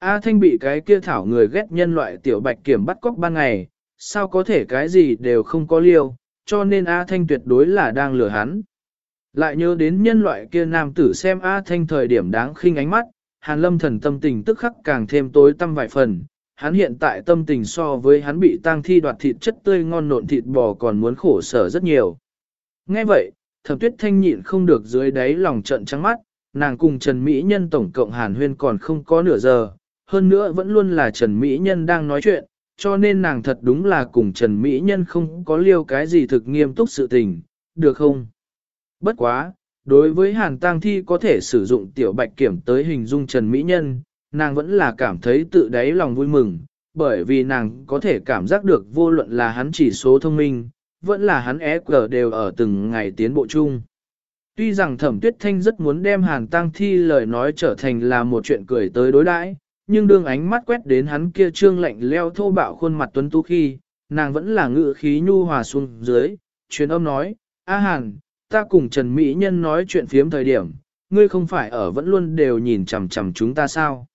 A Thanh bị cái kia thảo người ghét nhân loại tiểu bạch kiểm bắt cóc ban ngày, sao có thể cái gì đều không có liêu, cho nên A Thanh tuyệt đối là đang lừa hắn. Lại nhớ đến nhân loại kia nam tử xem A Thanh thời điểm đáng khinh ánh mắt, Hàn Lâm thần tâm tình tức khắc càng thêm tối tâm vài phần. Hắn hiện tại tâm tình so với hắn bị tang thi đoạt thịt chất tươi ngon nộn thịt bò còn muốn khổ sở rất nhiều. Nghe vậy, thẩm tuyết thanh nhịn không được dưới đáy lòng trận trắng mắt, nàng cùng Trần Mỹ Nhân tổng cộng hàn huyên còn không có nửa giờ, hơn nữa vẫn luôn là Trần Mỹ Nhân đang nói chuyện, cho nên nàng thật đúng là cùng Trần Mỹ Nhân không có liêu cái gì thực nghiêm túc sự tình, được không? Bất quá, đối với hàn tang thi có thể sử dụng tiểu bạch kiểm tới hình dung Trần Mỹ Nhân, nàng vẫn là cảm thấy tự đáy lòng vui mừng, bởi vì nàng có thể cảm giác được vô luận là hắn chỉ số thông minh, vẫn là hắn EQ đều ở từng ngày tiến bộ chung. Tuy rằng thẩm tuyết thanh rất muốn đem hàn tang thi lời nói trở thành là một chuyện cười tới đối đãi, nhưng đương ánh mắt quét đến hắn kia trương lạnh leo thô bạo khuôn mặt tuấn tú khi, nàng vẫn là ngự khí nhu hòa xuống dưới, truyền âm nói, A Hàn, ta cùng Trần Mỹ Nhân nói chuyện phiếm thời điểm, ngươi không phải ở vẫn luôn đều nhìn chằm chằm chúng ta sao?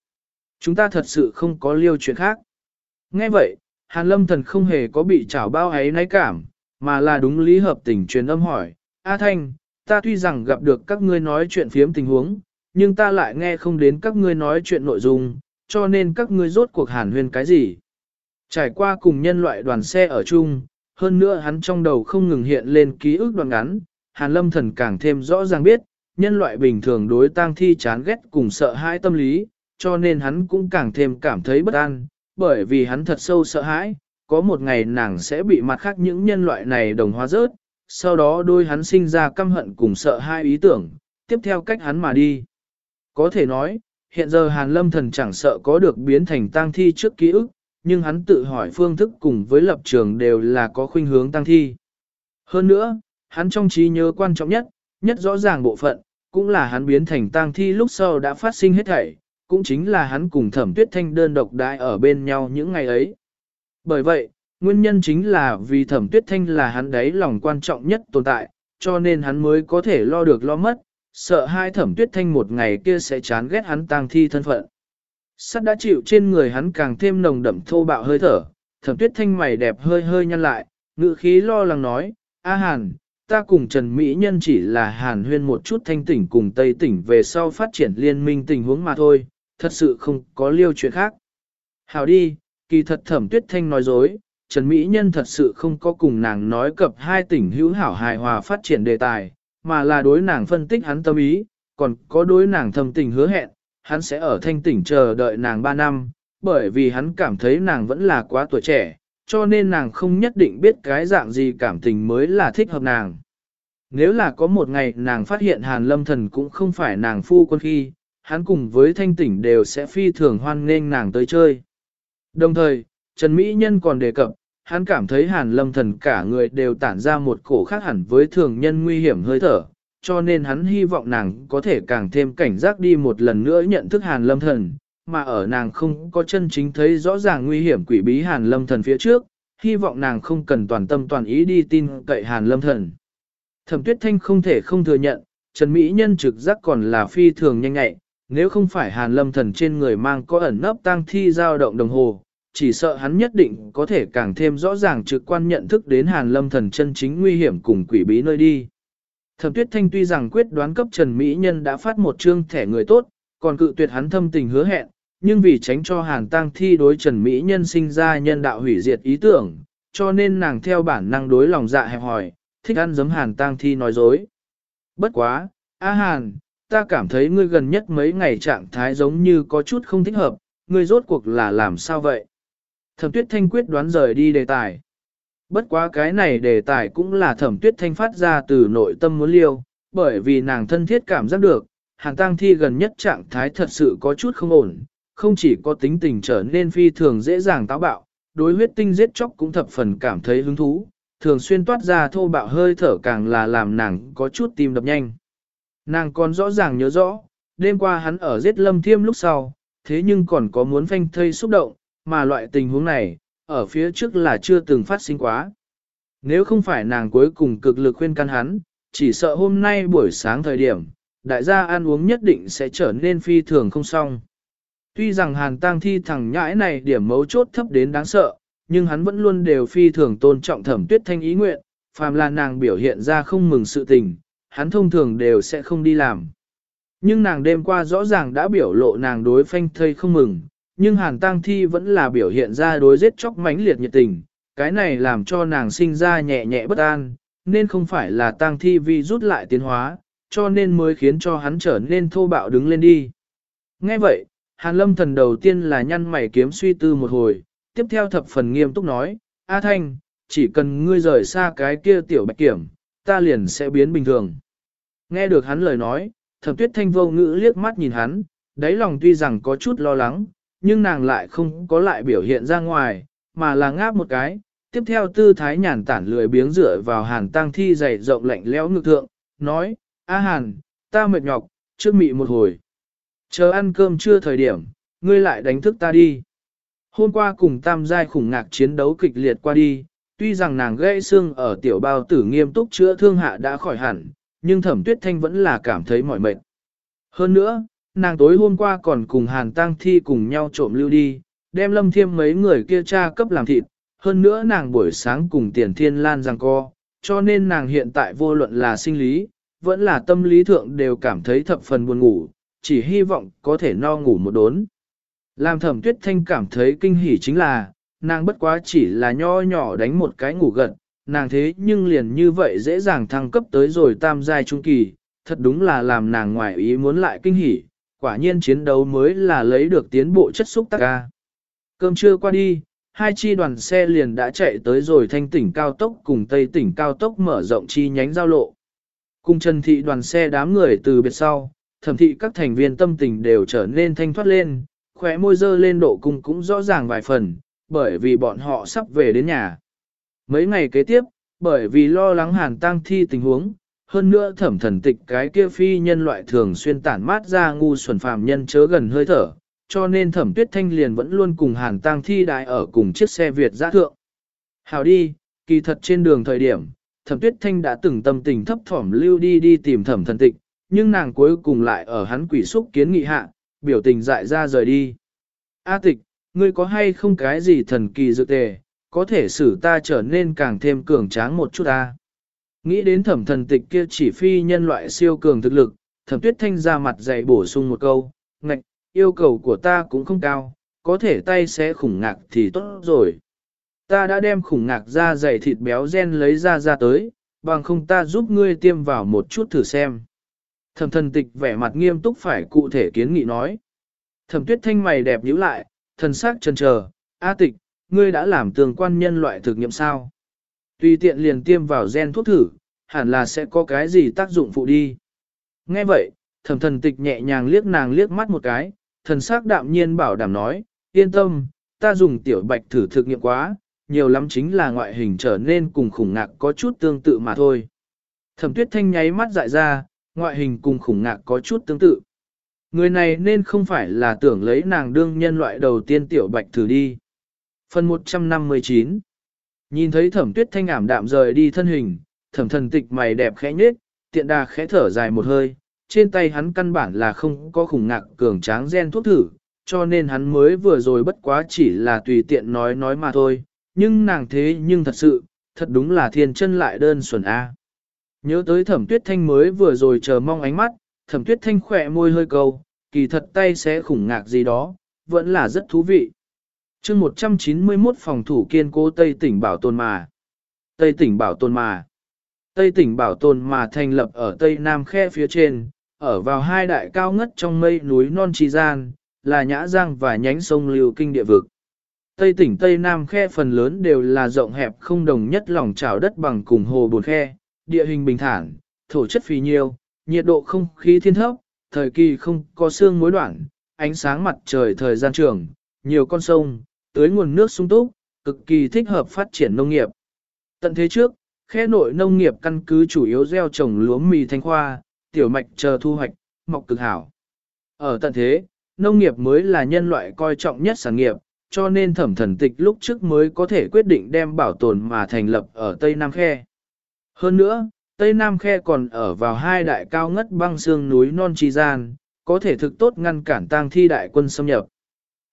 Chúng ta thật sự không có liêu chuyện khác. Nghe vậy, Hàn Lâm Thần không hề có bị trảo bao ấy náy cảm, mà là đúng lý hợp tình truyền âm hỏi, A Thanh, ta tuy rằng gặp được các ngươi nói chuyện phiếm tình huống, nhưng ta lại nghe không đến các ngươi nói chuyện nội dung, cho nên các ngươi rốt cuộc hàn huyên cái gì. Trải qua cùng nhân loại đoàn xe ở chung, hơn nữa hắn trong đầu không ngừng hiện lên ký ức đoạn ngắn, hàn lâm thần càng thêm rõ ràng biết, nhân loại bình thường đối tang thi chán ghét cùng sợ hãi tâm lý, cho nên hắn cũng càng thêm cảm thấy bất an, bởi vì hắn thật sâu sợ hãi, có một ngày nàng sẽ bị mặt khác những nhân loại này đồng hóa rớt, sau đó đôi hắn sinh ra căm hận cùng sợ hai ý tưởng, tiếp theo cách hắn mà đi. Có thể nói, hiện giờ Hàn Lâm Thần chẳng sợ có được biến thành tang thi trước ký ức, nhưng hắn tự hỏi phương thức cùng với lập trường đều là có khuynh hướng tang thi. Hơn nữa, hắn trong trí nhớ quan trọng nhất, nhất rõ ràng bộ phận, cũng là hắn biến thành tang thi lúc sau đã phát sinh hết thảy, cũng chính là hắn cùng thẩm tuyết thanh đơn độc đại ở bên nhau những ngày ấy. Bởi vậy, nguyên nhân chính là vì thẩm tuyết thanh là hắn đấy lòng quan trọng nhất tồn tại, cho nên hắn mới có thể lo được lo mất, sợ hai thẩm tuyết thanh một ngày kia sẽ chán ghét hắn tang thi thân phận. Sắt đã chịu trên người hắn càng thêm nồng đậm thô bạo hơi thở, thẩm tuyết thanh mày đẹp hơi hơi nhăn lại, ngự khí lo lắng nói, A Hàn, ta cùng Trần Mỹ Nhân chỉ là Hàn huyên một chút thanh tỉnh cùng Tây tỉnh về sau phát triển liên minh tình huống mà thôi, thật sự không có liêu chuyện khác. Hào đi, kỳ thật thẩm tuyết thanh nói dối, Trần Mỹ Nhân thật sự không có cùng nàng nói cập hai tỉnh hữu hảo hài hòa phát triển đề tài, mà là đối nàng phân tích hắn tâm ý, còn có đối nàng thầm tình hứa hẹn, hắn sẽ ở thanh tỉnh chờ đợi nàng 3 năm, bởi vì hắn cảm thấy nàng vẫn là quá tuổi trẻ, cho nên nàng không nhất định biết cái dạng gì cảm tình mới là thích hợp nàng. Nếu là có một ngày nàng phát hiện Hàn Lâm Thần cũng không phải nàng phu quân khi, hắn cùng với thanh tỉnh đều sẽ phi thường hoan nghênh nàng tới chơi. Đồng thời, Trần Mỹ Nhân còn đề cập, hắn cảm thấy hàn lâm thần cả người đều tản ra một cổ khác hẳn với thường nhân nguy hiểm hơi thở, cho nên hắn hy vọng nàng có thể càng thêm cảnh giác đi một lần nữa nhận thức hàn lâm thần, mà ở nàng không có chân chính thấy rõ ràng nguy hiểm quỷ bí hàn lâm thần phía trước, hy vọng nàng không cần toàn tâm toàn ý đi tin cậy hàn lâm thần. Thẩm tuyết thanh không thể không thừa nhận, Trần Mỹ Nhân trực giác còn là phi thường nhanh nhạy, nếu không phải hàn lâm thần trên người mang có ẩn nấp tang thi dao động đồng hồ, chỉ sợ hắn nhất định có thể càng thêm rõ ràng trực quan nhận thức đến hàn lâm thần chân chính nguy hiểm cùng quỷ bí nơi đi. Thẩm tuyết thanh tuy rằng quyết đoán cấp Trần Mỹ Nhân đã phát một chương thẻ người tốt, còn cự tuyệt hắn thâm tình hứa hẹn, nhưng vì tránh cho hàn tang thi đối Trần Mỹ Nhân sinh ra nhân đạo hủy diệt ý tưởng, cho nên nàng theo bản năng đối lòng dạ hẹp hỏi, thích ăn giấm hàn tang thi nói dối. Bất quá, A Hàn, ta cảm thấy ngươi gần nhất mấy ngày trạng thái giống như có chút không thích hợp, ngươi rốt cuộc là làm sao vậy? Thẩm tuyết thanh quyết đoán rời đi đề tài. Bất quá cái này đề tài cũng là thẩm tuyết thanh phát ra từ nội tâm muốn liêu, bởi vì nàng thân thiết cảm giác được, hàng tang thi gần nhất trạng thái thật sự có chút không ổn, không chỉ có tính tình trở nên phi thường dễ dàng táo bạo, đối huyết tinh giết chóc cũng thập phần cảm thấy hứng thú, thường xuyên toát ra thô bạo hơi thở càng là làm nàng có chút tim đập nhanh. Nàng còn rõ ràng nhớ rõ, đêm qua hắn ở giết lâm thiêm lúc sau, thế nhưng còn có muốn phanh thây xúc động, mà loại tình huống này, ở phía trước là chưa từng phát sinh quá. Nếu không phải nàng cuối cùng cực lực khuyên can hắn, chỉ sợ hôm nay buổi sáng thời điểm, đại gia ăn uống nhất định sẽ trở nên phi thường không xong. Tuy rằng hàn tang thi thằng nhãi này điểm mấu chốt thấp đến đáng sợ, nhưng hắn vẫn luôn đều phi thường tôn trọng thẩm tuyết thanh ý nguyện, phàm là nàng biểu hiện ra không mừng sự tình, hắn thông thường đều sẽ không đi làm. Nhưng nàng đêm qua rõ ràng đã biểu lộ nàng đối phanh thây không mừng, nhưng hàn tang thi vẫn là biểu hiện ra đối giết chóc mãnh liệt nhiệt tình, cái này làm cho nàng sinh ra nhẹ nhẹ bất an, nên không phải là tang thi vi rút lại tiến hóa, cho nên mới khiến cho hắn trở nên thô bạo đứng lên đi. Nghe vậy, hàn lâm thần đầu tiên là nhăn mày kiếm suy tư một hồi, tiếp theo thập phần nghiêm túc nói, A Thanh, chỉ cần ngươi rời xa cái kia tiểu bạch kiểm, ta liền sẽ biến bình thường. Nghe được hắn lời nói, thẩm tuyết thanh vô ngữ liếc mắt nhìn hắn, đáy lòng tuy rằng có chút lo lắng, nhưng nàng lại không có lại biểu hiện ra ngoài, mà là ngáp một cái, tiếp theo tư thái nhàn tản lười biếng dựa vào hàn tang thi dày rộng lạnh lẽo ngực thượng, nói, A hàn, ta mệt nhọc, trước mị một hồi. Chờ ăn cơm chưa thời điểm, ngươi lại đánh thức ta đi. Hôm qua cùng tam giai khủng ngạc chiến đấu kịch liệt qua đi, tuy rằng nàng gãy xương ở tiểu bao tử nghiêm túc chữa thương hạ đã khỏi hẳn, nhưng thẩm tuyết thanh vẫn là cảm thấy mỏi mệt. Hơn nữa, nàng tối hôm qua còn cùng hàn tang thi cùng nhau trộm lưu đi, đem lâm thiêm mấy người kia cha cấp làm thịt, hơn nữa nàng buổi sáng cùng tiền thiên lan giang co, cho nên nàng hiện tại vô luận là sinh lý, vẫn là tâm lý thượng đều cảm thấy thập phần buồn ngủ, chỉ hy vọng có thể no ngủ một đốn. Làm thẩm tuyết thanh cảm thấy kinh hỉ chính là, nàng bất quá chỉ là nho nhỏ đánh một cái ngủ gật, nàng thế nhưng liền như vậy dễ dàng thăng cấp tới rồi tam giai trung kỳ, thật đúng là làm nàng ngoài ý muốn lại kinh hỉ, quả nhiên chiến đấu mới là lấy được tiến bộ chất xúc tác ca. Cơm trưa qua đi, hai chi đoàn xe liền đã chạy tới rồi thanh tỉnh cao tốc cùng tây tỉnh cao tốc mở rộng chi nhánh giao lộ. Cùng Trần Thị đoàn xe đám người từ biệt sau, thẩm thị các thành viên tâm tình đều trở nên thanh thoát lên, khóe môi dơ lên độ cung cũng rõ ràng vài phần, bởi vì bọn họ sắp về đến nhà. Mấy ngày kế tiếp, bởi vì lo lắng hàn tang thi tình huống, hơn nữa thẩm thần tịch cái kia phi nhân loại thường xuyên tản mát ra ngu xuẩn phàm nhân chớ gần hơi thở, cho nên thẩm tuyết thanh liền vẫn luôn cùng hàn tang thi đại ở cùng chiếc xe Việt giã thượng. Hào đi, kỳ thật trên đường thời điểm, thẩm tuyết thanh đã từng tâm tình thấp thỏm lưu đi đi tìm thẩm thần tịch, nhưng nàng cuối cùng lại ở hắn quỷ xúc kiến nghị hạ, biểu tình dại ra rời đi. A tịch, ngươi có hay không cái gì thần kỳ dự tề, có thể xử ta trở nên càng thêm cường tráng một chút ta. Nghĩ đến thẩm thần tịch kia chỉ phi nhân loại siêu cường thực lực, thẩm tuyết thanh ra mặt dạy bổ sung một câu, ngạch, yêu cầu của ta cũng không cao, có thể tay sẽ khủng ngạc thì tốt rồi. Ta đã đem khủng ngạc ra dày thịt béo gen lấy ra ra tới, bằng không ta giúp ngươi tiêm vào một chút thử xem. Thẩm thần tịch vẻ mặt nghiêm túc phải cụ thể kiến nghị nói. Thẩm tuyết thanh mày đẹp nhíu lại, thần sắc chần chờ, A tịch, ngươi đã làm tường quan nhân loại thực nghiệm sao? Tùy tiện liền tiêm vào gen thuốc thử, hẳn là sẽ có cái gì tác dụng phụ đi. Nghe vậy, thẩm thần tịch nhẹ nhàng liếc nàng liếc mắt một cái, thần sắc đạm nhiên bảo đảm nói, yên tâm, ta dùng tiểu bạch thử thực nghiệm quá, nhiều lắm chính là ngoại hình trở nên cùng khủng ngạc có chút tương tự mà thôi. Thẩm tuyết thanh nháy mắt dại ra, ngoại hình cùng khủng ngạc có chút tương tự. Người này nên không phải là tưởng lấy nàng đương nhân loại đầu tiên tiểu bạch thử đi. Phần 159 Nhìn thấy thẩm tuyết thanh ảm đạm rời đi thân hình, thẩm thần tịch mày đẹp khẽ nhết, tiện đà khẽ thở dài một hơi, trên tay hắn căn bản là không có khủng ngạc cường tráng gen thuốc thử, cho nên hắn mới vừa rồi bất quá chỉ là tùy tiện nói nói mà thôi, nhưng nàng thế nhưng thật sự, thật đúng là thiên chân lại đơn xuẩn A. Nhớ tới thẩm tuyết thanh mới vừa rồi chờ mong ánh mắt, thẩm tuyết thanh khỏe môi hơi câu, kỳ thật tay sẽ khủng ngạc gì đó, vẫn là rất thú vị chương 191 phòng thủ kiên cố Tây tỉnh bảo tồn mà. Tây tỉnh bảo tồn mà. Tây tỉnh bảo tồn mà thành lập ở Tây Nam khe phía trên, ở vào hai đại cao ngất trong mây núi non trì gian, là Nhã Giang và nhánh sông Lưu Kinh địa vực. Tây tỉnh Tây Nam khe phần lớn đều là rộng hẹp không đồng nhất lòng trào đất bằng cùng hồ bồn khe, địa hình bình thản, thổ chất phì nhiêu, nhiệt độ không khí thiên thấp, thời kỳ không có xương mối đoạn, ánh sáng mặt trời thời gian trường, nhiều con sông, tưới nguồn nước sung túc, cực kỳ thích hợp phát triển nông nghiệp. Tận thế trước, khe nội nông nghiệp căn cứ chủ yếu gieo trồng lúa mì thanh khoa, tiểu mạch chờ thu hoạch, mọc cực hảo. Ở tận thế, nông nghiệp mới là nhân loại coi trọng nhất sản nghiệp, cho nên thẩm thần tịch lúc trước mới có thể quyết định đem bảo tồn mà thành lập ở Tây Nam Khe. Hơn nữa, Tây Nam Khe còn ở vào hai đại cao ngất băng xương núi non trì gian, có thể thực tốt ngăn cản tang thi đại quân xâm nhập,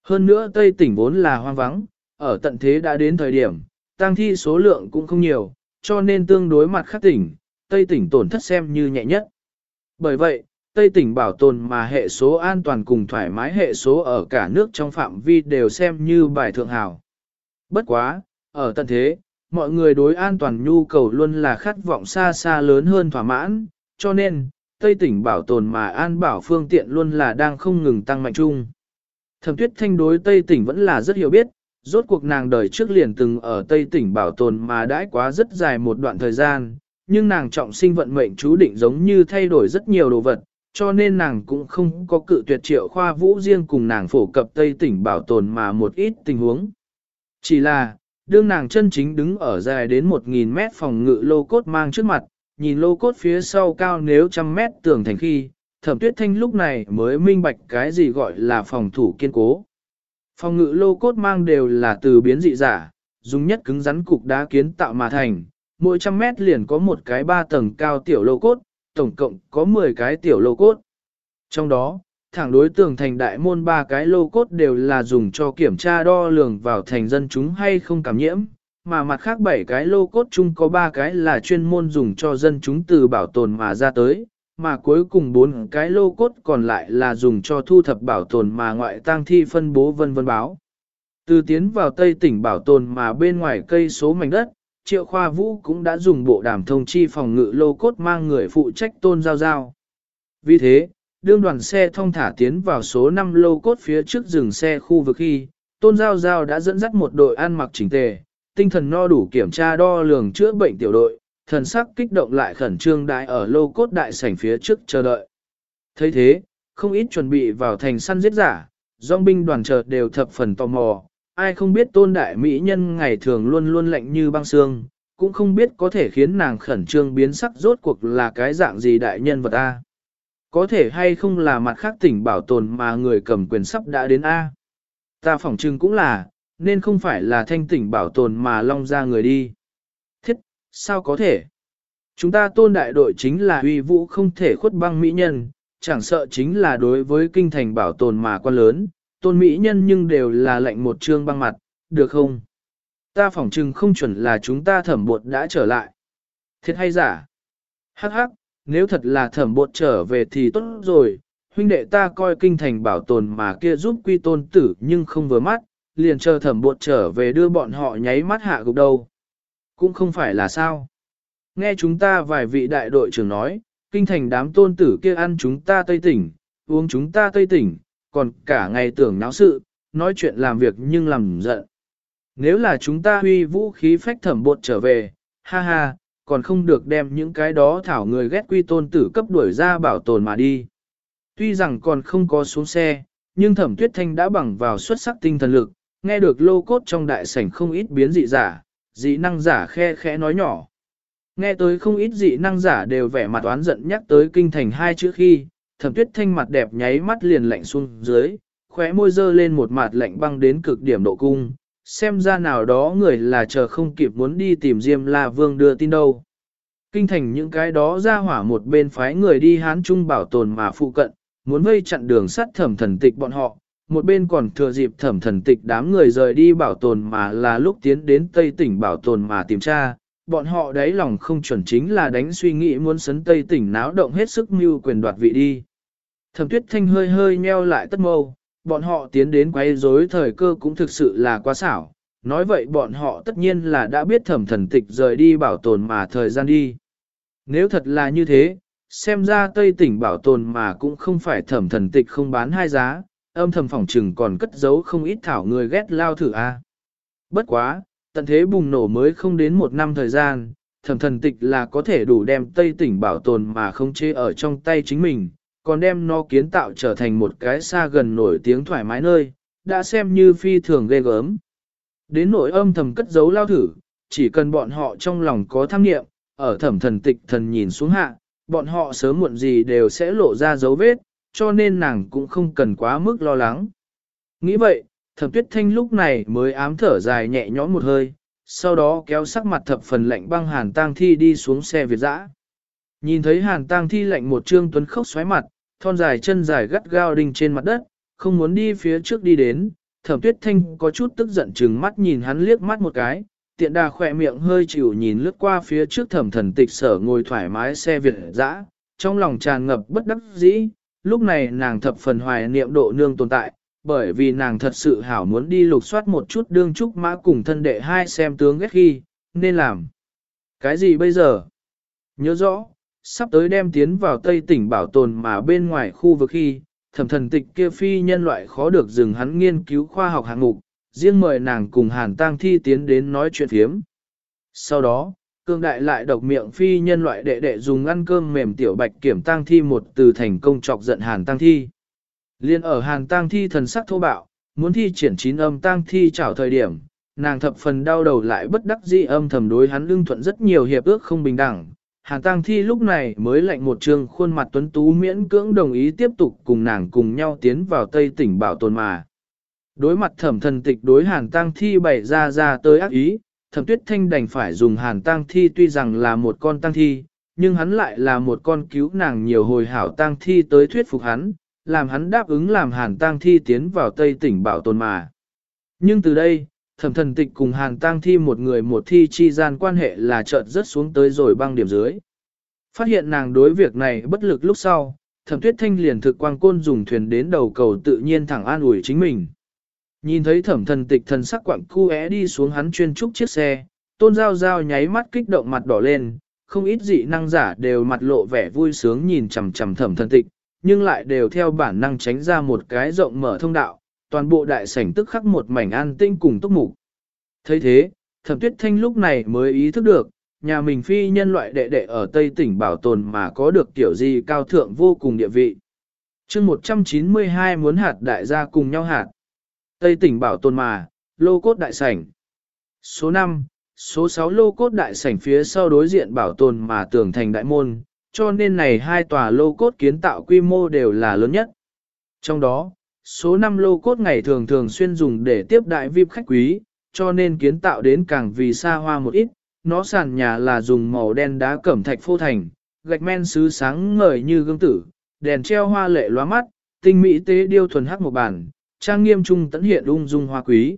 hơn nữa Tây tỉnh vốn là hoang vắng, ở tận thế đã đến thời điểm, tăng thi số lượng cũng không nhiều, cho nên tương đối mặt khác tỉnh, Tây tỉnh tổn thất xem như nhẹ nhất. Bởi vậy, Tây tỉnh bảo tồn mà hệ số an toàn cùng thoải mái hệ số ở cả nước trong phạm vi đều xem như bài thượng hảo. Bất quá, ở tận thế, mọi người đối an toàn nhu cầu luôn là khát vọng xa xa lớn hơn thỏa mãn, cho nên, Tây tỉnh bảo tồn mà an bảo phương tiện luôn là đang không ngừng tăng mạnh chung. Thẩm tuyết thanh đối Tây tỉnh vẫn là rất hiểu biết, rốt cuộc nàng đời trước liền từng ở Tây tỉnh bảo tồn mà đãi quá rất dài một đoạn thời gian, nhưng nàng trọng sinh vận mệnh chú định giống như thay đổi rất nhiều đồ vật, cho nên nàng cũng không có cự tuyệt triệu khoa vũ riêng cùng nàng phổ cập Tây tỉnh bảo tồn mà một ít tình huống. Chỉ là, đương nàng chân chính đứng ở dài đến 1.000 mét phòng ngự lô cốt mang trước mặt, nhìn lô cốt phía sau cao nếu trăm mét tường thành khi, thẩm tuyết thanh lúc này mới minh bạch cái gì gọi là phòng thủ kiên cố. Phòng ngự lô cốt mang đều là từ biến dị giả, dùng nhất cứng rắn cục đá kiến tạo mà thành, mỗi trăm mét liền có một cái ba tầng cao tiểu lô cốt, tổng cộng có 10 cái tiểu lô cốt. Trong đó, thẳng đối tường thành đại môn ba cái lô cốt đều là dùng cho kiểm tra đo lường vào thành dân chúng hay không cảm nhiễm, mà mặt khác bảy cái lô cốt chung có ba cái là chuyên môn dùng cho dân chúng từ bảo tồn mà ra tới, mà cuối cùng bốn cái lô cốt còn lại là dùng cho thu thập bảo tồn mà ngoại tang thi phân bố vân vân báo. Từ tiến vào Tây tỉnh bảo tồn mà bên ngoài cây số mảnh đất, Triệu Khoa Vũ cũng đã dùng bộ đàm thông chi phòng ngự lô cốt mang người phụ trách tôn giao giao. Vì thế, đương đoàn xe thông thả tiến vào số 5 lô cốt phía trước dừng xe khu vực khi, tôn giao giao đã dẫn dắt một đội ăn mặc chỉnh tề, tinh thần no đủ kiểm tra đo lường chữa bệnh tiểu đội, thần sắc kích động lại khẩn trương đại ở lô cốt đại sảnh phía trước chờ đợi. thấy thế, không ít chuẩn bị vào thành săn giết giả, dòng binh đoàn chợt đều thập phần tò mò, ai không biết tôn đại mỹ nhân ngày thường luôn luôn lạnh như băng xương, cũng không biết có thể khiến nàng khẩn trương biến sắc rốt cuộc là cái dạng gì đại nhân vật A. Có thể hay không là mặt khác tỉnh bảo tồn mà người cầm quyền sắp đã đến A. Ta phỏng trưng cũng là, nên không phải là thanh tỉnh bảo tồn mà long ra người đi. Sao có thể? Chúng ta tôn đại đội chính là uy vũ không thể khuất băng mỹ nhân, chẳng sợ chính là đối với kinh thành bảo tồn mà quan lớn, tôn mỹ nhân nhưng đều là lệnh một trương băng mặt, được không? Ta phỏng chừng không chuẩn là chúng ta thẩm bột đã trở lại. Thiệt hay giả? Hắc hắc, nếu thật là thẩm bột trở về thì tốt rồi, huynh đệ ta coi kinh thành bảo tồn mà kia giúp quy tôn tử nhưng không vừa mắt, liền chờ thẩm bột trở về đưa bọn họ nháy mắt hạ gục đâu. Cũng không phải là sao. Nghe chúng ta vài vị đại đội trưởng nói, kinh thành đám tôn tử kia ăn chúng ta tây tỉnh, uống chúng ta tây tỉnh, còn cả ngày tưởng náo sự, nói chuyện làm việc nhưng làm giận. Nếu là chúng ta huy vũ khí phách thẩm bột trở về, ha ha, còn không được đem những cái đó thảo người ghét quy tôn tử cấp đuổi ra bảo tồn mà đi. Tuy rằng còn không có xuống xe, nhưng thẩm tuyết thanh đã bằng vào xuất sắc tinh thần lực, nghe được lô cốt trong đại sảnh không ít biến dị giả, dị năng giả khe khẽ nói nhỏ. Nghe tới không ít dị năng giả đều vẻ mặt oán giận nhắc tới kinh thành hai chữ khi, thẩm tuyết thanh mặt đẹp nháy mắt liền lạnh xuống dưới, khóe môi dơ lên một mặt lạnh băng đến cực điểm độ cung, xem ra nào đó người là chờ không kịp muốn đi tìm Diêm La Vương đưa tin đâu. Kinh thành những cái đó ra hỏa một bên phái người đi hán trung bảo tồn mà phụ cận, muốn vây chặn đường sắt thẩm thần tịch bọn họ, một bên còn thừa dịp thẩm thần tịch đám người rời đi bảo tồn mà là lúc tiến đến Tây tỉnh bảo tồn mà tìm tra, bọn họ đấy lòng không chuẩn chính là đánh suy nghĩ muốn sấn Tây tỉnh náo động hết sức mưu quyền đoạt vị đi. Thẩm tuyết thanh hơi hơi nheo lại tất mâu, bọn họ tiến đến quay rối thời cơ cũng thực sự là quá xảo. Nói vậy bọn họ tất nhiên là đã biết thẩm thần tịch rời đi bảo tồn mà thời gian đi. Nếu thật là như thế, xem ra Tây tỉnh bảo tồn mà cũng không phải thẩm thần tịch không bán hai giá, âm thầm phỏng trừng còn cất giấu không ít thảo người ghét lao thử a. Bất quá, tận thế bùng nổ mới không đến một năm thời gian, thẩm thần tịch là có thể đủ đem Tây tỉnh bảo tồn mà không chế ở trong tay chính mình, còn đem nó kiến tạo trở thành một cái xa gần nổi tiếng thoải mái nơi, đã xem như phi thường ghê gớm. Đến nỗi âm thầm cất giấu lao thử, chỉ cần bọn họ trong lòng có tham nghiệm, ở thẩm thần tịch thần nhìn xuống hạ, bọn họ sớm muộn gì đều sẽ lộ ra dấu vết, cho nên nàng cũng không cần quá mức lo lắng. Nghĩ vậy, thẩm tuyết thanh lúc này mới ám thở dài nhẹ nhõm một hơi, sau đó kéo sắc mặt thập phần lạnh băng hàn tang thi đi xuống xe Việt dã. Nhìn thấy hàn tang thi lạnh một trương tuấn khốc xoáy mặt, thon dài chân dài gắt gao đinh trên mặt đất, không muốn đi phía trước đi đến, thẩm tuyết thanh có chút tức giận chừng mắt nhìn hắn liếc mắt một cái, tiện đà khỏe miệng hơi chịu nhìn lướt qua phía trước thẩm thần tịch sở ngồi thoải mái xe Việt dã, trong lòng tràn ngập bất đắc dĩ, lúc này nàng thập phần hoài niệm độ nương tồn tại, bởi vì nàng thật sự hảo muốn đi lục soát một chút đương trúc mã cùng thân đệ hai xem tướng ghét khi, nên làm. Cái gì bây giờ? Nhớ rõ, sắp tới đem tiến vào Tây tỉnh bảo tồn mà bên ngoài khu vực khi, thẩm thần tịch kia phi nhân loại khó được dừng hắn nghiên cứu khoa học hạng mục, riêng mời nàng cùng hàn tang thi tiến đến nói chuyện phiếm. Sau đó, cương đại lại độc miệng phi nhân loại đệ đệ dùng ăn cơm mềm tiểu bạch kiểm tang thi một từ thành công chọc giận hàn tang thi. Liên ở hàn tang thi thần sắc thô bạo, muốn thi triển chín âm tang thi chảo thời điểm, nàng thập phần đau đầu lại bất đắc dĩ âm thầm đối hắn lưng thuận rất nhiều hiệp ước không bình đẳng. Hàn Tăng Thi lúc này mới lạnh một trường khuôn mặt tuấn tú miễn cưỡng đồng ý tiếp tục cùng nàng cùng nhau tiến vào Tây tỉnh bảo tồn mà. Đối mặt thẩm thần tịch đối Hàn Tăng Thi bày ra ra tới ác ý, thẩm tuyết thanh đành phải dùng Hàn Tang Thi tuy rằng là một con Tang Thi, nhưng hắn lại là một con cứu nàng nhiều hồi hảo Tang Thi tới thuyết phục hắn, làm hắn đáp ứng làm Hàn Tang Thi tiến vào Tây tỉnh bảo tồn mà. Nhưng từ đây, thẩm thần tịch cùng Hàn Tang Thi một người một thi chi gian quan hệ là chợt rất xuống tới rồi băng điểm dưới. Phát hiện nàng đối việc này bất lực lúc sau, thẩm tuyết thanh liền thực quang côn dùng thuyền đến đầu cầu tự nhiên thẳng an ủi chính mình. Nhìn thấy thẩm thần tịch thần sắc quặng cu é đi xuống hắn chuyên trúc chiếc xe, tôn giao giao nháy mắt kích động mặt đỏ lên, không ít dị năng giả đều mặt lộ vẻ vui sướng nhìn chằm chằm thẩm thần tịch, nhưng lại đều theo bản năng tránh ra một cái rộng mở thông đạo, toàn bộ đại sảnh tức khắc một mảnh an tinh cùng túc mục. thấy thế, thẩm tuyết thanh lúc này mới ý thức được, nhà mình phi nhân loại đệ đệ ở Tây tỉnh bảo tồn mà có được tiểu gì cao thượng vô cùng địa vị. chương 192 muốn hạt đại gia cùng nhau hạt. Tây tỉnh bảo tồn mà, lô cốt đại sảnh. Số 5, số 6 lô cốt đại sảnh phía sau đối diện bảo tồn mà tường thành đại môn, cho nên này hai tòa lô cốt kiến tạo quy mô đều là lớn nhất. Trong đó, số 5 lô cốt ngày thường thường xuyên dùng để tiếp đại VIP khách quý, cho nên kiến tạo đến càng vì xa hoa một ít, nó sàn nhà là dùng màu đen đá cẩm thạch phô thành, gạch men sứ sáng ngời như gương tử, đèn treo hoa lệ lóa mắt, tinh mỹ tế điêu thuần hắc một bản, trang nghiêm trung tấn hiện ung dung hoa quý.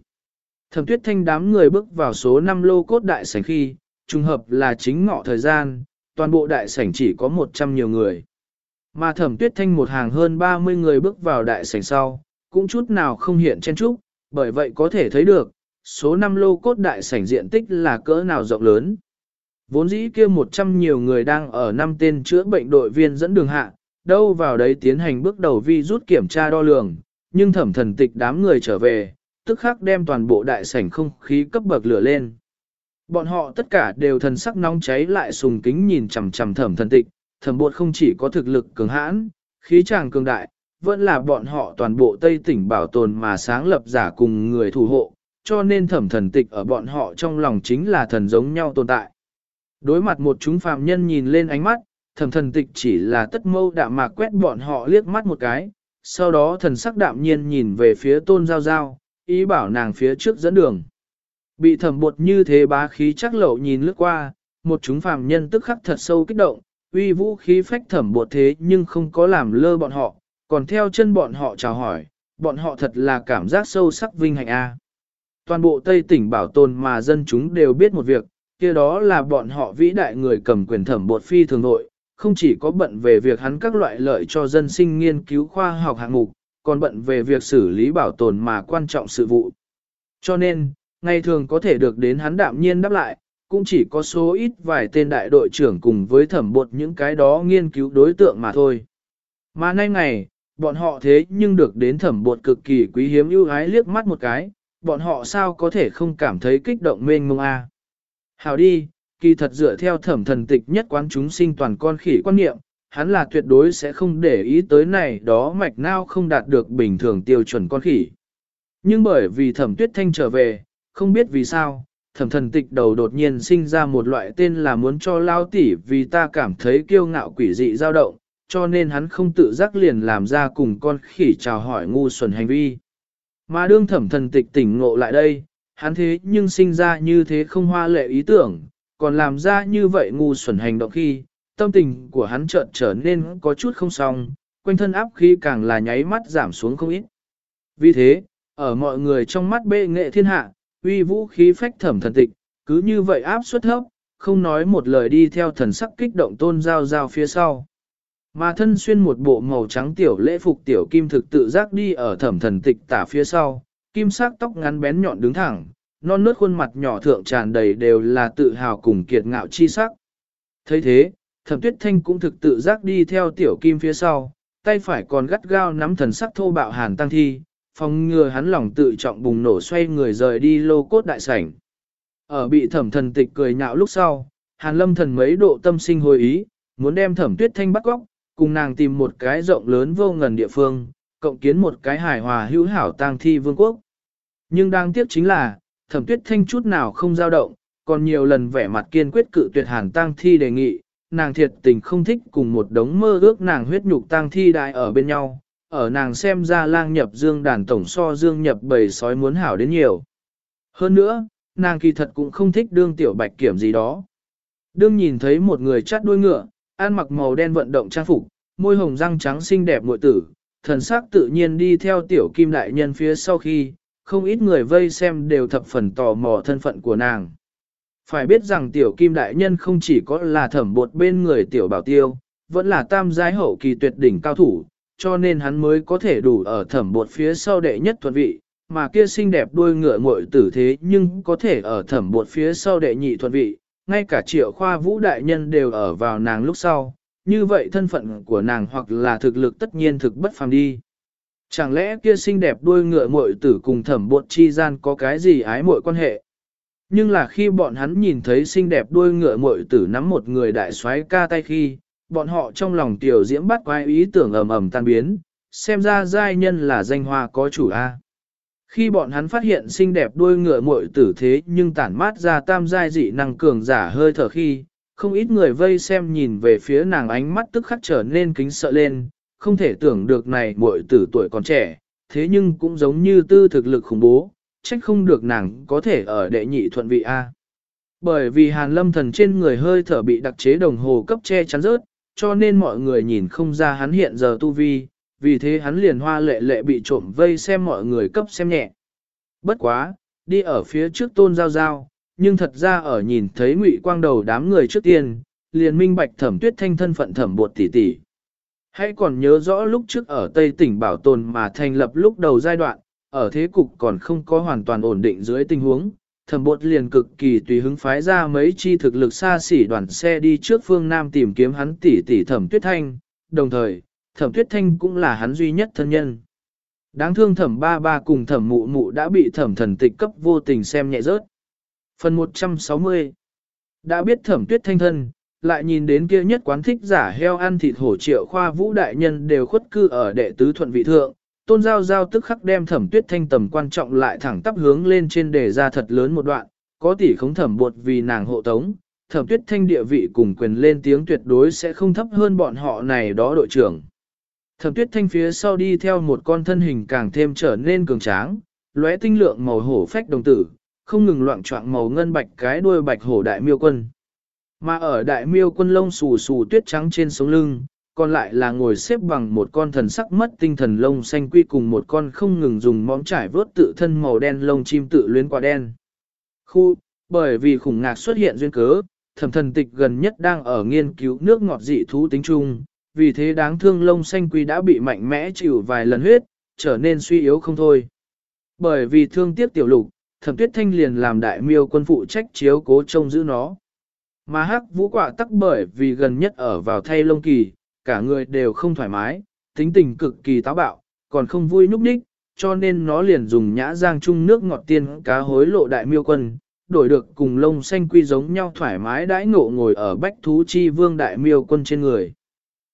Thẩm tuyết thanh đám người bước vào số 5 lô cốt đại sảnh khi, trùng hợp là chính ngọ thời gian, toàn bộ đại sảnh chỉ có 100 nhiều người. Mà thẩm tuyết thanh một hàng hơn 30 người bước vào đại sảnh sau, cũng chút nào không hiện chen trúc, bởi vậy có thể thấy được, số 5 lô cốt đại sảnh diện tích là cỡ nào rộng lớn. Vốn dĩ kia 100 nhiều người đang ở năm tên chữa bệnh đội viên dẫn đường hạ, đâu vào đấy tiến hành bước đầu vi rút kiểm tra đo lường, nhưng thẩm thần tịch đám người trở về, tức khắc đem toàn bộ đại sảnh không khí cấp bậc lửa lên. Bọn họ tất cả đều thần sắc nóng cháy lại sùng kính nhìn chằm chằm thẩm thần tịch, thẩm bột không chỉ có thực lực cường hãn, khí tràng cường đại, vẫn là bọn họ toàn bộ Tây tỉnh bảo tồn mà sáng lập giả cùng người thủ hộ, cho nên thẩm thần tịch ở bọn họ trong lòng chính là thần giống nhau tồn tại. Đối mặt một chúng phạm nhân nhìn lên ánh mắt, thẩm thần tịch chỉ là tất mâu đạm mạc quét bọn họ liếc mắt một cái, sau đó thần sắc đạm nhiên nhìn về phía tôn giao giao, ý bảo nàng phía trước dẫn đường. Bị thẩm bột như thế bá khí chắc lậu nhìn lướt qua, một chúng phàm nhân tức khắc thật sâu kích động, uy vũ khí phách thẩm bột thế nhưng không có làm lơ bọn họ, còn theo chân bọn họ chào hỏi, bọn họ thật là cảm giác sâu sắc vinh hạnh a. Toàn bộ Tây tỉnh bảo tồn mà dân chúng đều biết một việc, kia đó là bọn họ vĩ đại người cầm quyền thẩm bột phi thường nội, không chỉ có bận về việc hắn các loại lợi cho dân sinh nghiên cứu khoa học hạng mục, còn bận về việc xử lý bảo tồn mà quan trọng sự vụ. Cho nên, ngày thường có thể được đến hắn đạm nhiên đáp lại, cũng chỉ có số ít vài tên đại đội trưởng cùng với thẩm bột những cái đó nghiên cứu đối tượng mà thôi. Mà nay ngày, bọn họ thế nhưng được đến thẩm bột cực kỳ quý hiếm ưu ái liếc mắt một cái, bọn họ sao có thể không cảm thấy kích động mênh mông a? Hào đi, kỳ thật dựa theo thẩm thần tịch nhất quán chúng sinh toàn con khỉ quan niệm, hắn là tuyệt đối sẽ không để ý tới này đó mạch nao không đạt được bình thường tiêu chuẩn con khỉ. Nhưng bởi vì thẩm tuyết thanh trở về, không biết vì sao, thẩm thần tịch đầu đột nhiên sinh ra một loại tên là muốn cho lao tỉ vì ta cảm thấy kiêu ngạo quỷ dị dao động, cho nên hắn không tự giác liền làm ra cùng con khỉ chào hỏi ngu xuẩn hành vi. Mà đương thẩm thần tịch tỉnh ngộ lại đây, hắn thế nhưng sinh ra như thế không hoa lệ ý tưởng, còn làm ra như vậy ngu xuẩn hành động khi, tâm tình của hắn chợt trở nên có chút không xong, quanh thân áp khí càng là nháy mắt giảm xuống không ít. Vì thế, ở mọi người trong mắt bệ nghệ thiên hạ, uy vũ khí phách thẩm thần tịch, cứ như vậy áp suất thấp, không nói một lời đi theo thần sắc kích động tôn giao giao phía sau. Mà thân xuyên một bộ màu trắng tiểu lễ phục tiểu kim thực tự giác đi ở thẩm thần tịch tả phía sau, kim sắc tóc ngắn bén nhọn đứng thẳng, non nớt khuôn mặt nhỏ thượng tràn đầy đều là tự hào cùng kiệt ngạo chi sắc. thấy thế, thẩm tuyết thanh cũng thực tự giác đi theo tiểu kim phía sau, tay phải còn gắt gao nắm thần sắc thô bạo hàn tăng thi, phòng ngừa hắn lòng tự trọng bùng nổ xoay người rời đi lô cốt đại sảnh. Ở bị thẩm thần tịch cười nhạo lúc sau, hàn lâm thần mấy độ tâm sinh hồi ý, muốn đem thẩm tuyết thanh bắt góc, cùng nàng tìm một cái rộng lớn vô ngần địa phương, cộng kiến một cái hài hòa hữu hảo tang thi vương quốc. Nhưng đang tiếc chính là, thẩm tuyết thanh chút nào không dao động, còn nhiều lần vẻ mặt kiên quyết cự tuyệt hàn tang thi đề nghị, nàng thiệt tình không thích cùng một đống mơ ước nàng huyết nhục tang thi đại ở bên nhau, ở nàng xem ra lang nhập dương đàn tổng so dương nhập bầy sói muốn hảo đến nhiều. Hơn nữa, nàng kỳ thật cũng không thích đương tiểu bạch kiểm gì đó. Đương nhìn thấy một người chắt đuôi ngựa, ăn mặc màu đen vận động trang phục, môi hồng răng trắng xinh đẹp muội tử, thần sắc tự nhiên đi theo tiểu kim đại nhân phía sau khi, không ít người vây xem đều thập phần tò mò thân phận của nàng. Phải biết rằng tiểu kim đại nhân không chỉ có là thẩm bột bên người tiểu bảo tiêu, vẫn là tam giái hậu kỳ tuyệt đỉnh cao thủ, cho nên hắn mới có thể đủ ở thẩm bột phía sau đệ nhất thuận vị, mà kia xinh đẹp đuôi ngựa ngội tử thế nhưng có thể ở thẩm bột phía sau đệ nhị thuận vị, ngay cả triệu khoa vũ đại nhân đều ở vào nàng lúc sau, như vậy thân phận của nàng hoặc là thực lực tất nhiên thực bất phàm đi. Chẳng lẽ kia xinh đẹp đuôi ngựa muội tử cùng thẩm bột chi gian có cái gì ái muội quan hệ? Nhưng là khi bọn hắn nhìn thấy xinh đẹp đuôi ngựa muội tử nắm một người đại soái ca tay khi, bọn họ trong lòng tiểu diễm bắt quái ý tưởng ầm ầm tan biến, xem ra giai nhân là danh hoa có chủ A. Khi bọn hắn phát hiện xinh đẹp đuôi ngựa muội tử thế nhưng tản mát ra tam giai dị năng cường giả hơi thở khi, không ít người vây xem nhìn về phía nàng ánh mắt tức khắc trở nên kính sợ lên, không thể tưởng được này muội tử tuổi còn trẻ, thế nhưng cũng giống như tư thực lực khủng bố, trách không được nàng có thể ở đệ nhị thuận vị A. Bởi vì hàn lâm thần trên người hơi thở bị đặc chế đồng hồ cấp che chắn rớt, cho nên mọi người nhìn không ra hắn hiện giờ tu vi, vì thế hắn liền hoa lệ lệ bị trộm vây xem mọi người cấp xem nhẹ. Bất quá, đi ở phía trước tôn giao giao, nhưng thật ra ở nhìn thấy ngụy quang đầu đám người trước tiên, liền minh bạch thẩm tuyết thanh thân phận thẩm bột tỷ tỷ. Hãy còn nhớ rõ lúc trước ở Tây tỉnh bảo tồn mà thành lập lúc đầu giai đoạn, ở thế cục còn không có hoàn toàn ổn định dưới tình huống, thẩm bột liền cực kỳ tùy hứng phái ra mấy chi thực lực xa xỉ đoàn xe đi trước phương Nam tìm kiếm hắn tỷ tỷ thẩm tuyết thanh, đồng thời, thẩm tuyết thanh cũng là hắn duy nhất thân nhân. Đáng thương thẩm ba ba cùng thẩm mụ mụ đã bị thẩm thần tịch cấp vô tình xem nhẹ rớt. Phần 160 Đã biết thẩm tuyết thanh thân, lại nhìn đến kia nhất quán thích giả heo ăn thịt hổ triệu khoa vũ đại nhân đều khuất cư ở đệ tứ thuận vị thượng, tôn giao giao tức khắc đem thẩm tuyết thanh tầm quan trọng lại thẳng tắp hướng lên trên đề ra thật lớn một đoạn, có tỷ không thẩm buộc vì nàng hộ tống, thẩm tuyết thanh địa vị cùng quyền lên tiếng tuyệt đối sẽ không thấp hơn bọn họ này đó đội trưởng. Thẩm tuyết thanh phía sau đi theo một con thân hình càng thêm trở nên cường tráng, lóe tinh lượng màu hổ phách đồng tử, không ngừng loạn trọng màu ngân bạch cái đuôi bạch hổ đại miêu quân. Mà ở đại miêu quân lông xù xù tuyết trắng trên sống lưng, còn lại là ngồi xếp bằng một con thần sắc mất tinh thần lông xanh quy cùng một con không ngừng dùng móng trải vớt tự thân màu đen lông chim tự luyến quả đen. Khu, bởi vì khủng ngạc xuất hiện duyên cớ, thẩm thần tịch gần nhất đang ở nghiên cứu nước ngọt dị thú tính chung, vì thế đáng thương lông xanh quy đã bị mạnh mẽ chịu vài lần huyết, trở nên suy yếu không thôi. Bởi vì thương tiếc tiểu lục, thẩm tuyết thanh liền làm đại miêu quân phụ trách chiếu cố trông giữ nó. Mà hắc vũ quả tắc bởi vì gần nhất ở vào thay lông kỳ, cả người đều không thoải mái, tính tình cực kỳ táo bạo, còn không vui nhúc nhích, cho nên nó liền dùng nhã giang chung nước ngọt tiên cá hối lộ đại miêu quân, đổi được cùng lông xanh quy giống nhau thoải mái đãi ngộ ngồi ở bách thú chi vương đại miêu quân trên người.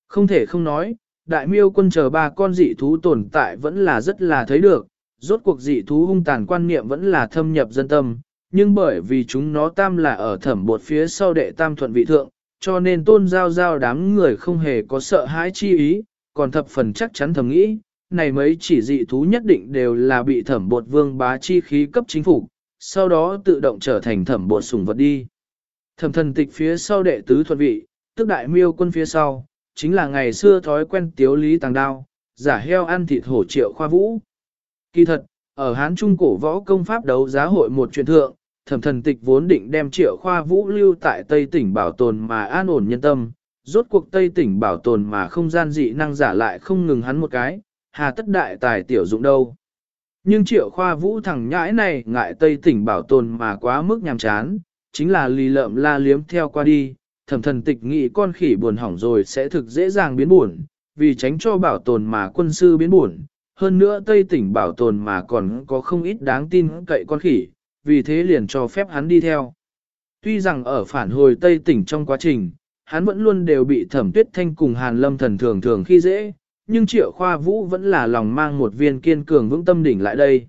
Không thể không nói, đại miêu quân chờ ba con dị thú tồn tại vẫn là rất là thấy được, rốt cuộc dị thú hung tàn quan niệm vẫn là thâm nhập dân tâm, nhưng bởi vì chúng nó tam là ở thẩm bột phía sau đệ tam thuận vị thượng, cho nên tôn giao giao đám người không hề có sợ hãi chi ý, còn thập phần chắc chắn thầm nghĩ, này mấy chỉ dị thú nhất định đều là bị thẩm bột vương bá chi khí cấp chính phủ, sau đó tự động trở thành thẩm bột sùng vật đi. Thẩm thần tịch phía sau đệ tứ thuận vị, tức đại miêu quân phía sau, chính là ngày xưa thói quen tiếu lý tàng đao, giả heo ăn thịt hổ triệu khoa vũ. Kỳ thật, Ở Hán Trung cổ võ công pháp đấu giá hội một chuyện thượng, thẩm thần tịch vốn định đem triệu khoa vũ lưu tại Tây tỉnh bảo tồn mà an ổn nhân tâm, rốt cuộc Tây tỉnh bảo tồn mà không gian dị năng giả lại không ngừng hắn một cái, hà tất đại tài tiểu dụng đâu. Nhưng triệu khoa vũ thằng nhãi này ngại Tây tỉnh bảo tồn mà quá mức nhàm chán, chính là lì lợm la liếm theo qua đi, thẩm thần tịch nghĩ con khỉ buồn hỏng rồi sẽ thực dễ dàng biến buồn, vì tránh cho bảo tồn mà quân sư biến buồn. Hơn nữa Tây tỉnh bảo tồn mà còn có không ít đáng tin cậy con khỉ, vì thế liền cho phép hắn đi theo. Tuy rằng ở phản hồi Tây tỉnh trong quá trình, hắn vẫn luôn đều bị thẩm tuyết thanh cùng hàn lâm thần thường thường khi dễ, nhưng triệu khoa vũ vẫn là lòng mang một viên kiên cường vững tâm đỉnh lại đây.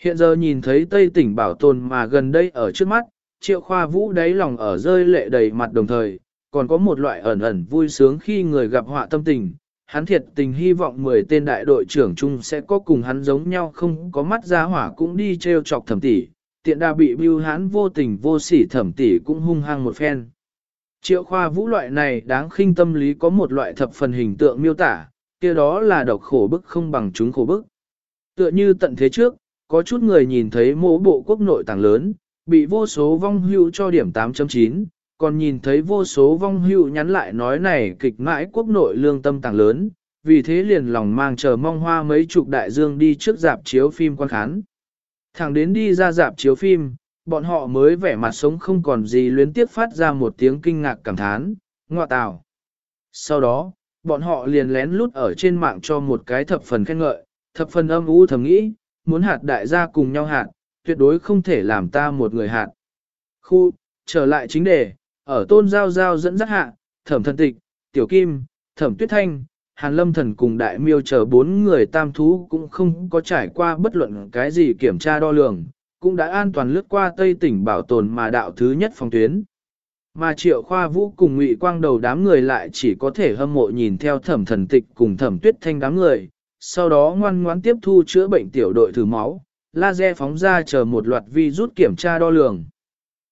Hiện giờ nhìn thấy Tây tỉnh bảo tồn mà gần đây ở trước mắt, triệu khoa vũ đáy lòng ở rơi lệ đầy mặt đồng thời, còn có một loại ẩn ẩn vui sướng khi người gặp họa tâm tình. Hắn thiệt tình hy vọng 10 tên đại đội trưởng chung sẽ có cùng hắn giống nhau không có mắt ra hỏa cũng đi treo chọc thẩm tỷ, tiện đà bị bưu hán vô tình vô sỉ thẩm tỷ cũng hung hăng một phen. Triệu khoa vũ loại này đáng khinh tâm lý có một loại thập phần hình tượng miêu tả, kia đó là độc khổ bức không bằng chúng khổ bức. Tựa như tận thế trước, có chút người nhìn thấy mỗ bộ quốc nội tàng lớn, bị vô số vong hưu cho điểm 8.9, còn nhìn thấy vô số vong hưu nhắn lại nói này kịch mãi quốc nội lương tâm tàng lớn, vì thế liền lòng mang chờ mong hoa mấy chục đại dương đi trước dạp chiếu phim quan khán. Thẳng đến đi ra dạp chiếu phim, bọn họ mới vẻ mặt sống không còn gì luyến tiếp phát ra một tiếng kinh ngạc cảm thán, ngọa tào. Sau đó, bọn họ liền lén lút ở trên mạng cho một cái thập phần khen ngợi, thập phần âm u thầm nghĩ, muốn hạt đại gia cùng nhau hạt, tuyệt đối không thể làm ta một người hạt. Khu, trở lại chính đề, ở tôn giao giao dẫn dắt hạ, thẩm thần tịch, tiểu kim, thẩm tuyết thanh, hàn lâm thần cùng đại miêu chờ bốn người tam thú cũng không có trải qua bất luận cái gì kiểm tra đo lường, cũng đã an toàn lướt qua Tây tỉnh bảo tồn mà đạo thứ nhất phòng tuyến. Mà triệu khoa vũ cùng ngụy quang đầu đám người lại chỉ có thể hâm mộ nhìn theo thẩm thần tịch cùng thẩm tuyết thanh đám người, sau đó ngoan ngoãn tiếp thu chữa bệnh tiểu đội thử máu, laser phóng ra chờ một loạt vi rút kiểm tra đo lường.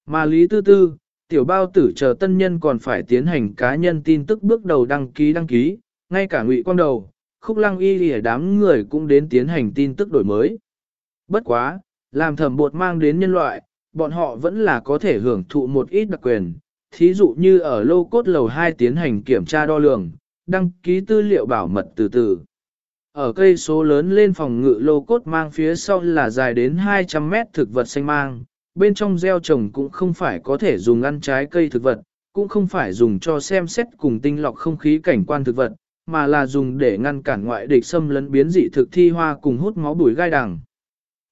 Mà Lý Tư Tư, tiểu bao tử chờ tân nhân còn phải tiến hành cá nhân tin tức bước đầu đăng ký đăng ký, ngay cả ngụy quang đầu, khúc lăng y lìa đám người cũng đến tiến hành tin tức đổi mới. Bất quá, làm thẩm bột mang đến nhân loại, bọn họ vẫn là có thể hưởng thụ một ít đặc quyền, thí dụ như ở lô cốt lầu 2 tiến hành kiểm tra đo lường, đăng ký tư liệu bảo mật từ từ. Ở cây số lớn lên phòng ngự lô cốt mang phía sau là dài đến 200 mét thực vật xanh mang, bên trong gieo trồng cũng không phải có thể dùng ăn trái cây thực vật, cũng không phải dùng cho xem xét cùng tinh lọc không khí cảnh quan thực vật, mà là dùng để ngăn cản ngoại địch xâm lấn biến dị thực thi hoa cùng hút máu bùi gai đằng.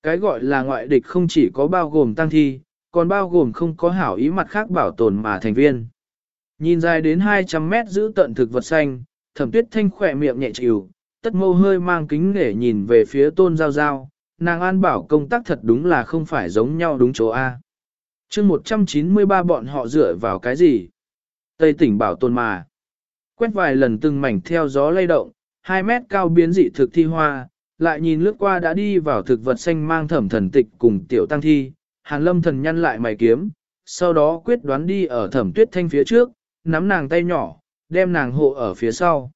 Cái gọi là ngoại địch không chỉ có bao gồm tăng thi, còn bao gồm không có hảo ý mặt khác bảo tồn mà thành viên. Nhìn dài đến 200 mét giữ tận thực vật xanh, thẩm tuyết thanh khỏe miệng nhẹ chịu, tất mâu hơi mang kính để nhìn về phía tôn giao giao, nàng an bảo công tác thật đúng là không phải giống nhau đúng chỗ A. chương 193 bọn họ dựa vào cái gì? Tây tỉnh bảo tồn mà. Quét vài lần từng mảnh theo gió lay động, 2 mét cao biến dị thực thi hoa, lại nhìn lướt qua đã đi vào thực vật xanh mang thẩm thần tịch cùng tiểu tăng thi, hàn lâm thần nhăn lại mày kiếm, sau đó quyết đoán đi ở thẩm tuyết thanh phía trước, nắm nàng tay nhỏ, đem nàng hộ ở phía sau.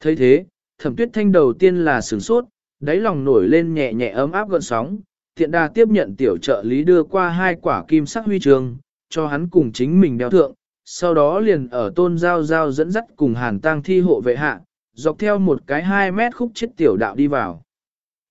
thấy thế, thẩm tuyết thanh đầu tiên là sửng sốt, đáy lòng nổi lên nhẹ nhẹ ấm áp gợn sóng, tiện đà tiếp nhận tiểu trợ lý đưa qua hai quả kim sắc huy trường, cho hắn cùng chính mình đeo thượng, sau đó liền ở tôn giao giao dẫn dắt cùng hàn tang thi hộ vệ hạ, dọc theo một cái 2 mét khúc chết tiểu đạo đi vào.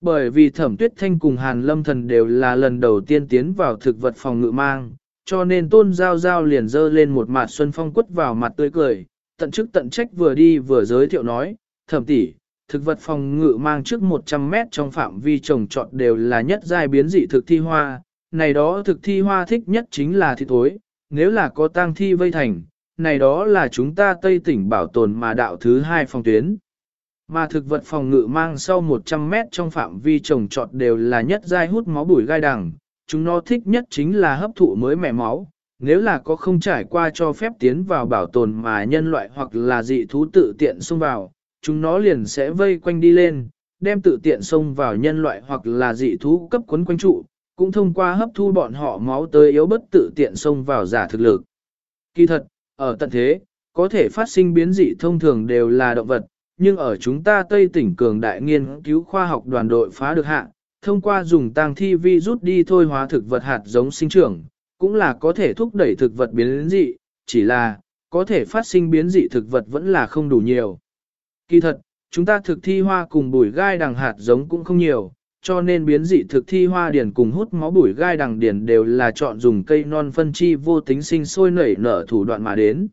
Bởi vì thẩm tuyết thanh cùng hàn lâm thần đều là lần đầu tiên tiến vào thực vật phòng ngự mang, cho nên tôn giao giao liền dơ lên một mặt xuân phong quất vào mặt tươi cười, tận chức tận trách vừa đi vừa giới thiệu nói, thẩm tỷ, thực vật phòng ngự mang trước 100 mét trong phạm vi trồng trọt đều là nhất giai biến dị thực thi hoa, này đó thực thi hoa thích nhất chính là thịt thối, nếu là có tang thi vây thành, này đó là chúng ta Tây tỉnh bảo tồn mà đạo thứ hai phòng tuyến. Mà thực vật phòng ngự mang sau 100 mét trong phạm vi trồng trọt đều là nhất giai hút máu bùi gai đằng, chúng nó thích nhất chính là hấp thụ mới mẻ máu. Nếu là có không trải qua cho phép tiến vào bảo tồn mà nhân loại hoặc là dị thú tự tiện xông vào, chúng nó liền sẽ vây quanh đi lên, đem tự tiện xông vào nhân loại hoặc là dị thú cấp quấn quanh trụ, cũng thông qua hấp thu bọn họ máu tới yếu bất tự tiện xông vào giả thực lực. Kỳ thật, ở tận thế, có thể phát sinh biến dị thông thường đều là động vật, nhưng ở chúng ta Tây tỉnh cường đại nghiên cứu khoa học đoàn đội phá được hạ, thông qua dùng tang thi vi rút đi thôi hóa thực vật hạt giống sinh trưởng, cũng là có thể thúc đẩy thực vật biến dị, chỉ là, có thể phát sinh biến dị thực vật vẫn là không đủ nhiều. Kỳ thật, chúng ta thực thi hoa cùng bùi gai đằng hạt giống cũng không nhiều, cho nên biến dị thực thi hoa điển cùng hút máu bùi gai đằng điển đều là chọn dùng cây non phân chi vô tính sinh sôi nảy nở thủ đoạn mà đến.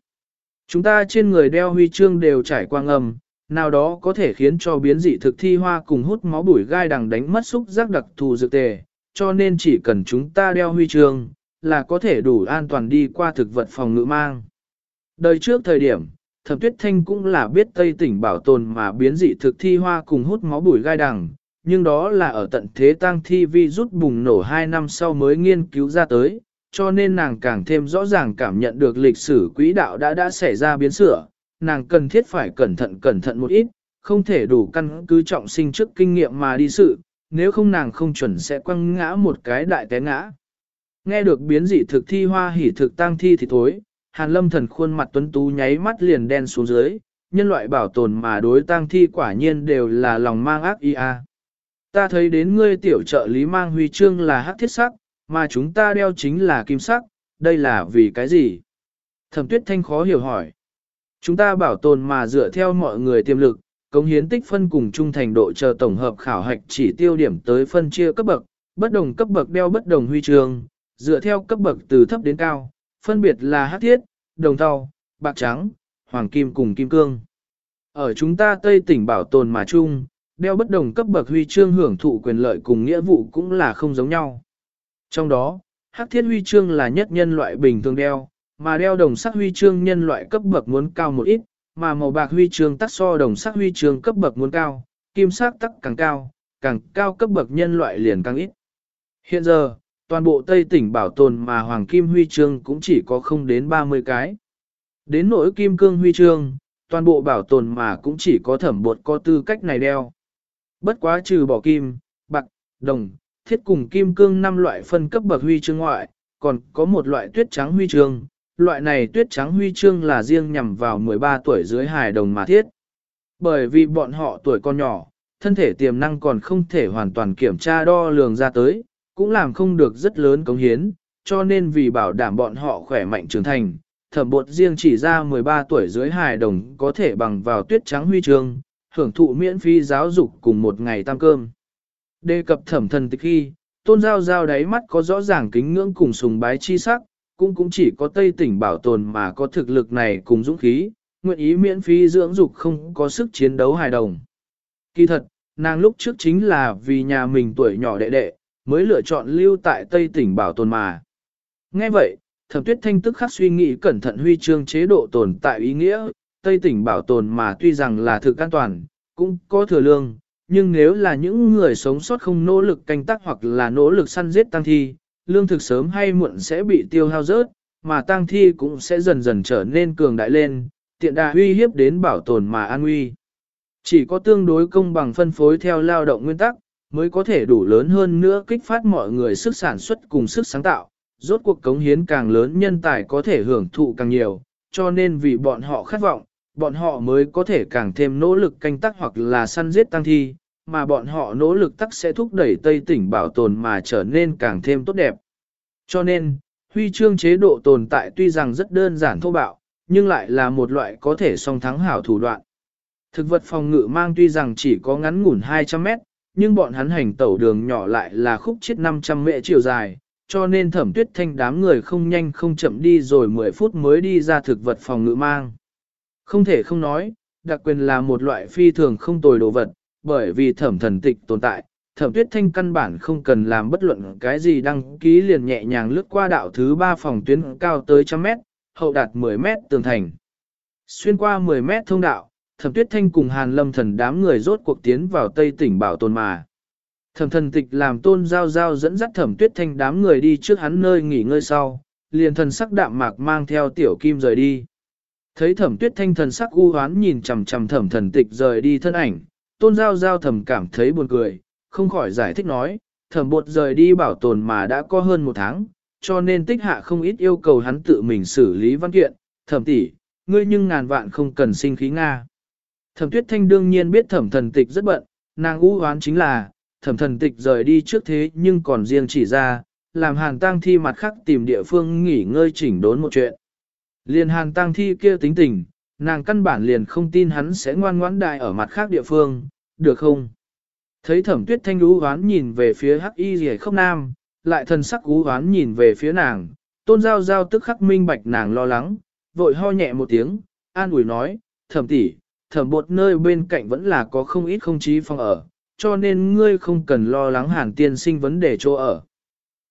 Chúng ta trên người đeo huy chương đều trải qua ngầm, nào đó có thể khiến cho biến dị thực thi hoa cùng hút máu bùi gai đằng đánh mất xúc giác đặc thù dược tề, cho nên chỉ cần chúng ta đeo huy chương, là có thể đủ an toàn đi qua thực vật phòng ngự mang. Đời trước thời điểm, thẩm tuyết thanh cũng là biết Tây tỉnh bảo tồn mà biến dị thực thi hoa cùng hút máu bùi gai đằng, nhưng đó là ở tận thế tăng thi vi rút bùng nổ 2 năm sau mới nghiên cứu ra tới, cho nên nàng càng thêm rõ ràng cảm nhận được lịch sử quỹ đạo đã đã xảy ra biến sửa, nàng cần thiết phải cẩn thận cẩn thận một ít, không thể đủ căn cứ trọng sinh trước kinh nghiệm mà đi sự, nếu không nàng không chuẩn sẽ quăng ngã một cái đại té ngã. Nghe được biến dị thực thi hoa hỉ thực tăng thi thì thối, hàn lâm thần khuôn mặt tuấn tú nháy mắt liền đen xuống dưới, nhân loại bảo tồn mà đối tăng thi quả nhiên đều là lòng mang ác ý a. Ta thấy đến ngươi tiểu trợ lý mang huy chương là hắc thiết sắc, mà chúng ta đeo chính là kim sắc, đây là vì cái gì? Thẩm tuyết thanh khó hiểu hỏi. Chúng ta bảo tồn mà dựa theo mọi người tiềm lực, cống hiến tích phân cùng trung thành độ chờ tổng hợp khảo hạch chỉ tiêu điểm tới phân chia cấp bậc, bất đồng cấp bậc đeo bất đồng huy chương, dựa theo cấp bậc từ thấp đến cao, phân biệt là hắc thiết, đồng thau, bạc trắng, hoàng kim cùng kim cương. Ở chúng ta Tây tỉnh bảo tồn mà chung, đeo bất đồng cấp bậc huy chương hưởng thụ quyền lợi cùng nghĩa vụ cũng là không giống nhau. Trong đó, hắc thiết huy chương là nhất nhân loại bình thường đeo, mà đeo đồng sắc huy chương nhân loại cấp bậc muốn cao một ít, mà màu bạc huy chương tắc so đồng sắc huy chương cấp bậc muốn cao, kim sắc tắc càng cao, càng cao cấp bậc nhân loại liền càng ít. Hiện giờ, toàn bộ Tây tỉnh bảo tồn mà hoàng kim huy chương cũng chỉ có không đến 30 cái. Đến nỗi kim cương huy chương, toàn bộ bảo tồn mà cũng chỉ có thẩm bột có tư cách này đeo. Bất quá trừ bỏ kim, bạc, đồng, thiết cùng kim cương năm loại phân cấp bậc huy chương ngoại, còn có một loại tuyết trắng huy chương. Loại này tuyết trắng huy chương là riêng nhằm vào 13 tuổi dưới hài đồng mà thiết. Bởi vì bọn họ tuổi còn nhỏ, thân thể tiềm năng còn không thể hoàn toàn kiểm tra đo lường ra tới, cũng làm không được rất lớn cống hiến, cho nên vì bảo đảm bọn họ khỏe mạnh trưởng thành, thẩm bột riêng chỉ ra 13 tuổi dưới hài đồng có thể bằng vào tuyết trắng huy chương, hưởng thụ miễn phí giáo dục cùng một ngày tam cơm. Đề cập thẩm thần tịch khi, tôn giao giao đáy mắt có rõ ràng kính ngưỡng cùng sùng bái chi sắc, cũng cũng chỉ có Tây tỉnh bảo tồn mà có thực lực này cùng dũng khí, nguyện ý miễn phí dưỡng dục không có sức chiến đấu hài đồng. Kỳ thật, nàng lúc trước chính là vì nhà mình tuổi nhỏ đệ đệ, mới lựa chọn lưu tại Tây tỉnh bảo tồn mà. Nghe vậy, thẩm tuyết thanh tức khắc suy nghĩ cẩn thận huy chương chế độ tồn tại ý nghĩa, Tây tỉnh bảo tồn mà tuy rằng là thực an toàn, cũng có thừa lương, nhưng nếu là những người sống sót không nỗ lực canh tác hoặc là nỗ lực săn giết tăng thi, lương thực sớm hay muộn sẽ bị tiêu hao rớt, mà tăng thi cũng sẽ dần dần trở nên cường đại lên, tiện đà uy hiếp đến bảo tồn mà an nguy. Chỉ có tương đối công bằng phân phối theo lao động nguyên tắc, mới có thể đủ lớn hơn nữa kích phát mọi người sức sản xuất cùng sức sáng tạo, rốt cuộc cống hiến càng lớn nhân tài có thể hưởng thụ càng nhiều, cho nên vì bọn họ khát vọng, bọn họ mới có thể càng thêm nỗ lực canh tác hoặc là săn giết tăng thi, mà bọn họ nỗ lực tắc sẽ thúc đẩy Tây tỉnh bảo tồn mà trở nên càng thêm tốt đẹp. Cho nên, huy chương chế độ tồn tại tuy rằng rất đơn giản thô bạo, nhưng lại là một loại có thể song thắng hảo thủ đoạn. Thực vật phòng ngự mang tuy rằng chỉ có ngắn ngủn 200 mét, nhưng bọn hắn hành tẩu đường nhỏ lại là khúc chết 500 mệ chiều dài, cho nên thẩm tuyết thanh đám người không nhanh không chậm đi rồi 10 phút mới đi ra thực vật phòng ngự mang. Không thể không nói, đặc quyền là một loại phi thường không tồi đồ vật, bởi vì thẩm thần tịch tồn tại, thẩm tuyết thanh căn bản không cần làm bất luận cái gì đăng ký liền nhẹ nhàng lướt qua đạo thứ ba phòng tuyến cao tới trăm mét, hậu đạt 10 mét tường thành. Xuyên qua 10 mét thông đạo, thẩm tuyết thanh cùng hàn lâm thần đám người rốt cuộc tiến vào tây tỉnh bảo tồn mà. Thẩm thần tịch làm tôn giao giao dẫn dắt thẩm tuyết thanh đám người đi trước hắn nơi nghỉ ngơi sau, liền thần sắc đạm mạc mang theo tiểu kim rời đi. Thấy thẩm tuyết thanh thần sắc u hoán nhìn chằm chằm thẩm thần tịch rời đi thân ảnh, tôn giao giao Thẩm cảm thấy buồn cười, không khỏi giải thích nói, thẩm bột rời đi bảo tồn mà đã có hơn một tháng, cho nên tích hạ không ít yêu cầu hắn tự mình xử lý văn kiện, thẩm tỷ, ngươi nhưng ngàn vạn không cần sinh khí Nga. Thẩm tuyết thanh đương nhiên biết thẩm thần tịch rất bận, nàng u hoán chính là, thẩm thần tịch rời đi trước thế nhưng còn riêng chỉ ra, làm hàn tang thi mặt khác tìm địa phương nghỉ ngơi chỉnh đốn một chuyện. Liền hàn tang thi kia tính tình, nàng căn bản liền không tin hắn sẽ ngoan ngoãn đại ở mặt khác địa phương, được không? Thấy thẩm tuyết thanh lũ hoán nhìn về phía hắc y rìa khốc nam, lại thần sắc ú hoán nhìn về phía nàng, tôn giao giao tức khắc minh bạch nàng lo lắng, vội ho nhẹ một tiếng, an ủi nói, thẩm tỷ, thẩm bột nơi bên cạnh vẫn là có không ít không chí phòng ở, cho nên ngươi không cần lo lắng hàn tiên sinh vấn đề chỗ ở.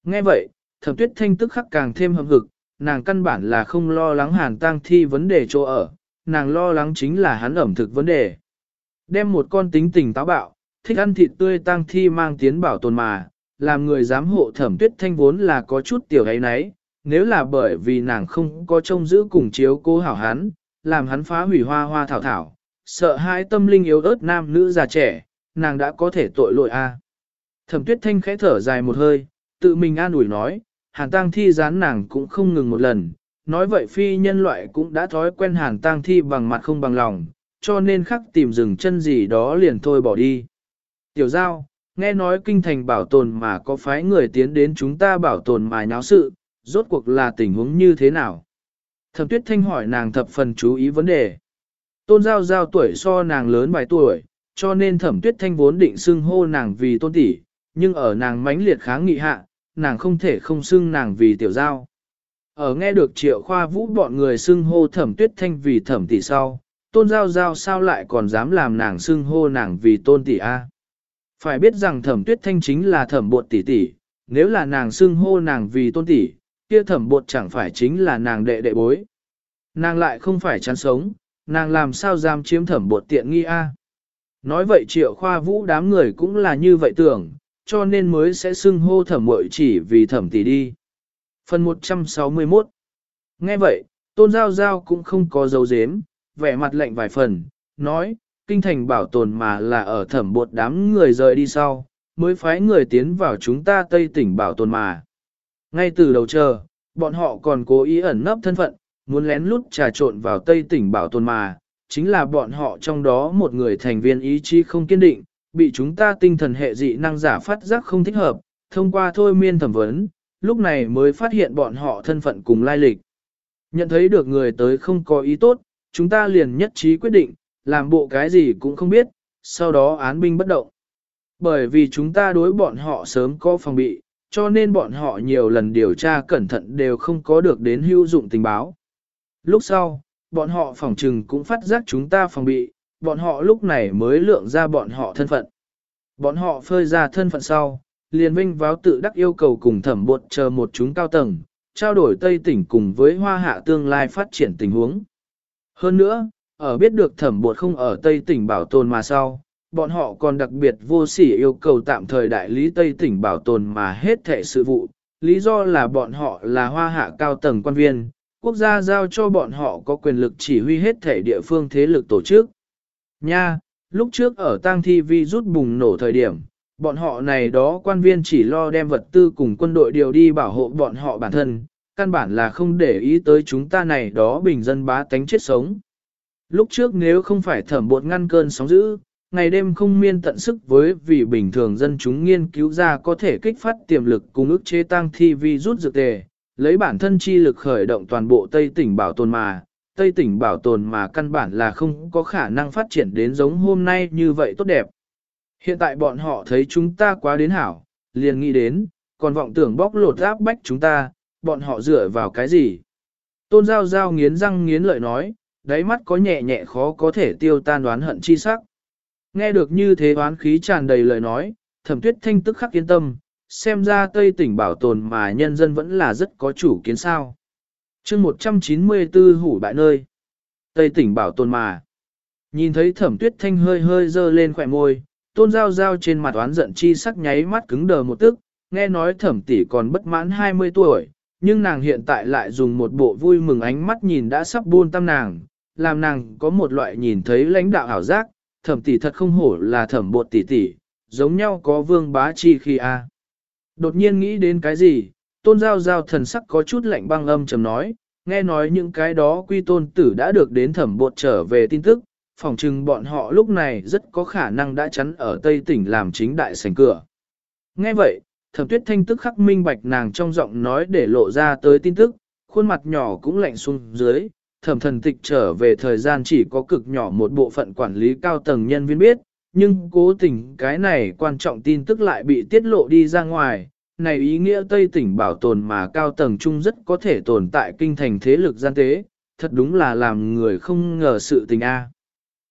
Nghe vậy, thẩm tuyết thanh tức khắc càng thêm hâm hực, nàng căn bản là không lo lắng hàn tang thi vấn đề chỗ ở, nàng lo lắng chính là hắn ẩm thực vấn đề. Đem một con tính tình táo bạo, thích ăn thịt tươi tang thi mang tiến bảo tồn mà, làm người giám hộ thẩm tuyết thanh vốn là có chút tiểu ấy nấy, nếu là bởi vì nàng không có trông giữ cùng chiếu cố hảo hắn, làm hắn phá hủy hoa hoa thảo thảo, sợ hãi tâm linh yếu ớt nam nữ già trẻ, nàng đã có thể tội lỗi a. Thẩm tuyết thanh khẽ thở dài một hơi, tự mình an ủi nói, hàn tang thi dán nàng cũng không ngừng một lần, nói vậy phi nhân loại cũng đã thói quen hàn tang thi bằng mặt không bằng lòng, cho nên khắc tìm dừng chân gì đó liền thôi bỏ đi. Tiểu giao, nghe nói kinh thành bảo tồn mà có phái người tiến đến chúng ta bảo tồn mà nháo sự, rốt cuộc là tình huống như thế nào? Thẩm tuyết thanh hỏi nàng thập phần chú ý vấn đề. Tôn giao giao tuổi so nàng lớn vài tuổi, cho nên thẩm tuyết thanh vốn định xưng hô nàng vì tôn tỷ, nhưng ở nàng mãnh liệt kháng nghị hạ, nàng không thể không xưng nàng vì tiểu giao. Ở nghe được triệu khoa vũ bọn người xưng hô thẩm tuyết thanh vì thẩm tỷ sau, tôn giao giao sao lại còn dám làm nàng xưng hô nàng vì tôn tỷ A. Phải biết rằng thẩm tuyết thanh chính là thẩm bột tỷ tỷ, nếu là nàng xưng hô nàng vì tôn tỷ, kia thẩm bột chẳng phải chính là nàng đệ đệ bối. Nàng lại không phải chán sống, nàng làm sao dám chiếm thẩm bột tiện nghi A. Nói vậy triệu khoa vũ đám người cũng là như vậy tưởng, cho nên mới sẽ xưng hô thẩm mội chỉ vì thẩm tỷ đi. Phần 161 Nghe vậy, tôn giao giao cũng không có dấu dếm, vẻ mặt lệnh vài phần, nói, kinh thành bảo tồn mà là ở thẩm bột đám người rời đi sau, mới phái người tiến vào chúng ta tây tỉnh bảo tồn mà. Ngay từ đầu chờ, bọn họ còn cố ý ẩn nấp thân phận, muốn lén lút trà trộn vào tây tỉnh bảo tồn mà, chính là bọn họ trong đó một người thành viên ý chí không kiên định, bị chúng ta tinh thần hệ dị năng giả phát giác không thích hợp, thông qua thôi miên thẩm vấn, lúc này mới phát hiện bọn họ thân phận cùng lai lịch. Nhận thấy được người tới không có ý tốt, chúng ta liền nhất trí quyết định, làm bộ cái gì cũng không biết, sau đó án binh bất động. Bởi vì chúng ta đối bọn họ sớm có phòng bị, cho nên bọn họ nhiều lần điều tra cẩn thận đều không có được đến hữu dụng tình báo. Lúc sau, bọn họ phòng trừng cũng phát giác chúng ta phòng bị, bọn họ lúc này mới lượng ra bọn họ thân phận. Bọn họ phơi ra thân phận sau, liền vinh váo tự đắc yêu cầu cùng thẩm bột chờ một chúng cao tầng, trao đổi Tây tỉnh cùng với hoa hạ tương lai phát triển tình huống. Hơn nữa, ở biết được thẩm bột không ở Tây tỉnh bảo tồn mà sau, bọn họ còn đặc biệt vô sỉ yêu cầu tạm thời đại lý Tây tỉnh bảo tồn mà hết thệ sự vụ, lý do là bọn họ là hoa hạ cao tầng quan viên, quốc gia giao cho bọn họ có quyền lực chỉ huy hết thể địa phương thế lực tổ chức. Nha, lúc trước ở tang thi vi rút bùng nổ thời điểm, bọn họ này đó quan viên chỉ lo đem vật tư cùng quân đội điều đi bảo hộ bọn họ bản thân, căn bản là không để ý tới chúng ta này đó bình dân bá tánh chết sống. Lúc trước nếu không phải thẩm bột ngăn cơn sóng dữ, ngày đêm không miên tận sức với vì bình thường dân chúng nghiên cứu ra có thể kích phát tiềm lực cùng ức chế tăng thi vi rút dược tề, lấy bản thân chi lực khởi động toàn bộ Tây tỉnh bảo tồn mà, Tây tỉnh bảo tồn mà căn bản là không có khả năng phát triển đến giống hôm nay như vậy tốt đẹp. Hiện tại bọn họ thấy chúng ta quá đến hảo, liền nghĩ đến, còn vọng tưởng bóc lột áp bách chúng ta, bọn họ dựa vào cái gì? Tôn Giao Giao nghiến răng nghiến lợi nói, đáy mắt có nhẹ nhẹ khó có thể tiêu tan đoán hận chi sắc. Nghe được như thế đoán khí tràn đầy lời nói, thẩm tuyết thanh tức khắc yên tâm, xem ra Tây tỉnh bảo tồn mà nhân dân vẫn là rất có chủ kiến sao chương 194 hủ bại nơi. Tây tỉnh bảo tồn mà. Nhìn thấy thẩm tuyết thanh hơi hơi dơ lên khỏe môi, tôn giao giao trên mặt oán giận chi sắc nháy mắt cứng đờ một tức, nghe nói thẩm tỷ còn bất mãn 20 tuổi, nhưng nàng hiện tại lại dùng một bộ vui mừng ánh mắt nhìn đã sắp buôn tâm nàng, làm nàng có một loại nhìn thấy lãnh đạo hảo giác, thẩm tỷ thật không hổ là thẩm bột tỷ tỷ, giống nhau có vương bá chi khi a. Đột nhiên nghĩ đến cái gì, tôn giao giao thần sắc có chút lạnh băng âm trầm nói, nghe nói những cái đó quy tôn tử đã được đến thẩm bột trở về tin tức, phỏng chừng bọn họ lúc này rất có khả năng đã chắn ở Tây tỉnh làm chính đại sảnh cửa. Nghe vậy, thẩm tuyết thanh tức khắc minh bạch nàng trong giọng nói để lộ ra tới tin tức, khuôn mặt nhỏ cũng lạnh xuống dưới, thẩm thần tịch trở về thời gian chỉ có cực nhỏ một bộ phận quản lý cao tầng nhân viên biết, nhưng cố tình cái này quan trọng tin tức lại bị tiết lộ đi ra ngoài, này ý nghĩa Tây tỉnh bảo tồn mà cao tầng trung rất có thể tồn tại kinh thành thế lực gian tế, thật đúng là làm người không ngờ sự tình a.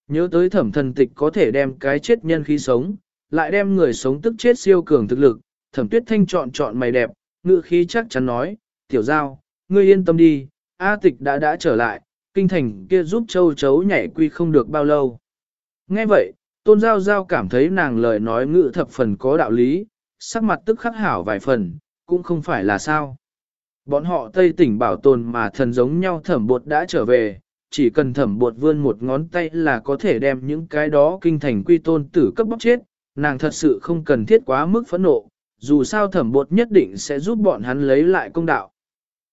Nhớ tới thẩm thần tịch có thể đem cái chết nhân khí sống, lại đem người sống tức chết siêu cường thực lực, thẩm tuyết thanh chọn chọn mày đẹp, ngự khí chắc chắn nói, tiểu giao, ngươi yên tâm đi, A tịch đã đã trở lại, kinh thành kia giúp châu chấu nhảy quy không được bao lâu. Nghe vậy, tôn giao giao cảm thấy nàng lời nói ngự thập phần có đạo lý, sắc mặt tức khắc hảo vài phần, cũng không phải là sao. Bọn họ Tây tỉnh bảo tồn mà thần giống nhau thẩm bột đã trở về, chỉ cần thẩm bột vươn một ngón tay là có thể đem những cái đó kinh thành quy tôn tử cấp bóc chết, nàng thật sự không cần thiết quá mức phẫn nộ, dù sao thẩm bột nhất định sẽ giúp bọn hắn lấy lại công đạo.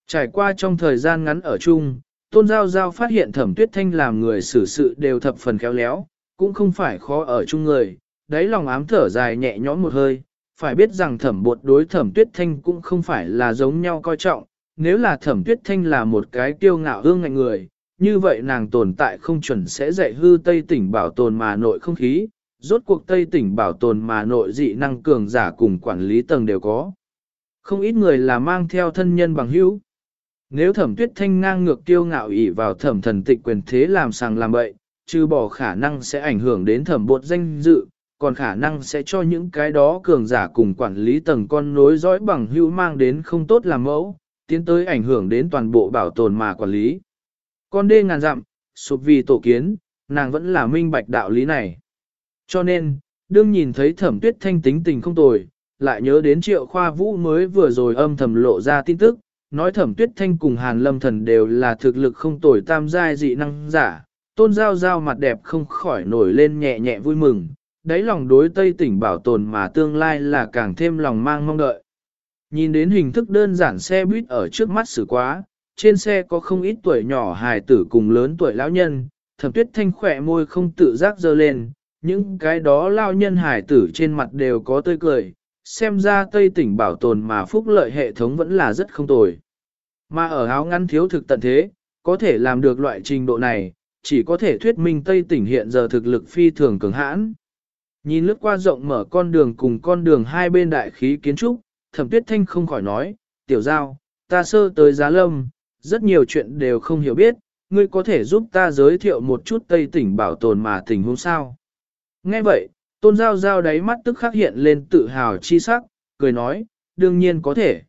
Trải qua trong thời gian ngắn ở chung, tôn giao giao phát hiện thẩm tuyết thanh làm người xử sự đều thập phần khéo léo, cũng không phải khó ở chung người, đáy lòng ám thở dài nhẹ nhõm một hơi, phải biết rằng thẩm bột đối thẩm tuyết thanh cũng không phải là giống nhau coi trọng, nếu là thẩm tuyết thanh là một cái kiêu ngạo hương ngạnh người, như vậy nàng tồn tại không chuẩn sẽ dạy hư Tây tỉnh bảo tồn mà nội không khí, rốt cuộc Tây tỉnh bảo tồn mà nội dị năng cường giả cùng quản lý tầng đều có. Không ít người là mang theo thân nhân bằng hữu. Nếu thẩm tuyết thanh ngang ngược kiêu ngạo ỷ vào thẩm thần tịch quyền thế làm sàng làm bậy, trừ bỏ khả năng sẽ ảnh hưởng đến thẩm bột danh dự, còn khả năng sẽ cho những cái đó cường giả cùng quản lý tầng con nối dõi bằng hữu mang đến không tốt làm mẫu, tiến tới ảnh hưởng đến toàn bộ bảo tồn mà quản lý. Con đê ngàn dặm, sụp vì tổ kiến, nàng vẫn là minh bạch đạo lý này. Cho nên, đương nhìn thấy thẩm tuyết thanh tính tình không tồi, lại nhớ đến triệu khoa vũ mới vừa rồi âm thầm lộ ra tin tức, nói thẩm tuyết thanh cùng hàn lâm thần đều là thực lực không tồi tam giai dị năng giả, tôn giao giao mặt đẹp không khỏi nổi lên nhẹ nhẹ vui mừng, đáy lòng đối Tây tỉnh bảo tồn mà tương lai là càng thêm lòng mang mong đợi. Nhìn đến hình thức đơn giản xe buýt ở trước mắt xử quá, trên xe có không ít tuổi nhỏ hài tử cùng lớn tuổi lão nhân, thẩm tuyết thanh khỏe môi không tự giác dơ lên, những cái đó lao nhân hài tử trên mặt đều có tươi cười, xem ra Tây tỉnh bảo tồn mà phúc lợi hệ thống vẫn là rất không tồi. Mà ở áo ngăn thiếu thực tận thế, có thể làm được loại trình độ này, chỉ có thể thuyết minh Tây tỉnh hiện giờ thực lực phi thường cường hãn. Nhìn lướt qua rộng mở con đường cùng con đường hai bên đại khí kiến trúc, thẩm tuyết thanh không khỏi nói, tiểu giao, ta sơ tới giá lâm, rất nhiều chuyện đều không hiểu biết, ngươi có thể giúp ta giới thiệu một chút Tây tỉnh bảo tồn mà tình huống sao. Nghe vậy, tôn giao giao đáy mắt tức khắc hiện lên tự hào chi sắc, cười nói, đương nhiên có thể.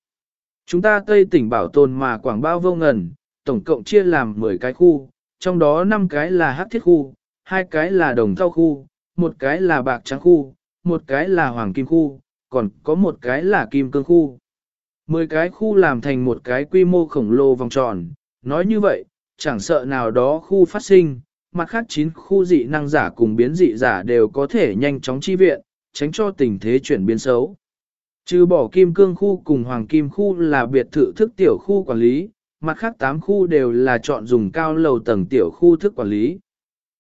Chúng ta Tây tỉnh bảo tồn mà quảng bao vô ngần, tổng cộng chia làm 10 cái khu, trong đó 5 cái là hắc thiết khu, hai cái là đồng thau khu, một cái là bạc trắng khu, một cái là hoàng kim khu, còn có một cái là kim cương khu. Mười cái khu làm thành một cái quy mô khổng lồ vòng tròn, nói như vậy, chẳng sợ nào đó khu phát sinh, mặt khác chín khu dị năng giả cùng biến dị giả đều có thể nhanh chóng chi viện, tránh cho tình thế chuyển biến xấu. Trừ bỏ kim cương khu cùng hoàng kim khu là biệt thự thức tiểu khu quản lý, mặt khác 8 khu đều là chọn dùng cao lầu tầng tiểu khu thức quản lý.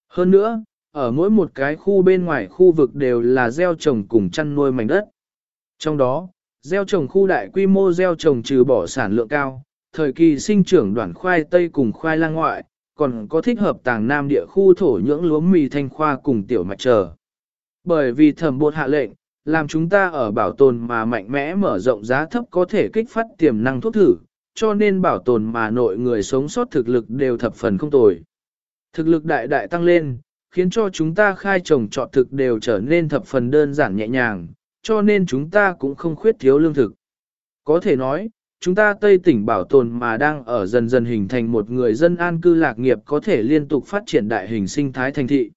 Hơn nữa, ở mỗi một cái khu bên ngoài khu vực đều là gieo trồng cùng chăn nuôi mảnh đất. Trong đó, gieo trồng khu đại quy mô gieo trồng trừ bỏ sản lượng cao, thời kỳ sinh trưởng đoạn khoai tây cùng khoai lang ngoại, còn có thích hợp tàng nam địa khu thổ nhưỡng lúa mì thanh khoa cùng tiểu mạch trở. Bởi vì thẩm bột hạ lệnh, làm chúng ta ở bảo tồn mà mạnh mẽ mở rộng giá thấp có thể kích phát tiềm năng thuốc thử, cho nên bảo tồn mà nội người sống sót thực lực đều thập phần không tồi. Thực lực đại đại tăng lên, khiến cho chúng ta khai trồng trọt thực đều trở nên thập phần đơn giản nhẹ nhàng, cho nên chúng ta cũng không khuyết thiếu lương thực. Có thể nói, chúng ta Tây tỉnh bảo tồn mà đang ở dần dần hình thành một người dân an cư lạc nghiệp có thể liên tục phát triển đại hình sinh thái thành thị.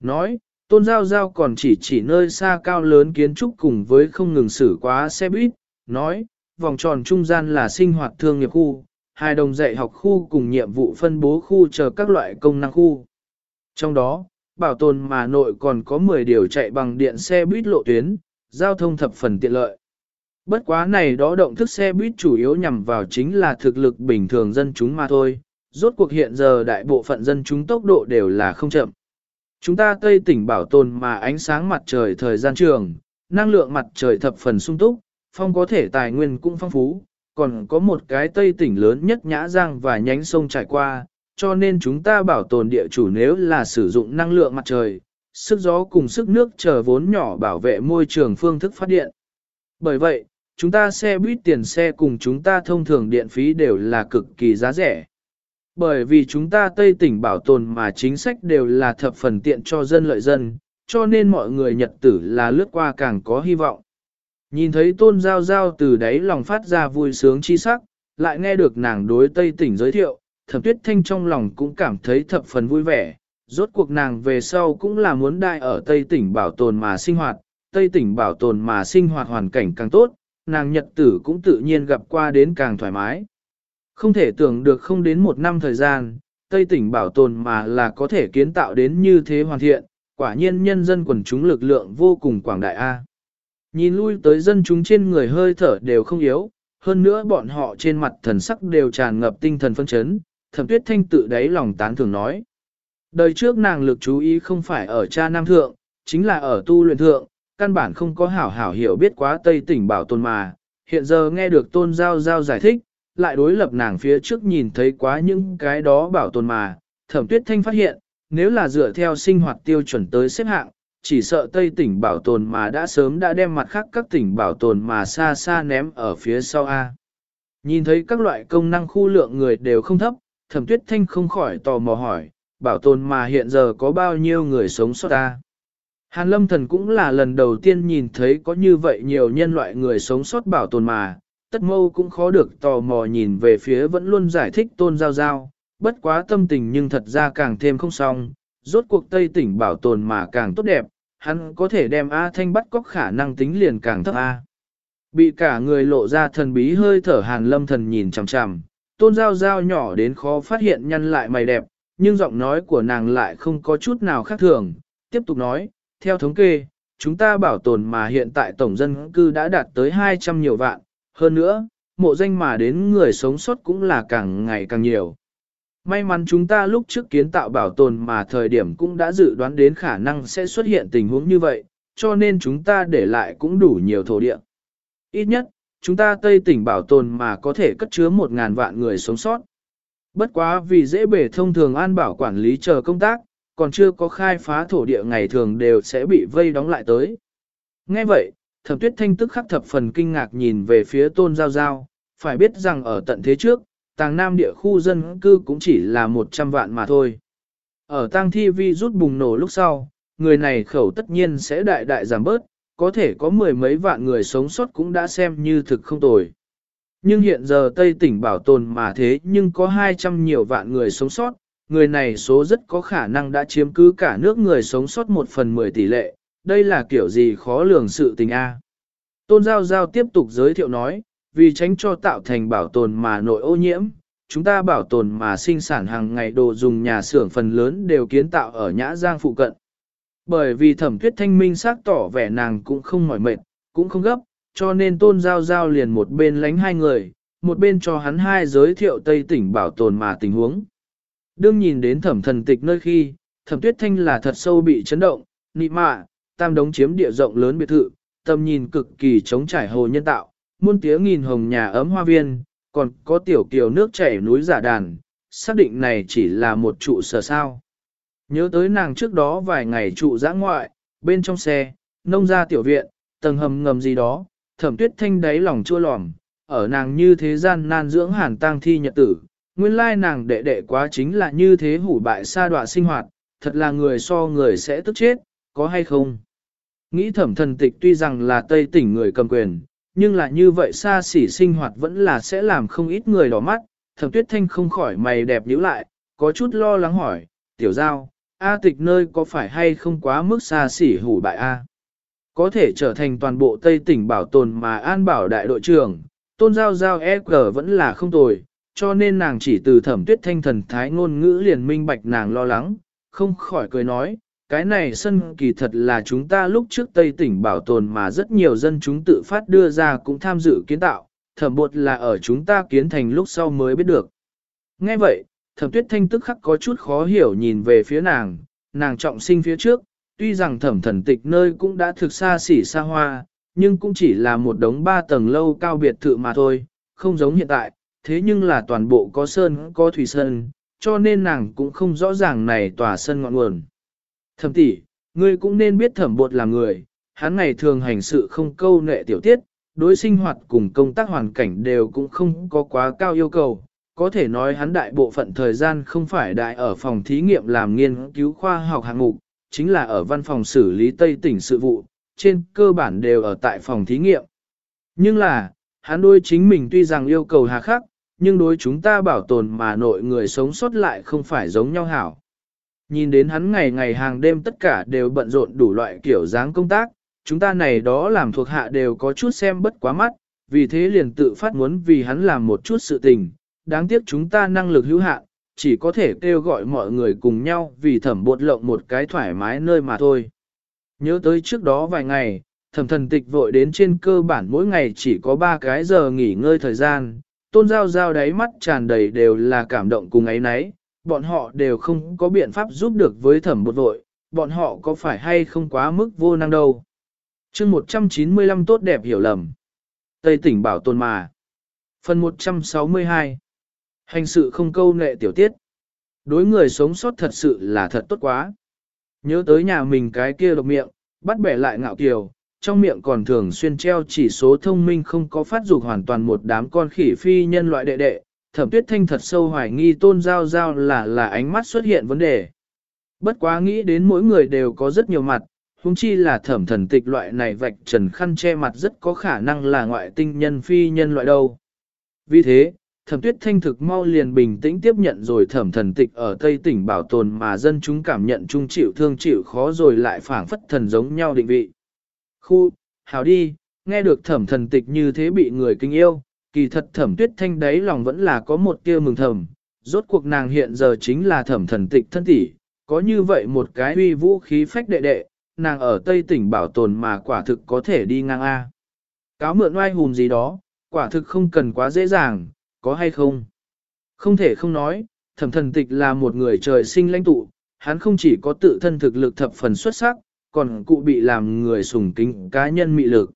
Nói, tôn giao giao còn chỉ chỉ nơi xa cao lớn kiến trúc cùng với không ngừng xử quá xe buýt, nói, vòng tròn trung gian là sinh hoạt thương nghiệp khu, hai đồng dạy học khu cùng nhiệm vụ phân bố khu chờ các loại công năng khu. Trong đó, bảo tồn mà nội còn có 10 điều chạy bằng điện xe buýt lộ tuyến, giao thông thập phần tiện lợi. Bất quá này đó động thức xe buýt chủ yếu nhằm vào chính là thực lực bình thường dân chúng mà thôi, rốt cuộc hiện giờ đại bộ phận dân chúng tốc độ đều là không chậm. Chúng ta Tây tỉnh bảo tồn mà ánh sáng mặt trời thời gian trường, năng lượng mặt trời thập phần sung túc, phong có thể tài nguyên cũng phong phú, còn có một cái Tây tỉnh lớn nhất Nhã Giang và nhánh sông trải qua, cho nên chúng ta bảo tồn địa chủ nếu là sử dụng năng lượng mặt trời, sức gió cùng sức nước chờ vốn nhỏ bảo vệ môi trường phương thức phát điện. Bởi vậy, chúng ta xe buýt tiền xe cùng chúng ta thông thường điện phí đều là cực kỳ giá rẻ. Bởi vì chúng ta Tây tỉnh bảo tồn mà chính sách đều là thập phần tiện cho dân lợi dân, cho nên mọi người nhật tử là lướt qua càng có hy vọng. Nhìn thấy tôn giao giao từ đấy lòng phát ra vui sướng chi sắc, lại nghe được nàng đối Tây tỉnh giới thiệu, thẩm tuyết thanh trong lòng cũng cảm thấy thập phần vui vẻ. Rốt cuộc nàng về sau cũng là muốn đại ở Tây tỉnh bảo tồn mà sinh hoạt, Tây tỉnh bảo tồn mà sinh hoạt hoàn cảnh càng tốt, nàng nhật tử cũng tự nhiên gặp qua đến càng thoải mái. Không thể tưởng được không đến một năm thời gian, Tây tỉnh bảo tồn mà là có thể kiến tạo đến như thế hoàn thiện, quả nhiên nhân dân quần chúng lực lượng vô cùng quảng đại A. Nhìn lui tới dân chúng trên người hơi thở đều không yếu, hơn nữa bọn họ trên mặt thần sắc đều tràn ngập tinh thần phân chấn, thẩm tuyết thanh tự đáy lòng tán thường nói. Đời trước nàng lực chú ý không phải ở cha nam thượng, chính là ở tu luyện thượng, căn bản không có hảo hảo hiểu biết quá Tây tỉnh bảo tồn mà, hiện giờ nghe được tôn giao giao giải thích, lại đối lập nàng phía trước nhìn thấy quá những cái đó bảo tồn mà, thẩm tuyết thanh phát hiện, nếu là dựa theo sinh hoạt tiêu chuẩn tới xếp hạng, chỉ sợ Tây tỉnh bảo tồn mà đã sớm đã đem mặt khác các tỉnh bảo tồn mà xa xa ném ở phía sau A. Nhìn thấy các loại công năng khu lượng người đều không thấp, thẩm tuyết thanh không khỏi tò mò hỏi, bảo tồn mà hiện giờ có bao nhiêu người sống sót ta. Hàn lâm thần cũng là lần đầu tiên nhìn thấy có như vậy nhiều nhân loại người sống sót bảo tồn mà, tất mâu cũng khó được tò mò nhìn về phía vẫn luôn giải thích tôn giao giao, bất quá tâm tình nhưng thật ra càng thêm không xong, rốt cuộc Tây tỉnh bảo tồn mà càng tốt đẹp, hắn có thể đem A Thanh bắt cóc khả năng tính liền càng thấp A. Bị cả người lộ ra thần bí hơi thở hàn lâm thần nhìn chằm chằm, tôn giao giao nhỏ đến khó phát hiện nhăn lại mày đẹp, nhưng giọng nói của nàng lại không có chút nào khác thường, tiếp tục nói, theo thống kê, chúng ta bảo tồn mà hiện tại tổng dân cư đã đạt tới 200 nhiều vạn, hơn nữa, mộ danh mà đến người sống sót cũng là càng ngày càng nhiều. May mắn chúng ta lúc trước kiến tạo bảo tồn mà thời điểm cũng đã dự đoán đến khả năng sẽ xuất hiện tình huống như vậy, cho nên chúng ta để lại cũng đủ nhiều thổ địa. Ít nhất, chúng ta Tây tỉnh bảo tồn mà có thể cất chứa một ngàn vạn người sống sót. Bất quá vì dễ bể thông thường an bảo quản lý chờ công tác, còn chưa có khai phá thổ địa ngày thường đều sẽ bị vây đóng lại tới. Nghe vậy, thẩm tuyết thanh tức khắc thập phần kinh ngạc nhìn về phía tôn giao giao, phải biết rằng ở tận thế trước, tàng nam địa khu dân cư cũng chỉ là 100 vạn mà thôi. Ở tang thi vi rút bùng nổ lúc sau, người này khẩu tất nhiên sẽ đại đại giảm bớt, có thể có mười mấy vạn người sống sót cũng đã xem như thực không tồi. Nhưng hiện giờ Tây tỉnh bảo tồn mà thế nhưng có 200 nhiều vạn người sống sót, người này số rất có khả năng đã chiếm cứ cả nước người sống sót một phần 10 tỷ lệ, đây là kiểu gì khó lường sự tình a. Tôn Giao Giao tiếp tục giới thiệu nói, vì tránh cho tạo thành bảo tồn mà nội ô nhiễm, chúng ta bảo tồn mà sinh sản hàng ngày đồ dùng nhà xưởng phần lớn đều kiến tạo ở Nhã Giang phụ cận. Bởi vì thẩm tuyết thanh minh xác tỏ vẻ nàng cũng không mỏi mệt, cũng không gấp, cho nên tôn giao giao liền một bên lánh hai người, một bên cho hắn hai giới thiệu Tây tỉnh bảo tồn mà tình huống. Đương nhìn đến thẩm thần tịch nơi khi, thẩm tuyết thanh là thật sâu bị chấn động, nị mạ, tam đống chiếm địa rộng lớn biệt thự, tầm nhìn cực kỳ trống trải hồ nhân tạo, muôn tiếng nghìn hồng nhà ấm hoa viên, còn có tiểu kiều nước chảy núi giả đàn, xác định này chỉ là một trụ sở sao. Nhớ tới nàng trước đó vài ngày trụ giã ngoại, bên trong xe, nông gia tiểu viện, tầng hầm ngầm gì đó, thẩm tuyết thanh đáy lòng chua lòm, ở nàng như thế gian nan dưỡng hàn tang thi nhật tử, nguyên lai nàng đệ đệ quá chính là như thế hủ bại sa đọa sinh hoạt, thật là người so người sẽ tức chết, có hay không? Nghĩ thẩm thần tịch tuy rằng là tây tỉnh người cầm quyền, nhưng là như vậy xa xỉ sinh hoạt vẫn là sẽ làm không ít người đỏ mắt, thẩm tuyết thanh không khỏi mày đẹp nhíu lại, có chút lo lắng hỏi, tiểu giao, A tịch nơi có phải hay không quá mức xa xỉ hủ bại A? Có thể trở thành toàn bộ Tây tỉnh bảo tồn mà an bảo đại đội trưởng, tôn giao giao EG vẫn là không tồi, cho nên nàng chỉ từ thẩm tuyết thanh thần thái ngôn ngữ liền minh bạch nàng lo lắng, không khỏi cười nói, cái này sân kỳ thật là chúng ta lúc trước Tây tỉnh bảo tồn mà rất nhiều dân chúng tự phát đưa ra cũng tham dự kiến tạo, thẩm bột là ở chúng ta kiến thành lúc sau mới biết được. Nghe vậy, thẩm tuyết thanh tức khắc có chút khó hiểu nhìn về phía nàng, nàng trọng sinh phía trước, tuy rằng thẩm thần tịch nơi cũng đã thực xa xỉ xa hoa, nhưng cũng chỉ là một đống ba tầng lâu cao biệt thự mà thôi, không giống hiện tại, thế nhưng là toàn bộ có sơn có thủy sơn, cho nên nàng cũng không rõ ràng này tòa sân ngọn nguồn. Thẩm tỷ, ngươi cũng nên biết thẩm bột là người, hắn ngày thường hành sự không câu nệ tiểu tiết, đối sinh hoạt cùng công tác hoàn cảnh đều cũng không có quá cao yêu cầu. Có thể nói hắn đại bộ phận thời gian không phải đại ở phòng thí nghiệm làm nghiên cứu khoa học hạng mục, chính là ở văn phòng xử lý Tây tỉnh sự vụ, trên cơ bản đều ở tại phòng thí nghiệm. Nhưng là, hắn đối chính mình tuy rằng yêu cầu hà khắc, nhưng đối chúng ta bảo tồn mà nội người sống sót lại không phải giống nhau hảo. Nhìn đến hắn ngày ngày hàng đêm tất cả đều bận rộn đủ loại kiểu dáng công tác, chúng ta này đó làm thuộc hạ đều có chút xem bất quá mắt, vì thế liền tự phát muốn vì hắn làm một chút sự tình, đáng tiếc chúng ta năng lực hữu hạn, chỉ có thể kêu gọi mọi người cùng nhau vì thẩm bột lộng một cái thoải mái nơi mà thôi. Nhớ tới trước đó vài ngày, thẩm thần tịch vội đến trên cơ bản mỗi ngày chỉ có 3 cái giờ nghỉ ngơi thời gian, tôn giao giao đáy mắt tràn đầy đều là cảm động cùng ấy nấy, bọn họ đều không có biện pháp giúp được với thẩm bột vội, bọn họ có phải hay không quá mức vô năng đâu. chương 195 tốt đẹp hiểu lầm. Tây tỉnh bảo tồn mà. Phần 162. Hành sự không câu nệ tiểu tiết. Đối người sống sót thật sự là thật tốt quá. Nhớ tới nhà mình cái kia độc miệng, bắt bẻ lại ngạo kiều, trong miệng còn thường xuyên treo chỉ số thông minh không có phát dục hoàn toàn một đám con khỉ phi nhân loại đệ đệ, thẩm tuyết thanh thật sâu hoài nghi tôn giao giao là là ánh mắt xuất hiện vấn đề. Bất quá nghĩ đến mỗi người đều có rất nhiều mặt, huống chi là thẩm thần tịch loại này vạch trần khăn che mặt rất có khả năng là ngoại tinh nhân phi nhân loại đâu. Vì thế, thẩm tuyết thanh thực mau liền bình tĩnh tiếp nhận rồi thẩm thần tịch ở Tây tỉnh bảo tồn mà dân chúng cảm nhận chung chịu thương chịu khó rồi lại phảng phất thần giống nhau định vị. Khu, hào đi, nghe được thẩm thần tịch như thế bị người kinh yêu, kỳ thật thẩm tuyết thanh đấy lòng vẫn là có một tia mừng thầm, rốt cuộc nàng hiện giờ chính là thẩm thần tịch thân tỷ, có như vậy một cái uy vũ khí phách đệ đệ, nàng ở Tây tỉnh bảo tồn mà quả thực có thể đi ngang A. Cáo mượn oai hùm gì đó, quả thực không cần quá dễ dàng, có hay không? Không thể không nói, thẩm thần tịch là một người trời sinh lãnh tụ, hắn không chỉ có tự thân thực lực thập phần xuất sắc, còn cụ bị làm người sùng kính cá nhân mị lực.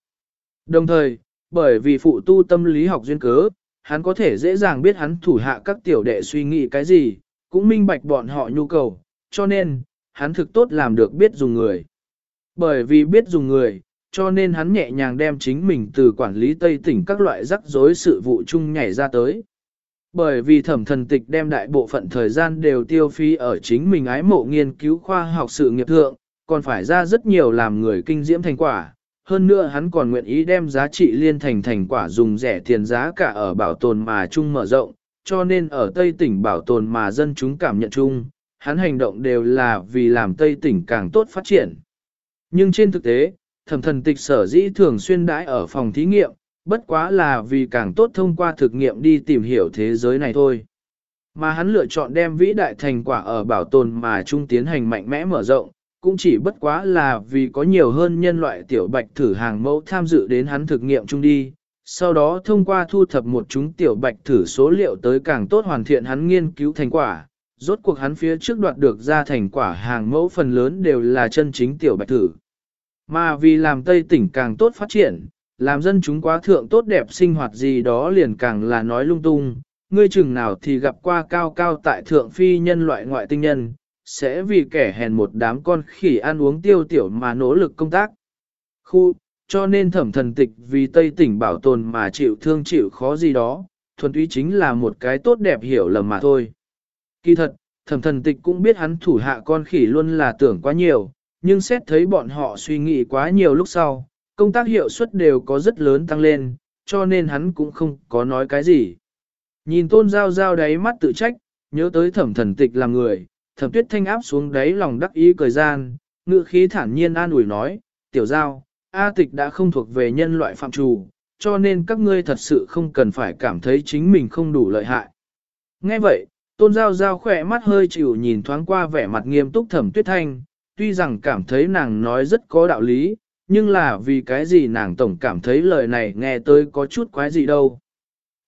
Đồng thời, bởi vì phụ tu tâm lý học duyên cớ, hắn có thể dễ dàng biết hắn thủ hạ các tiểu đệ suy nghĩ cái gì, cũng minh bạch bọn họ nhu cầu, cho nên, hắn thực tốt làm được biết dùng người. Bởi vì biết dùng người, cho nên hắn nhẹ nhàng đem chính mình từ quản lý Tây tỉnh các loại rắc rối sự vụ chung nhảy ra tới. Bởi vì thẩm thần tịch đem đại bộ phận thời gian đều tiêu phí ở chính mình ái mộ nghiên cứu khoa học sự nghiệp thượng, còn phải ra rất nhiều làm người kinh diễm thành quả. Hơn nữa hắn còn nguyện ý đem giá trị liên thành thành quả dùng rẻ tiền giá cả ở bảo tồn mà chung mở rộng, cho nên ở Tây tỉnh bảo tồn mà dân chúng cảm nhận chung, hắn hành động đều là vì làm Tây tỉnh càng tốt phát triển. Nhưng trên thực tế, thẩm thần tịch sở dĩ thường xuyên đãi ở phòng thí nghiệm, bất quá là vì càng tốt thông qua thực nghiệm đi tìm hiểu thế giới này thôi. Mà hắn lựa chọn đem vĩ đại thành quả ở bảo tồn mà trung tiến hành mạnh mẽ mở rộng, cũng chỉ bất quá là vì có nhiều hơn nhân loại tiểu bạch thử hàng mẫu tham dự đến hắn thực nghiệm chung đi, sau đó thông qua thu thập một chúng tiểu bạch thử số liệu tới càng tốt hoàn thiện hắn nghiên cứu thành quả. Rốt cuộc hắn phía trước đoạt được ra thành quả hàng mẫu phần lớn đều là chân chính tiểu bạch thử. Mà vì làm Tây tỉnh càng tốt phát triển, làm dân chúng quá thượng tốt đẹp sinh hoạt gì đó liền càng là nói lung tung, ngươi chừng nào thì gặp qua cao cao tại thượng phi nhân loại ngoại tinh nhân, sẽ vì kẻ hèn một đám con khỉ ăn uống tiêu tiểu mà nỗ lực công tác. Khu, cho nên thẩm thần tịch vì Tây tỉnh bảo tồn mà chịu thương chịu khó gì đó, thuần túy chính là một cái tốt đẹp hiểu lầm mà thôi. Kỳ thật, thẩm thần tịch cũng biết hắn thủ hạ con khỉ luôn là tưởng quá nhiều, nhưng xét thấy bọn họ suy nghĩ quá nhiều lúc sau, công tác hiệu suất đều có rất lớn tăng lên, cho nên hắn cũng không có nói cái gì. Nhìn tôn giao giao đáy mắt tự trách, nhớ tới thẩm thần tịch làm người, thẩm tuyết thanh áp xuống đáy lòng đắc ý cười gian, ngự khí thản nhiên an ủi nói, tiểu giao, A tịch đã không thuộc về nhân loại phạm trù, cho nên các ngươi thật sự không cần phải cảm thấy chính mình không đủ lợi hại. Nghe vậy, tôn giao giao khỏe mắt hơi chịu nhìn thoáng qua vẻ mặt nghiêm túc thẩm tuyết thanh, tuy rằng cảm thấy nàng nói rất có đạo lý, nhưng là vì cái gì nàng tổng cảm thấy lời này nghe tới có chút quái gì đâu.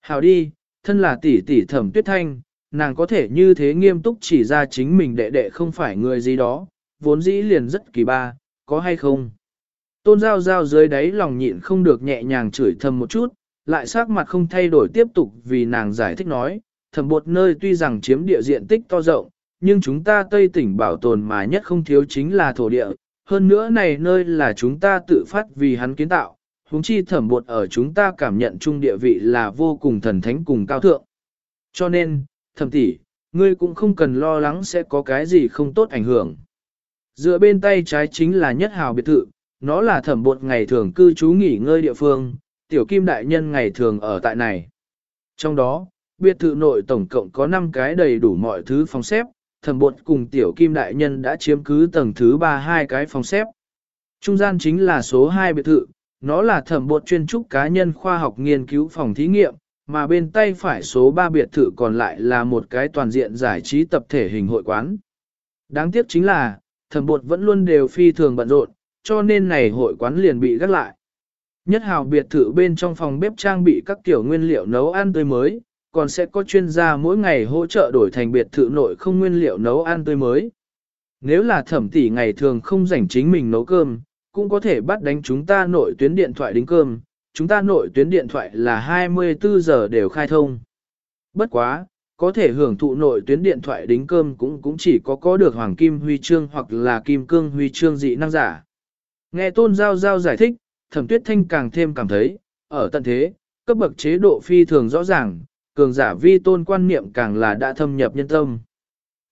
Hào đi, thân là tỷ tỷ thẩm tuyết thanh, nàng có thể như thế nghiêm túc chỉ ra chính mình đệ đệ không phải người gì đó, vốn dĩ liền rất kỳ ba, có hay không? Tôn giao giao dưới đáy lòng nhịn không được nhẹ nhàng chửi thầm một chút, lại sắc mặt không thay đổi tiếp tục vì nàng giải thích nói, thẩm bột nơi tuy rằng chiếm địa diện tích to rộng, nhưng chúng ta Tây tỉnh bảo tồn mà nhất không thiếu chính là thổ địa, hơn nữa này nơi là chúng ta tự phát vì hắn kiến tạo, huống chi thẩm bột ở chúng ta cảm nhận chung địa vị là vô cùng thần thánh cùng cao thượng. Cho nên, thẩm tỷ, ngươi cũng không cần lo lắng sẽ có cái gì không tốt ảnh hưởng. Dựa bên tay trái chính là nhất hào biệt thự, nó là thẩm bột ngày thường cư trú nghỉ ngơi địa phương, tiểu kim đại nhân ngày thường ở tại này. Trong đó, biệt thự nội tổng cộng có 5 cái đầy đủ mọi thứ phòng xếp, thẩm bột cùng tiểu kim đại nhân đã chiếm cứ tầng thứ ba hai cái phòng xếp. Trung gian chính là số 2 biệt thự, nó là thẩm bột chuyên trúc cá nhân khoa học nghiên cứu phòng thí nghiệm, mà bên tay phải số 3 biệt thự còn lại là một cái toàn diện giải trí tập thể hình hội quán. Đáng tiếc chính là, thẩm bột vẫn luôn đều phi thường bận rộn, cho nên này hội quán liền bị gác lại. Nhất hào biệt thự bên trong phòng bếp trang bị các kiểu nguyên liệu nấu ăn tươi mới, còn sẽ có chuyên gia mỗi ngày hỗ trợ đổi thành biệt thự nội không nguyên liệu nấu ăn tươi mới. Nếu là thẩm tỷ ngày thường không rảnh chính mình nấu cơm, cũng có thể bắt đánh chúng ta nội tuyến điện thoại đính cơm, chúng ta nội tuyến điện thoại là 24 giờ đều khai thông. Bất quá, có thể hưởng thụ nội tuyến điện thoại đính cơm cũng cũng chỉ có có được hoàng kim huy chương hoặc là kim cương huy chương dị năng giả. Nghe tôn giao giao giải thích, thẩm tuyết thanh càng thêm cảm thấy, ở tận thế, cấp bậc chế độ phi thường rõ ràng, cường giả vi tôn quan niệm càng là đã thâm nhập nhân tâm.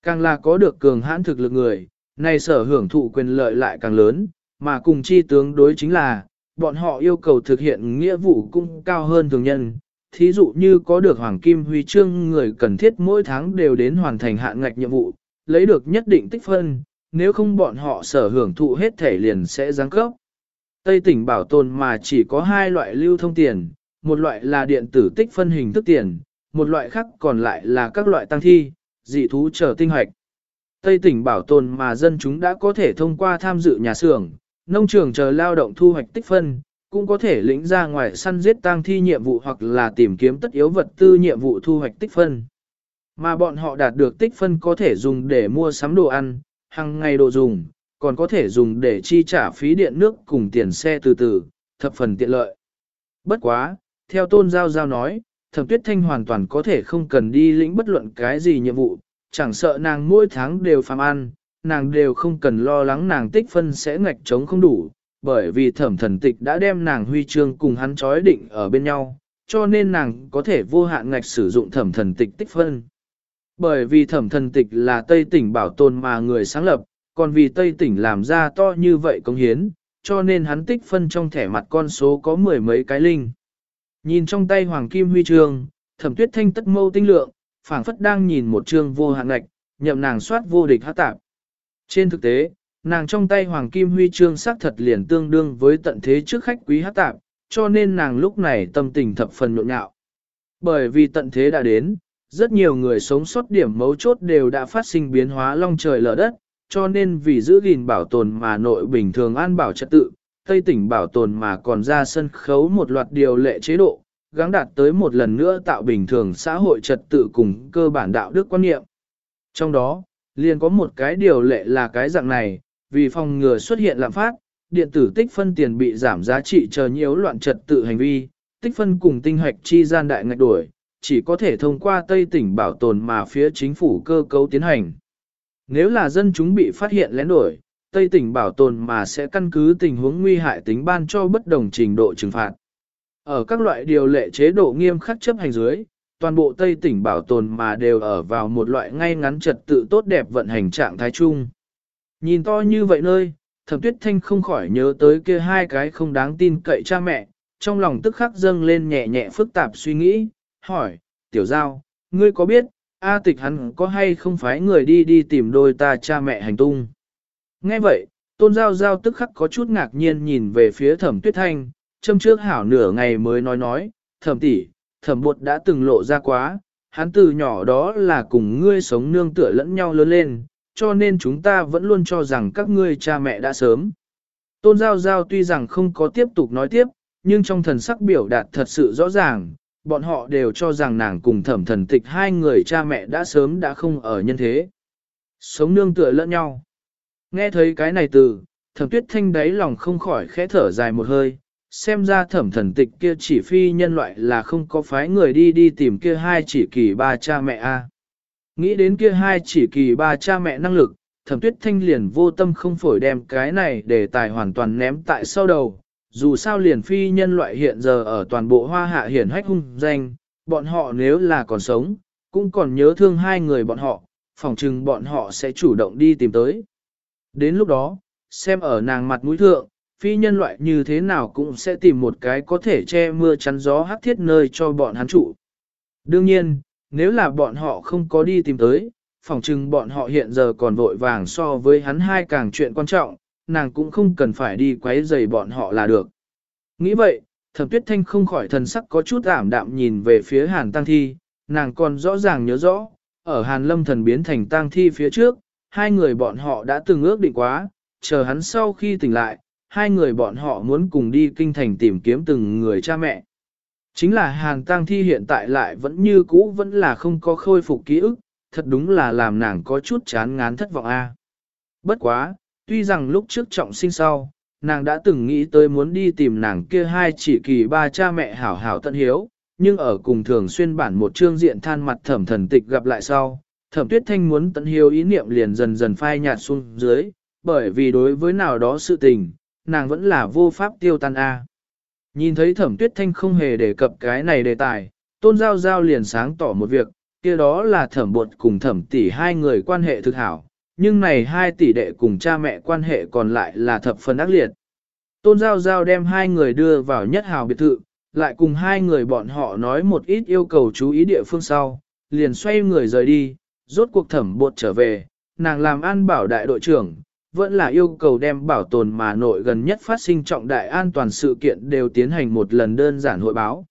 Càng là có được cường hãn thực lực người, nay sở hưởng thụ quyền lợi lại càng lớn, mà cùng chi tướng đối chính là, bọn họ yêu cầu thực hiện nghĩa vụ cung cao hơn thường nhân. Thí dụ như có được hoàng kim huy chương người cần thiết mỗi tháng đều đến hoàn thành hạn ngạch nhiệm vụ, lấy được nhất định tích phân, nếu không bọn họ sở hưởng thụ hết thể liền sẽ giáng cấp. Tây tỉnh bảo tồn mà chỉ có hai loại lưu thông tiền, một loại là điện tử tích phân hình thức tiền, một loại khác còn lại là các loại tăng thi, dị thú trở tinh hoạch. Tây tỉnh bảo tồn mà dân chúng đã có thể thông qua tham dự nhà xưởng, nông trường chờ lao động thu hoạch tích phân, cũng có thể lĩnh ra ngoài săn giết tăng thi nhiệm vụ hoặc là tìm kiếm tất yếu vật tư nhiệm vụ thu hoạch tích phân. Mà bọn họ đạt được tích phân có thể dùng để mua sắm đồ ăn, hàng ngày đồ dùng, còn có thể dùng để chi trả phí điện nước cùng tiền xe từ từ, thập phần tiện lợi. Bất quá, theo tôn giao giao nói, thẩm tuyết thanh hoàn toàn có thể không cần đi lĩnh bất luận cái gì nhiệm vụ, chẳng sợ nàng mỗi tháng đều phàm ăn, nàng đều không cần lo lắng nàng tích phân sẽ ngạch trống không đủ, bởi vì thẩm thần tịch đã đem nàng huy chương cùng hắn trói định ở bên nhau, cho nên nàng có thể vô hạn ngạch sử dụng thẩm thần tịch tích phân. Bởi vì thẩm thần tịch là Tây tỉnh bảo tồn mà người sáng lập, còn vì Tây tỉnh làm ra to như vậy công hiến, cho nên hắn tích phân trong thẻ mặt con số có mười mấy cái linh. Nhìn trong tay hoàng kim huy chương, thẩm tuyết thanh tất mâu tinh lượng, phảng phất đang nhìn một chương vô hạn ngạch, nhậm nàng soát vô địch hát tạp. Trên thực tế, nàng trong tay hoàng kim huy chương xác thật liền tương đương với tận thế trước khách quý hát tạp, cho nên nàng lúc này tâm tình thập phần nhộn nhạo. Bởi vì tận thế đã đến, rất nhiều người sống sót điểm mấu chốt đều đã phát sinh biến hóa long trời lở đất, cho nên vì giữ gìn bảo tồn mà nội bình thường an bảo trật tự, Tây tỉnh bảo tồn mà còn ra sân khấu một loạt điều lệ chế độ, gắng đạt tới một lần nữa tạo bình thường xã hội trật tự cùng cơ bản đạo đức quan niệm. Trong đó, liền có một cái điều lệ là cái dạng này, vì phòng ngừa xuất hiện lạm phát, điện tử tích phân tiền bị giảm giá trị chờ nhiễu loạn trật tự hành vi, tích phân cùng tinh hoạch chi gian đại ngạch đổi, chỉ có thể thông qua Tây tỉnh bảo tồn mà phía chính phủ cơ cấu tiến hành. Nếu là dân chúng bị phát hiện lén đổi, Tây tỉnh bảo tồn mà sẽ căn cứ tình huống nguy hại tính ban cho bất đồng trình độ trừng phạt. Ở các loại điều lệ chế độ nghiêm khắc chấp hành dưới, toàn bộ Tây tỉnh bảo tồn mà đều ở vào một loại ngay ngắn trật tự tốt đẹp vận hành trạng thái chung. Nhìn to như vậy nơi, thẩm tuyết thanh không khỏi nhớ tới kia hai cái không đáng tin cậy cha mẹ, trong lòng tức khắc dâng lên nhẹ nhẹ phức tạp suy nghĩ, hỏi, tiểu giao, ngươi có biết, A tịch hắn có hay không phải người đi đi tìm đôi ta cha mẹ hành tung? Nghe vậy, tôn giao giao tức khắc có chút ngạc nhiên nhìn về phía thẩm tuyết thanh, châm trước hảo nửa ngày mới nói nói, thẩm tỷ, thẩm bột đã từng lộ ra quá, hắn từ nhỏ đó là cùng ngươi sống nương tựa lẫn nhau lớn lên, cho nên chúng ta vẫn luôn cho rằng các ngươi cha mẹ đã sớm. Tôn giao giao tuy rằng không có tiếp tục nói tiếp, nhưng trong thần sắc biểu đạt thật sự rõ ràng, bọn họ đều cho rằng nàng cùng thẩm thần tịch hai người cha mẹ đã sớm đã không ở nhân thế. Sống nương tựa lẫn nhau. Nghe thấy cái này từ, thẩm tuyết thanh đáy lòng không khỏi khẽ thở dài một hơi, xem ra thẩm thần tịch kia chỉ phi nhân loại là không có phái người đi đi tìm kia hai chỉ kỳ ba cha mẹ a. Nghĩ đến kia hai chỉ kỳ ba cha mẹ năng lực, thẩm tuyết thanh liền vô tâm không phổi đem cái này để tài hoàn toàn ném tại sau đầu. Dù sao liền phi nhân loại hiện giờ ở toàn bộ hoa hạ hiển hách hung danh, bọn họ nếu là còn sống, cũng còn nhớ thương hai người bọn họ, phỏng chừng bọn họ sẽ chủ động đi tìm tới. Đến lúc đó, xem ở nàng mặt mũi thượng, phi nhân loại như thế nào cũng sẽ tìm một cái có thể che mưa chắn gió hắc thiết nơi cho bọn hắn trụ. Đương nhiên, nếu là bọn họ không có đi tìm tới, phỏng chừng bọn họ hiện giờ còn vội vàng so với hắn hai càng chuyện quan trọng, nàng cũng không cần phải đi quấy rầy bọn họ là được. Nghĩ vậy, thẩm tuyết thanh không khỏi thần sắc có chút ảm đạm nhìn về phía hàn tăng thi, nàng còn rõ ràng nhớ rõ, ở hàn lâm thần biến thành tăng thi phía trước, hai người bọn họ đã từng ước định quá, chờ hắn sau khi tỉnh lại, hai người bọn họ muốn cùng đi kinh thành tìm kiếm từng người cha mẹ. Chính là hàn tang thi hiện tại lại vẫn như cũ vẫn là không có khôi phục ký ức, thật đúng là làm nàng có chút chán ngán thất vọng a. Bất quá, tuy rằng lúc trước trọng sinh sau, nàng đã từng nghĩ tới muốn đi tìm nàng kia hai chỉ kỳ ba cha mẹ hảo hảo tận hiếu, nhưng ở cùng thường xuyên bản một chương diện than mặt thẩm thần tịch gặp lại sau, thẩm tuyết thanh muốn tận hiếu ý niệm liền dần dần phai nhạt xuống dưới, bởi vì đối với nào đó sự tình, nàng vẫn là vô pháp tiêu tan A. Nhìn thấy thẩm tuyết thanh không hề đề cập cái này đề tài, tôn giao giao liền sáng tỏ một việc, kia đó là thẩm bột cùng thẩm tỷ hai người quan hệ thực hảo, nhưng này hai tỷ đệ cùng cha mẹ quan hệ còn lại là thập phần ác liệt. Tôn giao giao đem hai người đưa vào nhất hào biệt thự, lại cùng hai người bọn họ nói một ít yêu cầu chú ý địa phương sau, liền xoay người rời đi, rốt cuộc thẩm bột trở về, nàng làm an bảo đại đội trưởng, vẫn là yêu cầu đem bảo tồn mà nội gần nhất phát sinh trọng đại an toàn sự kiện đều tiến hành một lần đơn giản hội báo.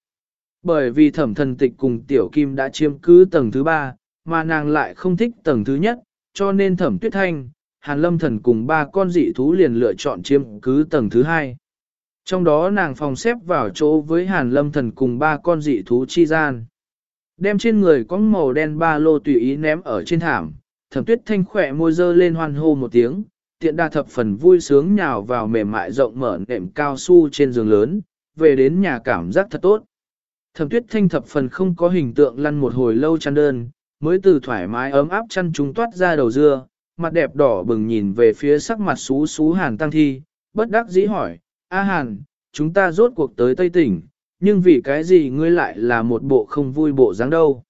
Bởi vì thẩm thần tịch cùng tiểu kim đã chiếm cứ tầng thứ ba, mà nàng lại không thích tầng thứ nhất, cho nên thẩm tuyết thanh, hàn lâm thần cùng ba con dị thú liền lựa chọn chiếm cứ tầng thứ hai. Trong đó nàng phòng xếp vào chỗ với hàn lâm thần cùng ba con dị thú chi gian. Đem trên người có màu đen ba lô tùy ý ném ở trên thảm, thẩm tuyết thanh khỏe môi dơ lên hoan hô một tiếng, tiện đa thập phần vui sướng nhào vào mềm mại rộng mở nệm cao su trên giường lớn, về đến nhà cảm giác thật tốt. Thẩm tuyết thanh thập phần không có hình tượng lăn một hồi lâu chăn đơn, mới từ thoải mái ấm áp chăn chúng toát ra đầu dưa, mặt đẹp đỏ bừng nhìn về phía sắc mặt xú xú hàn tăng thi, bất đắc dĩ hỏi, A hàn, chúng ta rốt cuộc tới Tây tỉnh, nhưng vì cái gì ngươi lại là một bộ không vui bộ dáng đâu.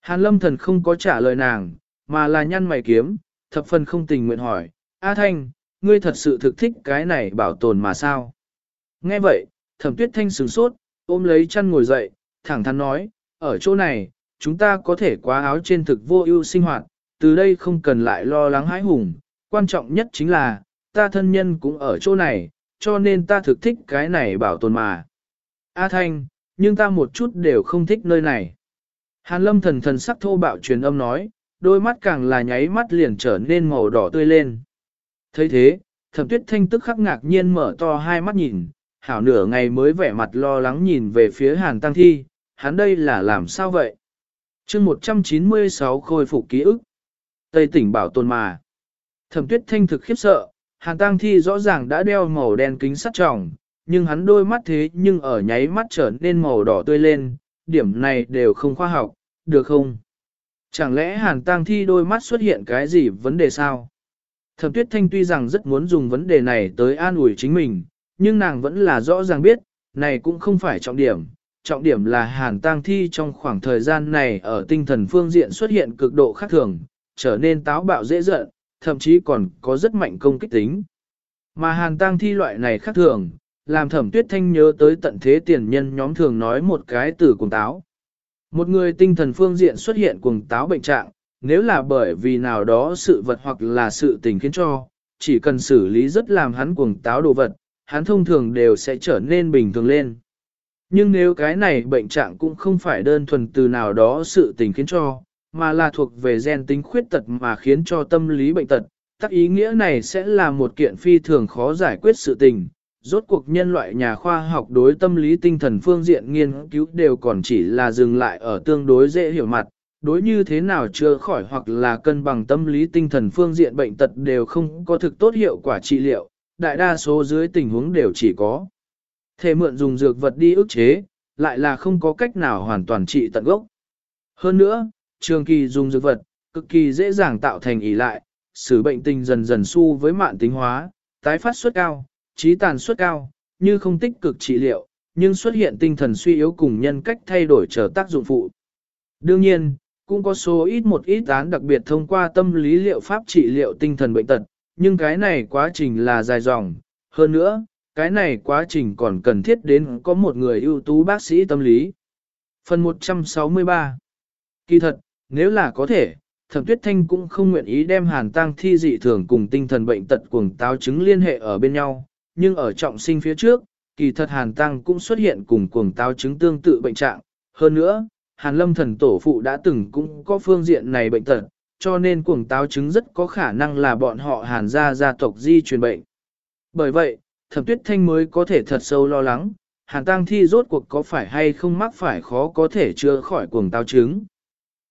Hàn lâm thần không có trả lời nàng, mà là nhăn mày kiếm, thập phần không tình nguyện hỏi, A Thanh, ngươi thật sự thực thích cái này bảo tồn mà sao? Nghe vậy, thẩm tuyết thanh sửng sốt, ôm lấy chăn ngồi dậy, thẳng thắn nói, ở chỗ này, chúng ta có thể quá áo trên thực vô ưu sinh hoạt, từ đây không cần lại lo lắng hãi hùng, quan trọng nhất chính là, ta thân nhân cũng ở chỗ này, cho nên ta thực thích cái này bảo tồn mà. A Thanh, nhưng ta một chút đều không thích nơi này. Hàn lâm thần thần sắc thô bạo truyền âm nói, đôi mắt càng là nháy mắt liền trở nên màu đỏ tươi lên thấy thế, thẩm tuyết thanh tức khắc ngạc nhiên mở to hai mắt nhìn, hảo nửa ngày mới vẻ mặt lo lắng nhìn về phía hàn tăng thi, hắn đây là làm sao vậy? chương 196 khôi phục ký ức. Tây tỉnh bảo tồn mà. Thẩm tuyết thanh thực khiếp sợ, hàn tăng thi rõ ràng đã đeo màu đen kính sắt tròng, nhưng hắn đôi mắt thế nhưng ở nháy mắt trở nên màu đỏ tươi lên, điểm này đều không khoa học, được không? Chẳng lẽ hàn tăng thi đôi mắt xuất hiện cái gì vấn đề sao? Thẩm tuyết thanh tuy rằng rất muốn dùng vấn đề này tới an ủi chính mình, nhưng nàng vẫn là rõ ràng biết, này cũng không phải trọng điểm. Trọng điểm là hàn tang thi trong khoảng thời gian này ở tinh thần phương diện xuất hiện cực độ khác thường, trở nên táo bạo dễ giận, thậm chí còn có rất mạnh công kích tính. Mà hàn tang thi loại này khác thường, làm thẩm tuyết thanh nhớ tới tận thế tiền nhân nhóm thường nói một cái từ cuồng táo. Một người tinh thần phương diện xuất hiện cuồng táo bệnh trạng, nếu là bởi vì nào đó sự vật hoặc là sự tình khiến cho, chỉ cần xử lý rất làm hắn cuồng táo đồ vật, hắn thông thường đều sẽ trở nên bình thường lên. Nhưng nếu cái này bệnh trạng cũng không phải đơn thuần từ nào đó sự tình khiến cho, mà là thuộc về gen tính khuyết tật mà khiến cho tâm lý bệnh tật, tắc ý nghĩa này sẽ là một kiện phi thường khó giải quyết sự tình. Rốt cuộc nhân loại nhà khoa học đối tâm lý tinh thần phương diện nghiên cứu đều còn chỉ là dừng lại ở tương đối dễ hiểu mặt, đối như thế nào chưa khỏi hoặc là cân bằng tâm lý tinh thần phương diện bệnh tật đều không có thực tốt hiệu quả trị liệu, đại đa số dưới tình huống đều chỉ có thể mượn dùng dược vật đi ức chế, lại là không có cách nào hoàn toàn trị tận gốc. Hơn nữa, trường kỳ dùng dược vật, cực kỳ dễ dàng tạo thành ỉ lại, xử bệnh tình dần dần su với mạng tính hóa, tái phát suất cao, trí tàn suất cao, như không tích cực trị liệu, nhưng xuất hiện tinh thần suy yếu cùng nhân cách thay đổi trở tác dụng phụ. Đương nhiên, cũng có số ít một ít án đặc biệt thông qua tâm lý liệu pháp trị liệu tinh thần bệnh tật, nhưng cái này quá trình là dài dòng. Hơn nữa, cái này quá trình còn cần thiết đến có một người ưu tú bác sĩ tâm lý. Phần 163 Kỳ thật, nếu là có thể, thẩm tuyết thanh cũng không nguyện ý đem hàn tang thi dị thường cùng tinh thần bệnh tật cuồng táo chứng liên hệ ở bên nhau, nhưng ở trọng sinh phía trước, kỳ thật hàn tăng cũng xuất hiện cùng cuồng táo chứng tương tự bệnh trạng. Hơn nữa, hàn lâm thần tổ phụ đã từng cũng có phương diện này bệnh tật, cho nên cuồng táo chứng rất có khả năng là bọn họ hàn gia gia tộc di truyền bệnh. Bởi vậy, thẩm tuyết thanh mới có thể thật sâu lo lắng, hàn tăng thi rốt cuộc có phải hay không mắc phải khó có thể chữa khỏi cuồng táo chứng.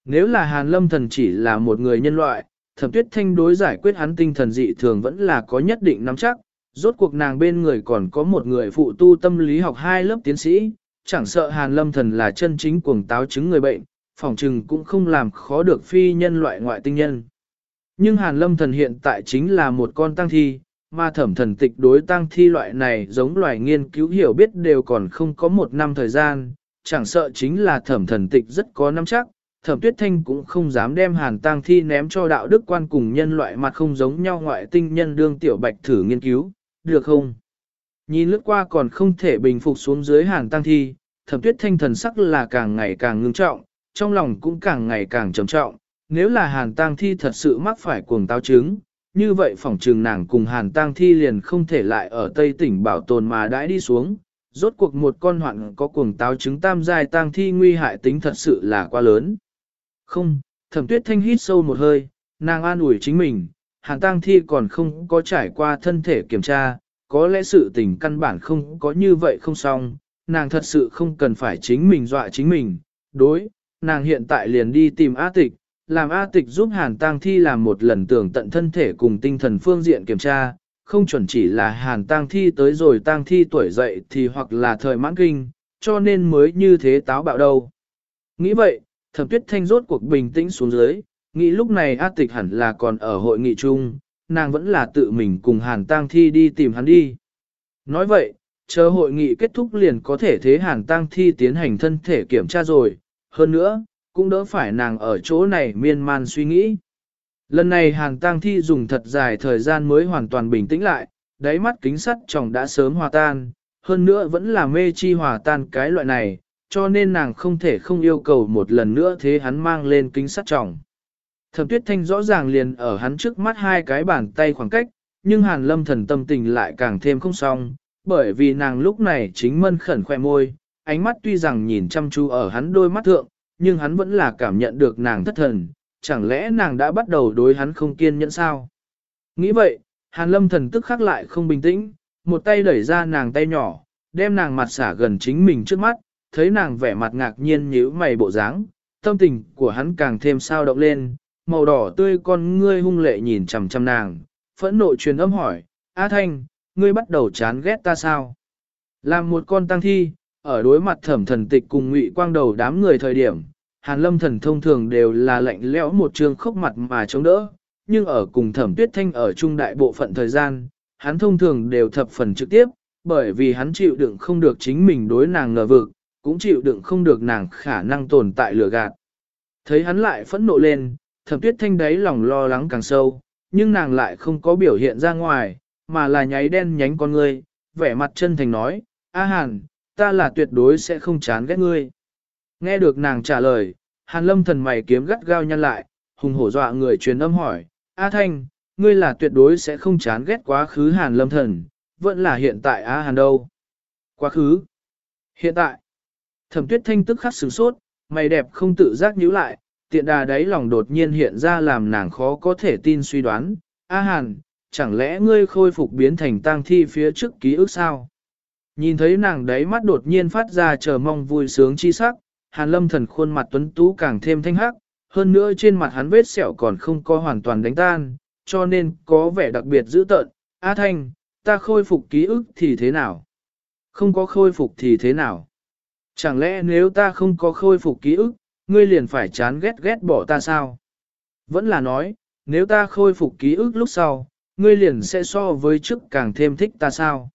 Nếu là hàn lâm thần chỉ là một người nhân loại, thẩm tuyết thanh đối giải quyết hắn tinh thần dị thường vẫn là có nhất định nắm chắc, rốt cuộc nàng bên người còn có một người phụ tu tâm lý học hai lớp tiến sĩ, chẳng sợ hàn lâm thần là chân chính cuồng táo chứng người bệnh, phòng trừng cũng không làm khó được phi nhân loại ngoại tinh nhân. Nhưng hàn lâm thần hiện tại chính là một con tăng thi, mà thẩm thần tịch đối tăng thi loại này giống loài nghiên cứu hiểu biết đều còn không có một năm thời gian, chẳng sợ chính là thẩm thần tịch rất có năm chắc, thẩm tuyết thanh cũng không dám đem hàn tăng thi ném cho đạo đức quan cùng nhân loại mặt không giống nhau ngoại tinh nhân đương tiểu bạch thử nghiên cứu, được không? Nhìn lướt qua còn không thể bình phục xuống dưới hàn tăng thi, thẩm tuyết thanh thần sắc là càng ngày càng ngưng trọng, trong lòng cũng càng ngày càng trầm trọng, nếu là hàn tăng thi thật sự mắc phải cuồng táo trứng, như vậy phỏng trừng nàng cùng hàn tăng thi liền không thể lại ở Tây tỉnh bảo tồn mà đãi đi xuống, rốt cuộc một con hoạn có cuồng táo trứng tam giai tăng thi nguy hại tính thật sự là quá lớn. Không, thẩm tuyết thanh hít sâu một hơi, nàng an ủi chính mình, hàn tăng thi còn không có trải qua thân thể kiểm tra, có lẽ sự tình căn bản không có như vậy không xong, nàng thật sự không cần phải chính mình dọa chính mình, đối, nàng hiện tại liền đi tìm A tịch, làm A tịch giúp hàn tăng thi làm một lần tưởng tận thân thể cùng tinh thần phương diện kiểm tra, không chuẩn chỉ là hàn tăng thi tới rồi tăng thi tuổi dậy thì hoặc là thời mãn kinh, cho nên mới như thế táo bạo đâu. Nghĩ vậy, thẩm tuyết thanh rốt cuộc bình tĩnh xuống dưới, nghĩ lúc này A tịch hẳn là còn ở hội nghị chung, nàng vẫn là tự mình cùng hàn tăng thi đi tìm hắn đi. Nói vậy, chờ hội nghị kết thúc liền có thể thế hàn tăng thi tiến hành thân thể kiểm tra rồi, hơn nữa, cũng đỡ phải nàng ở chỗ này miên man suy nghĩ. Lần này hàn tăng thi dùng thật dài thời gian mới hoàn toàn bình tĩnh lại, đáy mắt kính sắt chồng đã sớm hòa tan, hơn nữa vẫn là mê chi hòa tan cái loại này, cho nên nàng không thể không yêu cầu một lần nữa thế hắn mang lên kính sắt chồng. Thẩm tuyết thanh rõ ràng liền ở hắn trước mắt hai cái bàn tay khoảng cách, nhưng hàn lâm thần tâm tình lại càng thêm không xong, bởi vì nàng lúc này chính mân khẩn khoe môi, ánh mắt tuy rằng nhìn chăm chú ở hắn đôi mắt thượng, nhưng hắn vẫn là cảm nhận được nàng thất thần, chẳng lẽ nàng đã bắt đầu đối hắn không kiên nhẫn sao? Nghĩ vậy, hàn lâm thần tức khắc lại không bình tĩnh, một tay đẩy ra nàng tay nhỏ, đem nàng mặt xả gần chính mình trước mắt, thấy nàng vẻ mặt ngạc nhiên nhíu mày bộ dáng, tâm tình của hắn càng thêm sao động lên, màu đỏ tươi con ngươi hung lệ nhìn chằm chằm nàng, phẫn nộ truyền âm hỏi, A Thanh, ngươi bắt đầu chán ghét ta sao? Làm một con tăng thi, ở đối mặt thẩm thần tịch cùng ngụy quang đầu đám người thời điểm, hàn lâm thần thông thường đều là lạnh lẽo một trường khốc mặt mà chống đỡ, nhưng ở cùng thẩm tuyết thanh ở trung đại bộ phận thời gian, hắn thông thường đều thập phần trực tiếp, bởi vì hắn chịu đựng không được chính mình đối nàng ngờ vực, cũng chịu đựng không được nàng khả năng tồn tại lừa gạt. Thấy hắn lại phẫn nộ lên, thẩm tuyết thanh đáy lòng lo lắng càng sâu, nhưng nàng lại không có biểu hiện ra ngoài, mà là nháy đen nhánh con ngươi, vẻ mặt chân thành nói, A Hàn, ta là tuyệt đối sẽ không chán ghét ngươi. Nghe được nàng trả lời, Hàn lâm thần mày kiếm gắt gao nhăn lại, hùng hổ dọa người truyền âm hỏi, A Thanh, ngươi là tuyệt đối sẽ không chán ghét quá khứ Hàn lâm thần, vẫn là hiện tại A Hàn đâu. Quá khứ. Hiện tại. Thẩm tuyết thanh tức khắc sửng sốt, mày đẹp không tự giác nhíu lại, tiện đà đáy lòng đột nhiên hiện ra làm nàng khó có thể tin suy đoán. A Hàn, chẳng lẽ ngươi khôi phục biến thành tang thi phía trước ký ức sao? Nhìn thấy nàng đáy mắt đột nhiên phát ra chờ mong vui sướng chi sắc, Hàn lâm thần khuôn mặt tuấn tú càng thêm thanh hắc, hơn nữa trên mặt hắn vết sẹo còn không có hoàn toàn đánh tan, cho nên có vẻ đặc biệt dữ tợn. A Thanh, ta khôi phục ký ức thì thế nào? Không có khôi phục thì thế nào? Chẳng lẽ nếu ta không có khôi phục ký ức, ngươi liền phải chán ghét ghét bỏ ta sao? Vẫn là nói, nếu ta khôi phục ký ức lúc sau, ngươi liền sẽ so với trước càng thêm thích ta sao?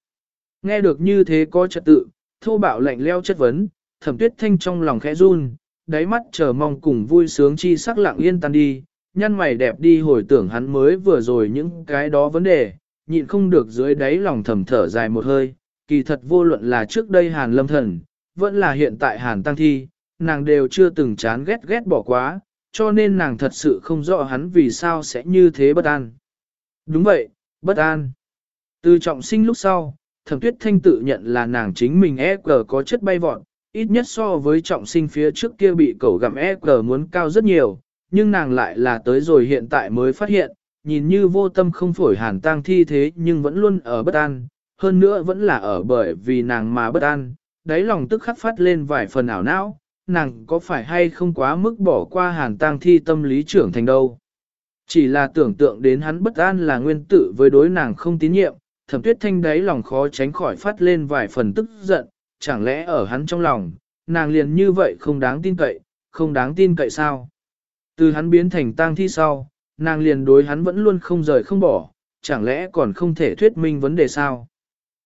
Nghe được như thế có trật tự, thô bạo lạnh leo chất vấn, thẩm tuyết thanh trong lòng khẽ run, đáy mắt chờ mong cùng vui sướng chi sắc lặng yên tan đi, nhăn mày đẹp đi hồi tưởng hắn mới vừa rồi những cái đó vấn đề, nhịn không được dưới đáy lòng thầm thở dài một hơi, kỳ thật vô luận là trước đây hàn lâm thần, vẫn là hiện tại hàn tăng thi, nàng đều chưa từng chán ghét ghét bỏ quá, cho nên nàng thật sự không rõ hắn vì sao sẽ như thế bất an. Đúng vậy, bất an. Từ trọng sinh lúc sau, thẩm tuyết thanh tự nhận là nàng chính mình EQ có chất bay vọt, ít nhất so với trọng sinh phía trước kia bị cẩu gặm EQ muốn cao rất nhiều, nhưng nàng lại là tới rồi hiện tại mới phát hiện, nhìn như vô tâm không phổi hàn tang thi thế nhưng vẫn luôn ở bất an, hơn nữa vẫn là ở bởi vì nàng mà bất an, đáy lòng tức khắc phát lên vài phần ảo não, nàng có phải hay không quá mức bỏ qua hàn tang thi tâm lý trưởng thành đâu. Chỉ là tưởng tượng đến hắn bất an là nguyên tử với đối nàng không tín nhiệm, thẩm tuyết thanh đáy lòng khó tránh khỏi phát lên vài phần tức giận, chẳng lẽ ở hắn trong lòng, nàng liền như vậy không đáng tin cậy, không đáng tin cậy sao? Từ hắn biến thành tang thi sau, nàng liền đối hắn vẫn luôn không rời không bỏ, chẳng lẽ còn không thể thuyết minh vấn đề sao?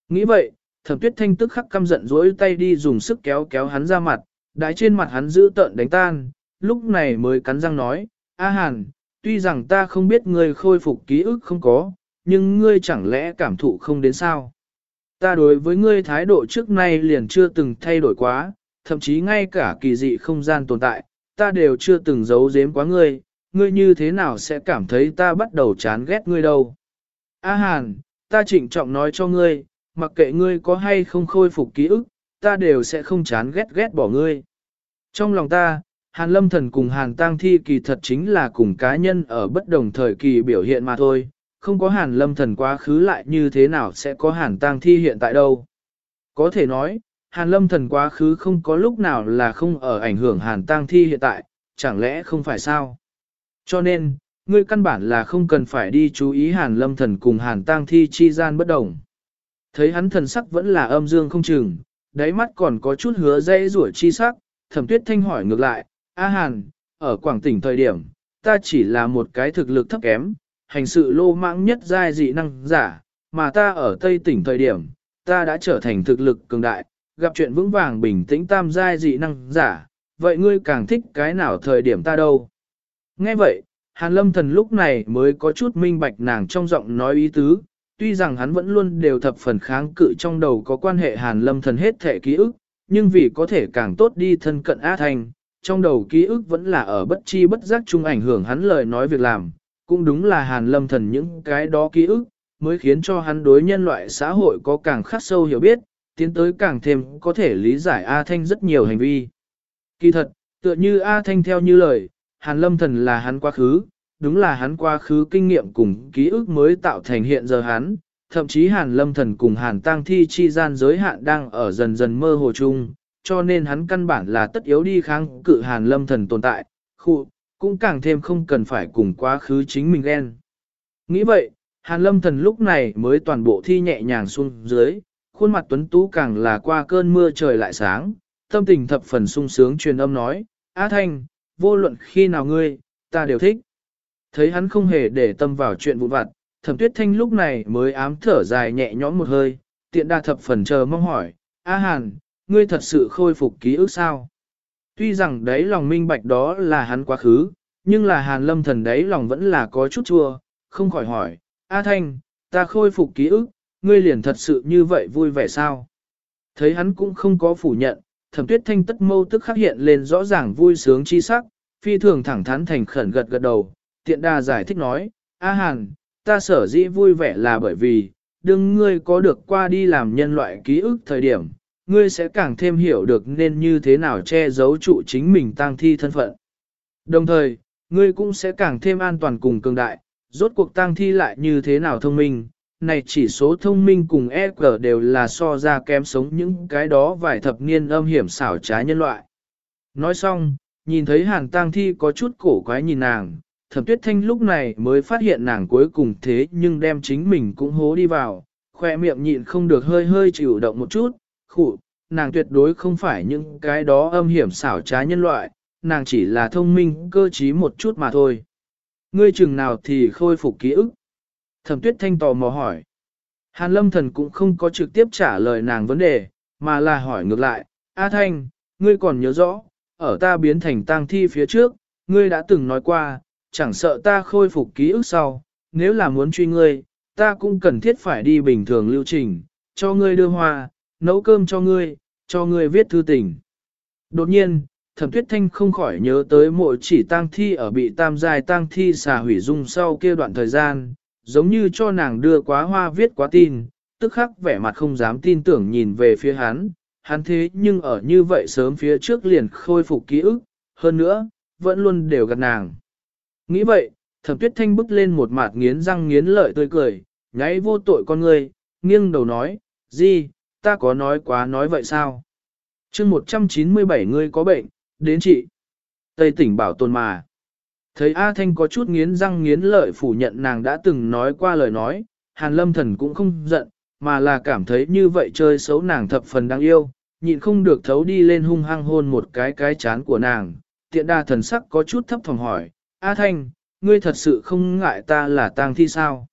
Nghĩ vậy, thẩm tuyết thanh tức khắc căm giận dỗi tay đi dùng sức kéo kéo hắn ra mặt, đái trên mặt hắn giữ tợn đánh tan, lúc này mới cắn răng nói, A Hàn, tuy rằng ta không biết ngươi khôi phục ký ức không có, nhưng ngươi chẳng lẽ cảm thụ không đến sao? Ta đối với ngươi thái độ trước nay liền chưa từng thay đổi quá, thậm chí ngay cả kỳ dị không gian tồn tại, ta đều chưa từng giấu giếm quá ngươi, ngươi như thế nào sẽ cảm thấy ta bắt đầu chán ghét ngươi đâu. A Hàn, ta trịnh trọng nói cho ngươi, mặc kệ ngươi có hay không khôi phục ký ức, ta đều sẽ không chán ghét ghét bỏ ngươi. Trong lòng ta, Hàn Lâm Thần cùng Hàn Tang Thi kỳ thật chính là cùng cá nhân ở bất đồng thời kỳ biểu hiện mà thôi, không có Hàn Lâm Thần quá khứ lại như thế nào sẽ có Hàn Tang Thi hiện tại đâu. Có thể nói, Hàn Lâm Thần quá khứ không có lúc nào là không ở ảnh hưởng Hàn Tang Thi hiện tại, chẳng lẽ không phải sao? Cho nên, ngươi căn bản là không cần phải đi chú ý Hàn Lâm Thần cùng Hàn Tang Thi chi gian bất đồng. Thấy hắn thần sắc vẫn là âm dương không chừng, đáy mắt còn có chút hứa dây rủa chi sắc, thẩm tuyết thanh hỏi ngược lại, A Hàn, ở Quảng tỉnh thời điểm, ta chỉ là một cái thực lực thấp kém, hành sự lô mãng nhất giai dị năng giả, mà ta ở Tây tỉnh thời điểm, ta đã trở thành thực lực cường đại, gặp chuyện vững vàng bình tĩnh tam giai dị năng giả, vậy ngươi càng thích cái nào thời điểm ta đâu? Nghe vậy, Hàn Lâm Thần lúc này mới có chút minh bạch nàng trong giọng nói ý tứ, tuy rằng hắn vẫn luôn đều thập phần kháng cự trong đầu có quan hệ Hàn Lâm Thần hết thể ký ức, nhưng vì có thể càng tốt đi thân cận A Thanh, trong đầu ký ức vẫn là ở bất chi bất giác chung ảnh hưởng hắn lời nói việc làm, cũng đúng là Hàn Lâm Thần những cái đó ký ức, mới khiến cho hắn đối nhân loại xã hội có càng khắc sâu hiểu biết, tiến tới càng thêm có thể lý giải A Thanh rất nhiều hành vi. Kỳ thật, tựa như A Thanh theo như lời, Hàn Lâm Thần là hắn quá khứ, đúng là hắn quá khứ kinh nghiệm cùng ký ức mới tạo thành hiện giờ hắn, thậm chí Hàn Lâm Thần cùng Hàn Tang Thi chi gian giới hạn đang ở dần dần mơ hồ chung, cho nên hắn căn bản là tất yếu đi kháng cự Hàn Lâm Thần tồn tại, khu, cũng càng thêm không cần phải cùng quá khứ chính mình ghen. Nghĩ vậy, Hàn Lâm Thần lúc này mới toàn bộ thi nhẹ nhàng xuống dưới, khuôn mặt tuấn tú càng là qua cơn mưa trời lại sáng, tâm tình thập phần sung sướng truyền âm nói, Á Thanh, vô luận khi nào ngươi, ta đều thích. Thấy hắn không hề để tâm vào chuyện vụn vặt, thẩm tuyết thanh lúc này mới ám thở dài nhẹ nhõm một hơi, tiện đa thập phần chờ mong hỏi, A Hàn, ngươi thật sự khôi phục ký ức sao? Tuy rằng đấy lòng minh bạch đó là hắn quá khứ, nhưng là Hàn lâm thần đấy lòng vẫn là có chút chua, không khỏi hỏi, A Thanh, ta khôi phục ký ức, ngươi liền thật sự như vậy vui vẻ sao? Thấy hắn cũng không có phủ nhận, thẩm tuyết thanh tất mâu tức khắc hiện lên rõ ràng vui sướng chi sắc, phi thường thẳng thắn thành khẩn gật gật đầu, tiện đà giải thích nói, A Hàn, ta sở dĩ vui vẻ là bởi vì, đừng ngươi có được qua đi làm nhân loại ký ức thời điểm, ngươi sẽ càng thêm hiểu được nên như thế nào che giấu trụ chính mình tang thi thân phận. Đồng thời, ngươi cũng sẽ càng thêm an toàn cùng cường đại, rốt cuộc tang thi lại như thế nào thông minh, này chỉ số thông minh cùng EQ đều là so ra kém sống những cái đó vài thập niên âm hiểm xảo trá nhân loại. Nói xong, Nhìn thấy hàn tang thi có chút cổ quái nhìn nàng, thẩm tuyết thanh lúc này mới phát hiện nàng cuối cùng thế nhưng đem chính mình cũng hố đi vào, khoe miệng nhịn không được hơi hơi chịu động một chút, khụ, nàng tuyệt đối không phải những cái đó âm hiểm xảo trá nhân loại, nàng chỉ là thông minh cơ trí một chút mà thôi. Ngươi chừng nào thì khôi phục ký ức? Thẩm tuyết thanh tò mò hỏi. Hàn lâm thần cũng không có trực tiếp trả lời nàng vấn đề, mà là hỏi ngược lại, A Thanh, ngươi còn nhớ rõ, ở ta biến thành tang thi phía trước, ngươi đã từng nói qua, chẳng sợ ta khôi phục ký ức sau, nếu là muốn truy ngươi, ta cũng cần thiết phải đi bình thường lưu trình, cho ngươi đưa hoa, nấu cơm cho ngươi, cho ngươi viết thư tình. Đột nhiên, thẩm tuyết thanh không khỏi nhớ tới mỗi chỉ tang thi ở bị tam giai tang thi xà hủy dung sau kia đoạn thời gian, giống như cho nàng đưa quá hoa viết quá tin, tức khắc vẻ mặt không dám tin tưởng nhìn về phía hắn, hắn thế nhưng ở như vậy sớm phía trước liền khôi phục ký ức, hơn nữa, vẫn luôn đều gặp nàng. Nghĩ vậy, thẩm tuyết thanh bức lên một mặt nghiến răng nghiến lợi tươi cười, nháy vô tội con người, nghiêng đầu nói, gì, ta có nói quá nói vậy sao? chương 197 ngươi có bệnh, đến chị. Tây tỉnh bảo tồn mà. Thấy A Thanh có chút nghiến răng nghiến lợi phủ nhận nàng đã từng nói qua lời nói, Hàn Lâm Thần cũng không giận, mà là cảm thấy như vậy chơi xấu nàng thập phần đáng yêu, nhịn không được thấu đi lên hung hăng hôn một cái cái chán của nàng. Tiện đa thần sắc có chút thấp phòng hỏi, A Thanh, ngươi thật sự không ngại ta là tang thi sao?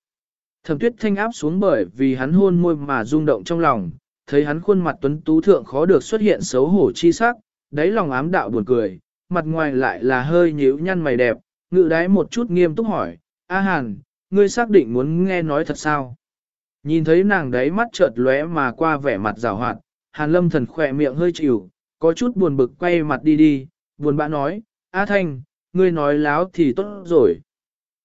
Thẩm tuyết thanh áp xuống bởi vì hắn hôn môi mà rung động trong lòng, thấy hắn khuôn mặt tuấn tú thượng khó được xuất hiện xấu hổ chi sắc, đáy lòng ám đạo buồn cười, mặt ngoài lại là hơi nhíu nhăn mày đẹp, ngự đáy một chút nghiêm túc hỏi, A Hàn, ngươi xác định muốn nghe nói thật sao? Nhìn thấy nàng đấy mắt chợt lóe mà qua vẻ mặt rào hoạt, Hàn lâm thần khỏe miệng hơi chịu, có chút buồn bực quay mặt đi đi, buồn bã nói, A Thanh, ngươi nói láo thì tốt rồi.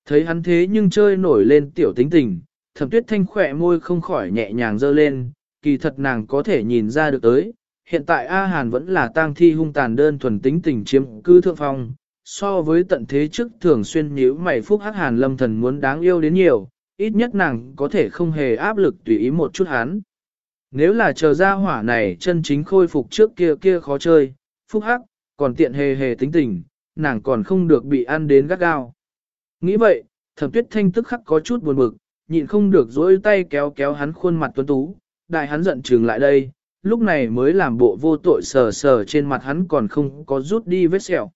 Thấy hắn thế nhưng chơi nổi lên tiểu tính tình, thẩm tuyết thanh khỏe môi không khỏi nhẹ nhàng dơ lên, kỳ thật nàng có thể nhìn ra được tới. Hiện tại A Hàn vẫn là tang thi hung tàn đơn thuần tính tình chiếm cư thượng phong, so với tận thế trước thường xuyên nhíu mày phúc hắc Hàn lâm thần muốn đáng yêu đến nhiều, ít nhất nàng có thể không hề áp lực tùy ý một chút hắn. Nếu là chờ ra hỏa này chân chính khôi phục trước kia kia khó chơi, phúc hắc, còn tiện hề hề tính tình, nàng còn không được bị ăn đến gắt gao. Nghĩ vậy, thẩm tuyết thanh tức khắc có chút buồn bực, nhịn không được dỗi tay kéo kéo hắn khuôn mặt tuấn tú, đại hắn giận trừng lại đây, lúc này mới làm bộ vô tội sờ sờ trên mặt hắn còn không có rút đi vết sẹo.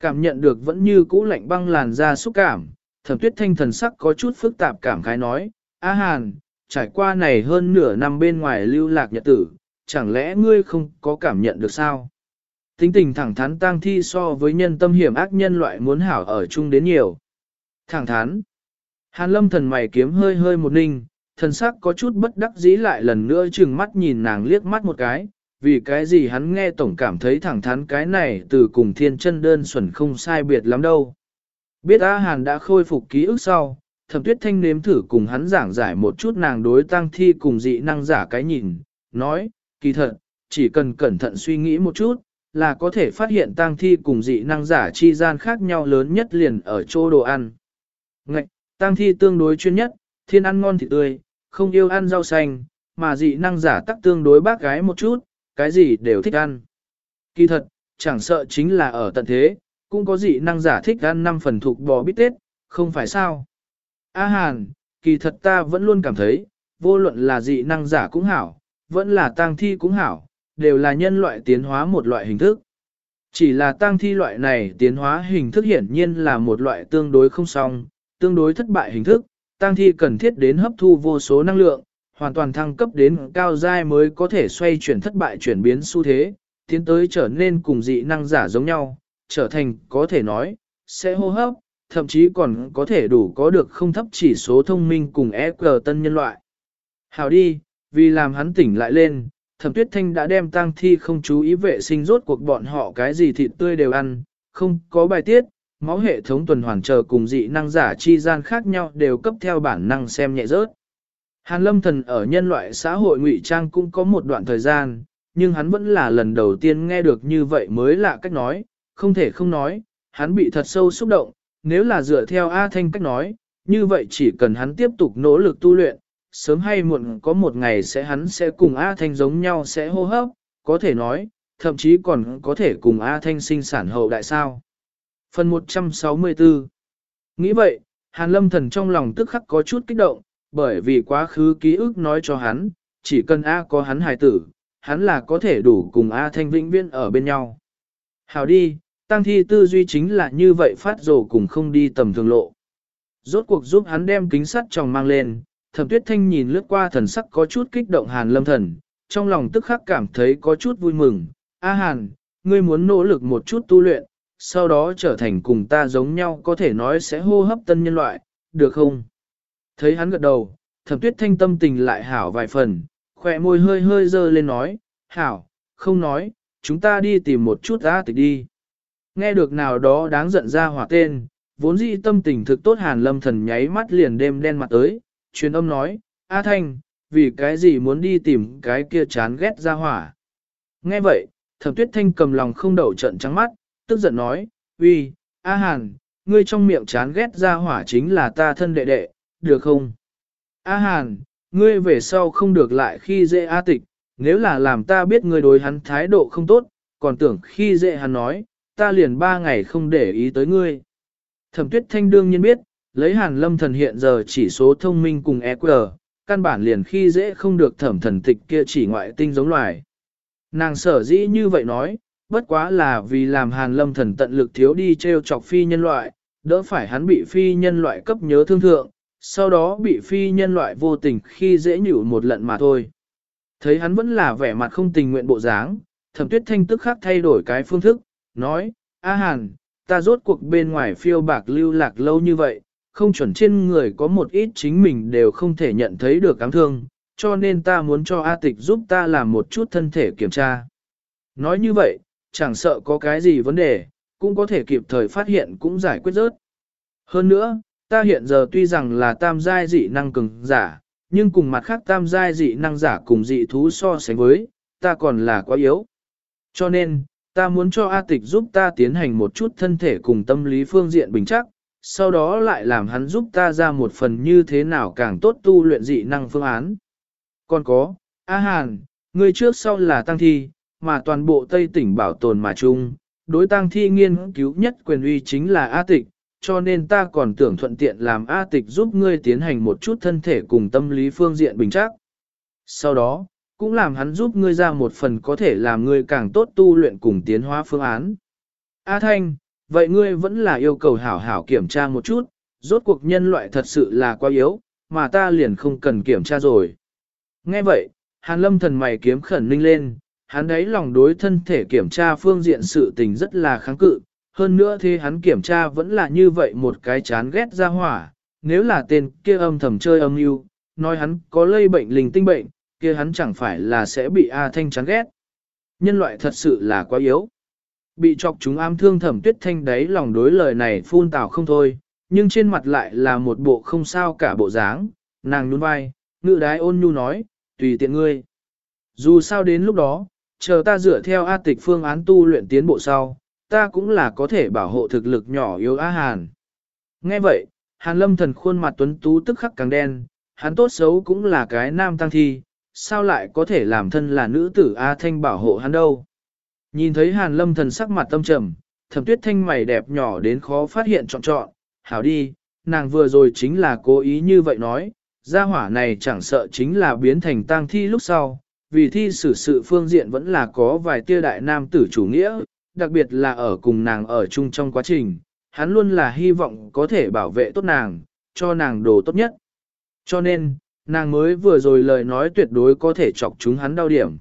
Cảm nhận được vẫn như cũ lạnh băng làn da xúc cảm, thẩm tuyết thanh thần sắc có chút phức tạp cảm khái nói, A Hàn, trải qua này hơn nửa năm bên ngoài lưu lạc nhật tử, chẳng lẽ ngươi không có cảm nhận được sao? Tính tình thẳng thắn tang thi so với nhân tâm hiểm ác nhân loại muốn hảo ở chung đến nhiều. Thẳng thắn. Hàn lâm thần mày kiếm hơi hơi một ninh, thần sắc có chút bất đắc dĩ lại lần nữa chừng mắt nhìn nàng liếc mắt một cái, vì cái gì hắn nghe tổng cảm thấy thẳng thắn cái này từ cùng thiên chân đơn xuẩn không sai biệt lắm đâu. Biết A Hàn đã khôi phục ký ức sau, thẩm tuyết thanh nếm thử cùng hắn giảng giải một chút nàng đối tăng thi cùng dị năng giả cái nhìn, nói, kỳ thật, chỉ cần cẩn thận suy nghĩ một chút, là có thể phát hiện tang thi cùng dị năng giả chi gian khác nhau lớn nhất liền ở chỗ đồ ăn. Ngạch, tang thi tương đối chuyên nhất, thiên ăn ngon thịt tươi, không yêu ăn rau xanh, mà dị năng giả tắc tương đối bác gái một chút, cái gì đều thích ăn. Kỳ thật, chẳng sợ chính là ở tận thế, cũng có dị năng giả thích ăn năm phần thuộc bò bít tết, không phải sao. A Hàn, kỳ thật ta vẫn luôn cảm thấy, vô luận là dị năng giả cũng hảo, vẫn là tang thi cũng hảo, đều là nhân loại tiến hóa một loại hình thức. Chỉ là tang thi loại này tiến hóa hình thức hiển nhiên là một loại tương đối không song, tương đối thất bại hình thức, tang thi cần thiết đến hấp thu vô số năng lượng, hoàn toàn thăng cấp đến cao giai mới có thể xoay chuyển thất bại chuyển biến xu thế, tiến tới trở nên cùng dị năng giả giống nhau, trở thành có thể nói, sẽ hô hấp, thậm chí còn có thể đủ có được không thấp chỉ số thông minh cùng EQ tân nhân loại. Hào đi, vì làm hắn tỉnh lại lên, thẩm tuyết thanh đã đem tang thi không chú ý vệ sinh rốt cuộc bọn họ cái gì thịt tươi đều ăn, không có bài tiết, máu hệ thống tuần hoàn chờ cùng dị năng giả chi gian khác nhau đều cấp theo bản năng xem nhẹ rớt. Hàn lâm thần ở nhân loại xã hội ngụy trang cũng có một đoạn thời gian, nhưng hắn vẫn là lần đầu tiên nghe được như vậy mới lạ cách nói, không thể không nói, hắn bị thật sâu xúc động, nếu là dựa theo A Thanh cách nói, như vậy chỉ cần hắn tiếp tục nỗ lực tu luyện, sớm hay muộn có một ngày sẽ hắn sẽ cùng A Thanh giống nhau sẽ hô hấp, có thể nói, thậm chí còn có thể cùng A Thanh sinh sản hậu đại sao. Phần 164 Nghĩ vậy, Hàn Lâm Thần trong lòng tức khắc có chút kích động, bởi vì quá khứ ký ức nói cho hắn, chỉ cần A có hắn hài tử, hắn là có thể đủ cùng A Thanh vĩnh viễn ở bên nhau. hào đi, tăng thi tư duy chính là như vậy phát rồ cùng không đi tầm thường lộ. Rốt cuộc giúp hắn đem kính sắt tròng mang lên, thẩm tuyết thanh nhìn lướt qua thần sắc có chút kích động hàn lâm thần, trong lòng tức khắc cảm thấy có chút vui mừng. A hàn, ngươi muốn nỗ lực một chút tu luyện, sau đó trở thành cùng ta giống nhau có thể nói sẽ hô hấp tân nhân loại, được không? Thấy hắn gật đầu, thẩm tuyết thanh tâm tình lại hảo vài phần, khỏe môi hơi hơi dơ lên nói, hảo, không nói, chúng ta đi tìm một chút ra tịch đi. Nghe được nào đó đáng giận ra hỏa tên, vốn dĩ tâm tình thực tốt hàn lâm thần nháy mắt liền đêm đen mặt tới, truyền âm nói, A Thanh, vì cái gì muốn đi tìm cái kia chán ghét ra hỏa. Nghe vậy, thẩm tuyết thanh cầm lòng không đậu trận trắng mắt, tức giận nói, uy, A Hàn, ngươi trong miệng chán ghét ra hỏa chính là ta thân đệ đệ, được không? A Hàn, ngươi về sau không được lại khi dễ A tịch, nếu là làm ta biết ngươi đối hắn thái độ không tốt, còn tưởng khi dễ hắn nói, ta liền ba ngày không để ý tới ngươi. Thẩm tuyết thanh đương nhiên biết, lấy hàn lâm thần hiện giờ chỉ số thông minh cùng EQ, căn bản liền khi dễ không được thẩm thần tịch kia chỉ ngoại tinh giống loài. Nàng sở dĩ như vậy nói, bất quá là vì làm hàn lâm thần tận lực thiếu đi treo chọc phi nhân loại, đỡ phải hắn bị phi nhân loại cấp nhớ thương thượng, sau đó bị phi nhân loại vô tình khi dễ nhủ một lần mà thôi. Thấy hắn vẫn là vẻ mặt không tình nguyện bộ dáng, thẩm tuyết thanh tức khắc thay đổi cái phương thức, nói, A Hàn, ta rốt cuộc bên ngoài phiêu bạc lưu lạc lâu như vậy, không chuẩn trên người có một ít chính mình đều không thể nhận thấy được cám thương, cho nên ta muốn cho A Tịch giúp ta làm một chút thân thể kiểm tra. Nói như vậy, chẳng sợ có cái gì vấn đề, cũng có thể kịp thời phát hiện cũng giải quyết rớt. Hơn nữa, ta hiện giờ tuy rằng là tam giai dị năng cường giả, nhưng cùng mặt khác tam giai dị năng giả cùng dị thú so sánh với, ta còn là quá yếu. Cho nên, ta muốn cho A Tịch giúp ta tiến hành một chút thân thể cùng tâm lý phương diện bình chắc, sau đó lại làm hắn giúp ta ra một phần như thế nào càng tốt tu luyện dị năng phương án. Còn có, A Hàn, người trước sau là tăng thi, mà toàn bộ Tây tỉnh bảo tồn mà chung, đối tăng thi nghiên cứu nhất quyền uy chính là A Tịch, cho nên ta còn tưởng thuận tiện làm A Tịch giúp ngươi tiến hành một chút thân thể cùng tâm lý phương diện bình chắc. Sau đó, cũng làm hắn giúp ngươi ra một phần có thể làm ngươi càng tốt tu luyện cùng tiến hóa phương án. A Thanh, vậy ngươi vẫn là yêu cầu hảo hảo kiểm tra một chút, rốt cuộc nhân loại thật sự là quá yếu, mà ta liền không cần kiểm tra rồi. Nghe vậy, Hàn Lâm thần mày kiếm khẩn ninh lên, hắn đấy lòng đối thân thể kiểm tra phương diện sự tình rất là kháng cự, hơn nữa thế hắn kiểm tra vẫn là như vậy một cái chán ghét ra hỏa, nếu là tên kia âm thầm chơi âm mưu, nói hắn có lây bệnh linh tinh bệnh, kia hắn chẳng phải là sẽ bị A Thanh chán ghét. Nhân loại thật sự là quá yếu. Bị chọc chúng am thương thẩm tuyết thanh đấy lòng đối lời này phun tào không thôi, nhưng trên mặt lại là một bộ không sao cả bộ dáng, nàng nhún vai, ngự đái ôn nhu nói, tùy tiện ngươi. Dù sao đến lúc đó, chờ ta dựa theo A tịch phương án tu luyện tiến bộ sau, ta cũng là có thể bảo hộ thực lực nhỏ yếu A Hàn. Nghe vậy, Hàn lâm thần khuôn mặt tuấn tú tức khắc càng đen, hắn tốt xấu cũng là cái nam tăng thi, sao lại có thể làm thân là nữ tử A Thanh bảo hộ hắn đâu. Nhìn thấy Hàn lâm thần sắc mặt tâm trầm, thẩm tuyết thanh mày đẹp nhỏ đến khó phát hiện trọn trọn, hảo đi, nàng vừa rồi chính là cố ý như vậy nói, gia hỏa này chẳng sợ chính là biến thành tang thi lúc sau, vì thi xử sự phương diện vẫn là có vài tia đại nam tử chủ nghĩa, đặc biệt là ở cùng nàng ở chung trong quá trình, hắn luôn là hy vọng có thể bảo vệ tốt nàng, cho nàng đồ tốt nhất. Cho nên, nàng mới vừa rồi lời nói tuyệt đối có thể chọc chúng hắn đau điểm.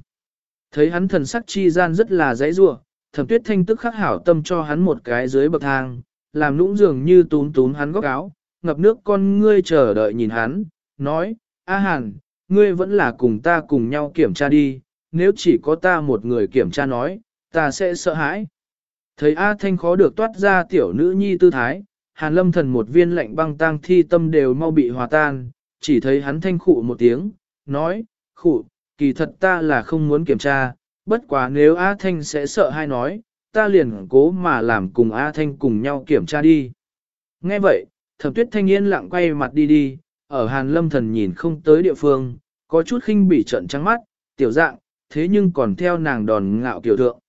Thấy hắn thần sắc chi gian rất là dãy rủa, thẩm tuyết thanh tức khắc hảo tâm cho hắn một cái dưới bậc thang, làm nũng dường như tún tún hắn góc áo, ngập nước con ngươi chờ đợi nhìn hắn, nói, A Hàn, ngươi vẫn là cùng ta cùng nhau kiểm tra đi, nếu chỉ có ta một người kiểm tra nói, ta sẽ sợ hãi. Thấy A Thanh khó được toát ra tiểu nữ nhi tư thái, Hàn lâm thần một viên lạnh băng tang thi tâm đều mau bị hòa tan, chỉ thấy hắn thanh khụ một tiếng, nói, khụ, kỳ thật ta là không muốn kiểm tra, bất quá nếu A Thanh sẽ sợ hay nói, ta liền cố mà làm cùng A Thanh cùng nhau kiểm tra đi. Nghe vậy, thẩm tuyết thanh yên lặng quay mặt đi đi, ở hàn lâm thần nhìn không tới địa phương, có chút khinh bỉ trận trắng mắt, tiểu dạng, thế nhưng còn theo nàng đòn ngạo kiểu thượng.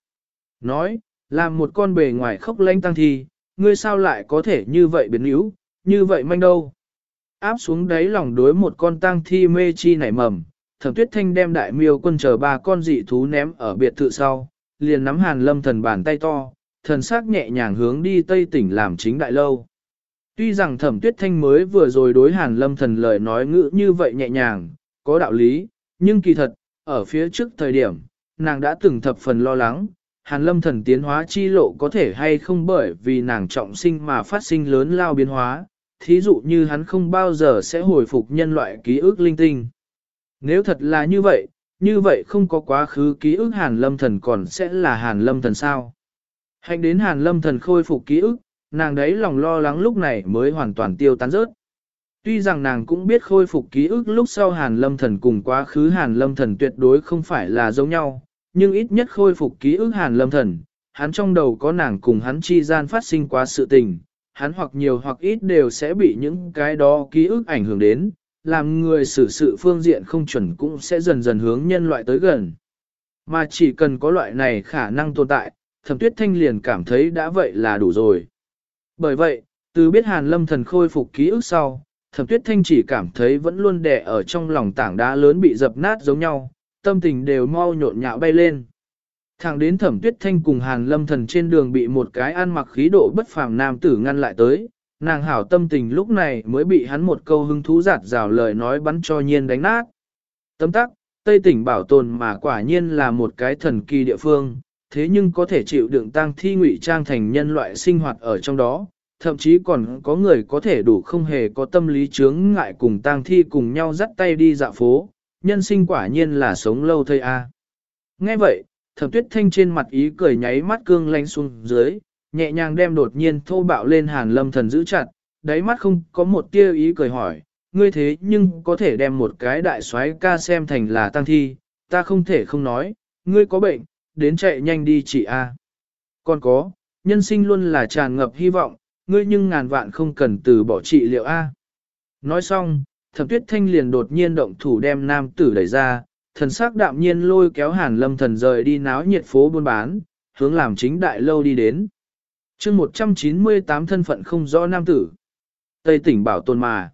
Nói, làm một con bề ngoài khốc lanh tăng thi, ngươi sao lại có thể như vậy biến yếu, như vậy manh đâu. Áp xuống đáy lòng đối một con tăng thi mê chi nảy mầm, thẩm tuyết thanh đem đại miêu quân chờ ba con dị thú ném ở biệt thự sau, liền nắm hàn lâm thần bàn tay to, thần sắc nhẹ nhàng hướng đi tây tỉnh làm chính đại lâu. Tuy rằng thẩm tuyết thanh mới vừa rồi đối hàn lâm thần lời nói ngữ như vậy nhẹ nhàng, có đạo lý, nhưng kỳ thật, ở phía trước thời điểm, nàng đã từng thập phần lo lắng, hàn lâm thần tiến hóa chi lộ có thể hay không bởi vì nàng trọng sinh mà phát sinh lớn lao biến hóa, thí dụ như hắn không bao giờ sẽ hồi phục nhân loại ký ức linh tinh. Nếu thật là như vậy, như vậy không có quá khứ ký ức hàn lâm thần còn sẽ là hàn lâm thần sao? Hạnh đến hàn lâm thần khôi phục ký ức, nàng đấy lòng lo lắng lúc này mới hoàn toàn tiêu tán rớt. Tuy rằng nàng cũng biết khôi phục ký ức lúc sau hàn lâm thần cùng quá khứ hàn lâm thần tuyệt đối không phải là giống nhau, nhưng ít nhất khôi phục ký ức hàn lâm thần, hắn trong đầu có nàng cùng hắn chi gian phát sinh quá sự tình, hắn hoặc nhiều hoặc ít đều sẽ bị những cái đó ký ức ảnh hưởng đến, làm người xử sự phương diện không chuẩn cũng sẽ dần dần hướng nhân loại tới gần. Mà chỉ cần có loại này khả năng tồn tại, thẩm tuyết thanh liền cảm thấy đã vậy là đủ rồi. Bởi vậy, từ biết hàn lâm thần khôi phục ký ức sau, thẩm tuyết thanh chỉ cảm thấy vẫn luôn đè ở trong lòng tảng đá lớn bị dập nát giống nhau, tâm tình đều mau nhộn nhạo bay lên. Thẳng đến thẩm tuyết thanh cùng hàn lâm thần trên đường bị một cái ăn mặc khí độ bất phàm nam tử ngăn lại tới, nàng hảo tâm tình lúc này mới bị hắn một câu hứng thú giạt rào lời nói bắn cho nhiên đánh nát. Tấm tắc, Tây tỉnh bảo tồn mà quả nhiên là một cái thần kỳ địa phương, thế nhưng có thể chịu đựng tăng thi ngụy trang thành nhân loại sinh hoạt ở trong đó, thậm chí còn có người có thể đủ không hề có tâm lý chướng ngại cùng tang thi cùng nhau dắt tay đi dạo phố, nhân sinh quả nhiên là sống lâu thây a. Nghe vậy, thẩm tuyết thanh trên mặt ý cười nháy mắt cương lanh xuống dưới, nhẹ nhàng đem đột nhiên thô bạo lên hàn lâm thần giữ chặt, đáy mắt không có một tia ý cười hỏi, ngươi thế nhưng có thể đem một cái đại soái ca xem thành là tăng thi, ta không thể không nói, ngươi có bệnh, đến chạy nhanh đi chị A. Còn có, nhân sinh luôn là tràn ngập hy vọng, ngươi nhưng ngàn vạn không cần từ bỏ trị liệu A. Nói xong, thẩm tuyết thanh liền đột nhiên động thủ đem nam tử đẩy ra, thần sắc đạm nhiên lôi kéo hàn lâm thần rời đi náo nhiệt phố buôn bán, hướng làm chính đại lâu đi đến chương 198 thân phận không rõ nam tử. Tây tỉnh bảo tồn mà.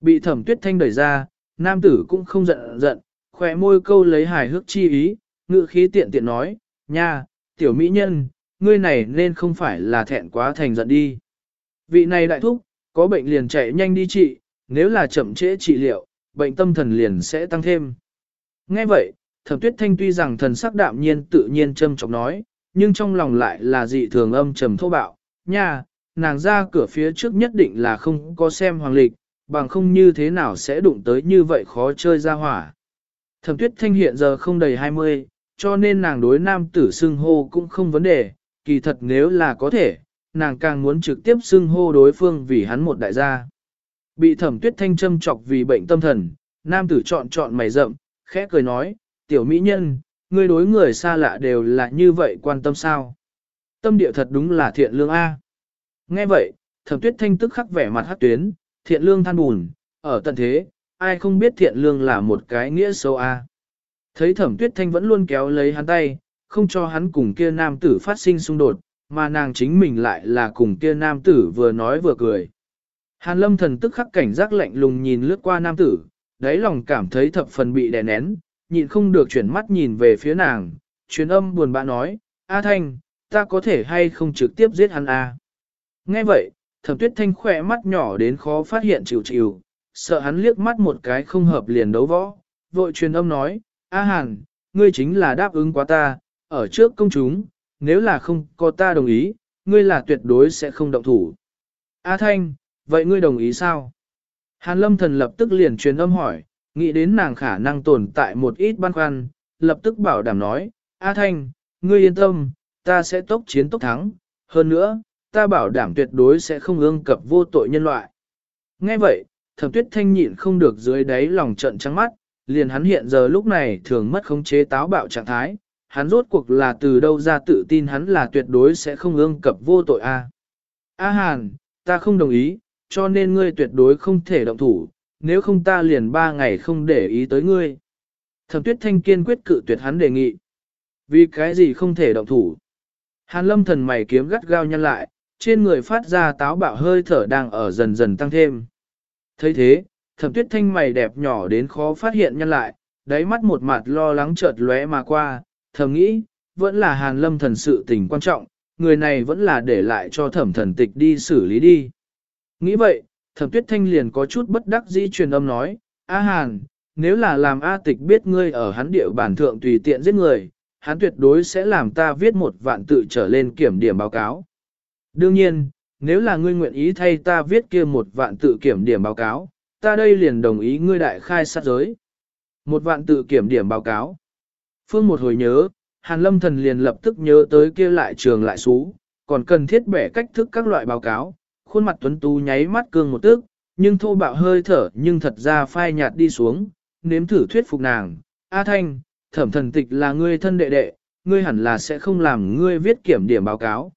Bị thẩm tuyết thanh đẩy ra, nam tử cũng không giận giận, khỏe môi câu lấy hài hước chi ý, ngự khí tiện tiện nói, nha, tiểu mỹ nhân, ngươi này nên không phải là thẹn quá thành giận đi. Vị này đại thúc, có bệnh liền chạy nhanh đi trị, nếu là chậm trễ trị liệu, bệnh tâm thần liền sẽ tăng thêm. Nghe vậy, thẩm tuyết thanh tuy rằng thần sắc đạm nhiên tự nhiên châm trọng nói, nhưng trong lòng lại là dị thường âm trầm thô bạo, nha, nàng ra cửa phía trước nhất định là không có xem hoàng lịch, bằng không như thế nào sẽ đụng tới như vậy khó chơi ra hỏa. Thẩm tuyết thanh hiện giờ không đầy 20, cho nên nàng đối nam tử xưng hô cũng không vấn đề, kỳ thật nếu là có thể, nàng càng muốn trực tiếp xưng hô đối phương vì hắn một đại gia. Bị thẩm tuyết thanh châm chọc vì bệnh tâm thần, nam tử chọn chọn mày rậm, khẽ cười nói, tiểu mỹ nhân, ngươi đối người xa lạ đều là như vậy quan tâm sao. Tâm địa thật đúng là thiện lương A. Nghe vậy, thẩm tuyết thanh tức khắc vẻ mặt hát tuyến, thiện lương than bùn, ở tận thế, ai không biết thiện lương là một cái nghĩa sâu A. Thấy thẩm tuyết thanh vẫn luôn kéo lấy hắn tay, không cho hắn cùng kia nam tử phát sinh xung đột, mà nàng chính mình lại là cùng kia nam tử vừa nói vừa cười. Hàn lâm thần tức khắc cảnh giác lạnh lùng nhìn lướt qua nam tử, đáy lòng cảm thấy thập phần bị đè nén, nhịn không được chuyển mắt nhìn về phía nàng, truyền âm buồn bã nói, A Thanh, ta có thể hay không trực tiếp giết hắn A. Nghe vậy, thẩm tuyết thanh khỏe mắt nhỏ đến khó phát hiện chịu chịu, sợ hắn liếc mắt một cái không hợp liền đấu võ, vội truyền âm nói, A Hàn, ngươi chính là đáp ứng quá ta, ở trước công chúng, nếu là không có ta đồng ý, ngươi là tuyệt đối sẽ không động thủ. A Thanh, vậy ngươi đồng ý sao? Hàn lâm thần lập tức liền truyền âm hỏi, nghĩ đến nàng khả năng tồn tại một ít băn khoăn, lập tức bảo đảm nói, A Thanh, ngươi yên tâm, ta sẽ tốc chiến tốc thắng, hơn nữa, ta bảo đảm tuyệt đối sẽ không ương cập vô tội nhân loại. Nghe vậy, thẩm tuyết thanh nhịn không được dưới đáy lòng trận trắng mắt, liền hắn hiện giờ lúc này thường mất khống chế táo bạo trạng thái, hắn rốt cuộc là từ đâu ra tự tin hắn là tuyệt đối sẽ không ương cập vô tội a. A Hàn, ta không đồng ý, cho nên ngươi tuyệt đối không thể động thủ, nếu không ta liền ba ngày không để ý tới ngươi. Thẩm tuyết thanh kiên quyết cự tuyệt hắn đề nghị. Vì cái gì không thể động thủ? Hàn lâm thần mày kiếm gắt gao nhăn lại, trên người phát ra táo bạo hơi thở đang ở dần dần tăng thêm. thấy thế, thẩm tuyết thanh mày đẹp nhỏ đến khó phát hiện nhăn lại, đáy mắt một mặt lo lắng chợt lóe mà qua, thầm nghĩ, vẫn là hàn lâm thần sự tình quan trọng, người này vẫn là để lại cho thẩm thần tịch đi xử lý đi. Nghĩ vậy, thẩm tuyết thanh liền có chút bất đắc dĩ truyền âm nói, A Hàn, nếu là làm A tịch biết ngươi ở hắn địa bản thượng tùy tiện giết người, hắn tuyệt đối sẽ làm ta viết một vạn tự trở lên kiểm điểm báo cáo. Đương nhiên, nếu là ngươi nguyện ý thay ta viết kia một vạn tự kiểm điểm báo cáo, ta đây liền đồng ý ngươi đại khai sát giới. Một vạn tự kiểm điểm báo cáo. Phương một hồi nhớ, Hàn Lâm Thần liền lập tức nhớ tới kia lại trường lại xú, còn cần thiết bẻ cách thức các loại báo cáo, khuôn mặt tuấn tú nháy mắt cương một tức, nhưng thô bạo hơi thở nhưng thật ra phai nhạt đi xuống, nếm thử thuyết phục nàng. A Thanh, thẩm thần tịch là ngươi thân đệ đệ, ngươi hẳn là sẽ không làm ngươi viết kiểm điểm báo cáo.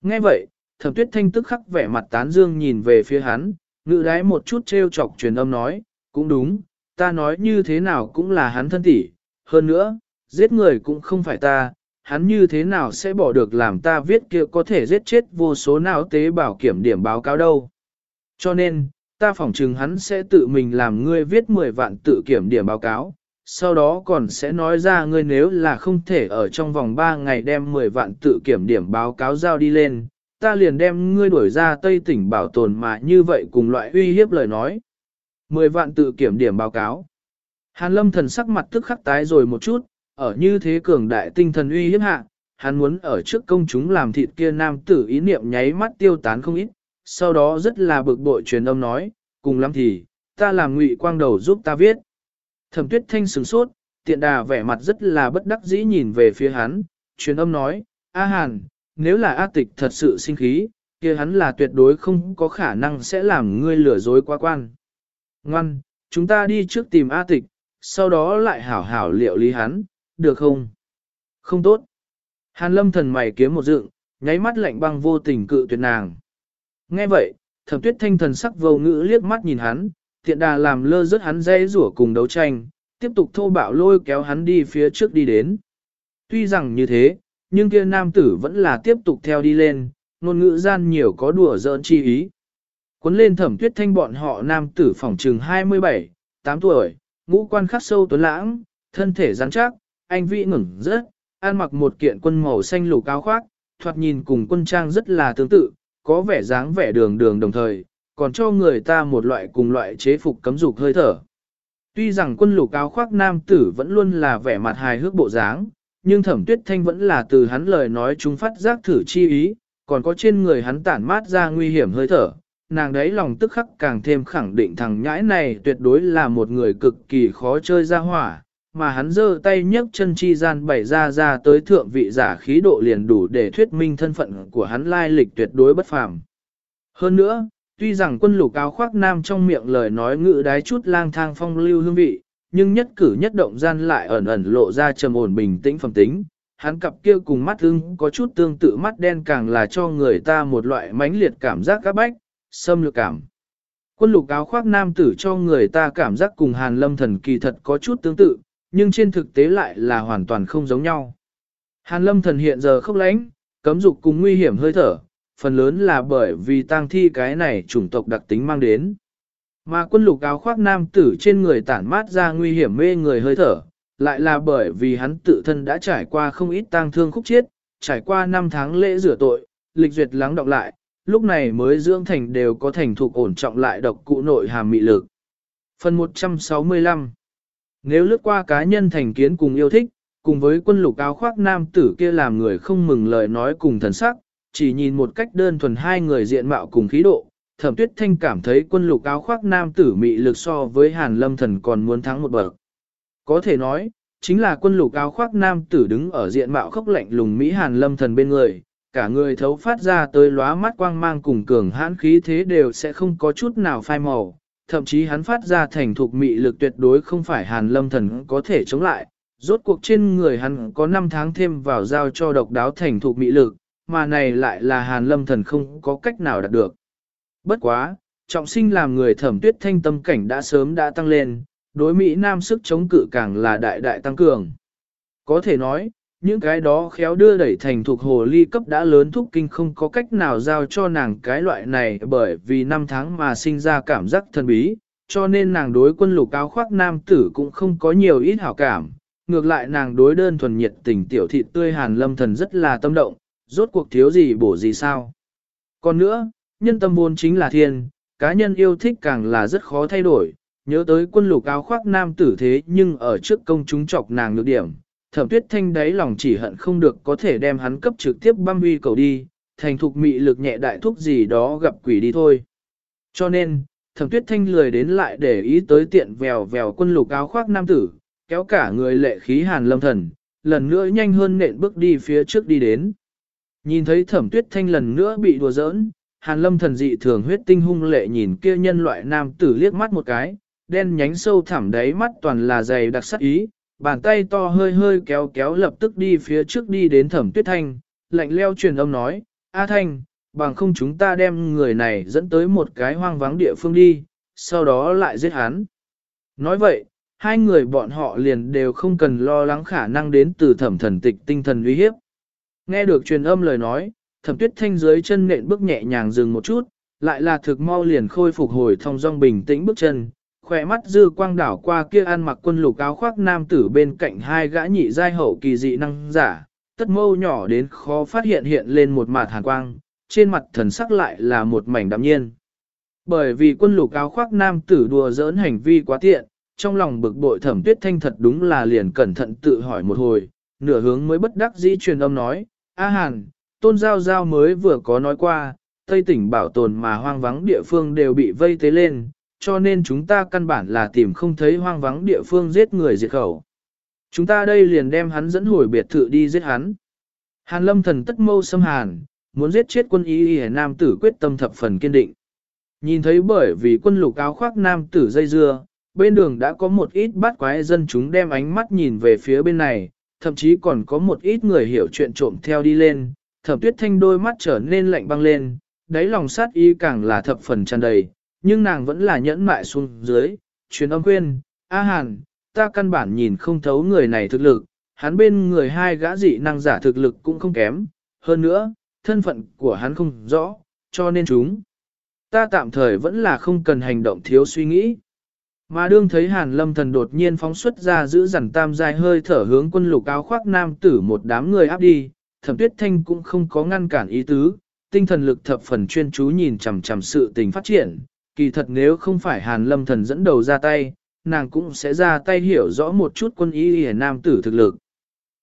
Nghe vậy, thẩm tuyết thanh tức khắc vẻ mặt tán dương nhìn về phía hắn, ngự đái một chút trêu chọc truyền âm nói, cũng đúng, ta nói như thế nào cũng là hắn thân tỷ, hơn nữa, giết người cũng không phải ta, hắn như thế nào sẽ bỏ được làm ta viết kia có thể giết chết vô số nào tế bào kiểm điểm báo cáo đâu. Cho nên, ta phỏng chừng hắn sẽ tự mình làm ngươi viết 10 vạn tự kiểm điểm báo cáo, sau đó còn sẽ nói ra ngươi nếu là không thể ở trong vòng 3 ngày đem 10 vạn tự kiểm điểm báo cáo giao đi lên, ta liền đem ngươi đuổi ra Tây tỉnh bảo tồn mà như vậy cùng loại uy hiếp lời nói. 10 vạn tự kiểm điểm báo cáo. Hàn lâm thần sắc mặt tức khắc tái rồi một chút, ở như thế cường đại tinh thần uy hiếp hạ, hắn muốn ở trước công chúng làm thịt kia nam tử ý niệm nháy mắt tiêu tán không ít, sau đó rất là bực bội truyền âm nói, cùng lắm thì, ta làm ngụy quang đầu giúp ta viết. Thẩm tuyết thanh sửng sốt, tiện đà vẻ mặt rất là bất đắc dĩ nhìn về phía hắn, truyền âm nói, A Hàn, nếu là A tịch thật sự sinh khí, kia hắn là tuyệt đối không có khả năng sẽ làm ngươi lừa dối quá quan. Ngoan, chúng ta đi trước tìm A tịch, sau đó lại hảo hảo liệu lý hắn, được không? Không tốt. Hàn lâm thần mày kiếm một dựng, nháy mắt lạnh băng vô tình cự tuyệt nàng. Nghe vậy, thẩm tuyết thanh thần sắc vô ngữ liếc mắt nhìn hắn, thiện đà làm lơ rớt hắn dây rủa cùng đấu tranh, tiếp tục thô bạo lôi kéo hắn đi phía trước đi đến. Tuy rằng như thế, nhưng kia nam tử vẫn là tiếp tục theo đi lên, ngôn ngữ gian nhiều có đùa giỡn chi ý. Cuốn lên thẩm tuyết thanh bọn họ nam tử phỏng trừng 27, 8 tuổi, ngũ quan khắc sâu tuấn lãng, thân thể rắn chắc, anh vĩ ngừng rất, ăn mặc một kiện quân màu xanh lục áo khoác, thoạt nhìn cùng quân trang rất là tương tự, có vẻ dáng vẻ đường đường đồng thời, còn cho người ta một loại cùng loại chế phục cấm dục hơi thở. Tuy rằng quân lục áo khoác nam tử vẫn luôn là vẻ mặt hài hước bộ dáng, nhưng thẩm tuyết thanh vẫn là từ hắn lời nói chúng phát giác thử chi ý, còn có trên người hắn tản mát ra nguy hiểm hơi thở. Nàng đấy lòng tức khắc càng thêm khẳng định thằng nhãi này tuyệt đối là một người cực kỳ khó chơi ra hỏa, mà hắn giơ tay nhấc chân chi gian bày ra ra tới thượng vị giả khí độ liền đủ để thuyết minh thân phận của hắn lai lịch tuyệt đối bất phàm. Hơn nữa, tuy rằng quân lục áo khoác nam trong miệng lời nói ngự đái chút lang thang phong lưu hương vị, nhưng nhất cử nhất động gian lại ẩn ẩn lộ ra trầm ổn bình tĩnh phẩm tính. Hắn cặp kia cùng mắt ưng có chút tương tự mắt đen càng là cho người ta một loại mãnh liệt cảm giác các bách, xâm lược cảm. Quân lục áo khoác nam tử cho người ta cảm giác cùng hàn lâm thần kỳ thật có chút tương tự, nhưng trên thực tế lại là hoàn toàn không giống nhau. Hàn lâm thần hiện giờ khốc lãnh, cấm dục cùng nguy hiểm hơi thở, phần lớn là bởi vì tang thi cái này chủng tộc đặc tính mang đến. Mà quân lục áo khoác nam tử trên người tản mát ra nguy hiểm mê người hơi thở, lại là bởi vì hắn tự thân đã trải qua không ít tang thương khúc chiết, trải qua 5 tháng lễ rửa tội, lịch duyệt lắng đọng lại, lúc này mới dưỡng thành đều có thành thục ổn trọng lại độc cụ nội hàm mị lực. Phần 165 nếu lướt qua cá nhân thành kiến cùng yêu thích, cùng với quân lục áo khoác nam tử kia làm người không mừng lời nói cùng thần sắc, chỉ nhìn một cách đơn thuần hai người diện mạo cùng khí độ, thẩm tuyết thanh cảm thấy quân lục áo khoác nam tử mị lực so với hàn lâm thần còn muốn thắng một bậc. Có thể nói, chính là quân lục áo khoác nam tử đứng ở diện mạo khốc lạnh lùng Mỹ hàn lâm thần bên người, cả người thấu phát ra tới lóa mắt quang mang cùng cường hãn khí thế đều sẽ không có chút nào phai màu, thậm chí hắn phát ra thành thục mị lực tuyệt đối không phải hàn lâm thần có thể chống lại. Rốt cuộc trên người hắn có 5 tháng thêm vào giao cho độc đáo thành thục mị lực, mà này lại là hàn lâm thần không có cách nào đạt được. Bất quá, trọng sinh làm người thẩm tuyết thanh tâm cảnh đã sớm đã tăng lên, đối Mỹ Nam sức chống cự càng là đại đại tăng cường. Có thể nói, những cái đó khéo đưa đẩy thành thuộc hồ ly cấp đã lớn thúc kinh không có cách nào giao cho nàng cái loại này bởi vì năm tháng mà sinh ra cảm giác thần bí, cho nên nàng đối quân lục áo khoác nam tử cũng không có nhiều ít hảo cảm, ngược lại nàng đối đơn thuần nhiệt tình tiểu thị tươi hàn lâm thần rất là tâm động, rốt cuộc thiếu gì bổ gì sao. Còn nữa, nhân tâm vốn chính là thiên, cá nhân yêu thích càng là rất khó thay đổi, nhớ tới quân lục áo khoác nam tử thế nhưng ở trước công chúng chọc nàng nhược điểm, thẩm tuyết thanh đáy lòng chỉ hận không được có thể đem hắn cấp trực tiếp băm huy cầu đi, thành thục mị lực nhẹ đại thúc gì đó gặp quỷ đi thôi. Cho nên, thẩm tuyết thanh lười đến lại để ý tới tiện vèo vèo quân lục áo khoác nam tử, kéo cả người lệ khí hàn lâm thần, lần nữa nhanh hơn nện bước đi phía trước đi đến. Nhìn thấy thẩm tuyết thanh lần nữa bị đùa giỡn, hàn lâm thần dị thường huyết tinh hung lệ nhìn kia nhân loại nam tử liếc mắt một cái, đen nhánh sâu thẳm đáy mắt toàn là dày đặc sắc ý, bàn tay to hơi hơi kéo kéo lập tức đi phía trước đi đến thẩm tuyết thanh, lạnh leo truyền âm nói, A Thanh, bằng không chúng ta đem người này dẫn tới một cái hoang vắng địa phương đi, sau đó lại giết hắn. Nói vậy, hai người bọn họ liền đều không cần lo lắng khả năng đến từ thẩm thần tịch tinh thần uy hiếp. Nghe được truyền âm lời nói, thẩm tuyết thanh dưới chân nện bước nhẹ nhàng dừng một chút, lại là thực mau liền khôi phục hồi thông dong bình tĩnh bước chân, khỏe mắt dư quang đảo qua kia ăn mặc quân lục áo khoác nam tử bên cạnh hai gã nhị giai hậu kỳ dị năng giả, tất mâu nhỏ đến khó phát hiện hiện lên một mặt hàn quang, trên mặt thần sắc lại là một mảnh đạm nhiên. Bởi vì quân lục áo khoác nam tử đùa giỡn hành vi quá tiện, trong lòng bực bội thẩm tuyết thanh thật đúng là liền cẩn thận tự hỏi một hồi, nửa hướng mới bất đắc dĩ truyền âm nói, A Hàn, tôn giao giao mới vừa có nói qua, Tây tỉnh bảo tồn mà hoang vắng địa phương đều bị vây tế lên, cho nên chúng ta căn bản là tìm không thấy hoang vắng địa phương giết người diệt khẩu. Chúng ta đây liền đem hắn dẫn hồi biệt thự đi giết hắn. Hàn lâm thần tất mâu xâm hàn, muốn giết chết quân y y nam tử quyết tâm thập phần kiên định. Nhìn thấy bởi vì quân lục áo khoác nam tử dây dưa, bên đường đã có một ít bát quái dân chúng đem ánh mắt nhìn về phía bên này, thậm chí còn có một ít người hiểu chuyện trộm theo đi lên, thẩm tuyết thanh đôi mắt trở nên lạnh băng lên, đáy lòng sát ý càng là thập phần tràn đầy, nhưng nàng vẫn là nhẫn mại xuống dưới, truyền âm khuyên, A Hàn, ta căn bản nhìn không thấu người này thực lực, hắn bên người hai gã dị năng giả thực lực cũng không kém, hơn nữa, thân phận của hắn không rõ, cho nên chúng. Ta tạm thời vẫn là không cần hành động thiếu suy nghĩ. Mà đương thấy hàn lâm thần đột nhiên phóng xuất ra giữ dằn tam dài hơi thở hướng quân lục áo khoác nam tử một đám người áp đi, thẩm tuyết thanh cũng không có ngăn cản ý tứ, tinh thần lực thập phần chuyên chú nhìn chằm chằm sự tình phát triển, kỳ thật nếu không phải hàn lâm thần dẫn đầu ra tay, nàng cũng sẽ ra tay hiểu rõ một chút quân ý hề nam tử thực lực.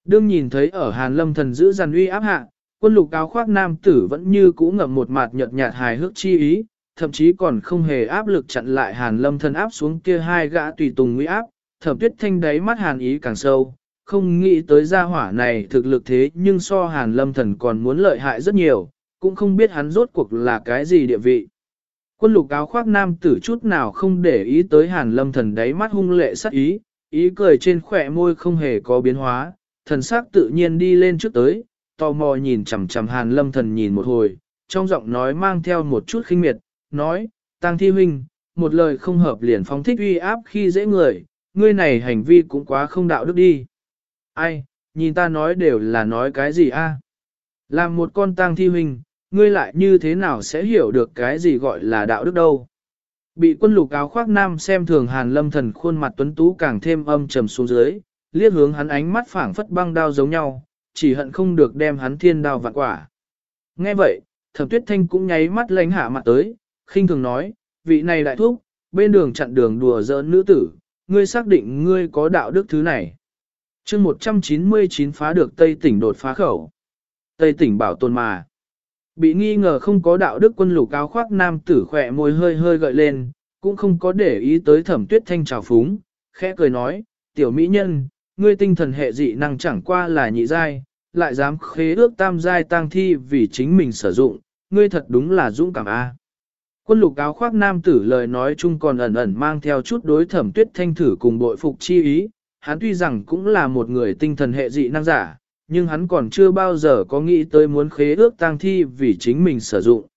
Đương nhìn thấy ở hàn lâm thần giữ giàn uy áp hạ, quân lục áo khoác nam tử vẫn như cũ ngậm một mặt nhợt nhạt hài hước chi ý, thậm chí còn không hề áp lực chặn lại hàn lâm thần áp xuống kia hai gã tùy tùng nguy áp, thẩm tuyết thanh đáy mắt hàn ý càng sâu, không nghĩ tới gia hỏa này thực lực thế nhưng so hàn lâm thần còn muốn lợi hại rất nhiều, cũng không biết hắn rốt cuộc là cái gì địa vị. Quân lục áo khoác nam tử chút nào không để ý tới hàn lâm thần đáy mắt hung lệ sắc ý, ý cười trên khỏe môi không hề có biến hóa, thần sắc tự nhiên đi lên trước tới, tò mò nhìn chằm chằm hàn lâm thần nhìn một hồi, trong giọng nói mang theo một chút khinh miệt, nói, tăng thi huynh, một lời không hợp liền phóng thích uy áp khi dễ người, ngươi này hành vi cũng quá không đạo đức đi. Ai, nhìn ta nói đều là nói cái gì a? Làm một con tang thi huynh, ngươi lại như thế nào sẽ hiểu được cái gì gọi là đạo đức đâu. Bị quân lục áo khoác nam xem thường hàn lâm thần khuôn mặt tuấn tú càng thêm âm trầm xuống dưới, liếc hướng hắn ánh mắt phảng phất băng đao giống nhau, chỉ hận không được đem hắn thiên đao vạn quả. Nghe vậy, thẩm tuyết thanh cũng nháy mắt lánh hạ mặt tới, khinh thường nói, vị này đại thúc, bên đường chặn đường đùa giỡn nữ tử, ngươi xác định ngươi có đạo đức thứ này. chương 199 phá được Tây tỉnh đột phá khẩu. Tây tỉnh bảo tồn mà. Bị nghi ngờ không có đạo đức quân lục áo khoác nam tử khỏe môi hơi hơi gợi lên, cũng không có để ý tới thẩm tuyết thanh trào phúng, khẽ cười nói, tiểu mỹ nhân, ngươi tinh thần hệ dị năng chẳng qua là nhị giai, lại dám khế ước tam giai tang thi vì chính mình sử dụng, ngươi thật đúng là dũng cảm a. Quân lục áo khoác nam tử lời nói chung còn ẩn ẩn mang theo chút đối thẩm tuyết thanh thử cùng bội phục chi ý, hắn tuy rằng cũng là một người tinh thần hệ dị năng giả, nhưng hắn còn chưa bao giờ có nghĩ tới muốn khế ước tang thi vì chính mình sử dụng.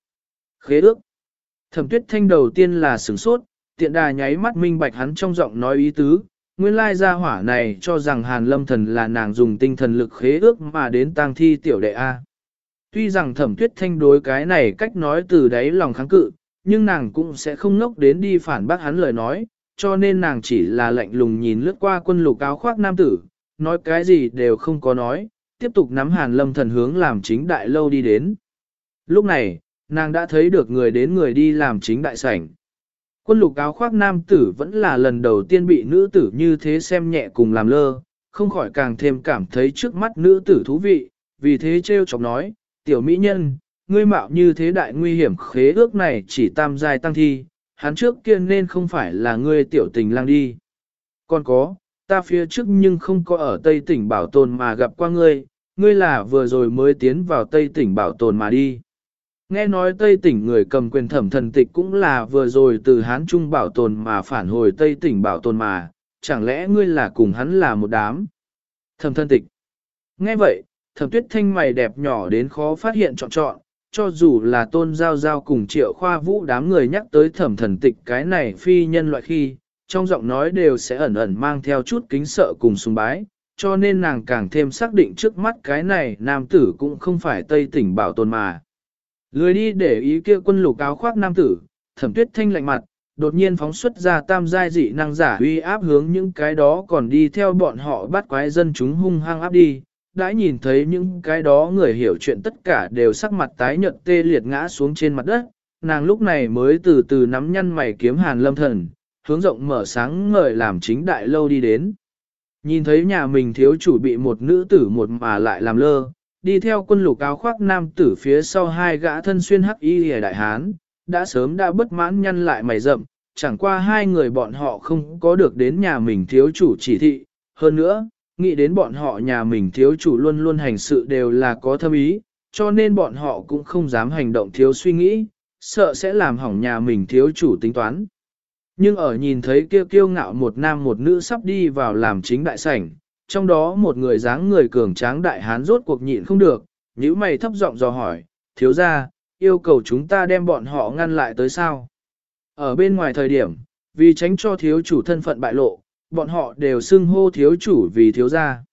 Khế ước. Thẩm tuyết thanh đầu tiên là sửng sốt, tiện đà nháy mắt minh bạch hắn trong giọng nói ý tứ, nguyên lai gia hỏa này cho rằng Hàn Lâm Thần là nàng dùng tinh thần lực khế ước mà đến tang thi tiểu đệ A. Tuy rằng thẩm tuyết thanh đối cái này cách nói từ đáy lòng kháng cự, nhưng nàng cũng sẽ không ngốc đến đi phản bác hắn lời nói, cho nên nàng chỉ là lạnh lùng nhìn lướt qua quân lục áo khoác nam tử, nói cái gì đều không có nói, tiếp tục nắm hàn lâm thần hướng làm chính đại lâu đi đến. Lúc này, nàng đã thấy được người đến người đi làm chính đại sảnh. Quân lục áo khoác nam tử vẫn là lần đầu tiên bị nữ tử như thế xem nhẹ cùng làm lơ, không khỏi càng thêm cảm thấy trước mắt nữ tử thú vị, vì thế trêu chọc nói, tiểu mỹ nhân, ngươi mạo như thế đại nguy hiểm khế ước này chỉ tam giai tăng thi, hắn trước kia nên không phải là ngươi tiểu tình lang đi. Còn có, ta phía trước nhưng không có ở Tây tỉnh bảo tồn mà gặp qua ngươi, ngươi là vừa rồi mới tiến vào Tây tỉnh bảo tồn mà đi. Nghe nói Tây tỉnh người cầm quyền thẩm thần tịch cũng là vừa rồi từ Hán Trung bảo tồn mà phản hồi Tây tỉnh bảo tồn mà, chẳng lẽ ngươi là cùng hắn là một đám? Thẩm thần tịch. Nghe vậy, thẩm tuyết thanh mày đẹp nhỏ đến khó phát hiện chọn chọn, cho dù là tôn giao giao cùng triệu khoa vũ đám người nhắc tới thẩm thần tịch cái này phi nhân loại khi, trong giọng nói đều sẽ ẩn ẩn mang theo chút kính sợ cùng sùng bái, cho nên nàng càng thêm xác định trước mắt cái này nam tử cũng không phải Tây tỉnh bảo tồn mà. Lười đi để ý kia quân lục áo khoác nam tử, thẩm tuyết thanh lạnh mặt, đột nhiên phóng xuất ra tam giai dị năng giả uy áp hướng những cái đó còn đi theo bọn họ bắt quái dân chúng hung hăng áp đi. Đã nhìn thấy những cái đó người hiểu chuyện tất cả đều sắc mặt tái nhợt tê liệt ngã xuống trên mặt đất, nàng lúc này mới từ từ nắm nhăn mày kiếm hàn lâm thần, hướng rộng mở sáng ngời làm chính đại lâu đi đến. Nhìn thấy nhà mình thiếu chủ bị một nữ tử một mà lại làm lơ, đi theo quân lục áo khoác nam tử phía sau hai gã thân xuyên hắc y hề đại hán, đã sớm đã bất mãn nhăn lại mày rậm, chẳng qua hai người bọn họ không có được đến nhà mình thiếu chủ chỉ thị, hơn nữa, nghĩ đến bọn họ nhà mình thiếu chủ luôn luôn hành sự đều là có thâm ý, cho nên bọn họ cũng không dám hành động thiếu suy nghĩ, sợ sẽ làm hỏng nhà mình thiếu chủ tính toán. Nhưng ở nhìn thấy kia kiêu ngạo một nam một nữ sắp đi vào làm chính đại sảnh, trong đó một người dáng người cường tráng đại hán rốt cuộc nhịn không được, nhíu mày thấp giọng dò hỏi, thiếu ra, yêu cầu chúng ta đem bọn họ ngăn lại tới sao? Ở bên ngoài thời điểm, vì tránh cho thiếu chủ thân phận bại lộ, bọn họ đều xưng hô thiếu chủ vì thiếu gia.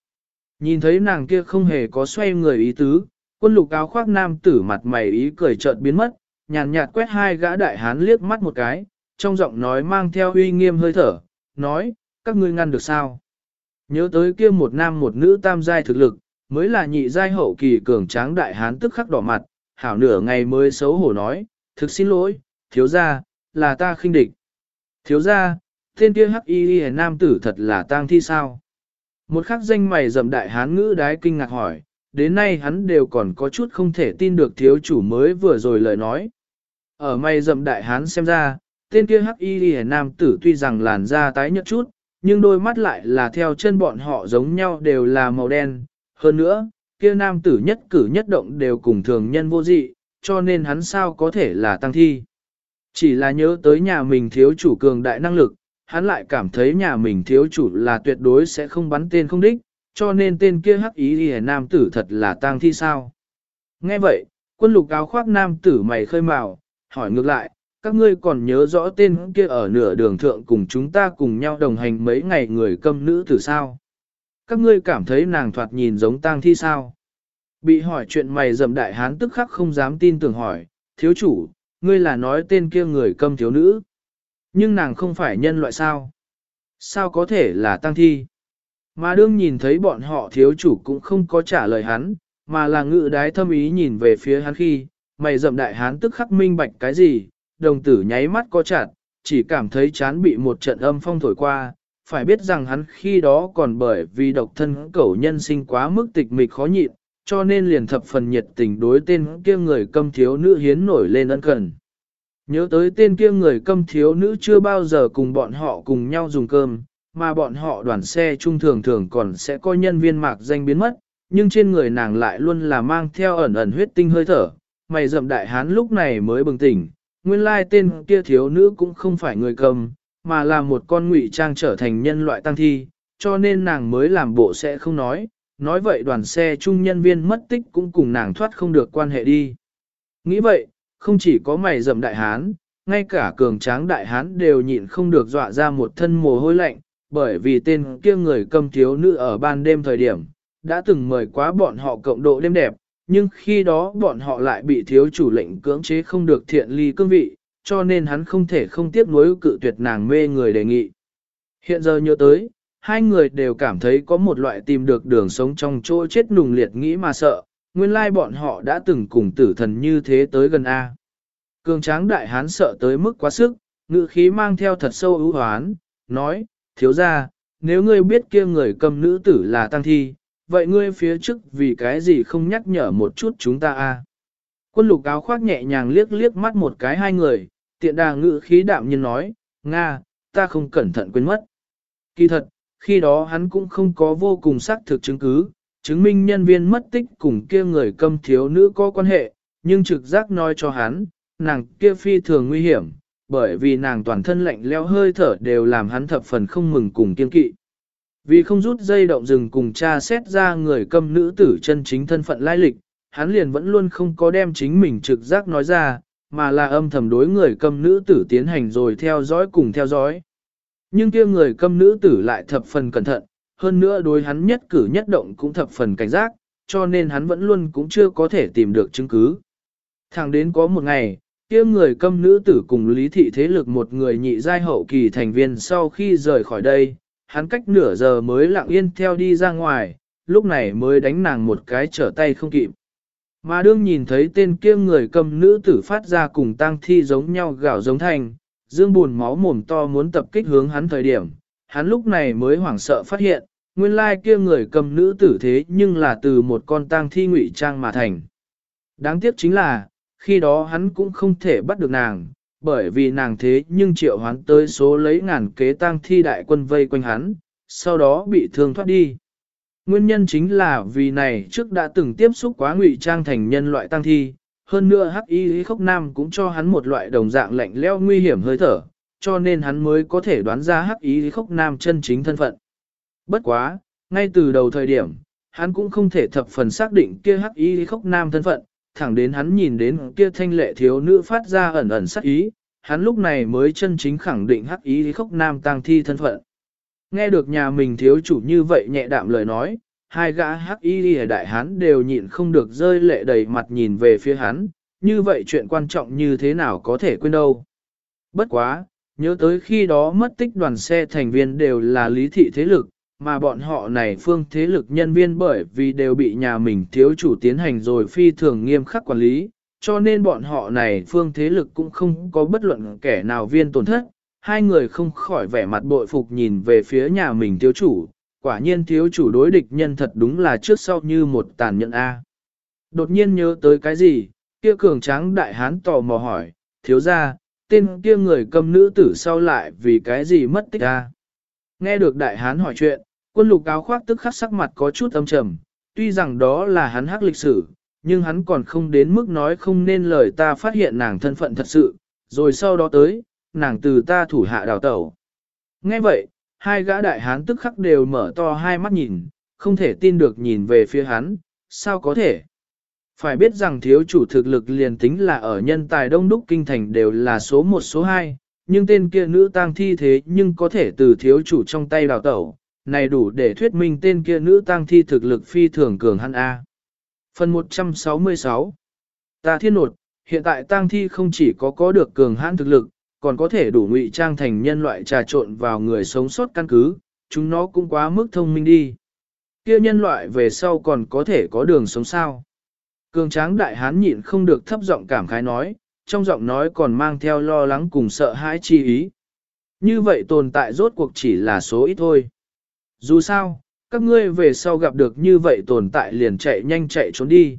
Nhìn thấy nàng kia không hề có xoay người ý tứ, quân lục áo khoác nam tử mặt mày ý cười chợt biến mất, nhàn nhạt quét hai gã đại hán liếc mắt một cái, trong giọng nói mang theo uy nghiêm hơi thở, nói, các ngươi ngăn được sao? Nhớ tới kia một nam một nữ tam giai thực lực, mới là nhị giai hậu kỳ cường tráng đại hán tức khắc đỏ mặt, hảo nửa ngày mới xấu hổ nói, thực xin lỗi, thiếu gia, là ta khinh địch. Thiếu gia, tên kia hắc y y nam tử thật là tang thi sao? Một khắc danh mày dầm đại hán ngữ đái kinh ngạc hỏi, đến nay hắn đều còn có chút không thể tin được thiếu chủ mới vừa rồi lời nói. Ở mày dầm đại hán xem ra, tên kia hắc y y nam tử tuy rằng làn da tái nhợt chút, nhưng đôi mắt lại là theo chân bọn họ giống nhau đều là màu đen. Hơn nữa, kia nam tử nhất cử nhất động đều cùng thường nhân vô dị, cho nên hắn sao có thể là tăng thi. Chỉ là nhớ tới nhà mình thiếu chủ cường đại năng lực, hắn lại cảm thấy nhà mình thiếu chủ là tuyệt đối sẽ không bắn tên không đích, cho nên tên kia hắc ý đi nam tử thật là tang thi sao. Nghe vậy, quân lục áo khoác nam tử mày khơi mào, hỏi ngược lại, các ngươi còn nhớ rõ tên kia ở nửa đường thượng cùng chúng ta cùng nhau đồng hành mấy ngày người câm nữ từ sao? Các ngươi cảm thấy nàng thoạt nhìn giống tang thi sao? Bị hỏi chuyện mày dầm đại hán tức khắc không dám tin tưởng hỏi, thiếu chủ, ngươi là nói tên kia người câm thiếu nữ. Nhưng nàng không phải nhân loại sao? Sao có thể là tang thi? Mà đương nhìn thấy bọn họ thiếu chủ cũng không có trả lời hắn, mà là ngự đái thâm ý nhìn về phía hắn khi, mày dậm đại hán tức khắc minh bạch cái gì, đồng tử nháy mắt có chặt, chỉ cảm thấy chán bị một trận âm phong thổi qua, phải biết rằng hắn khi đó còn bởi vì độc thân cẩu nhân sinh quá mức tịch mịch khó nhịn, cho nên liền thập phần nhiệt tình đối tên kia người câm thiếu nữ hiến nổi lên ân cần. Nhớ tới tên kia người câm thiếu nữ chưa bao giờ cùng bọn họ cùng nhau dùng cơm, mà bọn họ đoàn xe trung thường thường còn sẽ có nhân viên mạc danh biến mất, nhưng trên người nàng lại luôn là mang theo ẩn ẩn huyết tinh hơi thở. Mày dậm đại hán lúc này mới bừng tỉnh, nguyên lai tên kia thiếu nữ cũng không phải người cầm, mà là một con ngụy trang trở thành nhân loại tăng thi, cho nên nàng mới làm bộ sẽ không nói, nói vậy đoàn xe chung nhân viên mất tích cũng cùng nàng thoát không được quan hệ đi. Nghĩ vậy, không chỉ có mày dầm đại hán, ngay cả cường tráng đại hán đều nhịn không được dọa ra một thân mồ hôi lạnh, bởi vì tên kia người cầm thiếu nữ ở ban đêm thời điểm, đã từng mời quá bọn họ cộng độ đêm đẹp, nhưng khi đó bọn họ lại bị thiếu chủ lệnh cưỡng chế không được thiện ly cương vị, cho nên hắn không thể không tiếp nối cự tuyệt nàng mê người đề nghị. Hiện giờ nhớ tới, hai người đều cảm thấy có một loại tìm được đường sống trong chỗ chết nùng liệt nghĩ mà sợ, nguyên lai bọn họ đã từng cùng tử thần như thế tới gần A. Cường tráng đại hán sợ tới mức quá sức, ngự khí mang theo thật sâu ưu hoán, nói, thiếu ra, nếu ngươi biết kia người cầm nữ tử là tăng thi, vậy ngươi phía trước vì cái gì không nhắc nhở một chút chúng ta a? Quân lục áo khoác nhẹ nhàng liếc liếc mắt một cái hai người, tiện đà ngự khí đạm nhiên nói, Nga, ta không cẩn thận quên mất. Kỳ thật, khi đó hắn cũng không có vô cùng xác thực chứng cứ, chứng minh nhân viên mất tích cùng kia người cầm thiếu nữ có quan hệ, nhưng trực giác nói cho hắn, nàng kia phi thường nguy hiểm, bởi vì nàng toàn thân lạnh leo hơi thở đều làm hắn thập phần không mừng cùng kiên kỵ. Vì không rút dây động rừng cùng cha xét ra người câm nữ tử chân chính thân phận lai lịch, hắn liền vẫn luôn không có đem chính mình trực giác nói ra, mà là âm thầm đối người câm nữ tử tiến hành rồi theo dõi cùng theo dõi. Nhưng kia người câm nữ tử lại thập phần cẩn thận, hơn nữa đối hắn nhất cử nhất động cũng thập phần cảnh giác, cho nên hắn vẫn luôn cũng chưa có thể tìm được chứng cứ. Thẳng đến có một ngày, kia người câm nữ tử cùng lý thị thế lực một người nhị giai hậu kỳ thành viên sau khi rời khỏi đây, hắn cách nửa giờ mới lặng yên theo đi ra ngoài, lúc này mới đánh nàng một cái trở tay không kịp. Mà đương nhìn thấy tên kia người cầm nữ tử phát ra cùng tang thi giống nhau gạo giống thành, dương buồn máu mồm to muốn tập kích hướng hắn thời điểm, hắn lúc này mới hoảng sợ phát hiện, nguyên lai kia người cầm nữ tử thế nhưng là từ một con tang thi ngụy trang mà thành. Đáng tiếc chính là, khi đó hắn cũng không thể bắt được nàng, bởi vì nàng thế nhưng triệu hoán tới số lấy ngàn kế tang thi đại quân vây quanh hắn, sau đó bị thương thoát đi. Nguyên nhân chính là vì này trước đã từng tiếp xúc quá ngụy trang thành nhân loại tăng thi, hơn nữa hắc y khốc nam cũng cho hắn một loại đồng dạng lạnh leo nguy hiểm hơi thở, cho nên hắn mới có thể đoán ra hắc y khốc nam chân chính thân phận. Bất quá, ngay từ đầu thời điểm, hắn cũng không thể thập phần xác định kia hắc y khốc nam thân phận, thẳng đến hắn nhìn đến kia thanh lệ thiếu nữ phát ra ẩn ẩn sắc ý, hắn lúc này mới chân chính khẳng định hắc ý khốc nam tang thi thân phận. Nghe được nhà mình thiếu chủ như vậy nhẹ đạm lời nói, hai gã hắc y đại hắn đều nhịn không được rơi lệ đầy mặt nhìn về phía hắn, như vậy chuyện quan trọng như thế nào có thể quên đâu. Bất quá, nhớ tới khi đó mất tích đoàn xe thành viên đều là lý thị thế lực, mà bọn họ này phương thế lực nhân viên bởi vì đều bị nhà mình thiếu chủ tiến hành rồi phi thường nghiêm khắc quản lý, cho nên bọn họ này phương thế lực cũng không có bất luận kẻ nào viên tổn thất. Hai người không khỏi vẻ mặt bội phục nhìn về phía nhà mình thiếu chủ, quả nhiên thiếu chủ đối địch nhân thật đúng là trước sau như một tàn nhẫn A. Đột nhiên nhớ tới cái gì, kia cường tráng đại hán tò mò hỏi, thiếu ra, tên kia người cầm nữ tử sau lại vì cái gì mất tích A. Nghe được đại hán hỏi chuyện, quân lục áo khoác tức khắc sắc mặt có chút âm trầm, tuy rằng đó là hắn hắc lịch sử, nhưng hắn còn không đến mức nói không nên lời ta phát hiện nàng thân phận thật sự, rồi sau đó tới, nàng từ ta thủ hạ đào tẩu. Nghe vậy, hai gã đại hán tức khắc đều mở to hai mắt nhìn, không thể tin được nhìn về phía hắn, sao có thể? Phải biết rằng thiếu chủ thực lực liền tính là ở nhân tài đông đúc kinh thành đều là số một số hai, nhưng tên kia nữ tang thi thế nhưng có thể từ thiếu chủ trong tay đào tẩu, này đủ để thuyết minh tên kia nữ tang thi thực lực phi thường cường hắn A. Phần 166 Ta thiên nột, hiện tại tang thi không chỉ có có được cường hãn thực lực, còn có thể đủ ngụy trang thành nhân loại trà trộn vào người sống sót căn cứ, chúng nó cũng quá mức thông minh đi. Kia nhân loại về sau còn có thể có đường sống sao. Cường tráng đại hán nhịn không được thấp giọng cảm khái nói, trong giọng nói còn mang theo lo lắng cùng sợ hãi chi ý. Như vậy tồn tại rốt cuộc chỉ là số ít thôi. Dù sao, các ngươi về sau gặp được như vậy tồn tại liền chạy nhanh chạy trốn đi.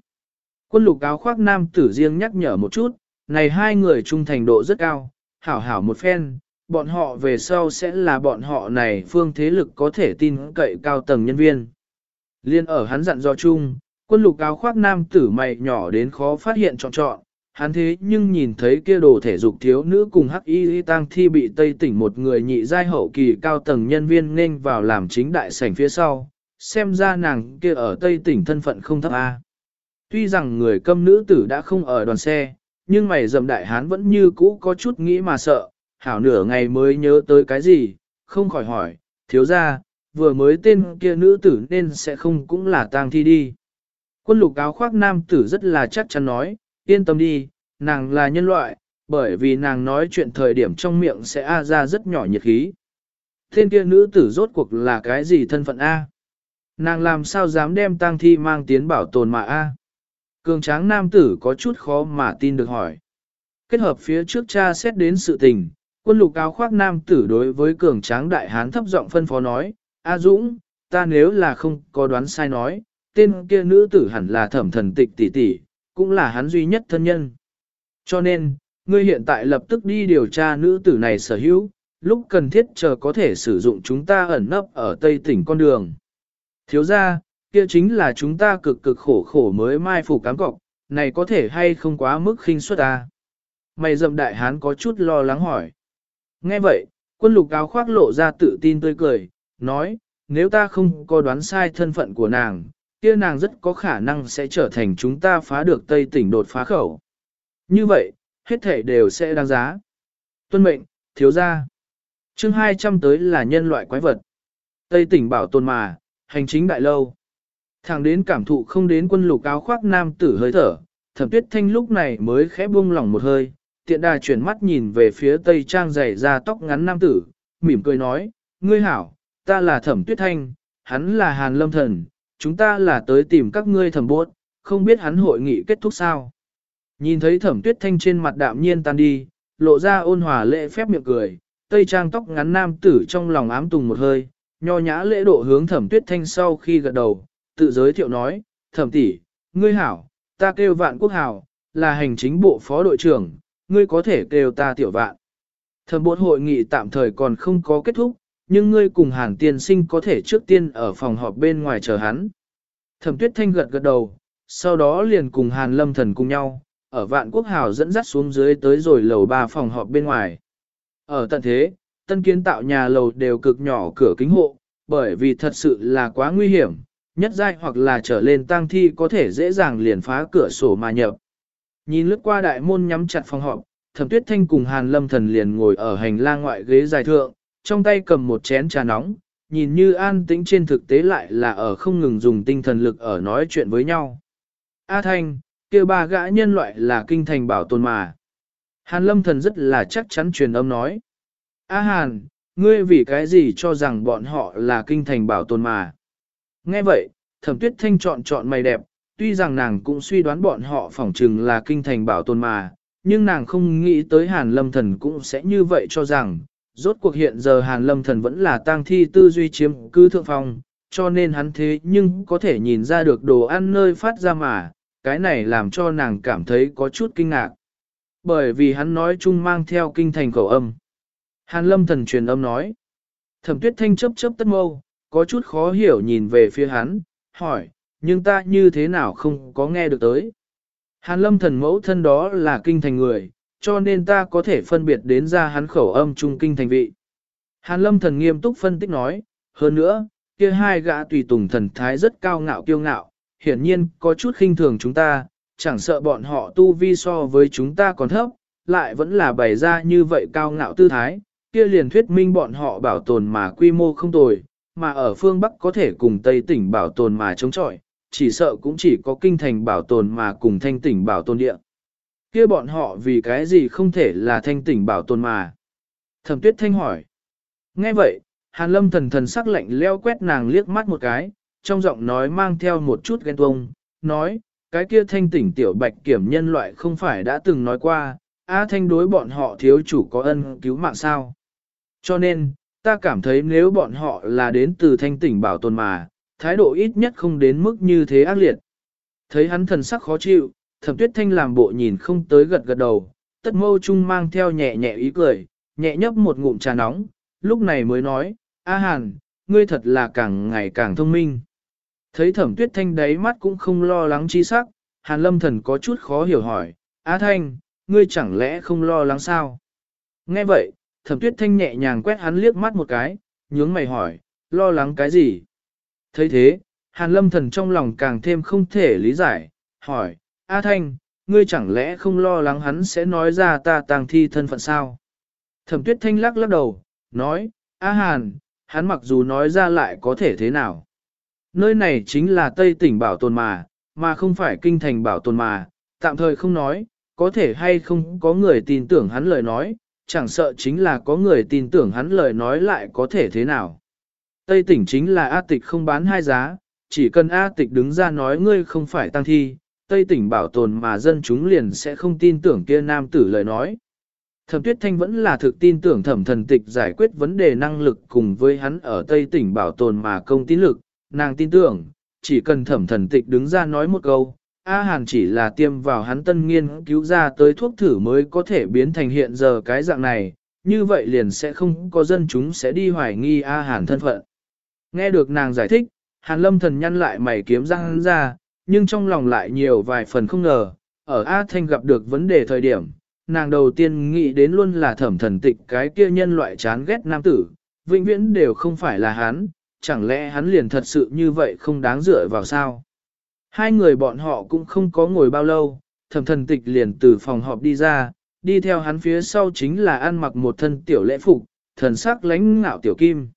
Quân lục áo khoác nam tử riêng nhắc nhở một chút, này hai người trung thành độ rất cao, hảo hảo một phen, bọn họ về sau sẽ là bọn họ này phương thế lực có thể tin cậy cao tầng nhân viên. Liên ở hắn dặn do chung, quân lục áo khoác nam tử mày nhỏ đến khó phát hiện trọn trọn, hắn thế nhưng nhìn thấy kia đồ thể dục thiếu nữ cùng hắc y tang thi bị tây tỉnh một người nhị giai hậu kỳ cao tầng nhân viên nên vào làm chính đại sảnh phía sau, xem ra nàng kia ở tây tỉnh thân phận không thấp A. Tuy rằng người câm nữ tử đã không ở đoàn xe, nhưng mày dầm đại hán vẫn như cũ có chút nghĩ mà sợ, hảo nửa ngày mới nhớ tới cái gì, không khỏi hỏi, Thiếu ra, vừa mới tên kia nữ tử nên sẽ không cũng là tang thi đi. Quân lục áo khoác nam tử rất là chắc chắn nói, yên tâm đi, nàng là nhân loại, bởi vì nàng nói chuyện thời điểm trong miệng sẽ a ra rất nhỏ nhiệt khí. Thiên kia nữ tử rốt cuộc là cái gì thân phận A? Nàng làm sao dám đem tang thi mang tiến bảo tồn mà A? Cường tráng nam tử có chút khó mà tin được hỏi. Kết hợp phía trước cha xét đến sự tình, quân lục áo khoác nam tử đối với cường tráng đại hán thấp giọng phân phó nói, A Dũng, ta nếu là không có đoán sai nói, tên kia nữ tử hẳn là thẩm thần tịch tỷ tỷ, cũng là hắn duy nhất thân nhân. Cho nên, ngươi hiện tại lập tức đi điều tra nữ tử này sở hữu, lúc cần thiết chờ có thể sử dụng chúng ta ẩn nấp ở tây tỉnh con đường. Thiếu ra, kia chính là chúng ta cực cực khổ khổ mới mai phủ cám cọc, này có thể hay không quá mức khinh suất ta. Mày dậm đại hán có chút lo lắng hỏi. Nghe vậy, quân lục áo khoác lộ ra tự tin tươi cười, nói, nếu ta không có đoán sai thân phận của nàng, kia nàng rất có khả năng sẽ trở thành chúng ta phá được Tây tỉnh đột phá khẩu. Như vậy, hết thể đều sẽ đáng giá. Tuân mệnh, thiếu gia. chương 200 tới là nhân loại quái vật. Tây tỉnh bảo tồn mà, hành chính đại lâu. Thẳng đến cảm thụ không đến quân lục áo khoác nam tử hơi thở, thẩm tuyết thanh lúc này mới khẽ buông lỏng một hơi, tiện đà chuyển mắt nhìn về phía tây trang dày ra tóc ngắn nam tử, mỉm cười nói, ngươi hảo, ta là thẩm tuyết thanh, hắn là hàn lâm thần, chúng ta là tới tìm các ngươi thẩm bốt, không biết hắn hội nghị kết thúc sao. Nhìn thấy thẩm tuyết thanh trên mặt đạm nhiên tan đi, lộ ra ôn hòa lễ phép miệng cười, tây trang tóc ngắn nam tử trong lòng ám tùng một hơi, nho nhã lễ độ hướng thẩm tuyết thanh sau khi gật đầu, tự giới thiệu nói, thẩm tỷ, ngươi hảo, ta kêu vạn quốc hảo, là hành chính bộ phó đội trưởng, ngươi có thể kêu ta tiểu vạn. Thẩm bốt hội nghị tạm thời còn không có kết thúc, nhưng ngươi cùng hàn tiên sinh có thể trước tiên ở phòng họp bên ngoài chờ hắn. Thẩm tuyết thanh gật gật đầu, sau đó liền cùng hàn lâm thần cùng nhau, ở vạn quốc hào dẫn dắt xuống dưới tới rồi lầu ba phòng họp bên ngoài. Ở tận thế, tân kiến tạo nhà lầu đều cực nhỏ cửa kính hộ, bởi vì thật sự là quá nguy hiểm, nhất giai hoặc là trở lên tang thi có thể dễ dàng liền phá cửa sổ mà nhập. Nhìn lướt qua đại môn nhắm chặt phòng họp, thẩm tuyết thanh cùng hàn lâm thần liền ngồi ở hành lang ngoại ghế dài thượng, trong tay cầm một chén trà nóng, nhìn như an tĩnh trên thực tế lại là ở không ngừng dùng tinh thần lực ở nói chuyện với nhau. A Thanh, kia ba gã nhân loại là kinh thành bảo tồn mà. Hàn lâm thần rất là chắc chắn truyền âm nói. A Hàn, ngươi vì cái gì cho rằng bọn họ là kinh thành bảo tồn mà. Nghe vậy, thẩm tuyết thanh chọn chọn mày đẹp, tuy rằng nàng cũng suy đoán bọn họ phỏng chừng là kinh thành bảo tồn mà, nhưng nàng không nghĩ tới hàn lâm thần cũng sẽ như vậy cho rằng, rốt cuộc hiện giờ hàn lâm thần vẫn là tang thi tư duy chiếm cứ thượng phong, cho nên hắn thế nhưng có thể nhìn ra được đồ ăn nơi phát ra mà, cái này làm cho nàng cảm thấy có chút kinh ngạc. Bởi vì hắn nói chung mang theo kinh thành khẩu âm. Hàn lâm thần truyền âm nói. Thẩm tuyết thanh chấp chấp tất mâu, có chút khó hiểu nhìn về phía hắn, hỏi, nhưng ta như thế nào không có nghe được tới. Hàn lâm thần mẫu thân đó là kinh thành người, cho nên ta có thể phân biệt đến ra hắn khẩu âm trung kinh thành vị. Hàn lâm thần nghiêm túc phân tích nói, hơn nữa, kia hai gã tùy tùng thần thái rất cao ngạo kiêu ngạo, hiển nhiên có chút khinh thường chúng ta, chẳng sợ bọn họ tu vi so với chúng ta còn thấp, lại vẫn là bày ra như vậy cao ngạo tư thái, kia liền thuyết minh bọn họ bảo tồn mà quy mô không tồi, mà ở phương Bắc có thể cùng Tây tỉnh bảo tồn mà chống chọi, chỉ sợ cũng chỉ có kinh thành bảo tồn mà cùng thanh tỉnh bảo tồn địa kia bọn họ vì cái gì không thể là thanh tỉnh bảo tồn mà? Thẩm tuyết thanh hỏi. Nghe vậy, Hàn lâm thần thần sắc lạnh leo quét nàng liếc mắt một cái, trong giọng nói mang theo một chút ghen tuông, nói, cái kia thanh tỉnh tiểu bạch kiểm nhân loại không phải đã từng nói qua, A thanh đối bọn họ thiếu chủ có ân cứu mạng sao. Cho nên, ta cảm thấy nếu bọn họ là đến từ thanh tỉnh bảo tồn mà, thái độ ít nhất không đến mức như thế ác liệt. Thấy hắn thần sắc khó chịu, thẩm tuyết thanh làm bộ nhìn không tới gật gật đầu, tất mâu chung mang theo nhẹ nhẹ ý cười, nhẹ nhấp một ngụm trà nóng, lúc này mới nói, A Hàn, ngươi thật là càng ngày càng thông minh. Thấy thẩm tuyết thanh đáy mắt cũng không lo lắng chi sắc, Hàn lâm thần có chút khó hiểu hỏi, A Thanh, ngươi chẳng lẽ không lo lắng sao? Nghe vậy, thẩm tuyết thanh nhẹ nhàng quét hắn liếc mắt một cái, nhướng mày hỏi, lo lắng cái gì? thấy thế, Hàn lâm thần trong lòng càng thêm không thể lý giải, hỏi, A Thanh, ngươi chẳng lẽ không lo lắng hắn sẽ nói ra ta tàng thi thân phận sao? Thẩm tuyết thanh lắc lắc đầu, nói, A Hàn, hắn mặc dù nói ra lại có thể thế nào. Nơi này chính là Tây tỉnh bảo tồn mà, mà không phải kinh thành bảo tồn mà, tạm thời không nói, có thể hay không có người tin tưởng hắn lời nói, chẳng sợ chính là có người tin tưởng hắn lời nói lại có thể thế nào. Tây tỉnh chính là A tịch không bán hai giá, chỉ cần A tịch đứng ra nói ngươi không phải tăng thi, Tây tỉnh bảo tồn mà dân chúng liền sẽ không tin tưởng kia nam tử lời nói. Thẩm Tuyết Thanh vẫn là thực tin tưởng thẩm thần tịch giải quyết vấn đề năng lực cùng với hắn ở Tây tỉnh bảo tồn mà công tín lực, nàng tin tưởng, chỉ cần thẩm thần tịch đứng ra nói một câu, A Hàn chỉ là tiêm vào hắn tân nghiên cứu ra tới thuốc thử mới có thể biến thành hiện giờ cái dạng này, như vậy liền sẽ không có dân chúng sẽ đi hoài nghi A Hàn thân phận. Nghe được nàng giải thích, Hàn lâm thần nhăn lại mày kiếm răng ra, nhưng trong lòng lại nhiều vài phần không ngờ, ở A Thanh gặp được vấn đề thời điểm, nàng đầu tiên nghĩ đến luôn là thẩm thần tịch cái kia nhân loại chán ghét nam tử, vĩnh viễn đều không phải là hắn, chẳng lẽ hắn liền thật sự như vậy không đáng dựa vào sao? Hai người bọn họ cũng không có ngồi bao lâu, thẩm thần tịch liền từ phòng họp đi ra, đi theo hắn phía sau chính là ăn mặc một thân tiểu lễ phục, thần sắc lãnh ngạo tiểu kim.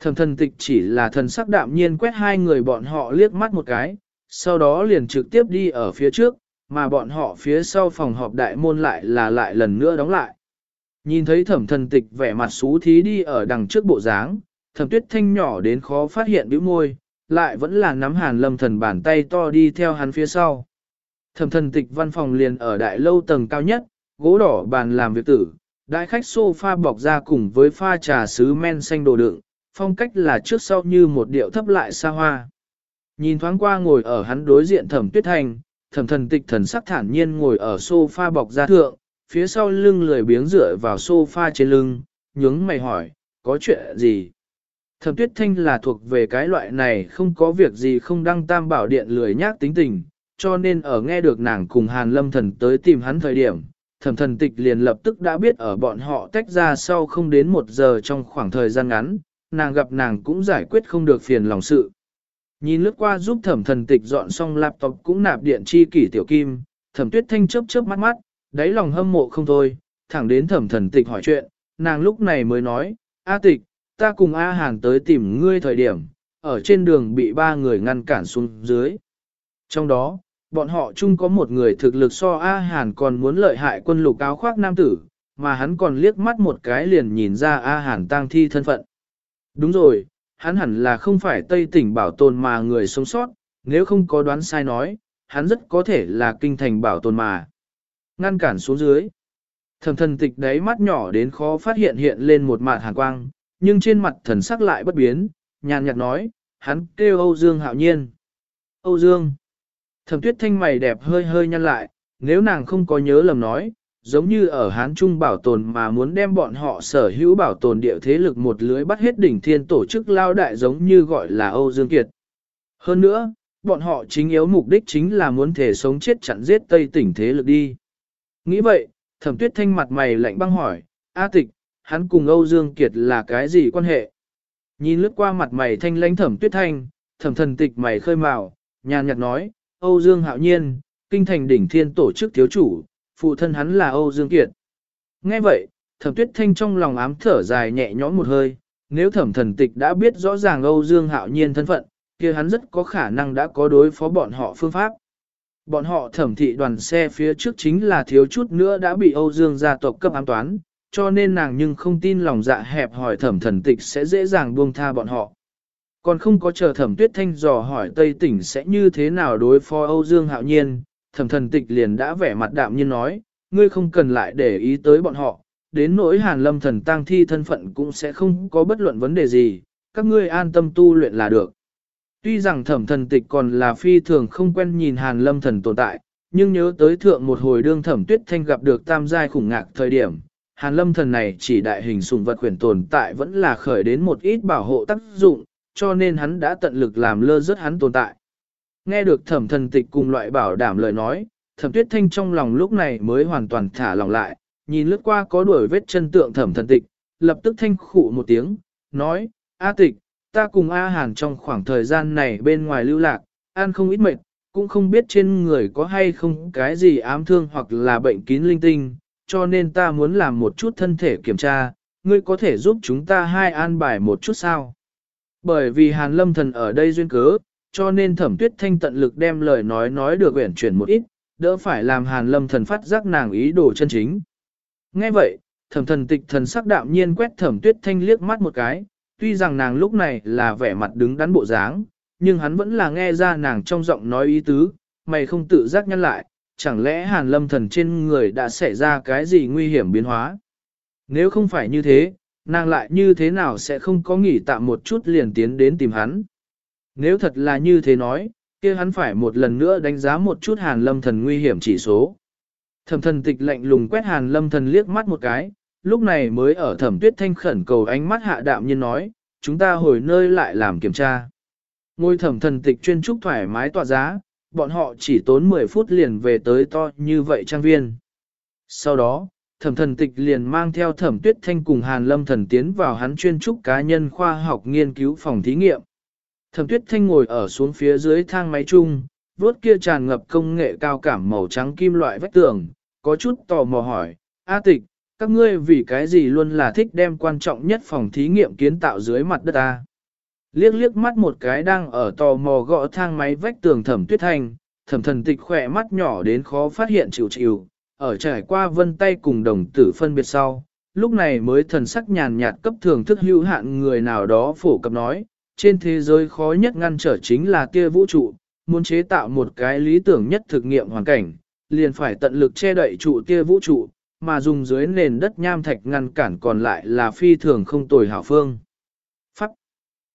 Thẩm thần tịch chỉ là thần sắc đạm nhiên quét hai người bọn họ liếc mắt một cái, sau đó liền trực tiếp đi ở phía trước, mà bọn họ phía sau phòng họp đại môn lại là lại lần nữa đóng lại. Nhìn thấy thẩm thần tịch vẻ mặt xú thí đi ở đằng trước bộ dáng, thẩm tuyết thanh nhỏ đến khó phát hiện bĩu môi, lại vẫn là nắm hàn lâm thần bàn tay to đi theo hắn phía sau. Thẩm thần tịch văn phòng liền ở đại lâu tầng cao nhất, gỗ đỏ bàn làm việc tử, đại khách sofa bọc ra cùng với pha trà sứ men xanh đồ đựng, phong cách là trước sau như một điệu thấp lại xa hoa. Nhìn thoáng qua ngồi ở hắn đối diện thẩm tuyết thanh, thẩm thần tịch thần sắc thản nhiên ngồi ở sofa bọc ra thượng, phía sau lưng lười biếng dựa vào sofa trên lưng, nhướng mày hỏi, có chuyện gì? Thẩm tuyết thanh là thuộc về cái loại này không có việc gì không đăng tam bảo điện lười nhác tính tình, cho nên ở nghe được nàng cùng hàn lâm thần tới tìm hắn thời điểm, thẩm thần tịch liền lập tức đã biết ở bọn họ tách ra sau không đến một giờ trong khoảng thời gian ngắn, nàng gặp nàng cũng giải quyết không được phiền lòng sự. Nhìn lướt qua giúp thẩm thần tịch dọn xong laptop cũng nạp điện chi kỷ tiểu kim, thẩm tuyết thanh chớp chớp mắt mắt, đáy lòng hâm mộ không thôi, thẳng đến thẩm thần tịch hỏi chuyện, nàng lúc này mới nói, A tịch, ta cùng A Hàn tới tìm ngươi thời điểm, ở trên đường bị ba người ngăn cản xuống dưới. Trong đó, bọn họ chung có một người thực lực so A Hàn còn muốn lợi hại quân lục áo khoác nam tử, mà hắn còn liếc mắt một cái liền nhìn ra A Hàn tang thi thân phận. Đúng rồi, hắn hẳn là không phải Tây tỉnh bảo tồn mà người sống sót, nếu không có đoán sai nói, hắn rất có thể là kinh thành bảo tồn mà. Ngăn cản xuống dưới. Thầm thần tịch đáy mắt nhỏ đến khó phát hiện hiện lên một mạt hàn quang, nhưng trên mặt thần sắc lại bất biến, nhàn nhạt nói, hắn kêu Âu Dương hạo nhiên. Âu Dương. Thẩm tuyết thanh mày đẹp hơi hơi nhăn lại, nếu nàng không có nhớ lầm nói, giống như ở Hán Trung bảo tồn mà muốn đem bọn họ sở hữu bảo tồn địa thế lực một lưới bắt hết đỉnh thiên tổ chức lao đại giống như gọi là Âu Dương Kiệt. Hơn nữa, bọn họ chính yếu mục đích chính là muốn thể sống chết chặn giết Tây tỉnh thế lực đi. Nghĩ vậy, thẩm tuyết thanh mặt mày lạnh băng hỏi, A tịch, hắn cùng Âu Dương Kiệt là cái gì quan hệ? Nhìn lướt qua mặt mày thanh lãnh thẩm tuyết thanh, thẩm thần tịch mày khơi mào, nhàn nhạt nói, Âu Dương hạo nhiên, kinh thành đỉnh thiên tổ chức thiếu chủ, phụ thân hắn là Âu Dương Kiệt. Nghe vậy, thẩm tuyết thanh trong lòng ám thở dài nhẹ nhõm một hơi, nếu thẩm thần tịch đã biết rõ ràng Âu Dương hạo nhiên thân phận, kia hắn rất có khả năng đã có đối phó bọn họ phương pháp. Bọn họ thẩm thị đoàn xe phía trước chính là thiếu chút nữa đã bị Âu Dương gia tộc cấp ám toán, cho nên nàng nhưng không tin lòng dạ hẹp hỏi thẩm thần tịch sẽ dễ dàng buông tha bọn họ. Còn không có chờ thẩm tuyết thanh dò hỏi Tây tỉnh sẽ như thế nào đối phó Âu Dương hạo nhiên, thẩm thần tịch liền đã vẻ mặt đạm nhiên nói, ngươi không cần lại để ý tới bọn họ, đến nỗi hàn lâm thần tang thi thân phận cũng sẽ không có bất luận vấn đề gì, các ngươi an tâm tu luyện là được. Tuy rằng thẩm thần tịch còn là phi thường không quen nhìn hàn lâm thần tồn tại, nhưng nhớ tới thượng một hồi đương thẩm tuyết thanh gặp được tam giai khủng ngạc thời điểm, hàn lâm thần này chỉ đại hình sùng vật quyền tồn tại vẫn là khởi đến một ít bảo hộ tác dụng, cho nên hắn đã tận lực làm lơ rớt hắn tồn tại. Nghe được thẩm thần tịch cùng loại bảo đảm lời nói, thẩm tuyết thanh trong lòng lúc này mới hoàn toàn thả lòng lại, nhìn lướt qua có đuổi vết chân tượng thẩm thần tịch, lập tức thanh khụ một tiếng, nói, A tịch, ta cùng A Hàn trong khoảng thời gian này bên ngoài lưu lạc, an không ít mệt, cũng không biết trên người có hay không cái gì ám thương hoặc là bệnh kín linh tinh, cho nên ta muốn làm một chút thân thể kiểm tra, ngươi có thể giúp chúng ta hai an bài một chút sao? Bởi vì Hàn Lâm Thần ở đây duyên cớ, cho nên thẩm tuyết thanh tận lực đem lời nói nói được uyển chuyển một ít, đỡ phải làm Hàn Lâm Thần phát giác nàng ý đồ chân chính. Nghe vậy, thẩm thần tịch thần sắc đạm nhiên quét thẩm tuyết thanh liếc mắt một cái, tuy rằng nàng lúc này là vẻ mặt đứng đắn bộ dáng, nhưng hắn vẫn là nghe ra nàng trong giọng nói ý tứ, mày không tự giác nhăn lại, chẳng lẽ hàn lâm thần trên người đã xảy ra cái gì nguy hiểm biến hóa. Nếu không phải như thế, nàng lại như thế nào sẽ không có nghỉ tạm một chút liền tiến đến tìm hắn. Nếu thật là như thế nói, kia hắn phải một lần nữa đánh giá một chút hàn lâm thần nguy hiểm chỉ số. Thẩm thần tịch lạnh lùng quét hàn lâm thần liếc mắt một cái, lúc này mới ở thẩm tuyết thanh khẩn cầu ánh mắt hạ đạm nhiên nói, chúng ta hồi nơi lại làm kiểm tra. Ngôi thẩm thần tịch chuyên trúc thoải mái tọa giá, bọn họ chỉ tốn 10 phút liền về tới to như vậy trang viên. Sau đó, thẩm thần tịch liền mang theo thẩm tuyết thanh cùng hàn lâm thần tiến vào hắn chuyên trúc cá nhân khoa học nghiên cứu phòng thí nghiệm. Thẩm tuyết thanh ngồi ở xuống phía dưới thang máy chung, vuốt kia tràn ngập công nghệ cao cảm màu trắng kim loại vách tường, có chút tò mò hỏi, A tịch, các ngươi vì cái gì luôn là thích đem quan trọng nhất phòng thí nghiệm kiến tạo dưới mặt đất ta. Liếc liếc mắt một cái đang ở tò mò gõ thang máy vách tường thẩm tuyết thanh, thẩm thần tịch khỏe mắt nhỏ đến khó phát hiện chịu chịu, ở trải qua vân tay cùng đồng tử phân biệt sau, lúc này mới thần sắc nhàn nhạt cấp thường thức hữu hạn người nào đó phổ cập nói, trên thế giới khó nhất ngăn trở chính là kia vũ trụ, muốn chế tạo một cái lý tưởng nhất thực nghiệm hoàn cảnh, liền phải tận lực che đậy trụ kia vũ trụ, mà dùng dưới nền đất nham thạch ngăn cản còn lại là phi thường không tồi hảo phương. Pháp.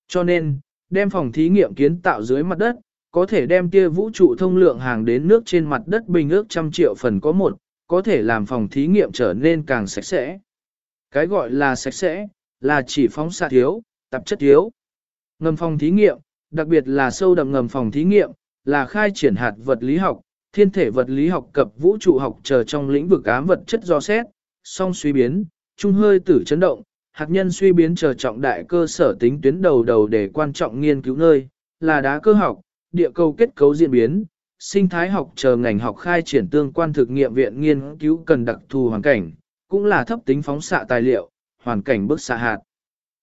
Cho nên, đem phòng thí nghiệm kiến tạo dưới mặt đất, có thể đem kia vũ trụ thông lượng hàng đến nước trên mặt đất bình ước trăm triệu phần có một, có thể làm phòng thí nghiệm trở nên càng sạch sẽ. Cái gọi là sạch sẽ, là chỉ phóng xạ thiếu, tạp chất thiếu. Ngầm phòng thí nghiệm, đặc biệt là sâu đậm ngầm phòng thí nghiệm, là khai triển hạt vật lý học, thiên thể vật lý học cập vũ trụ học chờ trong lĩnh vực ám vật chất do xét, song suy biến, trung hơi tử chấn động, hạt nhân suy biến chờ trọng đại cơ sở tính tuyến đầu đầu để quan trọng nghiên cứu nơi, là đá cơ học, địa cầu kết cấu diễn biến, sinh thái học chờ ngành học khai triển tương quan thực nghiệm viện nghiên cứu cần đặc thù hoàn cảnh, cũng là thấp tính phóng xạ tài liệu, hoàn cảnh bức xạ hạt.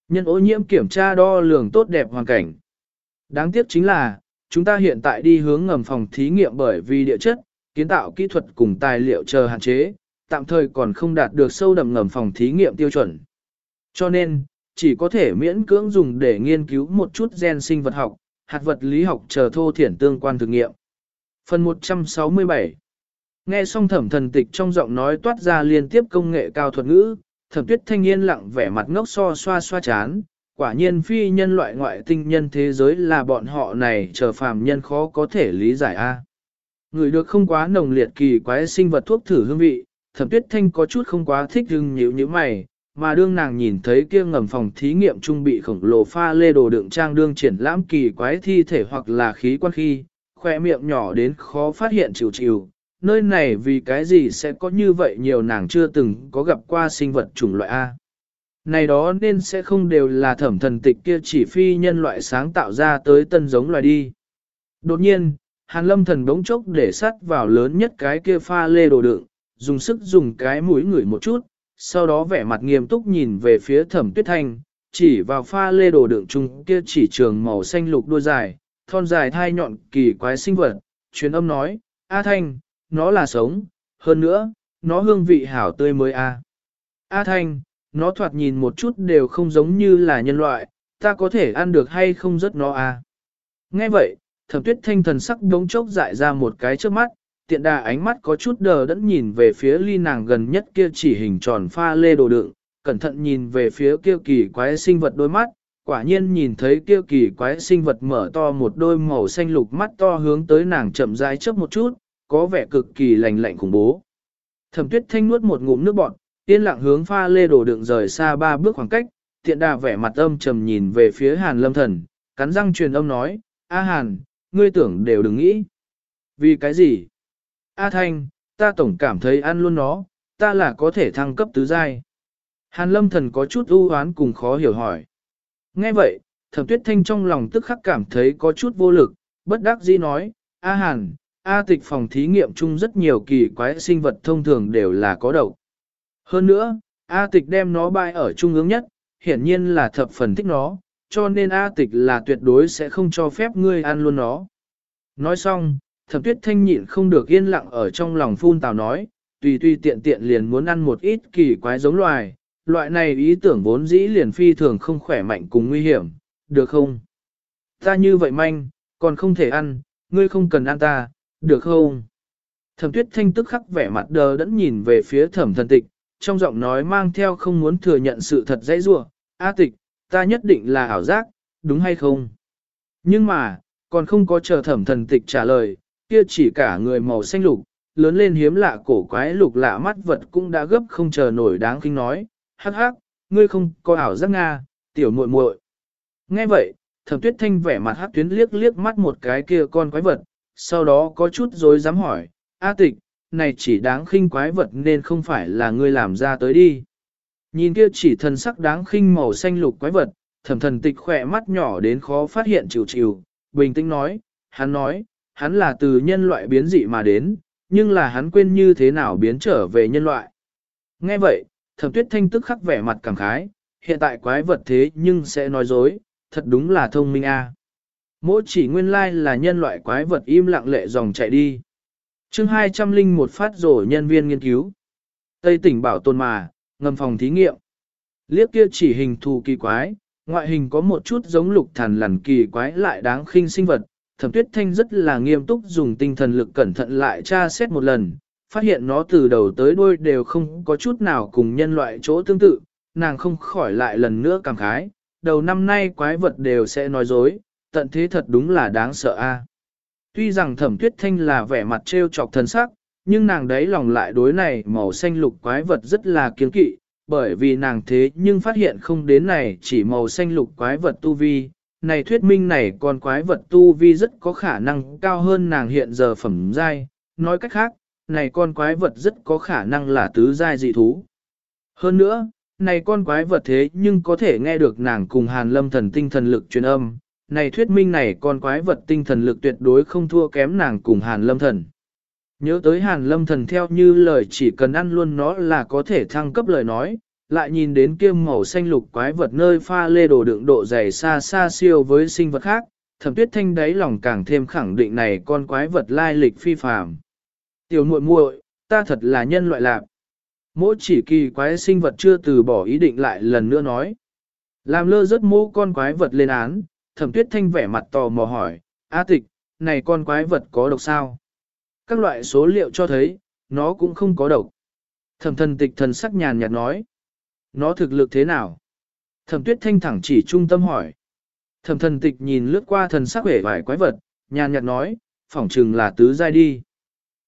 Nhân ô nhiễm kiểm tra đo lường tốt đẹp hoàn cảnh. Đáng tiếc chính là, chúng ta hiện tại đi hướng ngầm phòng thí nghiệm bởi vì địa chất, kiến tạo kỹ thuật cùng tài liệu chờ hạn chế, tạm thời còn không đạt được sâu đậm ngầm phòng thí nghiệm tiêu chuẩn. Cho nên, chỉ có thể miễn cưỡng dùng để nghiên cứu một chút gen sinh vật học, hạt vật lý học chờ thô thiển tương quan thực nghiệm. Phần 167 Nghe xong thẩm thần tịch trong giọng nói toát ra liên tiếp công nghệ cao thuật ngữ, thẩm tuyết thanh yên lặng vẻ mặt ngốc so xoa xoa chán, quả nhiên phi nhân loại ngoại tinh nhân thế giới là bọn họ này chờ phàm nhân khó có thể lý giải a. Người được không quá nồng liệt kỳ quái sinh vật thuốc thử hương vị, thẩm tuyết thanh có chút không quá thích hưng nhíu như mày, mà đương nàng nhìn thấy kia ngầm phòng thí nghiệm trung bị khổng lồ pha lê đồ đựng trang đương triển lãm kỳ quái thi thể hoặc là khí quan khi, khoe miệng nhỏ đến khó phát hiện chịu chịu, nơi này vì cái gì sẽ có như vậy nhiều nàng chưa từng có gặp qua sinh vật chủng loại A. Này đó nên sẽ không đều là thẩm thần tịch kia chỉ phi nhân loại sáng tạo ra tới tân giống loài đi. Đột nhiên, hàn lâm thần bỗng chốc để sắt vào lớn nhất cái kia pha lê đồ đựng, dùng sức dùng cái mũi ngửi một chút, sau đó vẻ mặt nghiêm túc nhìn về phía thẩm tuyết thanh, chỉ vào pha lê đồ đựng chung kia chỉ trường màu xanh lục đuôi dài, thon dài thai nhọn kỳ quái sinh vật, truyền âm nói, A Thanh, nó là sống, hơn nữa, nó hương vị hảo tươi mới A. A Thanh, nó thoạt nhìn một chút đều không giống như là nhân loại, ta có thể ăn được hay không rất nó A. Nghe vậy, thẩm tuyết thanh thần sắc đống chốc dại ra một cái trước mắt, tiện đà ánh mắt có chút đờ đẫn nhìn về phía ly nàng gần nhất kia chỉ hình tròn pha lê đồ đựng, cẩn thận nhìn về phía kia kỳ quái sinh vật đôi mắt, quả nhiên nhìn thấy kia kỳ quái sinh vật mở to một đôi màu xanh lục mắt to hướng tới nàng chậm rãi chớp một chút, có vẻ cực kỳ lành lạnh khủng bố. Thẩm tuyết thanh nuốt một ngụm nước bọt, yên lặng hướng pha lê đổ đựng rời xa ba bước khoảng cách, tiện đà vẻ mặt âm trầm nhìn về phía hàn lâm thần, cắn răng truyền âm nói, A hàn, ngươi tưởng đều đừng nghĩ. Vì cái gì? A thanh, ta tổng cảm thấy ăn luôn nó, ta là có thể thăng cấp tứ giai. Hàn lâm thần có chút ưu hoán cùng khó hiểu hỏi. Nghe vậy, thẩm tuyết thanh trong lòng tức khắc cảm thấy có chút vô lực, bất đắc dĩ nói, A hàn, A tịch phòng thí nghiệm chung rất nhiều kỳ quái sinh vật thông thường đều là có độc. Hơn nữa, A tịch đem nó bay ở trung ương nhất, hiển nhiên là thập phần thích nó, cho nên A tịch là tuyệt đối sẽ không cho phép ngươi ăn luôn nó. Nói xong, thập tuyết thanh nhịn không được yên lặng ở trong lòng phun tào nói, tùy tùy tiện tiện liền muốn ăn một ít kỳ quái giống loài, loại này ý tưởng vốn dĩ liền phi thường không khỏe mạnh cùng nguy hiểm, được không? Ta như vậy manh, còn không thể ăn, ngươi không cần ăn ta, được không? Thẩm tuyết thanh tức khắc vẻ mặt đờ đẫn nhìn về phía thẩm thần tịch, trong giọng nói mang theo không muốn thừa nhận sự thật dãy rủa A tịch, ta nhất định là ảo giác, đúng hay không? Nhưng mà, còn không có chờ thẩm thần tịch trả lời, kia chỉ cả người màu xanh lục, lớn lên hiếm lạ cổ quái lục lạ mắt vật cũng đã gấp không chờ nổi đáng kinh nói, hắc hắc, ngươi không có ảo giác Nga, tiểu muội muội. Nghe vậy, thẩm tuyết thanh vẻ mặt hát tuyến liếc liếc mắt một cái kia con quái vật, sau đó có chút dối dám hỏi, A tịch, này chỉ đáng khinh quái vật nên không phải là ngươi làm ra tới đi. Nhìn kia chỉ thần sắc đáng khinh màu xanh lục quái vật, thẩm thần tịch khỏe mắt nhỏ đến khó phát hiện chịu chịu, bình tĩnh nói, hắn nói, hắn là từ nhân loại biến dị mà đến, nhưng là hắn quên như thế nào biến trở về nhân loại. Nghe vậy, thẩm tuyết thanh tức khắc vẻ mặt cảm khái, hiện tại quái vật thế nhưng sẽ nói dối, thật đúng là thông minh a. Mỗi chỉ nguyên lai là nhân loại quái vật im lặng lệ dòng chạy đi. chương 200 linh một phát rổ nhân viên nghiên cứu. Tây tỉnh bảo tồn mà, ngầm phòng thí nghiệm. Liếc kia chỉ hình thù kỳ quái, ngoại hình có một chút giống lục thần lằn kỳ quái lại đáng khinh sinh vật. Thẩm tuyết thanh rất là nghiêm túc dùng tinh thần lực cẩn thận lại tra xét một lần, phát hiện nó từ đầu tới đuôi đều không có chút nào cùng nhân loại chỗ tương tự, nàng không khỏi lại lần nữa cảm khái, đầu năm nay quái vật đều sẽ nói dối, tận thế thật đúng là đáng sợ a. Tuy rằng thẩm tuyết thanh là vẻ mặt trêu chọc thần sắc, nhưng nàng đấy lòng lại đối này màu xanh lục quái vật rất là kiên kỵ, bởi vì nàng thế nhưng phát hiện không đến này chỉ màu xanh lục quái vật tu vi. Này thuyết minh này con quái vật tu vi rất có khả năng cao hơn nàng hiện giờ phẩm giai, nói cách khác, này con quái vật rất có khả năng là tứ giai dị thú. Hơn nữa, này con quái vật thế nhưng có thể nghe được nàng cùng hàn lâm thần tinh thần lực truyền âm, này thuyết minh này con quái vật tinh thần lực tuyệt đối không thua kém nàng cùng hàn lâm thần. Nhớ tới hàn lâm thần theo như lời chỉ cần ăn luôn nó là có thể thăng cấp lời nói, lại nhìn đến kia màu xanh lục quái vật nơi pha lê đồ đựng độ dày xa xa siêu với sinh vật khác, thẩm tuyết thanh đáy lòng càng thêm khẳng định này con quái vật lai lịch phi phàm. Tiểu muội muội, ta thật là nhân loại lạc. Mỗi chỉ kỳ quái sinh vật chưa từ bỏ ý định lại lần nữa nói. Làm lơ rất mô con quái vật lên án, thẩm tuyết thanh vẻ mặt tò mò hỏi, A tịch, này con quái vật có độc sao? Các loại số liệu cho thấy, nó cũng không có độc. Thẩm thần tịch thần sắc nhàn nhạt nói. Nó thực lực thế nào? Thẩm tuyết thanh thẳng chỉ trung tâm hỏi. Thẩm thần tịch nhìn lướt qua thần sắc vẻ vải quái vật, nhàn nhạt nói, phỏng chừng là tứ giai đi.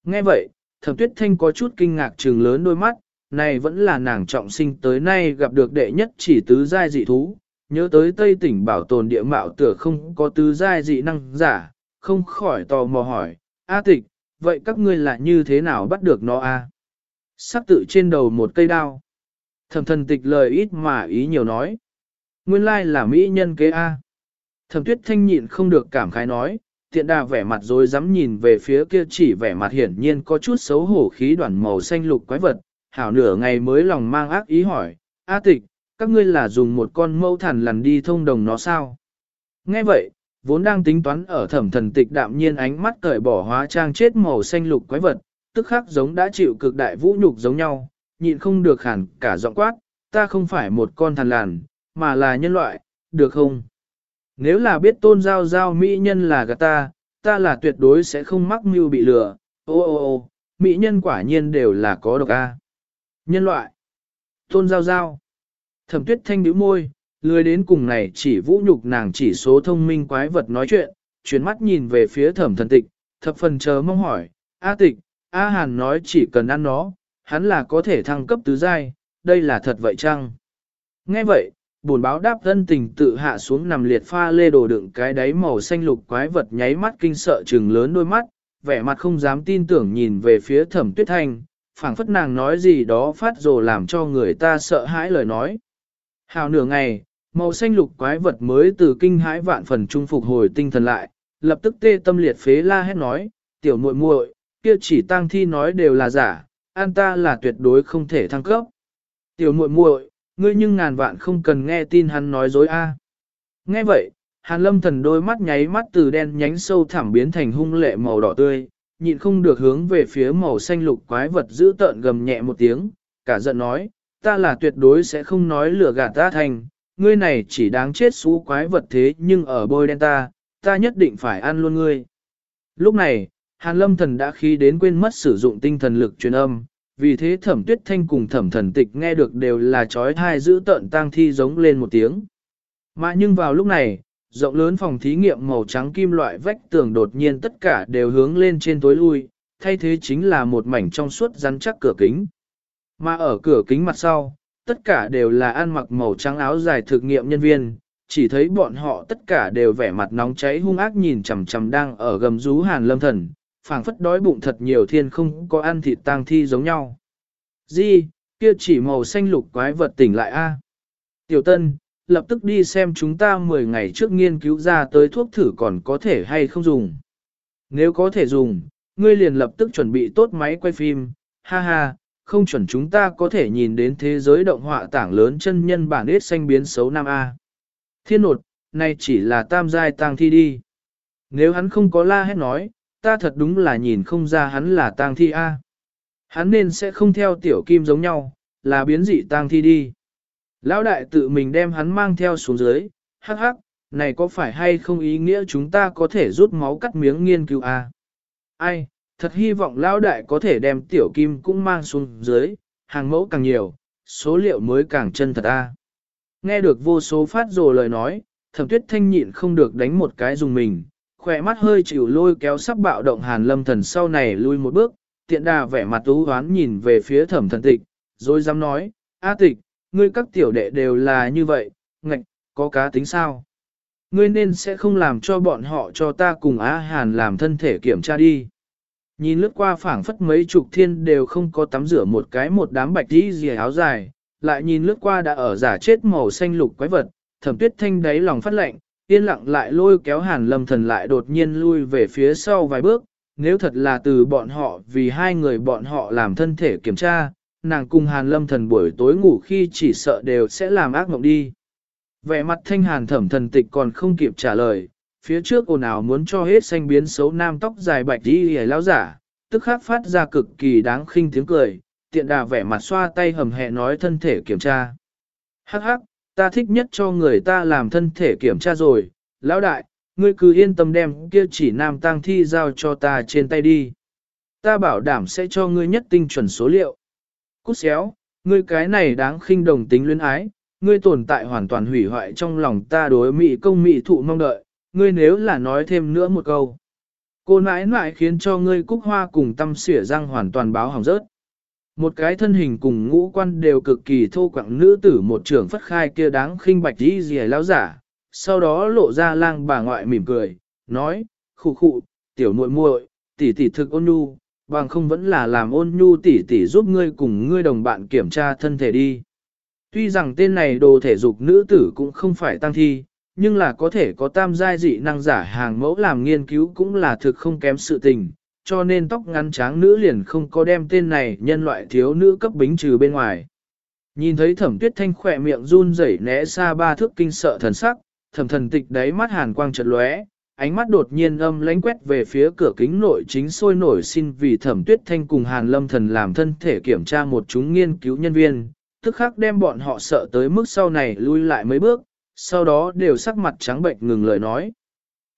Nghe vậy, thẩm tuyết thanh có chút kinh ngạc trừng lớn đôi mắt, này vẫn là nàng trọng sinh tới nay gặp được đệ nhất chỉ tứ giai dị thú, nhớ tới Tây tỉnh bảo tồn địa mạo tựa không có tứ giai dị năng giả, không khỏi tò mò hỏi, A tịch, vậy các ngươi là như thế nào bắt được nó a? Sắc tự trên đầu một cây đao. Thẩm thần tịch lời ít mà ý nhiều nói. Nguyên lai là mỹ nhân kế A. Thẩm tuyết thanh nhịn không được cảm khái nói, tiện đà vẻ mặt rồi dám nhìn về phía kia chỉ vẻ mặt hiển nhiên có chút xấu hổ khí đoàn màu xanh lục quái vật, hảo nửa ngày mới lòng mang ác ý hỏi, A tịch, các ngươi là dùng một con mâu thản lằn đi thông đồng nó sao? Nghe vậy, vốn đang tính toán ở thẩm thần tịch đạm nhiên ánh mắt cởi bỏ hóa trang chết màu xanh lục quái vật, tức khắc giống đã chịu cực đại vũ nhục giống nhau, nhịn không được hẳn cả giọng quát, ta không phải một con thằn lằn, mà là nhân loại, được không? Nếu là biết tôn giao giao mỹ nhân là gà ta, ta là tuyệt đối sẽ không mắc mưu bị lừa, ô ô ô, mỹ nhân quả nhiên đều là có độc a. Nhân loại. Tôn giao giao. Thẩm tuyết thanh bĩu môi, lười đến cùng này chỉ vũ nhục nàng chỉ số thông minh quái vật nói chuyện, chuyến mắt nhìn về phía thẩm thần tịch, thập phần chờ mong hỏi, A tịch, A hàn nói chỉ cần ăn nó, hắn là có thể thăng cấp tứ giai, đây là thật vậy chăng? Nghe vậy, buồn báo đáp thân tình tự hạ xuống nằm liệt pha lê đồ đựng cái đáy màu xanh lục quái vật nháy mắt kinh sợ trừng lớn đôi mắt, vẻ mặt không dám tin tưởng nhìn về phía thẩm tuyết thanh, phảng phất nàng nói gì đó phát rồ làm cho người ta sợ hãi lời nói. Hào nửa ngày, màu xanh lục quái vật mới từ kinh hãi vạn phần trung phục hồi tinh thần lại, lập tức tê tâm liệt phế la hét nói, tiểu muội muội, kia chỉ tang thi nói đều là giả, an ta là tuyệt đối không thể thăng cấp. Tiểu muội muội, ngươi nhưng ngàn vạn không cần nghe tin hắn nói dối a. Nghe vậy, Hàn lâm thần đôi mắt nháy mắt từ đen nhánh sâu thẳm biến thành hung lệ màu đỏ tươi, nhịn không được hướng về phía màu xanh lục quái vật giữ tợn gầm nhẹ một tiếng, cả giận nói, ta là tuyệt đối sẽ không nói lừa gạt ta thành, ngươi này chỉ đáng chết xú quái vật thế nhưng ở bôi đen ta, ta nhất định phải ăn luôn ngươi. Lúc này, Hàn lâm thần đã khí đến quên mất sử dụng tinh thần lực truyền âm, vì thế thẩm tuyết thanh cùng thẩm thần tịch nghe được đều là chói thai giữ tợn tang thi giống lên một tiếng. Mà nhưng vào lúc này, rộng lớn phòng thí nghiệm màu trắng kim loại vách tường đột nhiên tất cả đều hướng lên trên tối lui, thay thế chính là một mảnh trong suốt rắn chắc cửa kính. Mà ở cửa kính mặt sau, tất cả đều là ăn mặc màu trắng áo dài thực nghiệm nhân viên, chỉ thấy bọn họ tất cả đều vẻ mặt nóng cháy hung ác nhìn chằm chằm đang ở gầm rú hàn lâm thần, phảng phất đói bụng thật nhiều thiên không có ăn thịt tang thi giống nhau. Di, kia chỉ màu xanh lục quái vật tỉnh lại a. Tiểu Tân, lập tức đi xem chúng ta 10 ngày trước nghiên cứu ra tới thuốc thử còn có thể hay không dùng. Nếu có thể dùng, ngươi liền lập tức chuẩn bị tốt máy quay phim, ha ha, không chuẩn chúng ta có thể nhìn đến thế giới động họa tảng lớn chân nhân bản ít xanh biến xấu Nam A. Thiên nột, này chỉ là tam giai tang thi đi. Nếu hắn không có la hét nói, ta thật đúng là nhìn không ra hắn là tang thi A. Hắn nên sẽ không theo tiểu kim giống nhau, là biến dị tang thi đi. Lão đại tự mình đem hắn mang theo xuống dưới, hắc hắc, này có phải hay không ý nghĩa chúng ta có thể rút máu cắt miếng nghiên cứu A. Ai, thật hy vọng lão đại có thể đem tiểu kim cũng mang xuống dưới, hàng mẫu càng nhiều, số liệu mới càng chân thật A. Nghe được vô số phát rồ lời nói, thẩm tuyết thanh nhịn không được đánh một cái dùng mình, khỏe mắt hơi chịu lôi kéo sắp bạo động hàn lâm thần sau này lui một bước, tiện đà vẻ mặt tú hoán nhìn về phía thẩm thần tịch, rồi dám nói, A tịch, ngươi các tiểu đệ đều là như vậy, ngạch, có cá tính sao? Ngươi nên sẽ không làm cho bọn họ cho ta cùng Á Hàn làm thân thể kiểm tra đi. Nhìn lướt qua phảng phất mấy chục thiên đều không có tắm rửa một cái một đám bạch đi dìa áo dài, lại nhìn lướt qua đã ở giả chết màu xanh lục quái vật, thẩm tuyết thanh đáy lòng phát lệnh, yên lặng lại lôi kéo hàn lâm thần lại đột nhiên lui về phía sau vài bước, nếu thật là từ bọn họ vì hai người bọn họ làm thân thể kiểm tra, nàng cùng hàn lâm thần buổi tối ngủ khi chỉ sợ đều sẽ làm ác mộng đi. Vẻ mặt thanh hàn thẩm thần tịch còn không kịp trả lời, phía trước ồn ào muốn cho hết xanh biến xấu nam tóc dài bạch đi hề lao giả, tức khắc phát ra cực kỳ đáng khinh tiếng cười, tiện đà vẻ mặt xoa tay hầm hẹ nói thân thể kiểm tra. Hắc hắc, ta thích nhất cho người ta làm thân thể kiểm tra rồi, lão đại, ngươi cứ yên tâm đem kia chỉ nam tang thi giao cho ta trên tay đi. Ta bảo đảm sẽ cho ngươi nhất tinh chuẩn số liệu. Cút xéo, ngươi cái này đáng khinh đồng tính luyến ái, ngươi tồn tại hoàn toàn hủy hoại trong lòng ta đối mỹ công mỹ thụ mong đợi, ngươi nếu là nói thêm nữa một câu. Cô nãi nãi khiến cho ngươi cúc hoa cùng tâm xỉa răng hoàn toàn báo hỏng rớt. Một cái thân hình cùng ngũ quan đều cực kỳ thô quặng nữ tử một trưởng phất khai kia đáng khinh bạch đi dì lão giả, sau đó lộ ra lang bà ngoại mỉm cười, nói, khụ khụ, tiểu muội muội, tỷ tỷ thực ôn nhu, bằng không vẫn là làm ôn nhu tỷ tỷ giúp ngươi cùng ngươi đồng bạn kiểm tra thân thể đi. Tuy rằng tên này đồ thể dục nữ tử cũng không phải tăng thi, nhưng là có thể có tam giai dị năng giả hàng mẫu làm nghiên cứu cũng là thực không kém sự tình, cho nên tóc ngắn tráng nữ liền không có đem tên này nhân loại thiếu nữ cấp bính trừ bên ngoài. Nhìn thấy thẩm tuyết thanh khỏe miệng run rẩy né xa ba thước kinh sợ thần sắc, thẩm thần tịch đáy mắt hàn quang chợt lóe, ánh mắt đột nhiên âm lánh quét về phía cửa kính nội chính sôi nổi xin vì thẩm tuyết thanh cùng hàn lâm thần làm thân thể kiểm tra một chúng nghiên cứu nhân viên, tức khắc đem bọn họ sợ tới mức sau này lui lại mấy bước, sau đó đều sắc mặt trắng bệnh ngừng lời nói.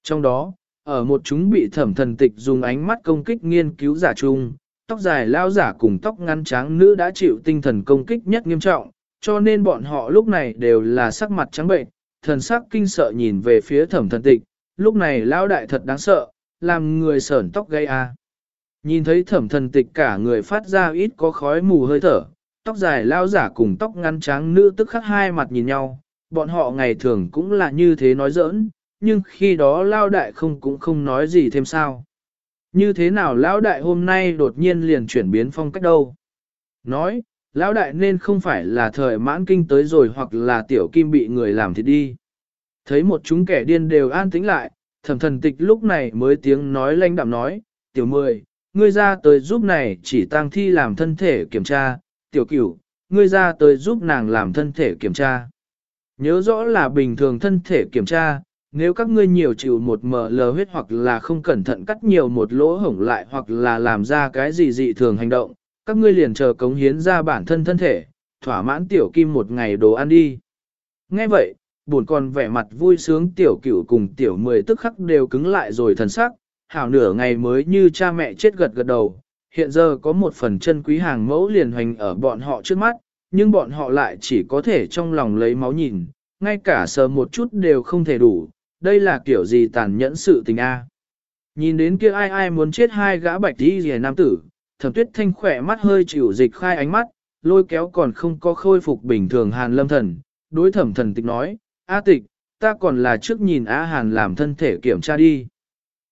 Trong đó, ở một chúng bị thẩm thần tịch dùng ánh mắt công kích nghiên cứu giả chung, tóc dài lao giả cùng tóc ngắn trắng nữ đã chịu tinh thần công kích nhất nghiêm trọng, cho nên bọn họ lúc này đều là sắc mặt trắng bệnh, thần sắc kinh sợ nhìn về phía thẩm thần tịch, lúc này lao đại thật đáng sợ, làm người sởn tóc gây a. Nhìn thấy thẩm thần tịch cả người phát ra ít có khói mù hơi thở, tóc dài lao giả cùng tóc ngắn trắng nữ tức khắc hai mặt nhìn nhau, bọn họ ngày thường cũng là như thế nói giỡn, nhưng khi đó lao đại không cũng không nói gì thêm sao. Như thế nào lão đại hôm nay đột nhiên liền chuyển biến phong cách đâu? Nói, lão đại nên không phải là thời mãn kinh tới rồi hoặc là tiểu kim bị người làm thịt đi. Thấy một chúng kẻ điên đều an tĩnh lại, thẩm thần tịch lúc này mới tiếng nói lanh đạm nói, tiểu mười, ngươi ra tới giúp này chỉ tang thi làm thân thể kiểm tra, tiểu cửu, ngươi ra tới giúp nàng làm thân thể kiểm tra. Nhớ rõ là bình thường thân thể kiểm tra, nếu các ngươi nhiều chịu một ml huyết hoặc là không cẩn thận cắt nhiều một lỗ hổng lại hoặc là làm ra cái gì dị thường hành động, các ngươi liền chờ cống hiến ra bản thân thân thể, thỏa mãn tiểu kim một ngày đồ ăn đi. Nghe vậy, buồn còn vẻ mặt vui sướng tiểu cửu cùng tiểu mười tức khắc đều cứng lại rồi thần sắc, hảo nửa ngày mới như cha mẹ chết gật gật đầu, hiện giờ có một phần chân quý hàng mẫu liền hoành ở bọn họ trước mắt, nhưng bọn họ lại chỉ có thể trong lòng lấy máu nhìn, ngay cả sờ một chút đều không thể đủ, đây là kiểu gì tàn nhẫn sự tình a. Nhìn đến kia ai ai muốn chết hai gã bạch đi rìa nam tử, thẩm tuyết thanh khỏe mắt hơi chịu dịch khai ánh mắt, lôi kéo còn không có khôi phục bình thường hàn lâm thần, đối thẩm thần tịch nói, A tịch, ta còn là trước nhìn A hàn làm thân thể kiểm tra đi.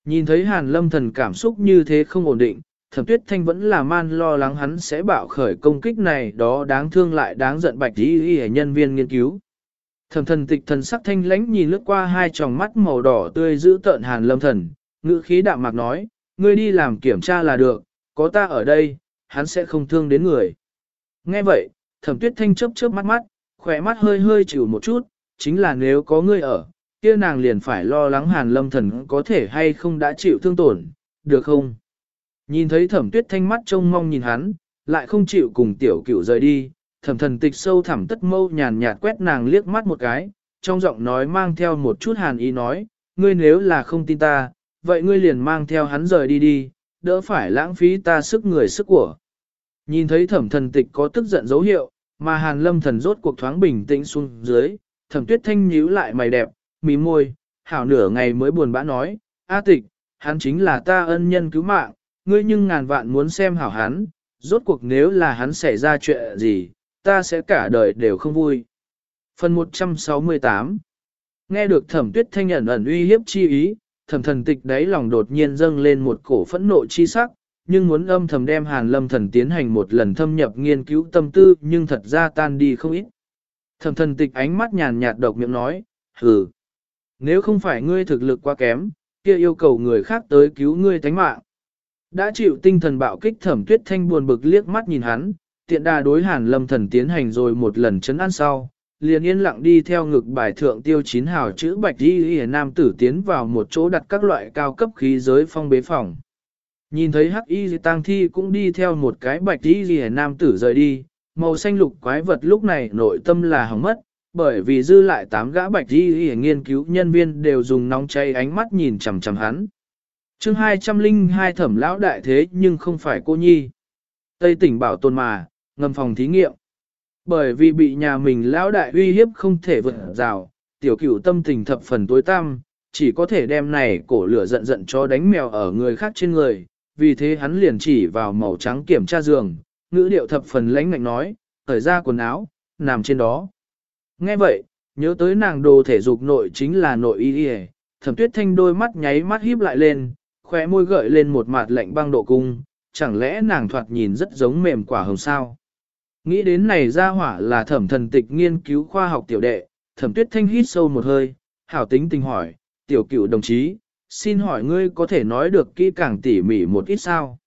Nhìn thấy hàn lâm thần cảm xúc như thế không ổn định, thẩm tuyết thanh vẫn là man lo lắng hắn sẽ bạo khởi công kích này đó đáng thương lại đáng giận bạch đi y nhân viên nghiên cứu. Thẩm thần tịch thần sắc thanh lãnh nhìn lướt qua hai tròng mắt màu đỏ tươi giữ tợn hàn lâm thần, ngữ khí đạm mạc nói, ngươi đi làm kiểm tra là được, có ta ở đây, hắn sẽ không thương đến người. Nghe vậy, thẩm tuyết thanh chớp chớp mắt mắt, khỏe mắt hơi hơi chịu một chút, chính là nếu có ngươi ở, kia nàng liền phải lo lắng hàn lâm thần có thể hay không đã chịu thương tổn, được không? Nhìn thấy thẩm tuyết thanh mắt trông mong nhìn hắn, lại không chịu cùng tiểu cửu rời đi, thẩm thần tịch sâu thẳm tất mâu nhàn nhạt quét nàng liếc mắt một cái, trong giọng nói mang theo một chút hàn ý nói, ngươi nếu là không tin ta, vậy ngươi liền mang theo hắn rời đi đi, đỡ phải lãng phí ta sức người sức của. Nhìn thấy thẩm thần tịch có tức giận dấu hiệu, mà hàn lâm thần rốt cuộc thoáng bình tĩnh xuống dưới, thẩm tuyết thanh nhíu lại mày đẹp, mí môi, hảo nửa ngày mới buồn bã nói, A tịch, hắn chính là ta ân nhân cứu mạng, ngươi nhưng ngàn vạn muốn xem hảo hắn, rốt cuộc nếu là hắn xảy ra chuyện gì, ta sẽ cả đời đều không vui. Phần 168 Nghe được thẩm tuyết thanh ẩn ẩn uy hiếp chi ý, thẩm thần tịch đáy lòng đột nhiên dâng lên một cổ phẫn nộ chi sắc, nhưng muốn âm thầm đem hàn lâm thần tiến hành một lần thâm nhập nghiên cứu tâm tư nhưng thật ra tan đi không ít. Thẩm thần tịch ánh mắt nhàn nhạt độc miệng nói, hừ, nếu không phải ngươi thực lực quá kém, kia yêu cầu người khác tới cứu ngươi tánh mạng. Đã chịu tinh thần bạo kích thẩm tuyết thanh buồn bực liếc mắt nhìn hắn, tiện đà đối hàn lâm thần tiến hành rồi một lần chấn an sau, liền yên lặng đi theo ngực bài thượng tiêu chín hào chữ bạch đi hề nam tử tiến vào một chỗ đặt các loại cao cấp khí giới phong bế phòng. Nhìn thấy hắc y tang thi cũng đi theo một cái bạch đi hề nam tử rời đi, màu xanh lục quái vật lúc này nội tâm là hỏng mất, bởi vì dư lại tám gã bạch đi hề nghiên cứu nhân viên đều dùng nóng cháy ánh mắt nhìn chằm chằm hắn chương 202 thẩm lão đại thế nhưng không phải cô nhi. Tây tỉnh bảo tồn mà, ngầm phòng thí nghiệm. Bởi vì bị nhà mình lão đại uy hiếp không thể vượt rào, tiểu cửu tâm tình thập phần tối tăm, chỉ có thể đem này cổ lửa giận giận cho đánh mèo ở người khác trên người, vì thế hắn liền chỉ vào màu trắng kiểm tra giường, ngữ điệu thập phần lãnh ngạnh nói, thời ra quần áo, nằm trên đó. Nghe vậy, nhớ tới nàng đồ thể dục nội chính là nội y y thẩm tuyết thanh đôi mắt nháy mắt híp lại lên, khóe môi gợi lên một mặt lạnh băng độ cung, chẳng lẽ nàng thoạt nhìn rất giống mềm quả hồng sao. Nghĩ đến này ra hỏa là thẩm thần tịch nghiên cứu khoa học tiểu đệ, thẩm tuyết thanh hít sâu một hơi, hảo tính tình hỏi, tiểu cựu đồng chí, xin hỏi ngươi có thể nói được kỹ càng tỉ mỉ một ít sao?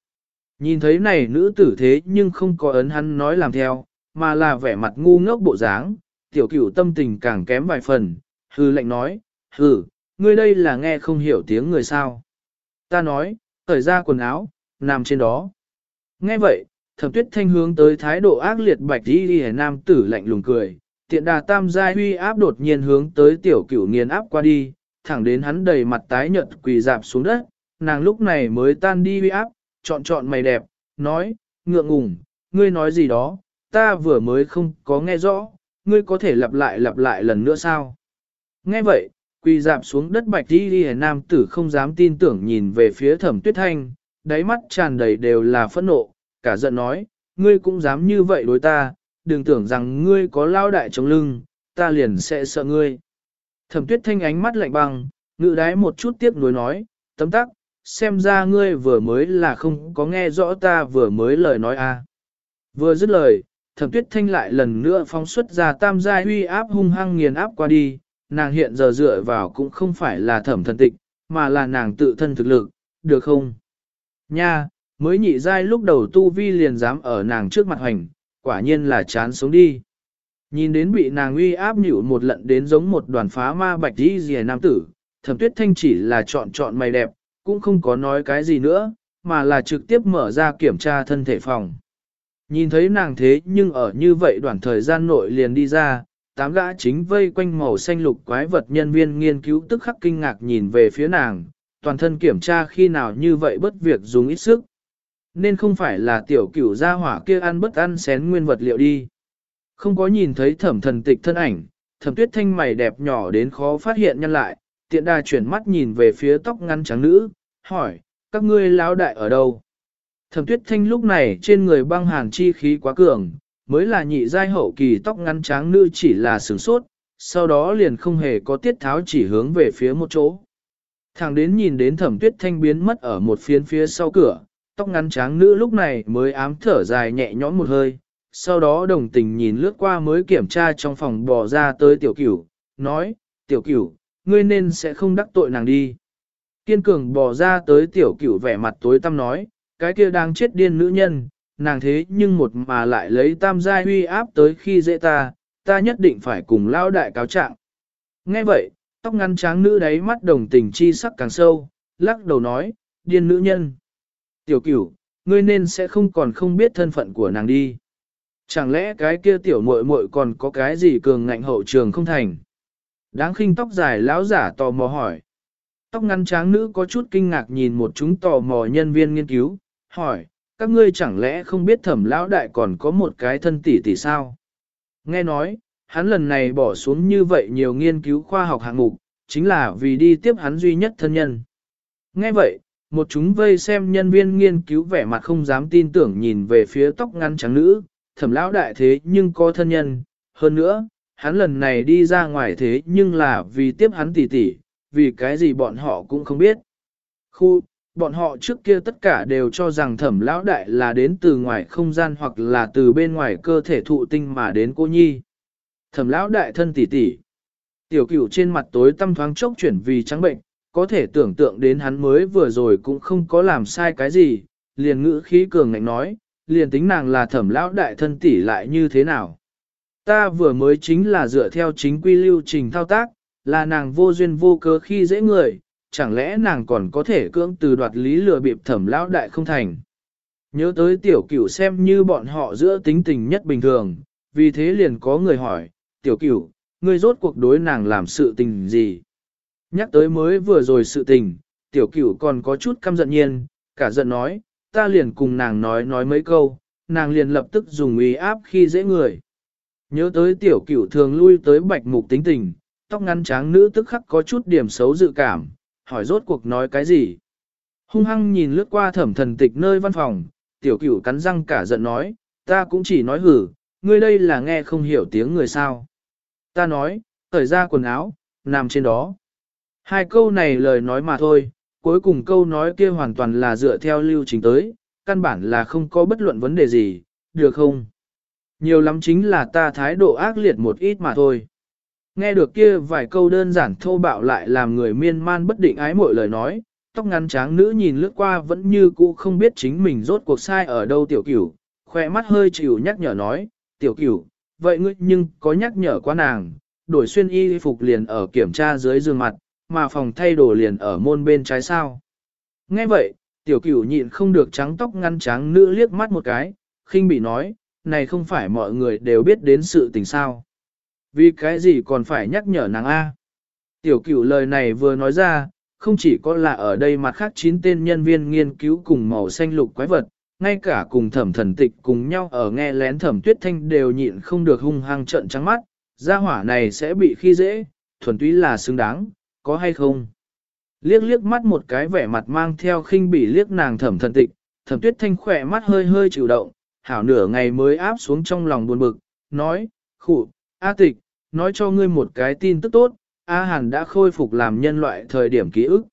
Nhìn thấy này nữ tử thế nhưng không có ấn hắn nói làm theo, mà là vẻ mặt ngu ngốc bộ dáng, tiểu cửu tâm tình càng kém vài phần, hư lệnh nói, hừ, ngươi đây là nghe không hiểu tiếng người sao. Ta nói, cởi ra quần áo, nằm trên đó. Nghe vậy, thẩm tuyết thanh hướng tới thái độ ác liệt bạch đi đi nam tử lạnh lùng cười, tiện đà tam giai huy áp đột nhiên hướng tới tiểu cửu nghiền áp qua đi, thẳng đến hắn đầy mặt tái nhợt quỳ dạp xuống đất, nàng lúc này mới tan đi huy áp, chọn chọn mày đẹp, nói, ngượng ngùng, ngươi nói gì đó, ta vừa mới không có nghe rõ, ngươi có thể lặp lại lặp lại lần nữa sao? Nghe vậy, quỳ dạp xuống đất bạch đi đi nam tử không dám tin tưởng nhìn về phía thẩm tuyết thanh, đáy mắt tràn đầy đều là phẫn nộ, cả giận nói, ngươi cũng dám như vậy đối ta, đừng tưởng rằng ngươi có lao đại chống lưng, ta liền sẽ sợ ngươi. Thẩm tuyết thanh ánh mắt lạnh băng, ngự đái một chút tiếc nuối nói, tấm tắc, xem ra ngươi vừa mới là không có nghe rõ ta vừa mới lời nói a. À. Vừa dứt lời, thẩm tuyết thanh lại lần nữa phóng xuất ra tam giai uy áp hung hăng nghiền áp qua đi, nàng hiện giờ dựa vào cũng không phải là thẩm thần tịch, mà là nàng tự thân thực lực, được không? Nha, mới nhị giai lúc đầu tu vi liền dám ở nàng trước mặt hoành, quả nhiên là chán sống đi. Nhìn đến bị nàng uy áp nhịu một lận đến giống một đoàn phá ma bạch đi rìa nam tử, thẩm tuyết thanh chỉ là chọn chọn mày đẹp, cũng không có nói cái gì nữa, mà là trực tiếp mở ra kiểm tra thân thể phòng. Nhìn thấy nàng thế nhưng ở như vậy đoạn thời gian nội liền đi ra, tám gã chính vây quanh màu xanh lục quái vật nhân viên nghiên cứu tức khắc kinh ngạc nhìn về phía nàng, toàn thân kiểm tra khi nào như vậy bất việc dùng ít sức. Nên không phải là tiểu cửu gia hỏa kia ăn bất ăn xén nguyên vật liệu đi. Không có nhìn thấy thẩm thần tịch thân ảnh, thẩm tuyết thanh mày đẹp nhỏ đến khó phát hiện nhân lại, tiện đà chuyển mắt nhìn về phía tóc ngắn trắng nữ, hỏi, các ngươi lão đại ở đâu? Thẩm tuyết thanh lúc này trên người băng hàn chi khí quá cường, mới là nhị giai hậu kỳ tóc ngắn trắng nữ chỉ là sửng sốt, sau đó liền không hề có tiết tháo chỉ hướng về phía một chỗ. Thằng đến nhìn đến thẩm tuyết thanh biến mất ở một phiến phía sau cửa, tóc ngắn trắng nữ lúc này mới ám thở dài nhẹ nhõm một hơi, sau đó đồng tình nhìn lướt qua mới kiểm tra trong phòng bỏ ra tới tiểu cửu, nói, tiểu cửu, ngươi nên sẽ không đắc tội nàng đi. Kiên cường bỏ ra tới tiểu cửu vẻ mặt tối tăm nói, cái kia đang chết điên nữ nhân, nàng thế nhưng một mà lại lấy tam giai huy áp tới khi dễ ta, ta nhất định phải cùng lao đại cáo trạng. Nghe vậy, tóc ngắn tráng nữ đáy mắt đồng tình chi sắc càng sâu, lắc đầu nói, điên nữ nhân. Tiểu cửu, ngươi nên sẽ không còn không biết thân phận của nàng đi. Chẳng lẽ cái kia tiểu muội muội còn có cái gì cường ngạnh hậu trường không thành? Đáng khinh tóc dài lão giả tò mò hỏi. Tóc ngắn tráng nữ có chút kinh ngạc nhìn một chúng tò mò nhân viên nghiên cứu, hỏi, các ngươi chẳng lẽ không biết thẩm lão đại còn có một cái thân tỷ tỷ sao? Nghe nói, hắn lần này bỏ xuống như vậy nhiều nghiên cứu khoa học hạng mục, chính là vì đi tiếp hắn duy nhất thân nhân. Nghe vậy, một chúng vây xem nhân viên nghiên cứu vẻ mặt không dám tin tưởng nhìn về phía tóc ngắn trắng nữ, thẩm lão đại thế nhưng có thân nhân, hơn nữa, hắn lần này đi ra ngoài thế nhưng là vì tiếp hắn tỷ tỷ, vì cái gì bọn họ cũng không biết. Khu, bọn họ trước kia tất cả đều cho rằng thẩm lão đại là đến từ ngoài không gian hoặc là từ bên ngoài cơ thể thụ tinh mà đến cô nhi. Thẩm lão đại thân tỷ tỷ. Tiểu cửu trên mặt tối tâm thoáng chốc chuyển vì trắng bệnh, có thể tưởng tượng đến hắn mới vừa rồi cũng không có làm sai cái gì, liền ngữ khí cường ngạnh nói, liền tính nàng là thẩm lão đại thân tỷ lại như thế nào. Ta vừa mới chính là dựa theo chính quy lưu trình thao tác, là nàng vô duyên vô cớ khi dễ người, chẳng lẽ nàng còn có thể cưỡng từ đoạt lý lừa bịp thẩm lão đại không thành. Nhớ tới tiểu cửu xem như bọn họ giữa tính tình nhất bình thường, vì thế liền có người hỏi, tiểu cửu, ngươi rốt cuộc đối nàng làm sự tình gì? Nhắc tới mới vừa rồi sự tình, tiểu cửu còn có chút căm giận nhiên, cả giận nói, ta liền cùng nàng nói nói mấy câu, nàng liền lập tức dùng ý áp khi dễ người. Nhớ tới tiểu cửu thường lui tới bạch mục tính tình, tóc ngắn tráng nữ tức khắc có chút điểm xấu dự cảm, hỏi rốt cuộc nói cái gì. Hung hăng nhìn lướt qua thẩm thần tịch nơi văn phòng, tiểu cửu cắn răng cả giận nói, ta cũng chỉ nói hử, ngươi đây là nghe không hiểu tiếng người sao. Ta nói, cởi ra quần áo, nằm trên đó. Hai câu này lời nói mà thôi, cuối cùng câu nói kia hoàn toàn là dựa theo lưu trình tới, căn bản là không có bất luận vấn đề gì, được không? Nhiều lắm chính là ta thái độ ác liệt một ít mà thôi. Nghe được kia vài câu đơn giản thô bạo lại làm người miên man bất định ái mọi lời nói, tóc ngắn tráng nữ nhìn lướt qua vẫn như cũ không biết chính mình rốt cuộc sai ở đâu tiểu cửu, khỏe mắt hơi chịu nhắc nhở nói, tiểu cửu, vậy ngươi nhưng có nhắc nhở qua nàng, đổi xuyên y phục liền ở kiểm tra dưới giường mặt, mà phòng thay đồ liền ở môn bên trái sao. Nghe vậy, tiểu cửu nhịn không được trắng tóc ngăn trắng nữ liếc mắt một cái, khinh bị nói, này không phải mọi người đều biết đến sự tình sao. Vì cái gì còn phải nhắc nhở nàng A. Tiểu cửu lời này vừa nói ra, không chỉ có là ở đây mặt khác chín tên nhân viên nghiên cứu cùng màu xanh lục quái vật, ngay cả cùng thẩm thần tịch cùng nhau ở nghe lén thẩm tuyết thanh đều nhịn không được hung hăng trận trắng mắt, gia hỏa này sẽ bị khi dễ, thuần túy là xứng đáng, có hay không? Liếc liếc mắt một cái vẻ mặt mang theo khinh bỉ liếc nàng thẩm thần tịch, thẩm tuyết thanh khỏe mắt hơi hơi chịu động, hảo nửa ngày mới áp xuống trong lòng buồn bực, nói, khụ, A tịch, nói cho ngươi một cái tin tức tốt, A Hàn đã khôi phục làm nhân loại thời điểm ký ức.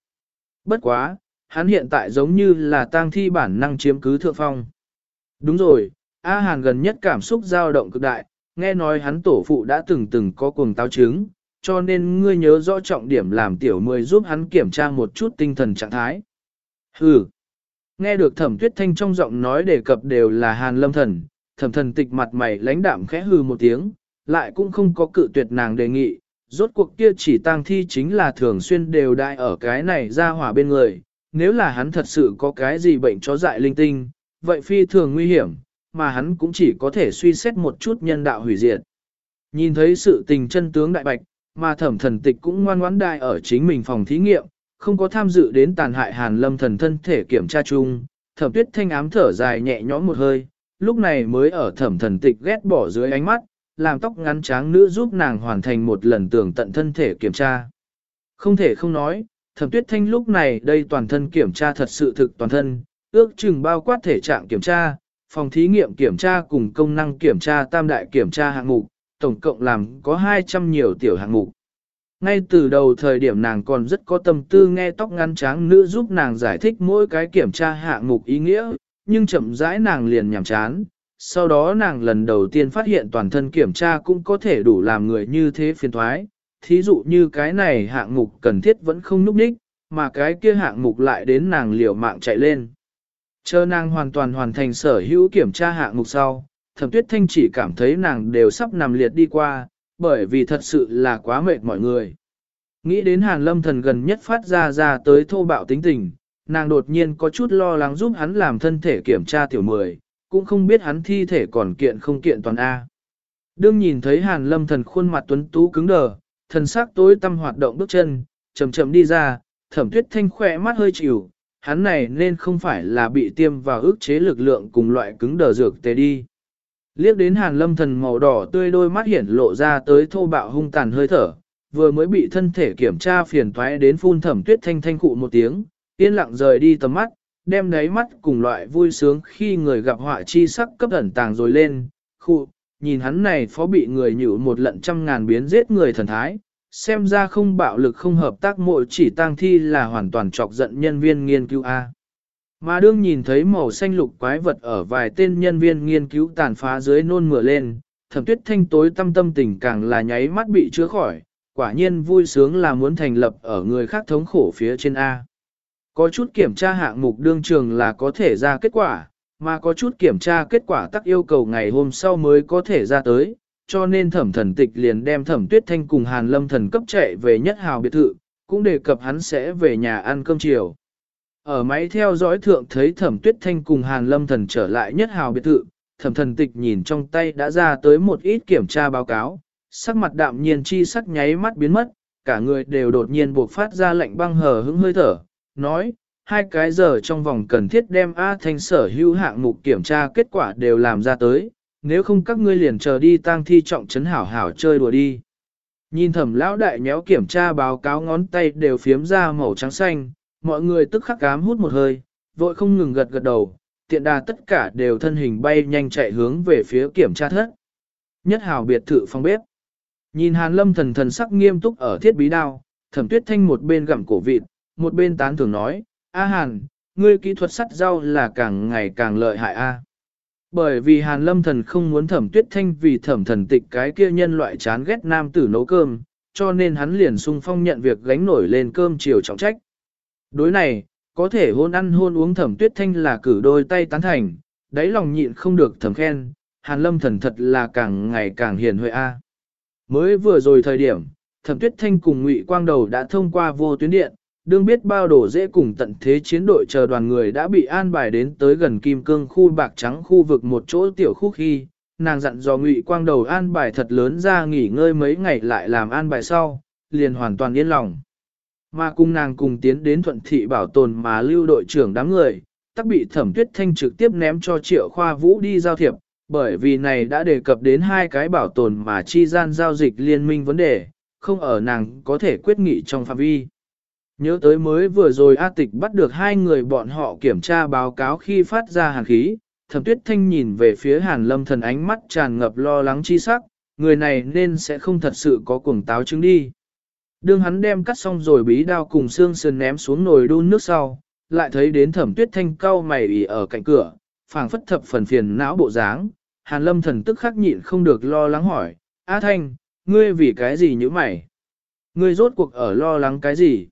Bất quá, hắn hiện tại giống như là tang thi bản năng chiếm cứ thượng phong. Đúng rồi, A Hàn gần nhất cảm xúc dao động cực đại, nghe nói hắn tổ phụ đã từng từng có cuồng táo chứng, cho nên ngươi nhớ rõ trọng điểm làm tiểu mười giúp hắn kiểm tra một chút tinh thần trạng thái. Hừ. Nghe được thẩm tuyết thanh trong giọng nói đề cập đều là hàn lâm thần, thẩm thần tịch mặt mày lãnh đạm khẽ hừ một tiếng, lại cũng không có cự tuyệt nàng đề nghị, rốt cuộc kia chỉ tang thi chính là thường xuyên đều đại ở cái này ra hỏa bên người, nếu là hắn thật sự có cái gì bệnh chó dại linh tinh, vậy phi thường nguy hiểm, mà hắn cũng chỉ có thể suy xét một chút nhân đạo hủy diệt. Nhìn thấy sự tình chân tướng đại bạch, mà thẩm thần tịch cũng ngoan ngoãn đại ở chính mình phòng thí nghiệm, không có tham dự đến tàn hại hàn lâm thần thân thể kiểm tra chung, thẩm tuyết thanh ám thở dài nhẹ nhõm một hơi, lúc này mới ở thẩm thần tịch ghét bỏ dưới ánh mắt, làm tóc ngắn tráng nữ giúp nàng hoàn thành một lần tường tận thân thể kiểm tra. Không thể không nói, thẩm tuyết thanh lúc này đây toàn thân kiểm tra thật sự thực toàn thân, ước chừng bao quát thể trạng kiểm tra, phòng thí nghiệm kiểm tra cùng công năng kiểm tra tam đại kiểm tra hạng mục, tổng cộng làm có 200 nhiều tiểu hạng mục. Ngay từ đầu thời điểm nàng còn rất có tâm tư nghe tóc ngắn tráng nữ giúp nàng giải thích mỗi cái kiểm tra hạng mục ý nghĩa, nhưng chậm rãi nàng liền nhảm chán. Sau đó nàng lần đầu tiên phát hiện toàn thân kiểm tra cũng có thể đủ làm người như thế phiền thoái. Thí dụ như cái này hạng mục cần thiết vẫn không núp đích, mà cái kia hạng mục lại đến nàng liều mạng chạy lên. Chờ nàng hoàn toàn hoàn thành sở hữu kiểm tra hạng mục sau, thẩm tuyết thanh chỉ cảm thấy nàng đều sắp nằm liệt đi qua, bởi vì thật sự là quá mệt mọi người. Nghĩ đến hàn lâm thần gần nhất phát ra ra tới thô bạo tính tình, nàng đột nhiên có chút lo lắng giúp hắn làm thân thể kiểm tra tiểu mười, cũng không biết hắn thi thể còn kiện không kiện toàn A. Đương nhìn thấy hàn lâm thần khuôn mặt tuấn tú cứng đờ, thần sắc tối tâm hoạt động bước chân, chậm chậm đi ra, thẩm tuyết thanh khỏe mắt hơi chịu, hắn này nên không phải là bị tiêm vào ức chế lực lượng cùng loại cứng đờ dược tê đi. Liếc đến hàn lâm thần màu đỏ tươi đôi mắt hiển lộ ra tới thô bạo hung tàn hơi thở, vừa mới bị thân thể kiểm tra phiền toái đến phun thẩm tuyết thanh thanh cụ một tiếng, yên lặng rời đi tầm mắt, đem đáy mắt cùng loại vui sướng khi người gặp họa chi sắc cấp ẩn tàng rồi lên, khu, nhìn hắn này phó bị người nhử một lận trăm ngàn biến giết người thần thái, xem ra không bạo lực không hợp tác mội chỉ tang thi là hoàn toàn chọc giận nhân viên nghiên cứu A. Mà đương nhìn thấy màu xanh lục quái vật ở vài tên nhân viên nghiên cứu tàn phá dưới nôn mửa lên, thẩm tuyết thanh tối tâm tâm tình càng là nháy mắt bị chữa khỏi, quả nhiên vui sướng là muốn thành lập ở người khác thống khổ phía trên A. Có chút kiểm tra hạng mục đương trường là có thể ra kết quả, mà có chút kiểm tra kết quả tắc yêu cầu ngày hôm sau mới có thể ra tới, cho nên thẩm thần tịch liền đem thẩm tuyết thanh cùng hàn lâm thần cấp chạy về nhất hào biệt thự, cũng đề cập hắn sẽ về nhà ăn cơm chiều. Ở máy theo dõi thượng thấy thẩm tuyết thanh cùng hàn lâm thần trở lại nhất hào biệt thự, thẩm thần tịch nhìn trong tay đã ra tới một ít kiểm tra báo cáo, sắc mặt đạm nhiên chi sắc nháy mắt biến mất, cả người đều đột nhiên buộc phát ra lạnh băng hờ hững hơi thở, nói, hai cái giờ trong vòng cần thiết đem A Thanh sở hữu hạng mục kiểm tra kết quả đều làm ra tới, nếu không các ngươi liền chờ đi tang thi trọng trấn hảo hảo chơi đùa đi. Nhìn thẩm lão đại nhéo kiểm tra báo cáo ngón tay đều phiếm ra màu trắng xanh, mọi người tức khắc cám hút một hơi, vội không ngừng gật gật đầu, tiện đà tất cả đều thân hình bay nhanh chạy hướng về phía kiểm tra thất. Nhất hào biệt thự phòng bếp. Nhìn hàn lâm thần thần sắc nghiêm túc ở thiết bí đao, thẩm tuyết thanh một bên gặm cổ vịt, một bên tán thường nói, A hàn, ngươi kỹ thuật sắt rau là càng ngày càng lợi hại a. Bởi vì hàn lâm thần không muốn thẩm tuyết thanh vì thẩm thần tịch cái kia nhân loại chán ghét nam tử nấu cơm, cho nên hắn liền sung phong nhận việc gánh nổi lên cơm chiều trọng trách. Đối này, có thể hôn ăn hôn uống thẩm tuyết thanh là cử đôi tay tán thành, đáy lòng nhịn không được thầm khen, hàn lâm thần thật là càng ngày càng hiền huệ a. Mới vừa rồi thời điểm, thẩm tuyết thanh cùng ngụy quang đầu đã thông qua vô tuyến điện, đương biết bao đổ dễ cùng tận thế chiến đội chờ đoàn người đã bị an bài đến tới gần kim cương khu bạc trắng khu vực một chỗ tiểu khu khi, nàng dặn dò ngụy quang đầu an bài thật lớn ra nghỉ ngơi mấy ngày lại làm an bài sau, liền hoàn toàn yên lòng. Mà cùng nàng cùng tiến đến thuận thị bảo tồn mà lưu đội trưởng đám người, tắc bị thẩm tuyết thanh trực tiếp ném cho triệu khoa vũ đi giao thiệp, bởi vì này đã đề cập đến hai cái bảo tồn mà chi gian giao dịch liên minh vấn đề, không ở nàng có thể quyết nghị trong phạm vi. Nhớ tới mới vừa rồi A tịch bắt được hai người bọn họ kiểm tra báo cáo khi phát ra hàn khí, thẩm tuyết thanh nhìn về phía hàn lâm thần ánh mắt tràn ngập lo lắng chi sắc, người này nên sẽ không thật sự có cuồng táo chứng đi. Đương hắn đem cắt xong rồi bí đao cùng xương sườn ném xuống nồi đun nước sau, lại thấy đến thẩm tuyết thanh cau mày ỉ ở cạnh cửa, phảng phất thập phần phiền não bộ dáng. Hàn lâm thần tức khắc nhịn không được lo lắng hỏi, A thanh, ngươi vì cái gì như mày? Ngươi rốt cuộc ở lo lắng cái gì?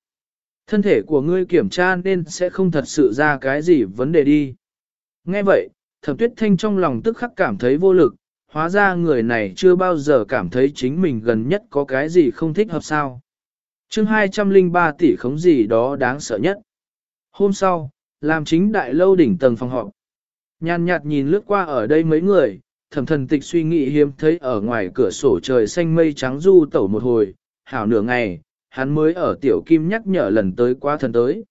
Thân thể của ngươi kiểm tra nên sẽ không thật sự ra cái gì vấn đề đi. Nghe vậy, thẩm tuyết thanh trong lòng tức khắc cảm thấy vô lực, hóa ra người này chưa bao giờ cảm thấy chính mình gần nhất có cái gì không thích hợp sao. chương 203 tỷ khống gì đó đáng sợ nhất. Hôm sau, làm chính đại lâu đỉnh tầng phòng họp. Nhàn nhạt nhìn lướt qua ở đây mấy người, thẩm thần tịch suy nghĩ hiếm thấy ở ngoài cửa sổ trời xanh mây trắng du tẩu một hồi, hảo nửa ngày, hắn mới ở tiểu kim nhắc nhở lần tới qua thần tới.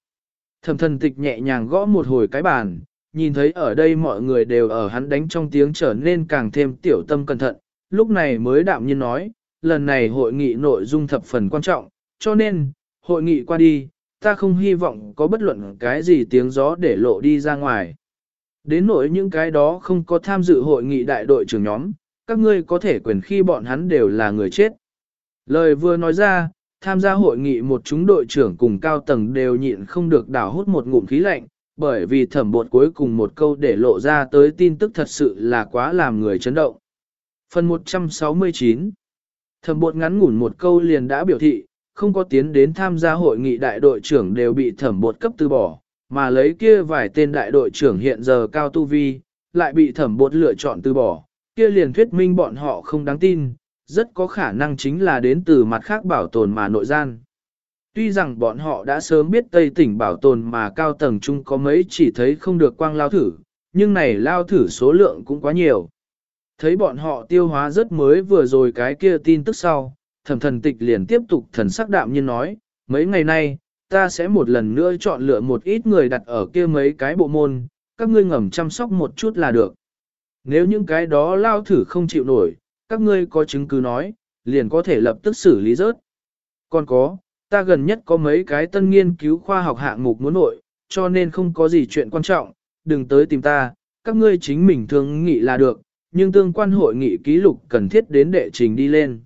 Thẩm thần tịch nhẹ nhàng gõ một hồi cái bàn, nhìn thấy ở đây mọi người đều ở hắn đánh trong tiếng trở nên càng thêm tiểu tâm cẩn thận, lúc này mới đạm nhiên nói, lần này hội nghị nội dung thập phần quan trọng, cho nên, hội nghị qua đi, ta không hy vọng có bất luận cái gì tiếng gió để lộ đi ra ngoài. Đến nỗi những cái đó không có tham dự hội nghị đại đội trưởng nhóm, các ngươi có thể quyền khi bọn hắn đều là người chết. Lời vừa nói ra, tham gia hội nghị một chúng đội trưởng cùng cao tầng đều nhịn không được đảo hút một ngụm khí lạnh, bởi vì thẩm bột cuối cùng một câu để lộ ra tới tin tức thật sự là quá làm người chấn động. Phần 169 Thẩm bột ngắn ngủn một câu liền đã biểu thị, không có tiến đến tham gia hội nghị đại đội trưởng đều bị thẩm bột cấp từ bỏ, mà lấy kia vài tên đại đội trưởng hiện giờ cao tu vi, lại bị thẩm bột lựa chọn từ bỏ, kia liền thuyết minh bọn họ không đáng tin, rất có khả năng chính là đến từ mặt khác bảo tồn mà nội gian. Tuy rằng bọn họ đã sớm biết Tây tỉnh bảo tồn mà cao tầng chung có mấy chỉ thấy không được quang lao thử, nhưng này lao thử số lượng cũng quá nhiều. Thấy bọn họ tiêu hóa rất mới vừa rồi cái kia tin tức sau, thẩm thần tịch liền tiếp tục thần sắc đạm nhiên nói, mấy ngày nay, ta sẽ một lần nữa chọn lựa một ít người đặt ở kia mấy cái bộ môn, các ngươi ngầm chăm sóc một chút là được. Nếu những cái đó lao thử không chịu nổi, các ngươi có chứng cứ nói, liền có thể lập tức xử lý rớt. Còn có, ta gần nhất có mấy cái tân nghiên cứu khoa học hạng mục muốn nội, cho nên không có gì chuyện quan trọng, đừng tới tìm ta, các ngươi chính mình thương nghị là được, nhưng tương quan hội nghị ký lục cần thiết đến đệ trình đi lên.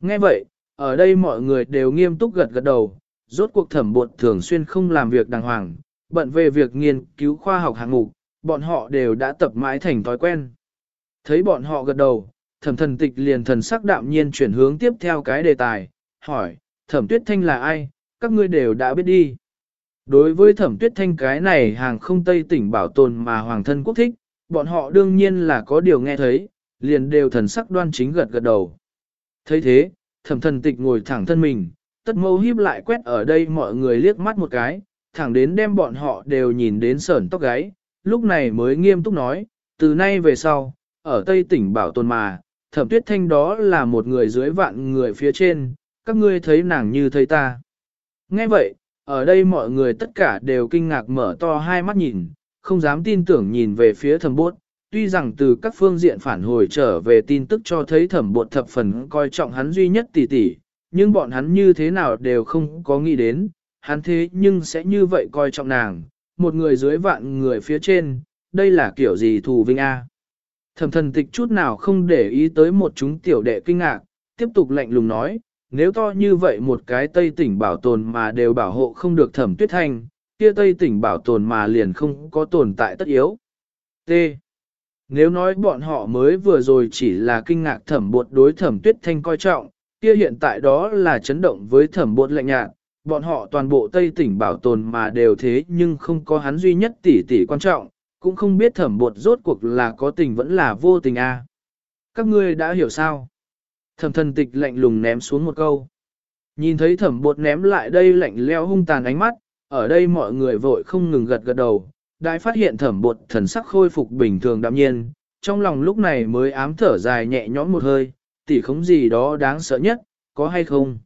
Nghe vậy, ở đây mọi người đều nghiêm túc gật gật đầu, rốt cuộc thẩm bột thường xuyên không làm việc đàng hoàng, bận về việc nghiên cứu khoa học hạng mục, bọn họ đều đã tập mãi thành thói quen. Thấy bọn họ gật đầu, thẩm thần tịch liền thần sắc đạm nhiên chuyển hướng tiếp theo cái đề tài, hỏi, thẩm tuyết thanh là ai, các ngươi đều đã biết đi. Đối với thẩm tuyết thanh cái này hàng không Tây tỉnh bảo tồn mà hoàng thân quốc thích, bọn họ đương nhiên là có điều nghe thấy, liền đều thần sắc đoan chính gật gật đầu. thấy thế, thẩm thần tịch ngồi thẳng thân mình, tất mâu híp lại quét ở đây mọi người liếc mắt một cái, thẳng đến đem bọn họ đều nhìn đến sởn tóc gáy, lúc này mới nghiêm túc nói, từ nay về sau, ở Tây tỉnh bảo tồn mà, thẩm tuyết thanh đó là một người dưới vạn người phía trên, các ngươi thấy nàng như thấy ta. Nghe vậy, ở đây mọi người tất cả đều kinh ngạc mở to hai mắt nhìn, không dám tin tưởng nhìn về phía thẩm bốt. Tuy rằng từ các phương diện phản hồi trở về tin tức cho thấy thẩm bột thập phần coi trọng hắn duy nhất tỷ tỷ, nhưng bọn hắn như thế nào đều không có nghĩ đến, hắn thế nhưng sẽ như vậy coi trọng nàng, một người dưới vạn người phía trên, đây là kiểu gì thù vinh A. Thẩm thần tịch chút nào không để ý tới một chúng tiểu đệ kinh ngạc, tiếp tục lạnh lùng nói, nếu to như vậy một cái Tây tỉnh bảo tồn mà đều bảo hộ không được thẩm tuyết thanh, kia Tây tỉnh bảo tồn mà liền không có tồn tại tất yếu. T. Nếu nói bọn họ mới vừa rồi chỉ là kinh ngạc thẩm bột đối thẩm tuyết thanh coi trọng, kia hiện tại đó là chấn động với thẩm bột lạnh nhạt, bọn họ toàn bộ Tây tỉnh bảo tồn mà đều thế nhưng không có hắn duy nhất tỷ tỷ quan trọng, cũng không biết thẩm bột rốt cuộc là có tình vẫn là vô tình a. À. Các ngươi đã hiểu sao? Thẩm thần tịch lạnh lùng ném xuống một câu. Nhìn thấy thẩm bột ném lại đây lạnh leo hung tàn ánh mắt, ở đây mọi người vội không ngừng gật gật đầu, đại phát hiện thẩm bột thần sắc khôi phục bình thường đạm nhiên, trong lòng lúc này mới ám thở dài nhẹ nhõm một hơi, tỉ không gì đó đáng sợ nhất, có hay không?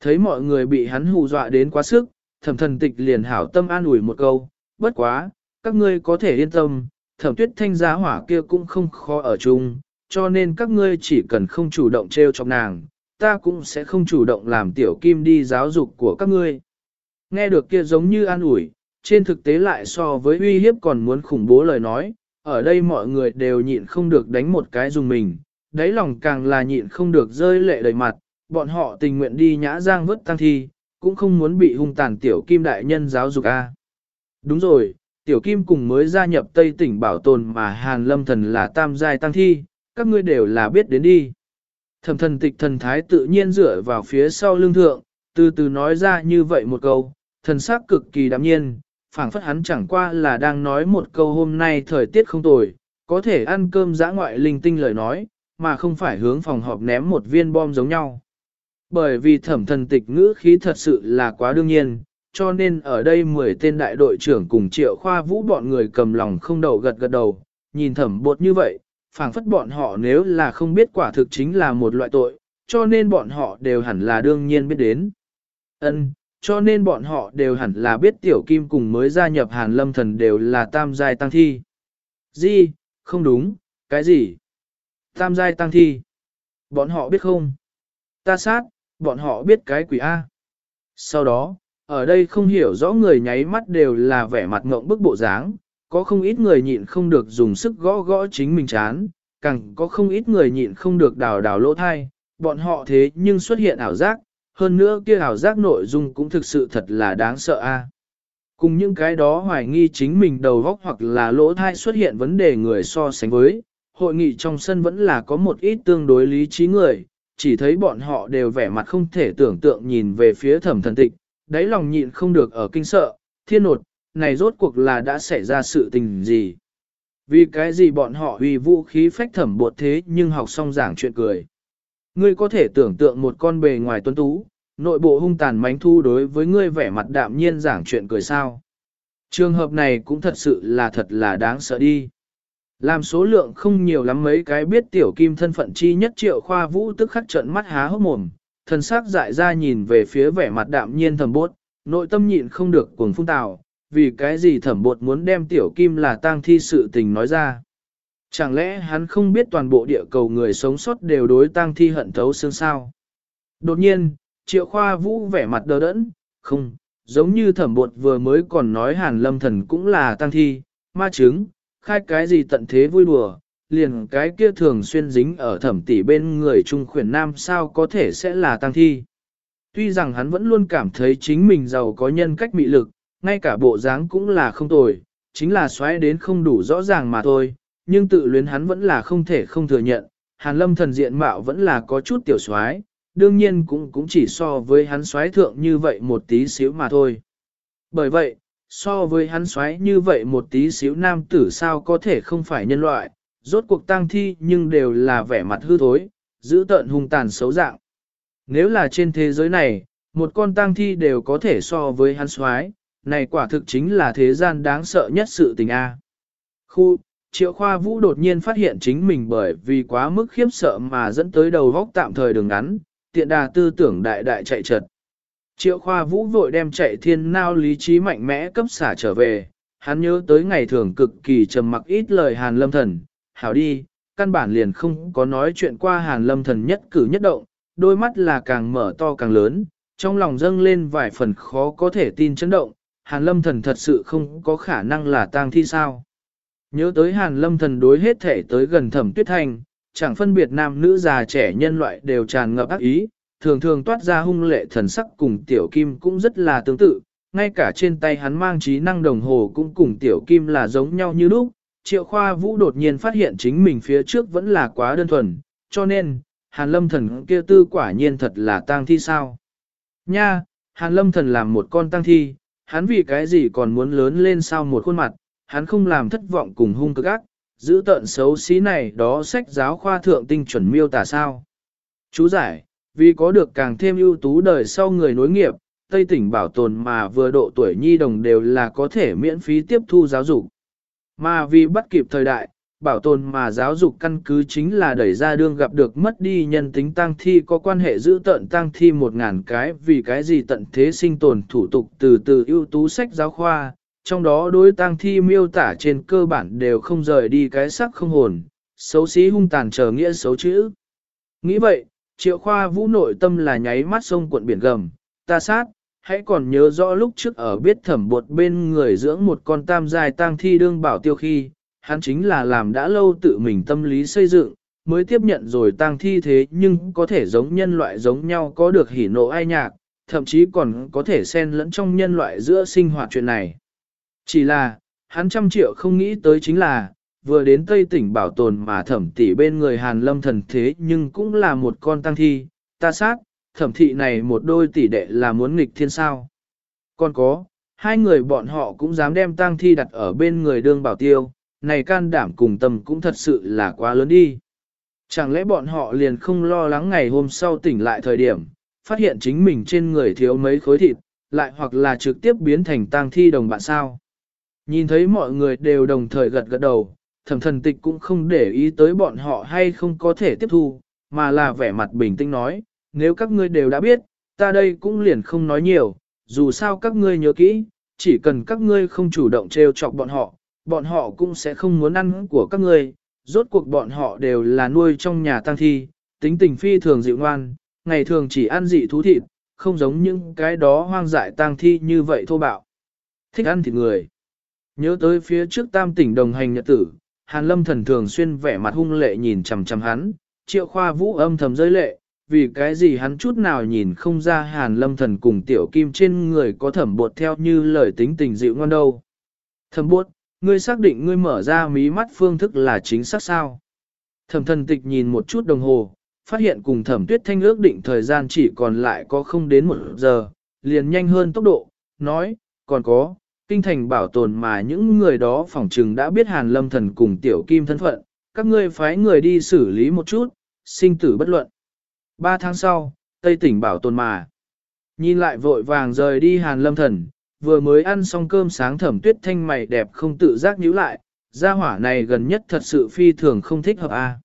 Thấy mọi người bị hắn hù dọa đến quá sức, thẩm thần tịch liền hảo tâm an ủi một câu, bất quá, các ngươi có thể yên tâm, thẩm tuyết thanh giá hỏa kia cũng không khó ở chung, cho nên các ngươi chỉ cần không chủ động treo chọc nàng, ta cũng sẽ không chủ động làm tiểu kim đi giáo dục của các ngươi. Nghe được kia giống như an ủi, trên thực tế lại so với uy hiếp còn muốn khủng bố lời nói, ở đây mọi người đều nhịn không được đánh một cái dùng mình, đáy lòng càng là nhịn không được rơi lệ đầy mặt, bọn họ tình nguyện đi nhã giang vứt tăng thi, cũng không muốn bị hung tàn tiểu kim đại nhân giáo dục a. Đúng rồi, tiểu kim cùng mới gia nhập Tây tỉnh bảo tồn mà Hàn Lâm Thần là tam giai tăng thi, các ngươi đều là biết đến đi. Thẩm thần tịch thần thái tự nhiên dựa vào phía sau lưng thượng, từ từ nói ra như vậy một câu, thần sắc cực kỳ đạm nhiên, phảng phất hắn chẳng qua là đang nói một câu hôm nay thời tiết không tồi, có thể ăn cơm giã ngoại linh tinh lời nói, mà không phải hướng phòng họp ném một viên bom giống nhau. Bởi vì thẩm thần tịch ngữ khí thật sự là quá đương nhiên, cho nên ở đây 10 tên đại đội trưởng cùng triệu khoa vũ bọn người cầm lòng không đầu gật gật đầu, nhìn thẩm bột như vậy, phảng phất bọn họ nếu là không biết quả thực chính là một loại tội, cho nên bọn họ đều hẳn là đương nhiên biết đến. Ân, cho nên bọn họ đều hẳn là biết tiểu kim cùng mới gia nhập hàn lâm thần đều là tam giai tăng thi. Gì, không đúng, cái gì? Tam giai tăng thi. Bọn họ biết không? Ta sát, bọn họ biết cái quỷ A. Sau đó, ở đây không hiểu rõ người nháy mắt đều là vẻ mặt ngộng bức bộ dáng, có không ít người nhịn không được dùng sức gõ gõ chính mình chán, càng có không ít người nhịn không được đào đào lỗ thai, bọn họ thế nhưng xuất hiện ảo giác, hơn nữa kia ảo giác nội dung cũng thực sự thật là đáng sợ a. Cùng những cái đó hoài nghi chính mình đầu góc hoặc là lỗ thai xuất hiện vấn đề người so sánh với, hội nghị trong sân vẫn là có một ít tương đối lý trí người, chỉ thấy bọn họ đều vẻ mặt không thể tưởng tượng nhìn về phía thẩm thần tịch, đáy lòng nhịn không được ở kinh sợ, thiên nột, này rốt cuộc là đã xảy ra sự tình gì. Vì cái gì bọn họ vì vũ khí phách thẩm bột thế nhưng học xong giảng chuyện cười. Ngươi có thể tưởng tượng một con bề ngoài tuấn tú, nội bộ hung tàn mánh thu đối với ngươi vẻ mặt đạm nhiên giảng chuyện cười sao. Trường hợp này cũng thật sự là thật là đáng sợ đi. Làm số lượng không nhiều lắm mấy cái biết tiểu kim thân phận chi nhất triệu khoa vũ tức khắc trận mắt há hốc mồm, thần sắc dại ra nhìn về phía vẻ mặt đạm nhiên thầm bốt, nội tâm nhịn không được cuồng phung tào, vì cái gì thẩm bột muốn đem tiểu kim là tang thi sự tình nói ra. Chẳng lẽ hắn không biết toàn bộ địa cầu người sống sót đều đối tang thi hận thấu xương sao? Đột nhiên, triệu khoa vũ vẻ mặt đờ đẫn, không, giống như thẩm bột vừa mới còn nói hàn lâm thần cũng là tang thi, ma chứng, khai cái gì tận thế vui đùa, liền cái kia thường xuyên dính ở thẩm tỷ bên người trung khuyển nam sao có thể sẽ là tăng thi. Tuy rằng hắn vẫn luôn cảm thấy chính mình giàu có nhân cách mị lực, ngay cả bộ dáng cũng là không tồi, chính là xoáy đến không đủ rõ ràng mà thôi, nhưng tự luyến hắn vẫn là không thể không thừa nhận, hàn lâm thần diện mạo vẫn là có chút tiểu xoáy, đương nhiên cũng cũng chỉ so với hắn xoáy thượng như vậy một tí xíu mà thôi. Bởi vậy, so với hắn xoáy như vậy một tí xíu nam tử sao có thể không phải nhân loại, rốt cuộc tang thi nhưng đều là vẻ mặt hư thối, giữ tợn hung tàn xấu dạng. Nếu là trên thế giới này, một con tang thi đều có thể so với hắn soái, này quả thực chính là thế gian đáng sợ nhất sự tình A. Khu, triệu khoa vũ đột nhiên phát hiện chính mình bởi vì quá mức khiếp sợ mà dẫn tới đầu vóc tạm thời đường ngắn, tiện đà tư tưởng đại đại chạy trật. Triệu khoa vũ vội đem chạy thiên nao lý trí mạnh mẽ cấp xả trở về, hắn nhớ tới ngày thường cực kỳ trầm mặc ít lời hàn lâm thần, hảo đi, căn bản liền không có nói chuyện qua hàn lâm thần nhất cử nhất động, đôi mắt là càng mở to càng lớn, trong lòng dâng lên vài phần khó có thể tin chấn động, hàn lâm thần thật sự không có khả năng là tang thi sao. Nhớ tới hàn lâm thần đối hết thể tới gần thẩm tuyết thanh, chẳng phân biệt nam nữ già trẻ nhân loại đều tràn ngập ác ý, thường thường toát ra hung lệ thần sắc cùng tiểu kim cũng rất là tương tự, ngay cả trên tay hắn mang trí năng đồng hồ cũng cùng tiểu kim là giống nhau như lúc. Triệu khoa vũ đột nhiên phát hiện chính mình phía trước vẫn là quá đơn thuần, cho nên, hàn lâm thần kia tư quả nhiên thật là tang thi sao. Nha, hàn lâm thần làm một con tang thi, hắn vì cái gì còn muốn lớn lên sao một khuôn mặt, hắn không làm thất vọng cùng hung cực ác, giữ tận xấu xí này đó sách giáo khoa thượng tinh chuẩn miêu tả sao. Chú giải, vì có được càng thêm ưu tú đời sau người nối nghiệp, Tây tỉnh bảo tồn mà vừa độ tuổi nhi đồng đều là có thể miễn phí tiếp thu giáo dục. Mà vì bắt kịp thời đại, bảo tồn mà giáo dục căn cứ chính là đẩy ra đương gặp được mất đi nhân tính tăng thi có quan hệ giữ tận tăng thi một ngàn cái vì cái gì tận thế sinh tồn thủ tục từ từ ưu tú sách giáo khoa, trong đó đối tăng thi miêu tả trên cơ bản đều không rời đi cái sắc không hồn, xấu xí hung tàn chờ nghĩa xấu chữ. Nghĩ vậy, triệu khoa vũ nội tâm là nháy mắt sông cuộn biển gầm, ta sát, hãy còn nhớ rõ lúc trước ở biết thẩm bột bên người dưỡng một con tam dài tang thi đương bảo tiêu khi, hắn chính là làm đã lâu tự mình tâm lý xây dựng, mới tiếp nhận rồi tang thi thế nhưng có thể giống nhân loại giống nhau có được hỉ nộ ai nhạc, thậm chí còn có thể xen lẫn trong nhân loại giữa sinh hoạt chuyện này. Chỉ là, hắn trăm triệu không nghĩ tới chính là, vừa đến Tây tỉnh bảo tồn mà thẩm tỷ bên người Hàn Lâm thần thế nhưng cũng là một con tăng thi, ta sát, thẩm thị này một đôi tỷ đệ là muốn nghịch thiên sao. Còn có, hai người bọn họ cũng dám đem tang thi đặt ở bên người đương bảo tiêu, này can đảm cùng tâm cũng thật sự là quá lớn đi. Chẳng lẽ bọn họ liền không lo lắng ngày hôm sau tỉnh lại thời điểm, phát hiện chính mình trên người thiếu mấy khối thịt, lại hoặc là trực tiếp biến thành tang thi đồng bạn sao. Nhìn thấy mọi người đều đồng thời gật gật đầu, thẩm thần tịch cũng không để ý tới bọn họ hay không có thể tiếp thu, mà là vẻ mặt bình tĩnh nói, nếu các ngươi đều đã biết, ta đây cũng liền không nói nhiều, dù sao các ngươi nhớ kỹ, chỉ cần các ngươi không chủ động trêu chọc bọn họ, bọn họ cũng sẽ không muốn ăn của các ngươi, rốt cuộc bọn họ đều là nuôi trong nhà tăng thi, tính tình phi thường dịu ngoan, ngày thường chỉ ăn dị thú thịt, không giống những cái đó hoang dại tang thi như vậy thô bạo. Thích ăn thịt người. Nhớ tới phía trước tam tỉnh đồng hành nhật tử, Hàn Lâm thần thường xuyên vẻ mặt hung lệ nhìn chằm chằm hắn, triệu khoa vũ âm thầm rơi lệ, vì cái gì hắn chút nào nhìn không ra Hàn Lâm thần cùng tiểu kim trên người có thẩm bột theo như lời tính tình dịu ngon đâu. Thẩm bột, ngươi xác định ngươi mở ra mí mắt phương thức là chính xác sao? Thẩm thần tịch nhìn một chút đồng hồ, phát hiện cùng thẩm tuyết thanh ước định thời gian chỉ còn lại có không đến một giờ, liền nhanh hơn tốc độ, nói, còn có, kinh thành bảo tồn mà những người đó phỏng chừng đã biết hàn lâm thần cùng tiểu kim thân phận, các ngươi phái người đi xử lý một chút, sinh tử bất luận. Ba tháng sau, Tây tỉnh bảo tồn mà. Nhìn lại vội vàng rời đi hàn lâm thần, vừa mới ăn xong cơm sáng thẩm tuyết thanh mày đẹp không tự giác nhíu lại, gia hỏa này gần nhất thật sự phi thường không thích hợp a.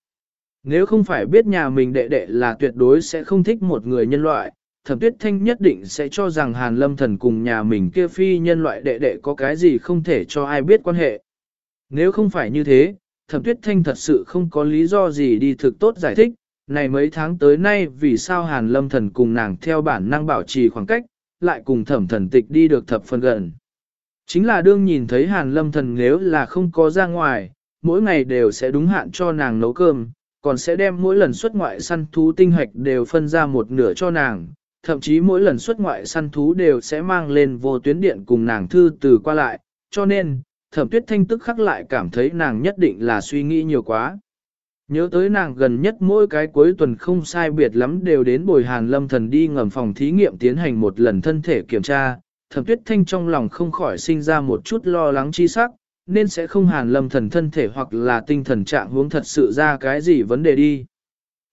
Nếu không phải biết nhà mình đệ đệ là tuyệt đối sẽ không thích một người nhân loại, thẩm tuyết thanh nhất định sẽ cho rằng hàn lâm thần cùng nhà mình kia phi nhân loại đệ đệ có cái gì không thể cho ai biết quan hệ. Nếu không phải như thế, thẩm tuyết thanh thật sự không có lý do gì đi thực tốt giải thích, này mấy tháng tới nay vì sao hàn lâm thần cùng nàng theo bản năng bảo trì khoảng cách, lại cùng thẩm thần tịch đi được thập phần gần. Chính là đương nhìn thấy hàn lâm thần nếu là không có ra ngoài, mỗi ngày đều sẽ đúng hạn cho nàng nấu cơm, còn sẽ đem mỗi lần xuất ngoại săn thú tinh hạch đều phân ra một nửa cho nàng, thậm chí mỗi lần xuất ngoại săn thú đều sẽ mang lên vô tuyến điện cùng nàng thư từ qua lại, cho nên, thẩm tuyết thanh tức khắc lại cảm thấy nàng nhất định là suy nghĩ nhiều quá. Nhớ tới nàng gần nhất mỗi cái cuối tuần không sai biệt lắm đều đến bồi hàn lâm thần đi ngầm phòng thí nghiệm tiến hành một lần thân thể kiểm tra, thẩm tuyết thanh trong lòng không khỏi sinh ra một chút lo lắng chi sắc, nên sẽ không hàn lâm thần thân thể hoặc là tinh thần trạng huống thật sự ra cái gì vấn đề đi.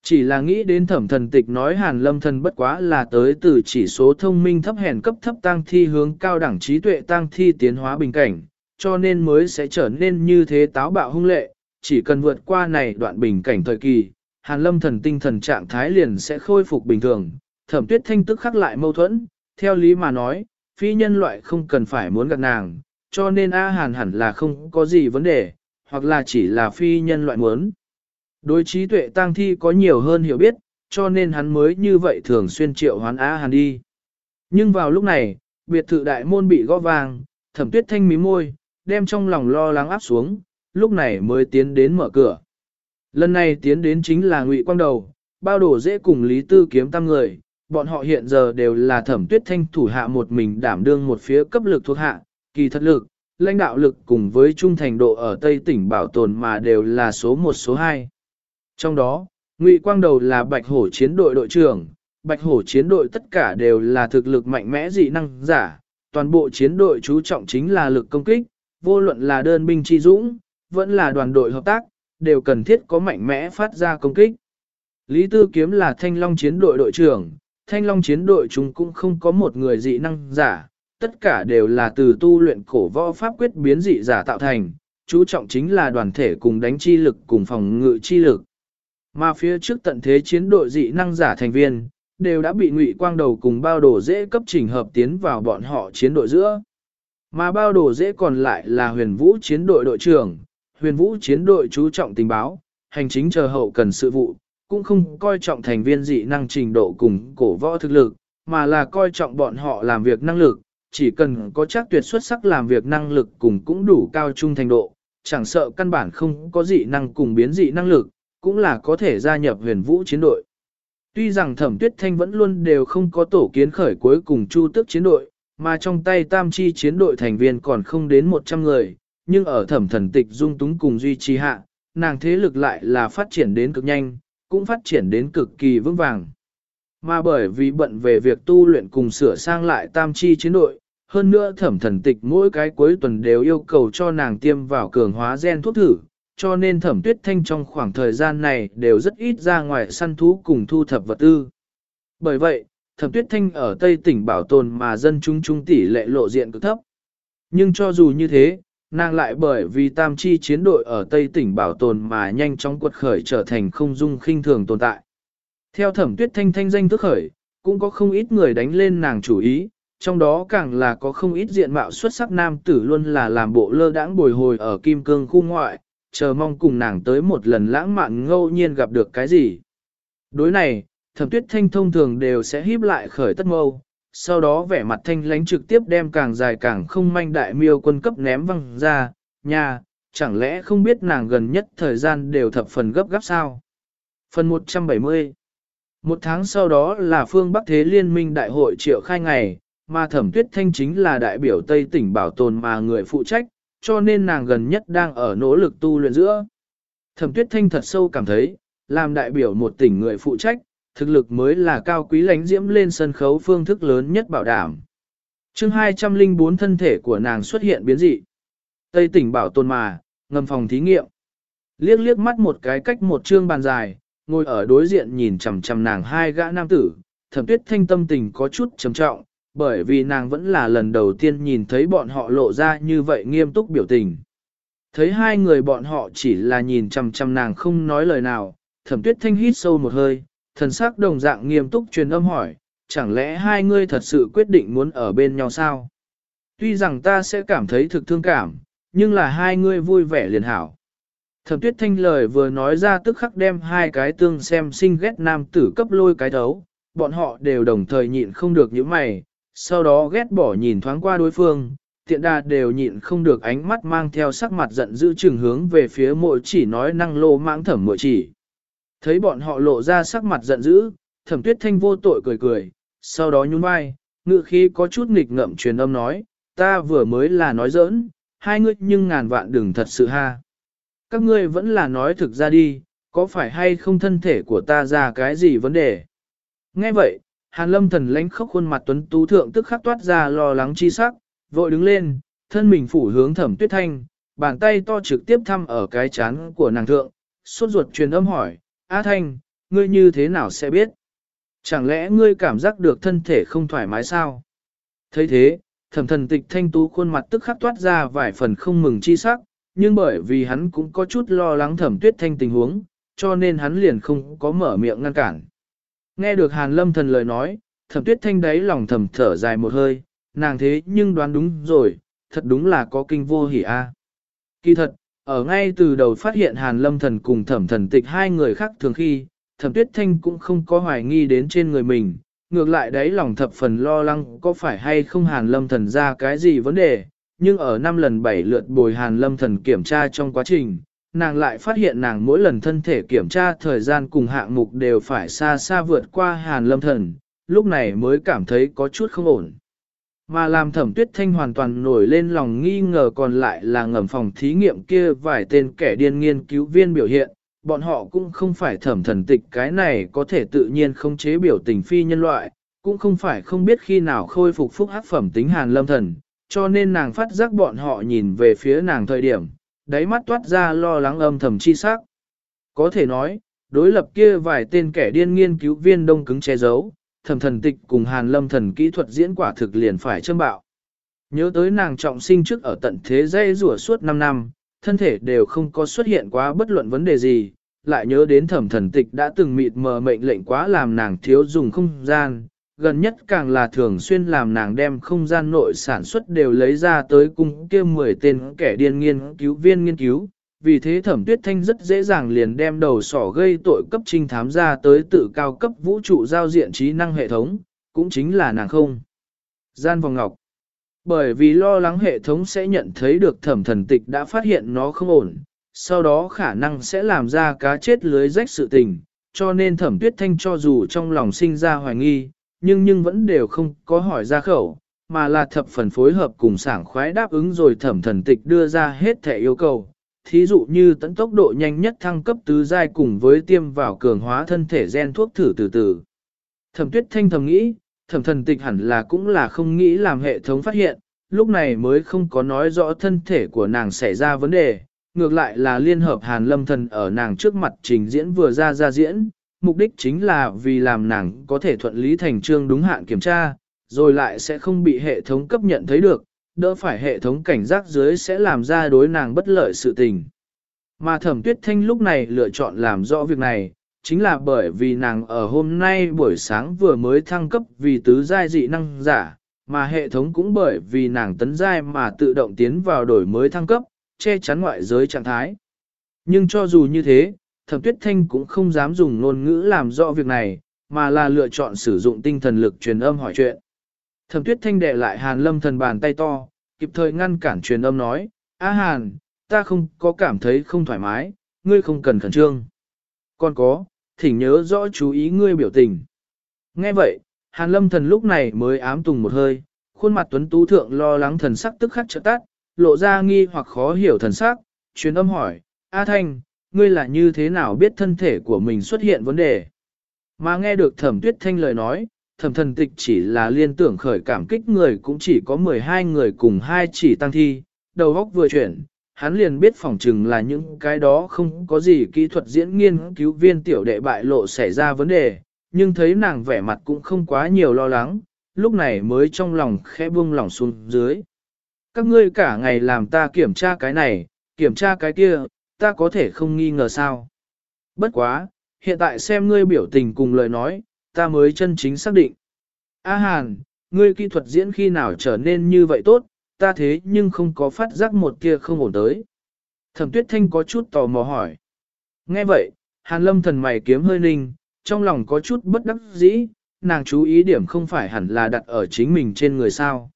Chỉ là nghĩ đến thẩm thần tịch nói hàn lâm thần bất quá là tới từ chỉ số thông minh thấp hèn cấp thấp tăng thi hướng cao đẳng trí tuệ tăng thi tiến hóa bình cảnh, cho nên mới sẽ trở nên như thế táo bạo hung lệ, chỉ cần vượt qua này đoạn bình cảnh thời kỳ, hàn lâm thần tinh thần trạng thái liền sẽ khôi phục bình thường, thẩm tuyết thanh tức khắc lại mâu thuẫn, theo lý mà nói, phi nhân loại không cần phải muốn gặp nàng, cho nên A hàn hẳn là không có gì vấn đề, hoặc là chỉ là phi nhân loại muốn. Đối trí tuệ tăng thi có nhiều hơn hiểu biết, cho nên hắn mới như vậy thường xuyên triệu hoán A hàn đi. Nhưng vào lúc này, biệt thự đại môn bị gõ vàng, thẩm tuyết thanh mí môi, đem trong lòng lo lắng áp xuống, lúc này mới tiến đến mở cửa. Lần này tiến đến chính là Ngụy Quang Đầu, bao đổ dễ cùng Lý Tư kiếm tam người, bọn họ hiện giờ đều là thẩm tuyết thanh thủ hạ một mình đảm đương một phía cấp lực thuộc hạ, kỳ thật lực, lãnh đạo lực cùng với trung thành độ ở Tây tỉnh bảo tồn mà đều là số 1 số 2. Trong đó, Ngụy Quang Đầu là Bạch Hổ chiến đội đội trưởng, Bạch Hổ chiến đội tất cả đều là thực lực mạnh mẽ dị năng giả, toàn bộ chiến đội chú trọng chính là lực công kích, vô luận là đơn binh chi dũng, vẫn là đoàn đội hợp tác, đều cần thiết có mạnh mẽ phát ra công kích. Lý Tư Kiếm là Thanh Long chiến đội đội trưởng, Thanh Long chiến đội chúng cũng không có một người dị năng giả, tất cả đều là từ tu luyện cổ võ pháp quyết biến dị giả tạo thành, chú trọng chính là đoàn thể cùng đánh chi lực cùng phòng ngự chi lực. Mà phía trước tận thế chiến đội dị năng giả thành viên, đều đã bị ngụy quang đầu cùng bao đồ dễ cấp trình hợp tiến vào bọn họ chiến đội giữa. Mà bao đồ dễ còn lại là huyền vũ chiến đội đội trưởng, huyền vũ chiến đội chú trọng tình báo, hành chính chờ hậu cần sự vụ, cũng không coi trọng thành viên dị năng trình độ cùng cổ võ thực lực, mà là coi trọng bọn họ làm việc năng lực, chỉ cần có chắc tuyệt xuất sắc làm việc năng lực cùng cũng đủ cao trung thành độ, chẳng sợ căn bản không có dị năng cùng biến dị năng lực, cũng là có thể gia nhập huyền vũ chiến đội. Tuy rằng thẩm tuyết thanh vẫn luôn đều không có tổ kiến khởi cuối cùng chu tức chiến đội, mà trong tay tam chi chiến đội thành viên còn không đến 100 người, nhưng ở thẩm thần tịch dung túng cùng duy trì hạ, nàng thế lực lại là phát triển đến cực nhanh, cũng phát triển đến cực kỳ vững vàng. Mà bởi vì bận về việc tu luyện cùng sửa sang lại tam chi chiến đội, hơn nữa thẩm thần tịch mỗi cái cuối tuần đều yêu cầu cho nàng tiêm vào cường hóa gen thuốc thử, cho nên thẩm tuyết thanh trong khoảng thời gian này đều rất ít ra ngoài săn thú cùng thu thập vật tư. Bởi vậy, thẩm tuyết thanh ở Tây tỉnh bảo tồn mà dân chúng trung tỷ lệ lộ diện cực thấp. Nhưng cho dù như thế, nàng lại bởi vì tam chi chiến đội ở Tây tỉnh bảo tồn mà nhanh chóng quật khởi trở thành không dung khinh thường tồn tại. Theo thẩm tuyết thanh thanh danh thức khởi, cũng có không ít người đánh lên nàng chủ ý, trong đó càng là có không ít diện mạo xuất sắc nam tử luôn là làm bộ lơ đãng bồi hồi ở kim cương khu ngoại, chờ mong cùng nàng tới một lần lãng mạn ngẫu nhiên gặp được cái gì. Đối này, thẩm tuyết thanh thông thường đều sẽ híp lại khởi tất mâu, sau đó vẻ mặt thanh lánh trực tiếp đem càng dài càng không manh đại miêu quân cấp ném văng ra, nhà, chẳng lẽ không biết nàng gần nhất thời gian đều thập phần gấp gáp sao. Phần 170 Một tháng sau đó là phương Bắc Thế Liên minh đại hội triệu khai ngày, mà thẩm tuyết thanh chính là đại biểu Tây tỉnh bảo tồn mà người phụ trách, cho nên nàng gần nhất đang ở nỗ lực tu luyện giữa. Thẩm tuyết thanh thật sâu cảm thấy, làm đại biểu một tỉnh người phụ trách, thực lực mới là cao quý lánh diễm lên sân khấu phương thức lớn nhất bảo đảm. chương 204 thân thể của nàng xuất hiện biến dị. Tây tỉnh bảo tồn mà, ngầm phòng thí nghiệm. Liếc liếc mắt một cái cách một chương bàn dài, ngồi ở đối diện nhìn chằm chằm nàng hai gã nam tử, thẩm tuyết thanh tâm tình có chút trầm trọng, bởi vì nàng vẫn là lần đầu tiên nhìn thấy bọn họ lộ ra như vậy nghiêm túc biểu tình. Thấy hai người bọn họ chỉ là nhìn chằm chằm nàng không nói lời nào, thẩm tuyết thanh hít sâu một hơi, thần sắc đồng dạng nghiêm túc truyền âm hỏi, chẳng lẽ hai ngươi thật sự quyết định muốn ở bên nhau sao? Tuy rằng ta sẽ cảm thấy thực thương cảm, nhưng là hai ngươi vui vẻ liền hảo. Thẩm tuyết thanh lời vừa nói ra tức khắc đem hai cái tương xem sinh ghét nam tử cấp lôi cái thấu, bọn họ đều đồng thời nhịn không được những mày, sau đó ghét bỏ nhìn thoáng qua đối phương, tiện đà đều nhịn không được ánh mắt mang theo sắc mặt giận dữ trường hướng về phía mỗi chỉ nói năng lô mãng thẩm mỗi chỉ. Thấy bọn họ lộ ra sắc mặt giận dữ, thẩm tuyết thanh vô tội cười cười, sau đó nhún vai, ngự khí có chút nghịch ngậm truyền âm nói, ta vừa mới là nói giỡn, hai ngươi nhưng ngàn vạn đừng thật sự ha. Các ngươi vẫn là nói thực ra đi, có phải hay không thân thể của ta ra cái gì vấn đề? Nghe vậy, Hàn lâm thần lãnh khóc khuôn mặt tuấn tú thượng tức khắc toát ra lo lắng chi sắc, vội đứng lên, thân mình phủ hướng thẩm tuyết thanh, bàn tay to trực tiếp thăm ở cái chán của nàng thượng, suốt ruột truyền âm hỏi, A Thanh, ngươi như thế nào sẽ biết? Chẳng lẽ ngươi cảm giác được thân thể không thoải mái sao? thấy thế, thẩm thần tịch thanh tú khuôn mặt tức khắc toát ra vài phần không mừng chi sắc, nhưng bởi vì hắn cũng có chút lo lắng thẩm tuyết thanh tình huống, cho nên hắn liền không có mở miệng ngăn cản. Nghe được Hàn Lâm thần lời nói, thẩm tuyết thanh đáy lòng thầm thở dài một hơi, nàng thế nhưng đoán đúng rồi, thật đúng là có kinh vô hỉ a. Kỳ thật, ở ngay từ đầu phát hiện Hàn Lâm thần cùng thẩm thần tịch hai người khác thường khi, thẩm tuyết thanh cũng không có hoài nghi đến trên người mình, ngược lại đấy lòng thập phần lo lắng có phải hay không Hàn Lâm thần ra cái gì vấn đề, nhưng ở năm lần bảy lượt bồi Hàn Lâm thần kiểm tra trong quá trình, nàng lại phát hiện nàng mỗi lần thân thể kiểm tra thời gian cùng hạng mục đều phải xa xa vượt qua hàn lâm thần, lúc này mới cảm thấy có chút không ổn. Mà làm thẩm tuyết thanh hoàn toàn nổi lên lòng nghi ngờ còn lại là ngầm phòng thí nghiệm kia vài tên kẻ điên nghiên cứu viên biểu hiện, bọn họ cũng không phải thẩm thần tịch cái này có thể tự nhiên không chế biểu tình phi nhân loại, cũng không phải không biết khi nào khôi phục phúc ác phẩm tính hàn lâm thần, cho nên nàng phát giác bọn họ nhìn về phía nàng thời điểm, đáy mắt toát ra lo lắng âm thầm chi sắc. Có thể nói, đối lập kia vài tên kẻ điên nghiên cứu viên đông cứng che giấu, Thẩm thần tịch cùng hàn lâm thần kỹ thuật diễn quả thực liền phải châm bạo. Nhớ tới nàng trọng sinh trước ở tận thế dây rủa suốt 5 năm, thân thể đều không có xuất hiện quá bất luận vấn đề gì, lại nhớ đến thẩm thần tịch đã từng mịt mờ mệnh lệnh quá làm nàng thiếu dùng không gian, gần nhất càng là thường xuyên làm nàng đem không gian nội sản xuất đều lấy ra tới cung kia 10 tên kẻ điên nghiên cứu viên nghiên cứu. Vì thế thẩm tuyết thanh rất dễ dàng liền đem đầu sỏ gây tội cấp trinh thám ra tới tự cao cấp vũ trụ giao diện trí năng hệ thống, cũng chính là nàng không. Gian vòng ngọc Bởi vì lo lắng hệ thống sẽ nhận thấy được thẩm thần tịch đã phát hiện nó không ổn, sau đó khả năng sẽ làm ra cá chết lưới rách sự tình, cho nên thẩm tuyết thanh cho dù trong lòng sinh ra hoài nghi, nhưng nhưng vẫn đều không có hỏi ra khẩu, mà là thập phần phối hợp cùng sảng khoái đáp ứng rồi thẩm thần tịch đưa ra hết thể yêu cầu. Thí dụ như tận tốc độ nhanh nhất thăng cấp tứ giai cùng với tiêm vào cường hóa thân thể gen thuốc thử từ từ. Thẩm tuyết thanh thầm nghĩ, thẩm thần tịch hẳn là cũng là không nghĩ làm hệ thống phát hiện, lúc này mới không có nói rõ thân thể của nàng xảy ra vấn đề, ngược lại là liên hợp hàn lâm thần ở nàng trước mặt trình diễn vừa ra ra diễn, mục đích chính là vì làm nàng có thể thuận lý thành trương đúng hạn kiểm tra, rồi lại sẽ không bị hệ thống cấp nhận thấy được, đỡ phải hệ thống cảnh giác dưới sẽ làm ra đối nàng bất lợi sự tình. Mà thẩm tuyết thanh lúc này lựa chọn làm rõ việc này, chính là bởi vì nàng ở hôm nay buổi sáng vừa mới thăng cấp vì tứ giai dị năng giả, mà hệ thống cũng bởi vì nàng tấn giai mà tự động tiến vào đổi mới thăng cấp, che chắn ngoại giới trạng thái. Nhưng cho dù như thế, thẩm tuyết thanh cũng không dám dùng ngôn ngữ làm rõ việc này, mà là lựa chọn sử dụng tinh thần lực truyền âm hỏi chuyện. Thẩm tuyết thanh đệ lại hàn lâm thần bàn tay to, kịp thời ngăn cản truyền âm nói, A hàn, ta không có cảm thấy không thoải mái, ngươi không cần khẩn trương. Còn có, thỉnh nhớ rõ chú ý ngươi biểu tình. Nghe vậy, hàn lâm thần lúc này mới ám tùng một hơi, khuôn mặt tuấn tú thượng lo lắng thần sắc tức khắc trợ tắt, lộ ra nghi hoặc khó hiểu thần sắc, truyền âm hỏi, A Thanh, ngươi là như thế nào biết thân thể của mình xuất hiện vấn đề? Mà nghe được thẩm tuyết thanh lời nói, thẩm thần tịch chỉ là liên tưởng khởi cảm kích người cũng chỉ có 12 người cùng hai chỉ tăng thi, đầu góc vừa chuyển, hắn liền biết phỏng chừng là những cái đó không có gì kỹ thuật diễn nghiên cứu viên tiểu đệ bại lộ xảy ra vấn đề, nhưng thấy nàng vẻ mặt cũng không quá nhiều lo lắng, lúc này mới trong lòng khẽ buông lỏng xuống dưới. Các ngươi cả ngày làm ta kiểm tra cái này, kiểm tra cái kia, ta có thể không nghi ngờ sao. Bất quá, hiện tại xem ngươi biểu tình cùng lời nói, ta mới chân chính xác định. A Hàn, ngươi kỹ thuật diễn khi nào trở nên như vậy tốt, ta thế nhưng không có phát giác một kia không ổn tới. Thẩm tuyết thanh có chút tò mò hỏi. Nghe vậy, Hàn lâm thần mày kiếm hơi ninh, trong lòng có chút bất đắc dĩ, nàng chú ý điểm không phải hẳn là đặt ở chính mình trên người sao.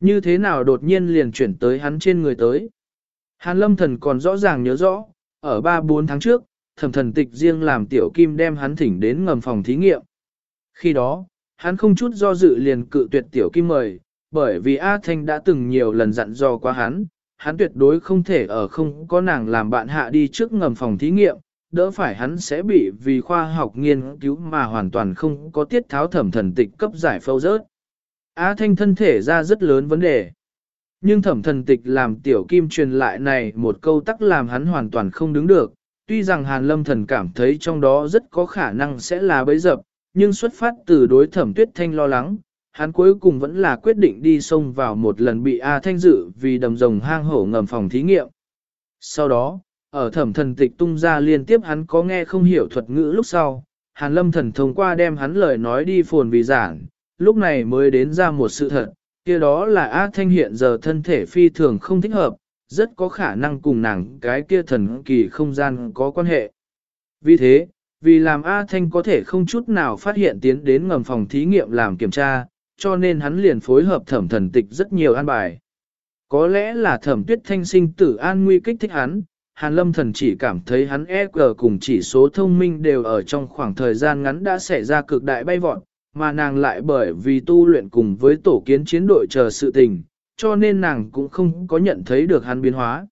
Như thế nào đột nhiên liền chuyển tới hắn trên người tới. Hàn lâm thần còn rõ ràng nhớ rõ, ở 3-4 tháng trước, thẩm thần tịch riêng làm tiểu kim đem hắn thỉnh đến ngầm phòng thí nghiệm. Khi đó, hắn không chút do dự liền cự tuyệt tiểu kim mời, bởi vì A Thanh đã từng nhiều lần dặn dò qua hắn, hắn tuyệt đối không thể ở không có nàng làm bạn hạ đi trước ngầm phòng thí nghiệm, đỡ phải hắn sẽ bị vì khoa học nghiên cứu mà hoàn toàn không có tiết tháo thẩm thần tịch cấp giải phâu rớt. A Thanh thân thể ra rất lớn vấn đề. Nhưng thẩm thần tịch làm tiểu kim truyền lại này một câu tắc làm hắn hoàn toàn không đứng được, tuy rằng Hàn Lâm thần cảm thấy trong đó rất có khả năng sẽ là bấy dập, nhưng xuất phát từ đối thẩm tuyết thanh lo lắng, hắn cuối cùng vẫn là quyết định đi xông vào một lần bị A Thanh dự vì đầm rồng hang hổ ngầm phòng thí nghiệm. Sau đó, ở thẩm thần tịch tung ra liên tiếp hắn có nghe không hiểu thuật ngữ lúc sau, Hàn Lâm thần thông qua đem hắn lời nói đi phồn vì giảng, lúc này mới đến ra một sự thật, kia đó là A Thanh hiện giờ thân thể phi thường không thích hợp, rất có khả năng cùng nàng cái kia thần kỳ không gian có quan hệ. Vì thế, vì làm A Thanh có thể không chút nào phát hiện tiến đến ngầm phòng thí nghiệm làm kiểm tra, cho nên hắn liền phối hợp thẩm thần tịch rất nhiều an bài. Có lẽ là thẩm tuyết thanh sinh tử an nguy kích thích hắn, Hàn Lâm Thần chỉ cảm thấy hắn EQ cùng chỉ số thông minh đều ở trong khoảng thời gian ngắn đã xảy ra cực đại bay vọt, mà nàng lại bởi vì tu luyện cùng với tổ kiến chiến đội chờ sự tình, cho nên nàng cũng không có nhận thấy được hắn biến hóa.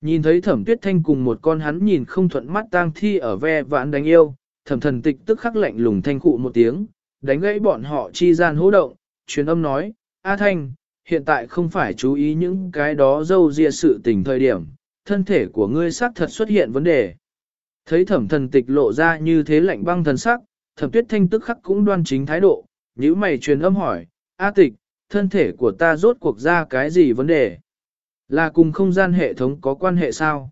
Nhìn thấy thẩm tuyết thanh cùng một con hắn nhìn không thuận mắt tang thi ở ve vãn đánh yêu, thẩm thần tịch tức khắc lạnh lùng thanh cụ một tiếng, đánh gãy bọn họ chi gian hỗ động, truyền âm nói, A Thanh, hiện tại không phải chú ý những cái đó dâu ria sự tình thời điểm, thân thể của ngươi xác thật xuất hiện vấn đề. Thấy thẩm thần tịch lộ ra như thế lạnh băng thần sắc, thẩm tuyết thanh tức khắc cũng đoan chính thái độ, nếu mày truyền âm hỏi, A tịch, thân thể của ta rốt cuộc ra cái gì vấn đề? Là cùng không gian hệ thống có quan hệ sao?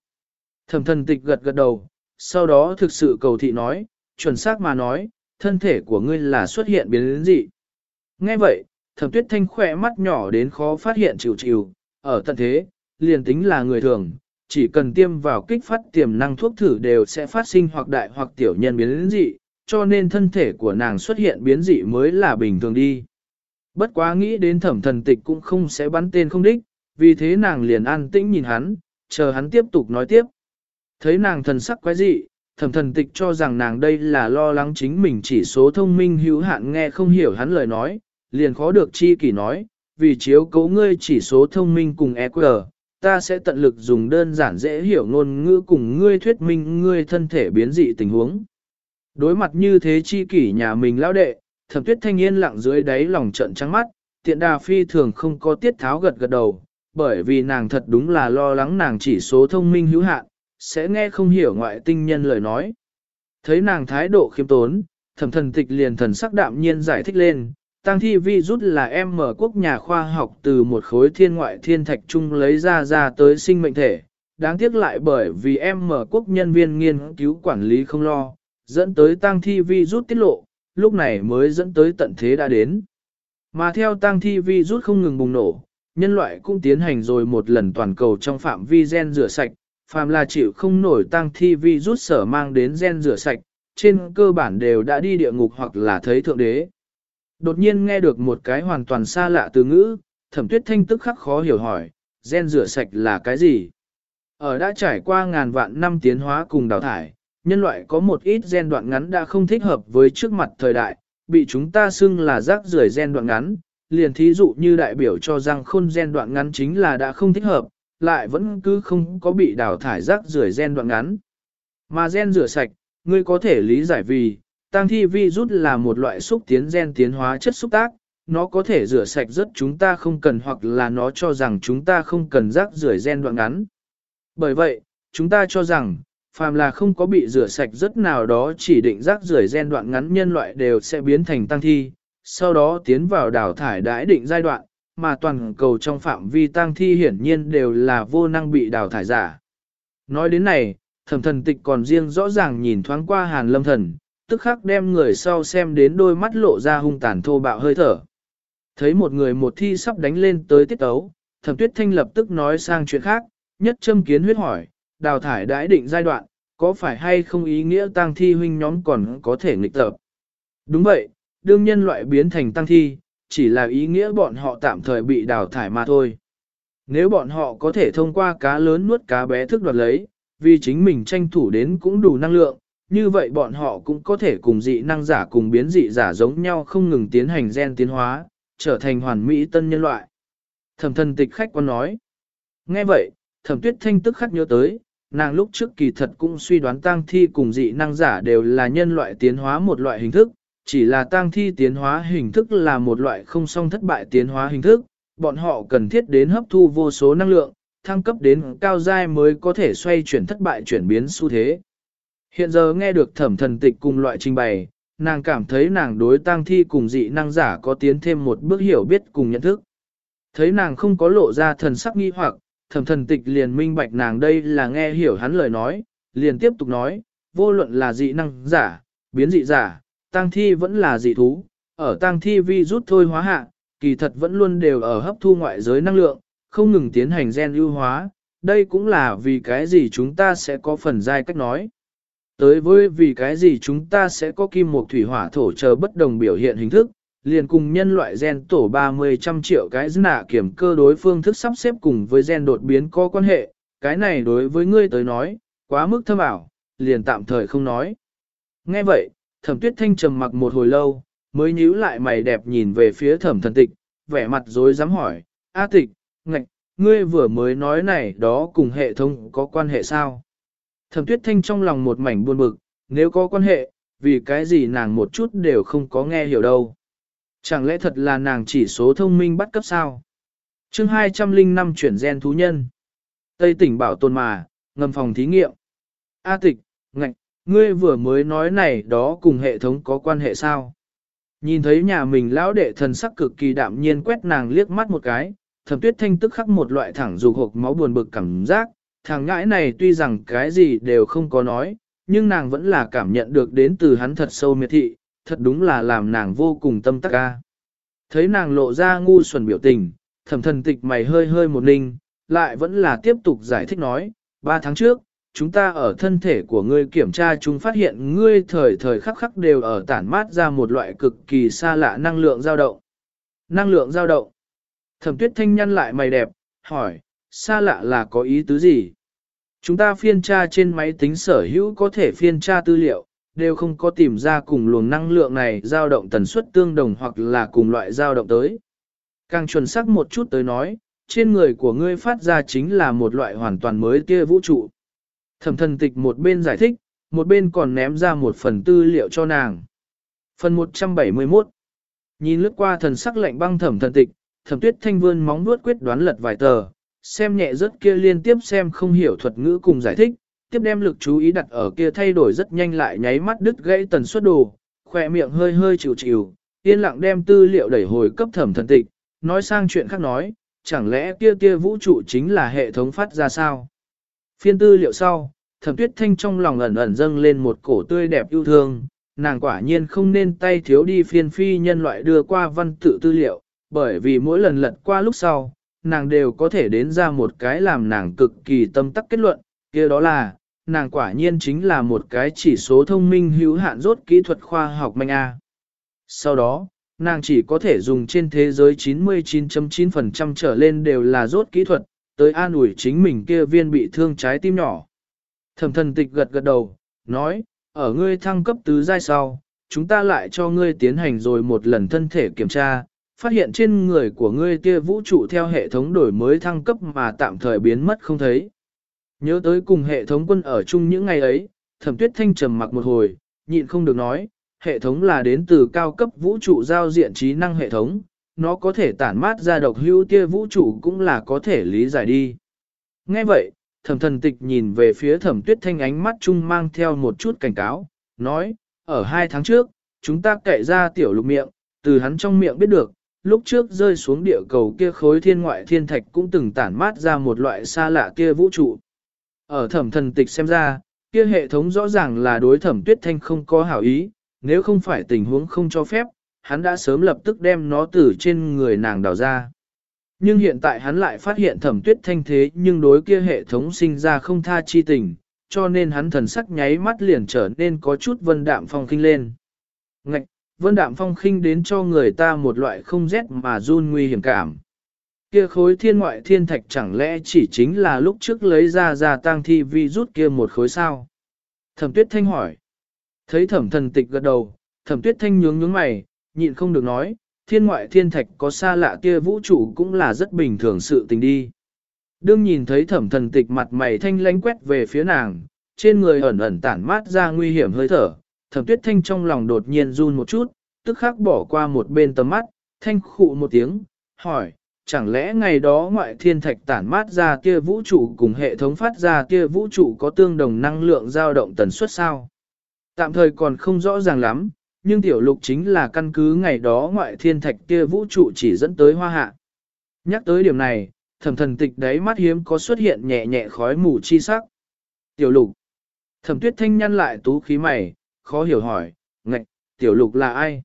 Thẩm thần tịch gật gật đầu, sau đó thực sự cầu thị nói, chuẩn xác mà nói, thân thể của ngươi là xuất hiện biến dị. Nghe vậy, thẩm tuyết thanh khỏe mắt nhỏ đến khó phát hiện chịu chịu, ở tận thế, liền tính là người thường, chỉ cần tiêm vào kích phát tiềm năng thuốc thử đều sẽ phát sinh hoặc đại hoặc tiểu nhân biến dị, cho nên thân thể của nàng xuất hiện biến dị mới là bình thường đi. Bất quá nghĩ đến thẩm thần tịch cũng không sẽ bắn tên không đích, vì thế nàng liền an tĩnh nhìn hắn, chờ hắn tiếp tục nói tiếp. Thấy nàng thần sắc quái dị, thẩm thần tịch cho rằng nàng đây là lo lắng chính mình chỉ số thông minh hữu hạn nghe không hiểu hắn lời nói, liền khó được chi kỷ nói, vì chiếu cấu ngươi chỉ số thông minh cùng EQ, ta sẽ tận lực dùng đơn giản dễ hiểu ngôn ngữ cùng ngươi thuyết minh ngươi thân thể biến dị tình huống. Đối mặt như thế chi kỷ nhà mình lão đệ, thẩm tuyết thanh yên lặng dưới đáy lòng trận trắng mắt, tiện đà phi thường không có tiết tháo gật gật đầu, bởi vì nàng thật đúng là lo lắng nàng chỉ số thông minh hữu hạn, sẽ nghe không hiểu ngoại tinh nhân lời nói. Thấy nàng thái độ khiêm tốn, thẩm thần tịch liền thần sắc đạm nhiên giải thích lên, tăng thi vi rút là em mở quốc nhà khoa học từ một khối thiên ngoại thiên thạch chung lấy ra ra tới sinh mệnh thể, đáng tiếc lại bởi vì em mở quốc nhân viên nghiên cứu quản lý không lo, dẫn tới tăng thi vi rút tiết lộ, lúc này mới dẫn tới tận thế đã đến. Mà theo tăng thi vi rút không ngừng bùng nổ, nhân loại cũng tiến hành rồi một lần toàn cầu trong phạm vi gen rửa sạch, phàm là chịu không nổi tăng thi vi rút sở mang đến gen rửa sạch, trên cơ bản đều đã đi địa ngục hoặc là thấy thượng đế. Đột nhiên nghe được một cái hoàn toàn xa lạ từ ngữ, thẩm tuyết thanh tức khắc khó hiểu hỏi, gen rửa sạch là cái gì? Ở đã trải qua ngàn vạn năm tiến hóa cùng đào thải, nhân loại có một ít gen đoạn ngắn đã không thích hợp với trước mặt thời đại, bị chúng ta xưng là rác rưởi gen đoạn ngắn, liền thí dụ như đại biểu cho rằng khôn gen đoạn ngắn chính là đã không thích hợp, lại vẫn cứ không có bị đào thải rác rưởi gen đoạn ngắn. Mà gen rửa sạch, ngươi có thể lý giải vì, tăng thi virus là một loại xúc tiến gen tiến hóa chất xúc tác, nó có thể rửa sạch rất chúng ta không cần hoặc là nó cho rằng chúng ta không cần rác rưởi gen đoạn ngắn. Bởi vậy, chúng ta cho rằng, phàm là không có bị rửa sạch rất nào đó chỉ định rác rưởi gen đoạn ngắn nhân loại đều sẽ biến thành tăng thi, sau đó tiến vào đào thải đãi định giai đoạn, mà toàn cầu trong phạm vi tăng thi hiển nhiên đều là vô năng bị đào thải giả. Nói đến này, thẩm thần tịch còn riêng rõ ràng nhìn thoáng qua hàn lâm thần, tức khắc đem người sau xem đến đôi mắt lộ ra hung tàn thô bạo hơi thở. Thấy một người một thi sắp đánh lên tới tiết tấu, thẩm tuyết thanh lập tức nói sang chuyện khác, nhất châm kiến huyết hỏi, đào thải đãi định giai đoạn, có phải hay không ý nghĩa tăng thi huynh nhóm còn có thể nghịch tập? Đúng vậy, đương nhân loại biến thành tăng thi, chỉ là ý nghĩa bọn họ tạm thời bị đào thải mà thôi. Nếu bọn họ có thể thông qua cá lớn nuốt cá bé thức đoạt lấy, vì chính mình tranh thủ đến cũng đủ năng lượng, như vậy bọn họ cũng có thể cùng dị năng giả cùng biến dị giả giống nhau không ngừng tiến hành gen tiến hóa, trở thành hoàn mỹ tân nhân loại. Thẩm thần tịch khách quan nói. Nghe vậy, thẩm tuyết thanh tức khắc nhớ tới, nàng lúc trước kỳ thật cũng suy đoán tang thi cùng dị năng giả đều là nhân loại tiến hóa một loại hình thức, chỉ là tang thi tiến hóa hình thức là một loại không song thất bại tiến hóa hình thức, bọn họ cần thiết đến hấp thu vô số năng lượng, thăng cấp đến cao giai mới có thể xoay chuyển thất bại chuyển biến xu thế. Hiện giờ nghe được thẩm thần tịch cùng loại trình bày, nàng cảm thấy nàng đối tang thi cùng dị năng giả có tiến thêm một bước hiểu biết cùng nhận thức. Thấy nàng không có lộ ra thần sắc nghi hoặc, thẩm thần tịch liền minh bạch nàng đây là nghe hiểu hắn lời nói, liền tiếp tục nói, vô luận là dị năng giả, biến dị giả, tang thi vẫn là dị thú, ở tang thi vi rút thôi hóa hạ, kỳ thật vẫn luôn đều ở hấp thu ngoại giới năng lượng, không ngừng tiến hành gen ưu hóa, đây cũng là vì cái gì chúng ta sẽ có phần giai cách nói. Tới với vì cái gì chúng ta sẽ có kim một thủy hỏa thổ chờ bất đồng biểu hiện hình thức, liền cùng nhân loại gen tổ 30 trăm triệu cái nạ kiểm cơ đối phương thức sắp xếp cùng với gen đột biến có quan hệ, cái này đối với ngươi tới nói, quá mức thâm ảo, liền tạm thời không nói. Nghe vậy, thẩm tuyết thanh trầm mặc một hồi lâu, mới nhíu lại mày đẹp nhìn về phía thẩm thần tịch, vẻ mặt dối dám hỏi, A tịch, ngạch, ngươi vừa mới nói này đó cùng hệ thống có quan hệ sao? Thẩm tuyết thanh trong lòng một mảnh buồn bực, nếu có quan hệ, vì cái gì nàng một chút đều không có nghe hiểu đâu. Chẳng lẽ thật là nàng chỉ số thông minh bắt cấp sao? chương 205 chuyển gen thú nhân. Tây tỉnh bảo tồn mà, ngầm phòng thí nghiệm. A tịch, ngạch, ngươi vừa mới nói này đó cùng hệ thống có quan hệ sao? Nhìn thấy nhà mình lão đệ thần sắc cực kỳ đạm nhiên quét nàng liếc mắt một cái, thẩm tuyết thanh tức khắc một loại thẳng dục hộp máu buồn bực cảm giác, thằng ngãi này tuy rằng cái gì đều không có nói, nhưng nàng vẫn là cảm nhận được đến từ hắn thật sâu miệt thị, thật đúng là làm nàng vô cùng tâm tắc ca. Thấy nàng lộ ra ngu xuẩn biểu tình, thẩm thần tịch mày hơi hơi một ninh, lại vẫn là tiếp tục giải thích nói, ba tháng trước, chúng ta ở thân thể của ngươi kiểm tra chúng phát hiện ngươi thời thời khắc khắc đều ở tản mát ra một loại cực kỳ xa lạ năng lượng dao động. Năng lượng dao động. Thẩm tuyết thanh nhăn lại mày đẹp, hỏi, xa lạ là có ý tứ gì? Chúng ta phiên tra trên máy tính sở hữu có thể phiên tra tư liệu, đều không có tìm ra cùng luồng năng lượng này dao động tần suất tương đồng hoặc là cùng loại dao động tới. Càng chuẩn xác một chút tới nói, trên người của ngươi phát ra chính là một loại hoàn toàn mới kia vũ trụ. Thẩm thần tịch một bên giải thích, một bên còn ném ra một phần tư liệu cho nàng. Phần 171 Nhìn lướt qua thần sắc lạnh băng thẩm thần tịch, thẩm tuyết thanh vươn móng nuốt quyết đoán lật vài tờ, xem nhẹ rất kia liên tiếp xem không hiểu thuật ngữ cùng giải thích, tiếp đem lực chú ý đặt ở kia thay đổi rất nhanh lại nháy mắt đứt gãy tần suất đồ, khỏe miệng hơi hơi chịu chịu, yên lặng đem tư liệu đẩy hồi cấp thẩm thần tịch, nói sang chuyện khác nói, chẳng lẽ kia kia vũ trụ chính là hệ thống phát ra sao? Phiên tư liệu sau, thẩm tuyết thanh trong lòng ẩn ẩn dâng lên một cổ tươi đẹp yêu thương, nàng quả nhiên không nên tay thiếu đi phiên phi nhân loại đưa qua văn tự tư liệu, bởi vì mỗi lần lật qua lúc sau, nàng đều có thể đến ra một cái làm nàng cực kỳ tâm tắc kết luận, kia đó là, nàng quả nhiên chính là một cái chỉ số thông minh hữu hạn rốt kỹ thuật khoa học manh A. Sau đó, nàng chỉ có thể dùng trên thế giới 99.9% trở lên đều là rốt kỹ thuật, tới an ủi chính mình kia viên bị thương trái tim nhỏ. Thẩm thần tịch gật gật đầu, nói, ở ngươi thăng cấp tứ giai sau, chúng ta lại cho ngươi tiến hành rồi một lần thân thể kiểm tra, phát hiện trên người của ngươi kia vũ trụ theo hệ thống đổi mới thăng cấp mà tạm thời biến mất không thấy. Nhớ tới cùng hệ thống quân ở chung những ngày ấy, thẩm tuyết thanh trầm mặc một hồi, nhịn không được nói, hệ thống là đến từ cao cấp vũ trụ giao diện trí năng hệ thống, nó có thể tản mát ra độc hữu tia vũ trụ cũng là có thể lý giải đi. Nghe vậy, thẩm thần tịch nhìn về phía thẩm tuyết thanh ánh mắt chung mang theo một chút cảnh cáo, nói, ở hai tháng trước, chúng ta kệ ra tiểu lục miệng, từ hắn trong miệng biết được, lúc trước rơi xuống địa cầu kia khối thiên ngoại thiên thạch cũng từng tản mát ra một loại xa lạ kia vũ trụ. Ở thẩm thần tịch xem ra, kia hệ thống rõ ràng là đối thẩm tuyết thanh không có hảo ý, nếu không phải tình huống không cho phép, hắn đã sớm lập tức đem nó từ trên người nàng đào ra. Nhưng hiện tại hắn lại phát hiện thẩm tuyết thanh thế nhưng đối kia hệ thống sinh ra không tha chi tình, cho nên hắn thần sắc nháy mắt liền trở nên có chút vân đạm phong khinh lên. Ngạch, vân đạm phong khinh đến cho người ta một loại không rét mà run nguy hiểm cảm. Kia khối thiên ngoại thiên thạch chẳng lẽ chỉ chính là lúc trước lấy ra ra tang thi vi rút kia một khối sao? Thẩm tuyết thanh hỏi. Thấy thẩm thần tịch gật đầu, thẩm tuyết thanh nhướng nhướng mày, nhịn không được nói, thiên ngoại thiên thạch có xa lạ kia vũ trụ cũng là rất bình thường sự tình đi. Đương nhìn thấy thẩm thần tịch mặt mày thanh lánh quét về phía nàng, trên người ẩn ẩn tản mát ra nguy hiểm hơi thở, thẩm tuyết thanh trong lòng đột nhiên run một chút, tức khắc bỏ qua một bên tầm mắt, thanh khụ một tiếng, hỏi, chẳng lẽ ngày đó ngoại thiên thạch tản mát ra kia vũ trụ cùng hệ thống phát ra kia vũ trụ có tương đồng năng lượng dao động tần suất sao? Tạm thời còn không rõ ràng lắm, nhưng tiểu lục chính là căn cứ ngày đó ngoại thiên thạch kia vũ trụ chỉ dẫn tới hoa hạ. Nhắc tới điểm này, thẩm thần tịch đáy mắt hiếm có xuất hiện nhẹ nhẹ khói mù chi sắc. Tiểu lục. Thẩm tuyết thanh nhăn lại tú khí mày, khó hiểu hỏi, ngạch, tiểu lục là ai?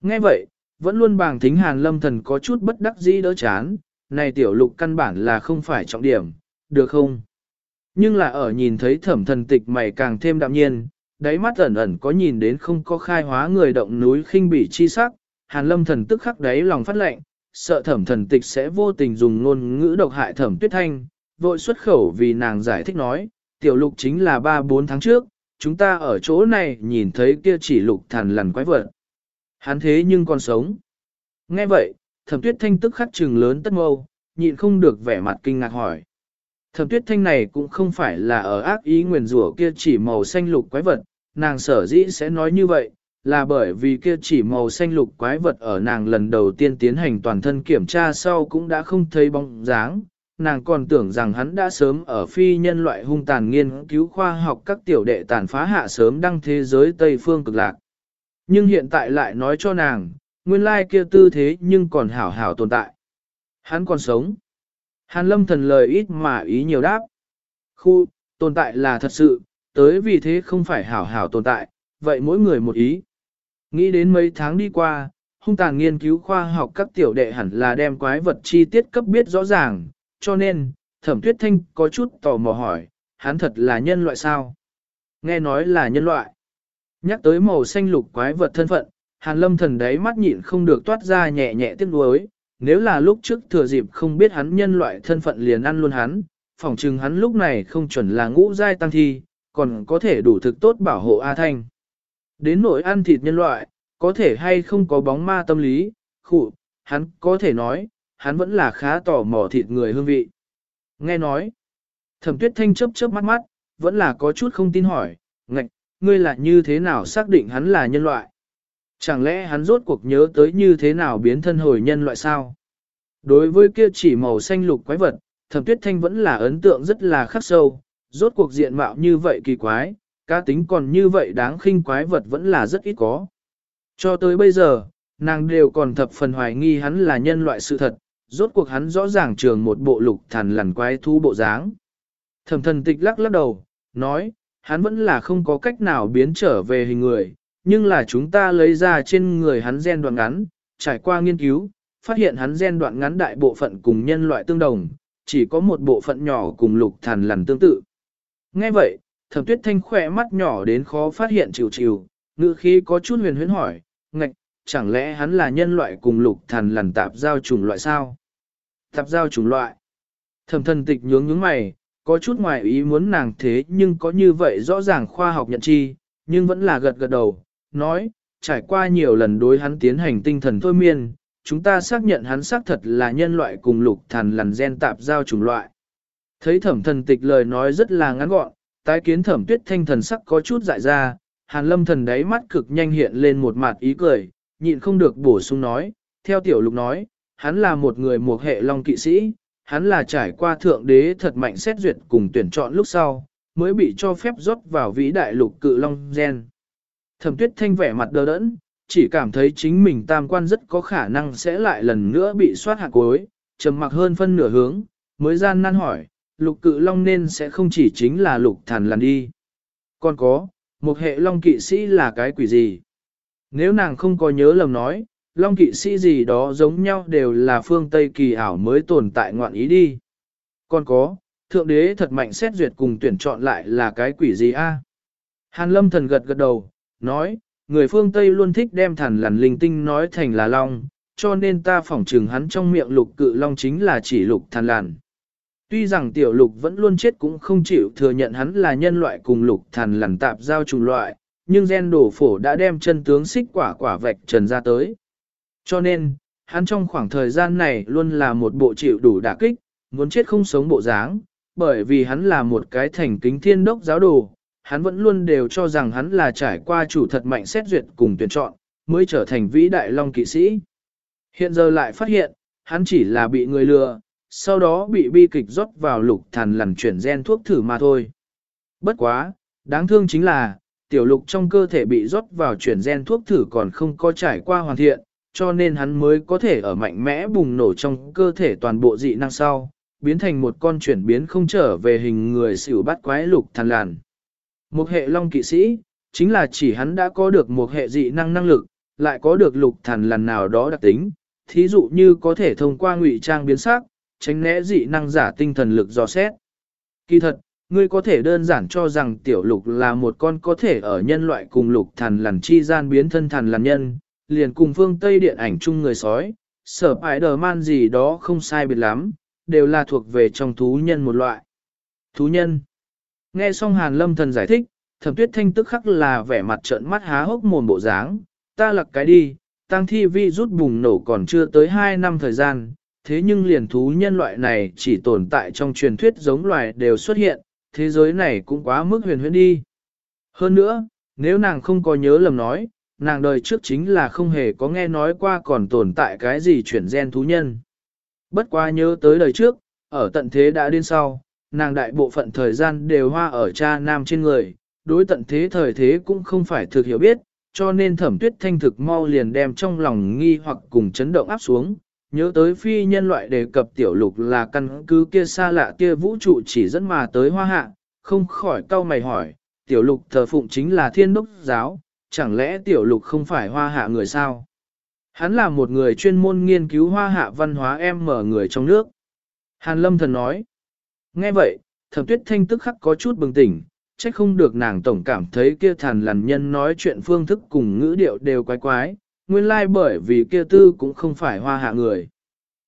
Nghe vậy, vẫn luôn bàng thính hàn lâm thần có chút bất đắc dĩ đỡ chán, này tiểu lục căn bản là không phải trọng điểm, được không? Nhưng là ở nhìn thấy thẩm thần tịch mày càng thêm đạm nhiên, đáy mắt ẩn ẩn có nhìn đến không có khai hóa người động núi khinh bỉ chi sắc, hàn lâm thần tức khắc đáy lòng phát lệnh, sợ thẩm thần tịch sẽ vô tình dùng ngôn ngữ độc hại thẩm tuyết thanh, vội xuất khẩu vì nàng giải thích nói, tiểu lục chính là 3-4 tháng trước, chúng ta ở chỗ này nhìn thấy kia chỉ lục thần lằn quái vật. Hắn thế nhưng còn sống. Nghe vậy, thẩm tuyết thanh tức khắc trừng lớn tất mâu, nhịn không được vẻ mặt kinh ngạc hỏi. Thẩm tuyết thanh này cũng không phải là ở ác ý nguyền rủa kia chỉ màu xanh lục quái vật, nàng sở dĩ sẽ nói như vậy, là bởi vì kia chỉ màu xanh lục quái vật ở nàng lần đầu tiên tiến hành toàn thân kiểm tra sau cũng đã không thấy bóng dáng, nàng còn tưởng rằng hắn đã sớm ở phi nhân loại hung tàn nghiên cứu khoa học các tiểu đệ tàn phá hạ sớm đăng thế giới Tây phương cực lạc. Nhưng hiện tại lại nói cho nàng, nguyên lai kia tư thế nhưng còn hảo hảo tồn tại. Hắn còn sống. Hàn lâm thần lời ít mà ý nhiều đáp. Khu, tồn tại là thật sự, tới vì thế không phải hảo hảo tồn tại, vậy mỗi người một ý. Nghĩ đến mấy tháng đi qua, hung tàn nghiên cứu khoa học các tiểu đệ hẳn là đem quái vật chi tiết cấp biết rõ ràng, cho nên, thẩm tuyết thanh có chút tò mò hỏi, hắn thật là nhân loại sao? Nghe nói là nhân loại. Nhắc tới màu xanh lục quái vật thân phận, hàn lâm thần đấy mắt nhịn không được toát ra nhẹ nhẹ tiếc nuối, nếu là lúc trước thừa dịp không biết hắn nhân loại thân phận liền ăn luôn hắn, phỏng chừng hắn lúc này không chuẩn là ngũ giai tăng thi, còn có thể đủ thực tốt bảo hộ A Thanh. Đến nỗi ăn thịt nhân loại, có thể hay không có bóng ma tâm lý, khụ, hắn có thể nói, hắn vẫn là khá tò mò thịt người hương vị. Nghe nói, thẩm tuyết thanh chớp chớp mắt mắt, vẫn là có chút không tin hỏi, ngạch, ngươi là như thế nào xác định hắn là nhân loại? Chẳng lẽ hắn rốt cuộc nhớ tới như thế nào biến thân hồi nhân loại sao? Đối với kia chỉ màu xanh lục quái vật, thẩm tuyết thanh vẫn là ấn tượng rất là khắc sâu, rốt cuộc diện mạo như vậy kỳ quái, cá tính còn như vậy đáng khinh quái vật vẫn là rất ít có. Cho tới bây giờ, nàng đều còn thập phần hoài nghi hắn là nhân loại sự thật, rốt cuộc hắn rõ ràng trường một bộ lục thần lằn quái thú bộ dáng. Thẩm thần tịch lắc lắc đầu, nói, hắn vẫn là không có cách nào biến trở về hình người, nhưng là chúng ta lấy ra trên người hắn gen đoạn ngắn, trải qua nghiên cứu, phát hiện hắn gen đoạn ngắn đại bộ phận cùng nhân loại tương đồng, chỉ có một bộ phận nhỏ cùng lục thần lằn tương tự. Nghe vậy, thẩm tuyết thanh khỏe mắt nhỏ đến khó phát hiện chịu chịu, ngữ khí có chút huyền huyễn hỏi, ngạch, chẳng lẽ hắn là nhân loại cùng lục thần lằn tạp giao chủng loại sao? Tạp giao chủng loại. Thẩm thần tịch nhướng nhướng mày, có chút ngoài ý muốn nàng thế nhưng có như vậy rõ ràng khoa học nhận chi, nhưng vẫn là gật gật đầu, nói, trải qua nhiều lần đối hắn tiến hành tinh thần thôi miên, chúng ta xác nhận hắn xác thật là nhân loại cùng lục thần lằn gen tạp giao chủng loại. Thấy thẩm thần tịch lời nói rất là ngắn gọn, tái kiến thẩm tuyết thanh thần sắc có chút dại ra, hàn lâm thần đáy mắt cực nhanh hiện lên một mặt ý cười, nhịn không được bổ sung nói, theo tiểu lục nói, hắn là một người một hệ long kỵ sĩ, hắn là trải qua thượng đế thật mạnh xét duyệt cùng tuyển chọn lúc sau, mới bị cho phép rót vào vĩ đại lục cự long gen. Thẩm tuyết thanh vẻ mặt đờ đẫn, chỉ cảm thấy chính mình tam quan rất có khả năng sẽ lại lần nữa bị soát hạ cuối, trầm mặc hơn phân nửa hướng, mới gian nan hỏi, lục cự long nên sẽ không chỉ chính là lục thần lằn đi. Còn có, một hệ long kỵ sĩ là cái quỷ gì? Nếu nàng không có nhớ lầm nói, long kỵ sĩ gì đó giống nhau đều là phương Tây kỳ ảo mới tồn tại ngoạn ý đi. Còn có, thượng đế thật mạnh xét duyệt cùng tuyển chọn lại là cái quỷ gì a? Hàn lâm thần gật gật đầu, nói, người phương Tây luôn thích đem thần lằn linh tinh nói thành là long, cho nên ta phỏng trừng hắn trong miệng lục cự long chính là chỉ lục thần lằn. Tuy rằng tiểu lục vẫn luôn chết cũng không chịu thừa nhận hắn là nhân loại cùng lục thần lằn tạp giao trùng loại, nhưng gen đổ phổ đã đem chân tướng xích quả quả vạch trần ra tới. Cho nên, hắn trong khoảng thời gian này luôn là một bộ chịu đủ đả kích, muốn chết không sống bộ dáng, bởi vì hắn là một cái thành kính thiên đốc giáo đồ, hắn vẫn luôn đều cho rằng hắn là trải qua chủ thật mạnh xét duyệt cùng tuyển chọn, mới trở thành vĩ đại long kỵ sĩ. Hiện giờ lại phát hiện, hắn chỉ là bị người lừa, sau đó bị bi kịch rót vào lục thần lằn chuyển gen thuốc thử mà thôi. Bất quá, đáng thương chính là, tiểu lục trong cơ thể bị rót vào chuyển gen thuốc thử còn không có trải qua hoàn thiện, cho nên hắn mới có thể ở mạnh mẽ bùng nổ trong cơ thể toàn bộ dị năng sau, biến thành một con chuyển biến không trở về hình người xỉu bắt quái lục thần làn. Một hệ long kỵ sĩ, chính là chỉ hắn đã có được một hệ dị năng năng lực, lại có được lục thần lần nào đó đặc tính, thí dụ như có thể thông qua ngụy trang biến sắc, tránh né dị năng giả tinh thần lực dò xét. Kỳ thật, ngươi có thể đơn giản cho rằng tiểu lục là một con có thể ở nhân loại cùng lục thần lằn chi gian biến thân thần lằn nhân, liền cùng phương Tây điện ảnh chung người sói, sở Spider-Man gì đó không sai biệt lắm, đều là thuộc về trong thú nhân một loại. Thú nhân. Nghe xong Hàn Lâm thần giải thích, thẩm tuyết thanh tức khắc là vẻ mặt trợn mắt há hốc mồm bộ dáng, ta lặc cái đi, tăng thi vi rút bùng nổ còn chưa tới 2 năm thời gian, thế nhưng liền thú nhân loại này chỉ tồn tại trong truyền thuyết giống loài đều xuất hiện, thế giới này cũng quá mức huyền huyễn đi. Hơn nữa, nếu nàng không có nhớ lầm nói, nàng đời trước chính là không hề có nghe nói qua còn tồn tại cái gì chuyển gen thú nhân. Bất quá nhớ tới đời trước, ở tận thế đã đến sau, nàng đại bộ phận thời gian đều hoa ở cha nam trên người, đối tận thế thời thế cũng không phải thực hiểu biết, cho nên thẩm tuyết thanh thực mau liền đem trong lòng nghi hoặc cùng chấn động áp xuống, nhớ tới phi nhân loại đề cập tiểu lục là căn cứ kia xa lạ kia vũ trụ chỉ dẫn mà tới hoa hạ, không khỏi cau mày hỏi, tiểu lục thờ phụng chính là thiên đốc giáo, chẳng lẽ tiểu lục không phải hoa hạ người sao? Hắn là một người chuyên môn nghiên cứu hoa hạ văn hóa em mở người trong nước. Hàn lâm thần nói, nghe vậy, thẩm tuyết thanh tức khắc có chút bừng tỉnh, trách không được nàng tổng cảm thấy kia thàn lằn nhân nói chuyện phương thức cùng ngữ điệu đều quái quái, nguyên lai like bởi vì kia tư cũng không phải hoa hạ người.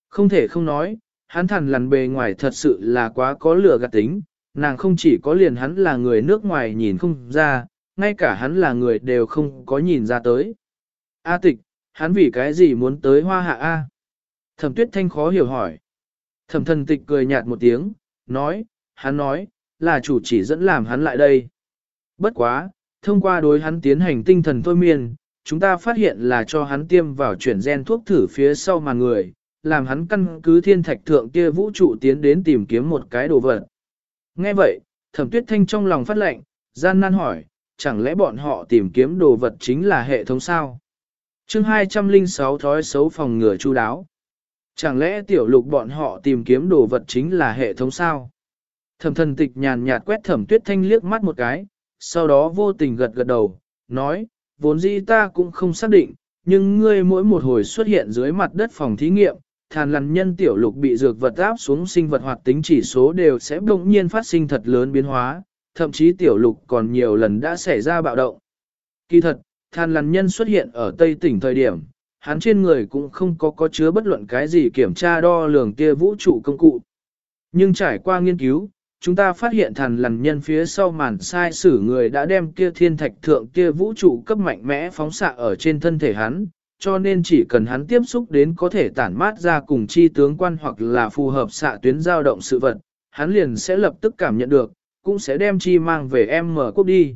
Không thể không nói, hắn thàn lằn bề ngoài thật sự là quá có lửa gạt tính, nàng không chỉ có liền hắn là người nước ngoài nhìn không ra, ngay cả hắn là người đều không có nhìn ra tới. A tịch, hắn vì cái gì muốn tới hoa hạ A? Thẩm tuyết thanh khó hiểu hỏi. Thẩm thần tịch cười nhạt một tiếng, nói, hắn nói, là chủ chỉ dẫn làm hắn lại đây. Bất quá, thông qua đối hắn tiến hành tinh thần thôi miên, chúng ta phát hiện là cho hắn tiêm vào chuyển gen thuốc thử phía sau mà người, làm hắn căn cứ thiên thạch thượng kia vũ trụ tiến đến tìm kiếm một cái đồ vật. Nghe vậy, thẩm tuyết thanh trong lòng phát lệnh, gian nan hỏi, chẳng lẽ bọn họ tìm kiếm đồ vật chính là hệ thống sao? chương 206 thói xấu phòng ngừa chu đáo. Chẳng lẽ tiểu lục bọn họ tìm kiếm đồ vật chính là hệ thống sao? Thẩm thần tịch nhàn nhạt quét thẩm tuyết thanh liếc mắt một cái, sau đó vô tình gật gật đầu, nói, vốn dĩ ta cũng không xác định, nhưng ngươi mỗi một hồi xuất hiện dưới mặt đất phòng thí nghiệm, thàn lằn nhân tiểu lục bị dược vật áp xuống sinh vật hoạt tính chỉ số đều sẽ bỗng nhiên phát sinh thật lớn biến hóa, thậm chí tiểu lục còn nhiều lần đã xảy ra bạo động. Kỳ thật, thàn lằn nhân xuất hiện ở Tây tỉnh thời điểm, hắn trên người cũng không có có chứa bất luận cái gì kiểm tra đo lường kia vũ trụ công cụ. Nhưng trải qua nghiên cứu, chúng ta phát hiện thần lằn nhân phía sau màn sai sử người đã đem kia thiên thạch thượng kia vũ trụ cấp mạnh mẽ phóng xạ ở trên thân thể hắn, cho nên chỉ cần hắn tiếp xúc đến có thể tản mát ra cùng chi tướng quan hoặc là phù hợp xạ tuyến dao động sự vật, hắn liền sẽ lập tức cảm nhận được, cũng sẽ đem chi mang về em mở quốc đi.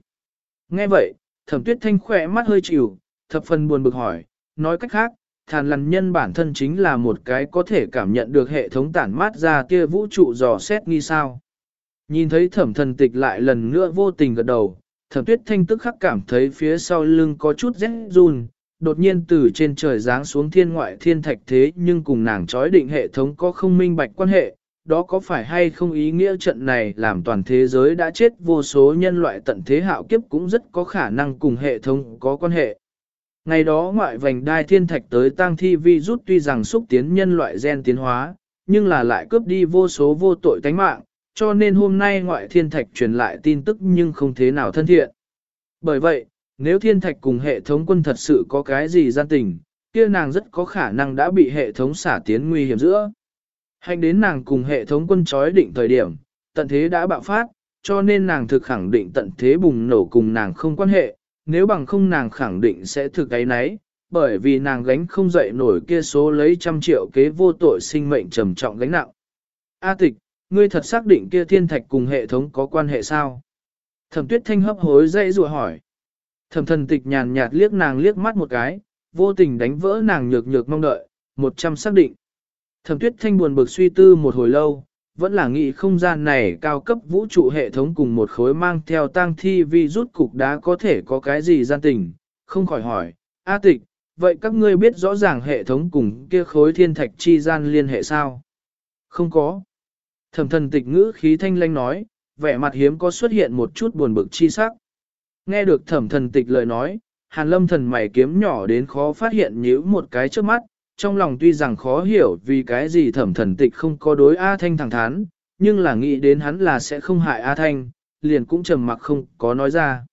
Nghe vậy, thẩm tuyết thanh khỏe mắt hơi chịu, thập phần buồn bực hỏi, nói cách khác, thàn lằn nhân bản thân chính là một cái có thể cảm nhận được hệ thống tản mát ra kia vũ trụ dò xét nghi sao. Nhìn thấy thẩm thần tịch lại lần nữa vô tình gật đầu, thẩm tuyết thanh tức khắc cảm thấy phía sau lưng có chút rét run, đột nhiên từ trên trời giáng xuống thiên ngoại thiên thạch thế nhưng cùng nàng chói định hệ thống có không minh bạch quan hệ, đó có phải hay không ý nghĩa trận này làm toàn thế giới đã chết vô số nhân loại tận thế hạo kiếp cũng rất có khả năng cùng hệ thống có quan hệ. Ngày đó ngoại vành đai thiên thạch tới tang thi vi rút tuy rằng xúc tiến nhân loại gen tiến hóa, nhưng là lại cướp đi vô số vô tội tánh mạng, cho nên hôm nay ngoại thiên thạch truyền lại tin tức nhưng không thế nào thân thiện. Bởi vậy, nếu thiên thạch cùng hệ thống quân thật sự có cái gì gian tình, kia nàng rất có khả năng đã bị hệ thống xả tiến nguy hiểm giữa. Hành đến nàng cùng hệ thống quân chói định thời điểm, tận thế đã bạo phát, cho nên nàng thực khẳng định tận thế bùng nổ cùng nàng không quan hệ, nếu bằng không nàng khẳng định sẽ thực cái nấy, bởi vì nàng gánh không dậy nổi kia số lấy trăm triệu kế vô tội sinh mệnh trầm trọng gánh nặng. A tịch, ngươi thật xác định kia thiên thạch cùng hệ thống có quan hệ sao? Thẩm tuyết thanh hấp hối dãy rùa hỏi. Thẩm thần tịch nhàn nhạt liếc nàng liếc mắt một cái, vô tình đánh vỡ nàng nhược nhược mong đợi, một trăm xác định. Thẩm tuyết thanh buồn bực suy tư một hồi lâu, vẫn là nghĩ không gian này cao cấp vũ trụ hệ thống cùng một khối mang theo tang thi vi rút cục đá có thể có cái gì gian tình, không khỏi hỏi, A tịch, vậy các ngươi biết rõ ràng hệ thống cùng kia khối thiên thạch chi gian liên hệ sao? Không có. Thẩm thần tịch ngữ khí thanh lanh nói, vẻ mặt hiếm có xuất hiện một chút buồn bực chi sắc. Nghe được thẩm thần tịch lời nói, hàn lâm thần mày kiếm nhỏ đến khó phát hiện nhíu một cái trước mắt, trong lòng tuy rằng khó hiểu vì cái gì thẩm thần tịch không có đối A Thanh thẳng thắn, nhưng là nghĩ đến hắn là sẽ không hại A Thanh, liền cũng trầm mặc không có nói ra.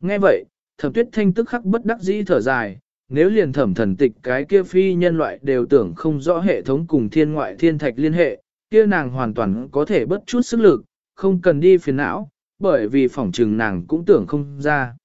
Nghe vậy, thẩm tuyết thanh tức khắc bất đắc dĩ thở dài, nếu liền thẩm thần tịch cái kia phi nhân loại đều tưởng không rõ hệ thống cùng thiên ngoại thiên thạch liên hệ, kia nàng hoàn toàn có thể bất chút sức lực, không cần đi phiền não, bởi vì phỏng trừng nàng cũng tưởng không ra.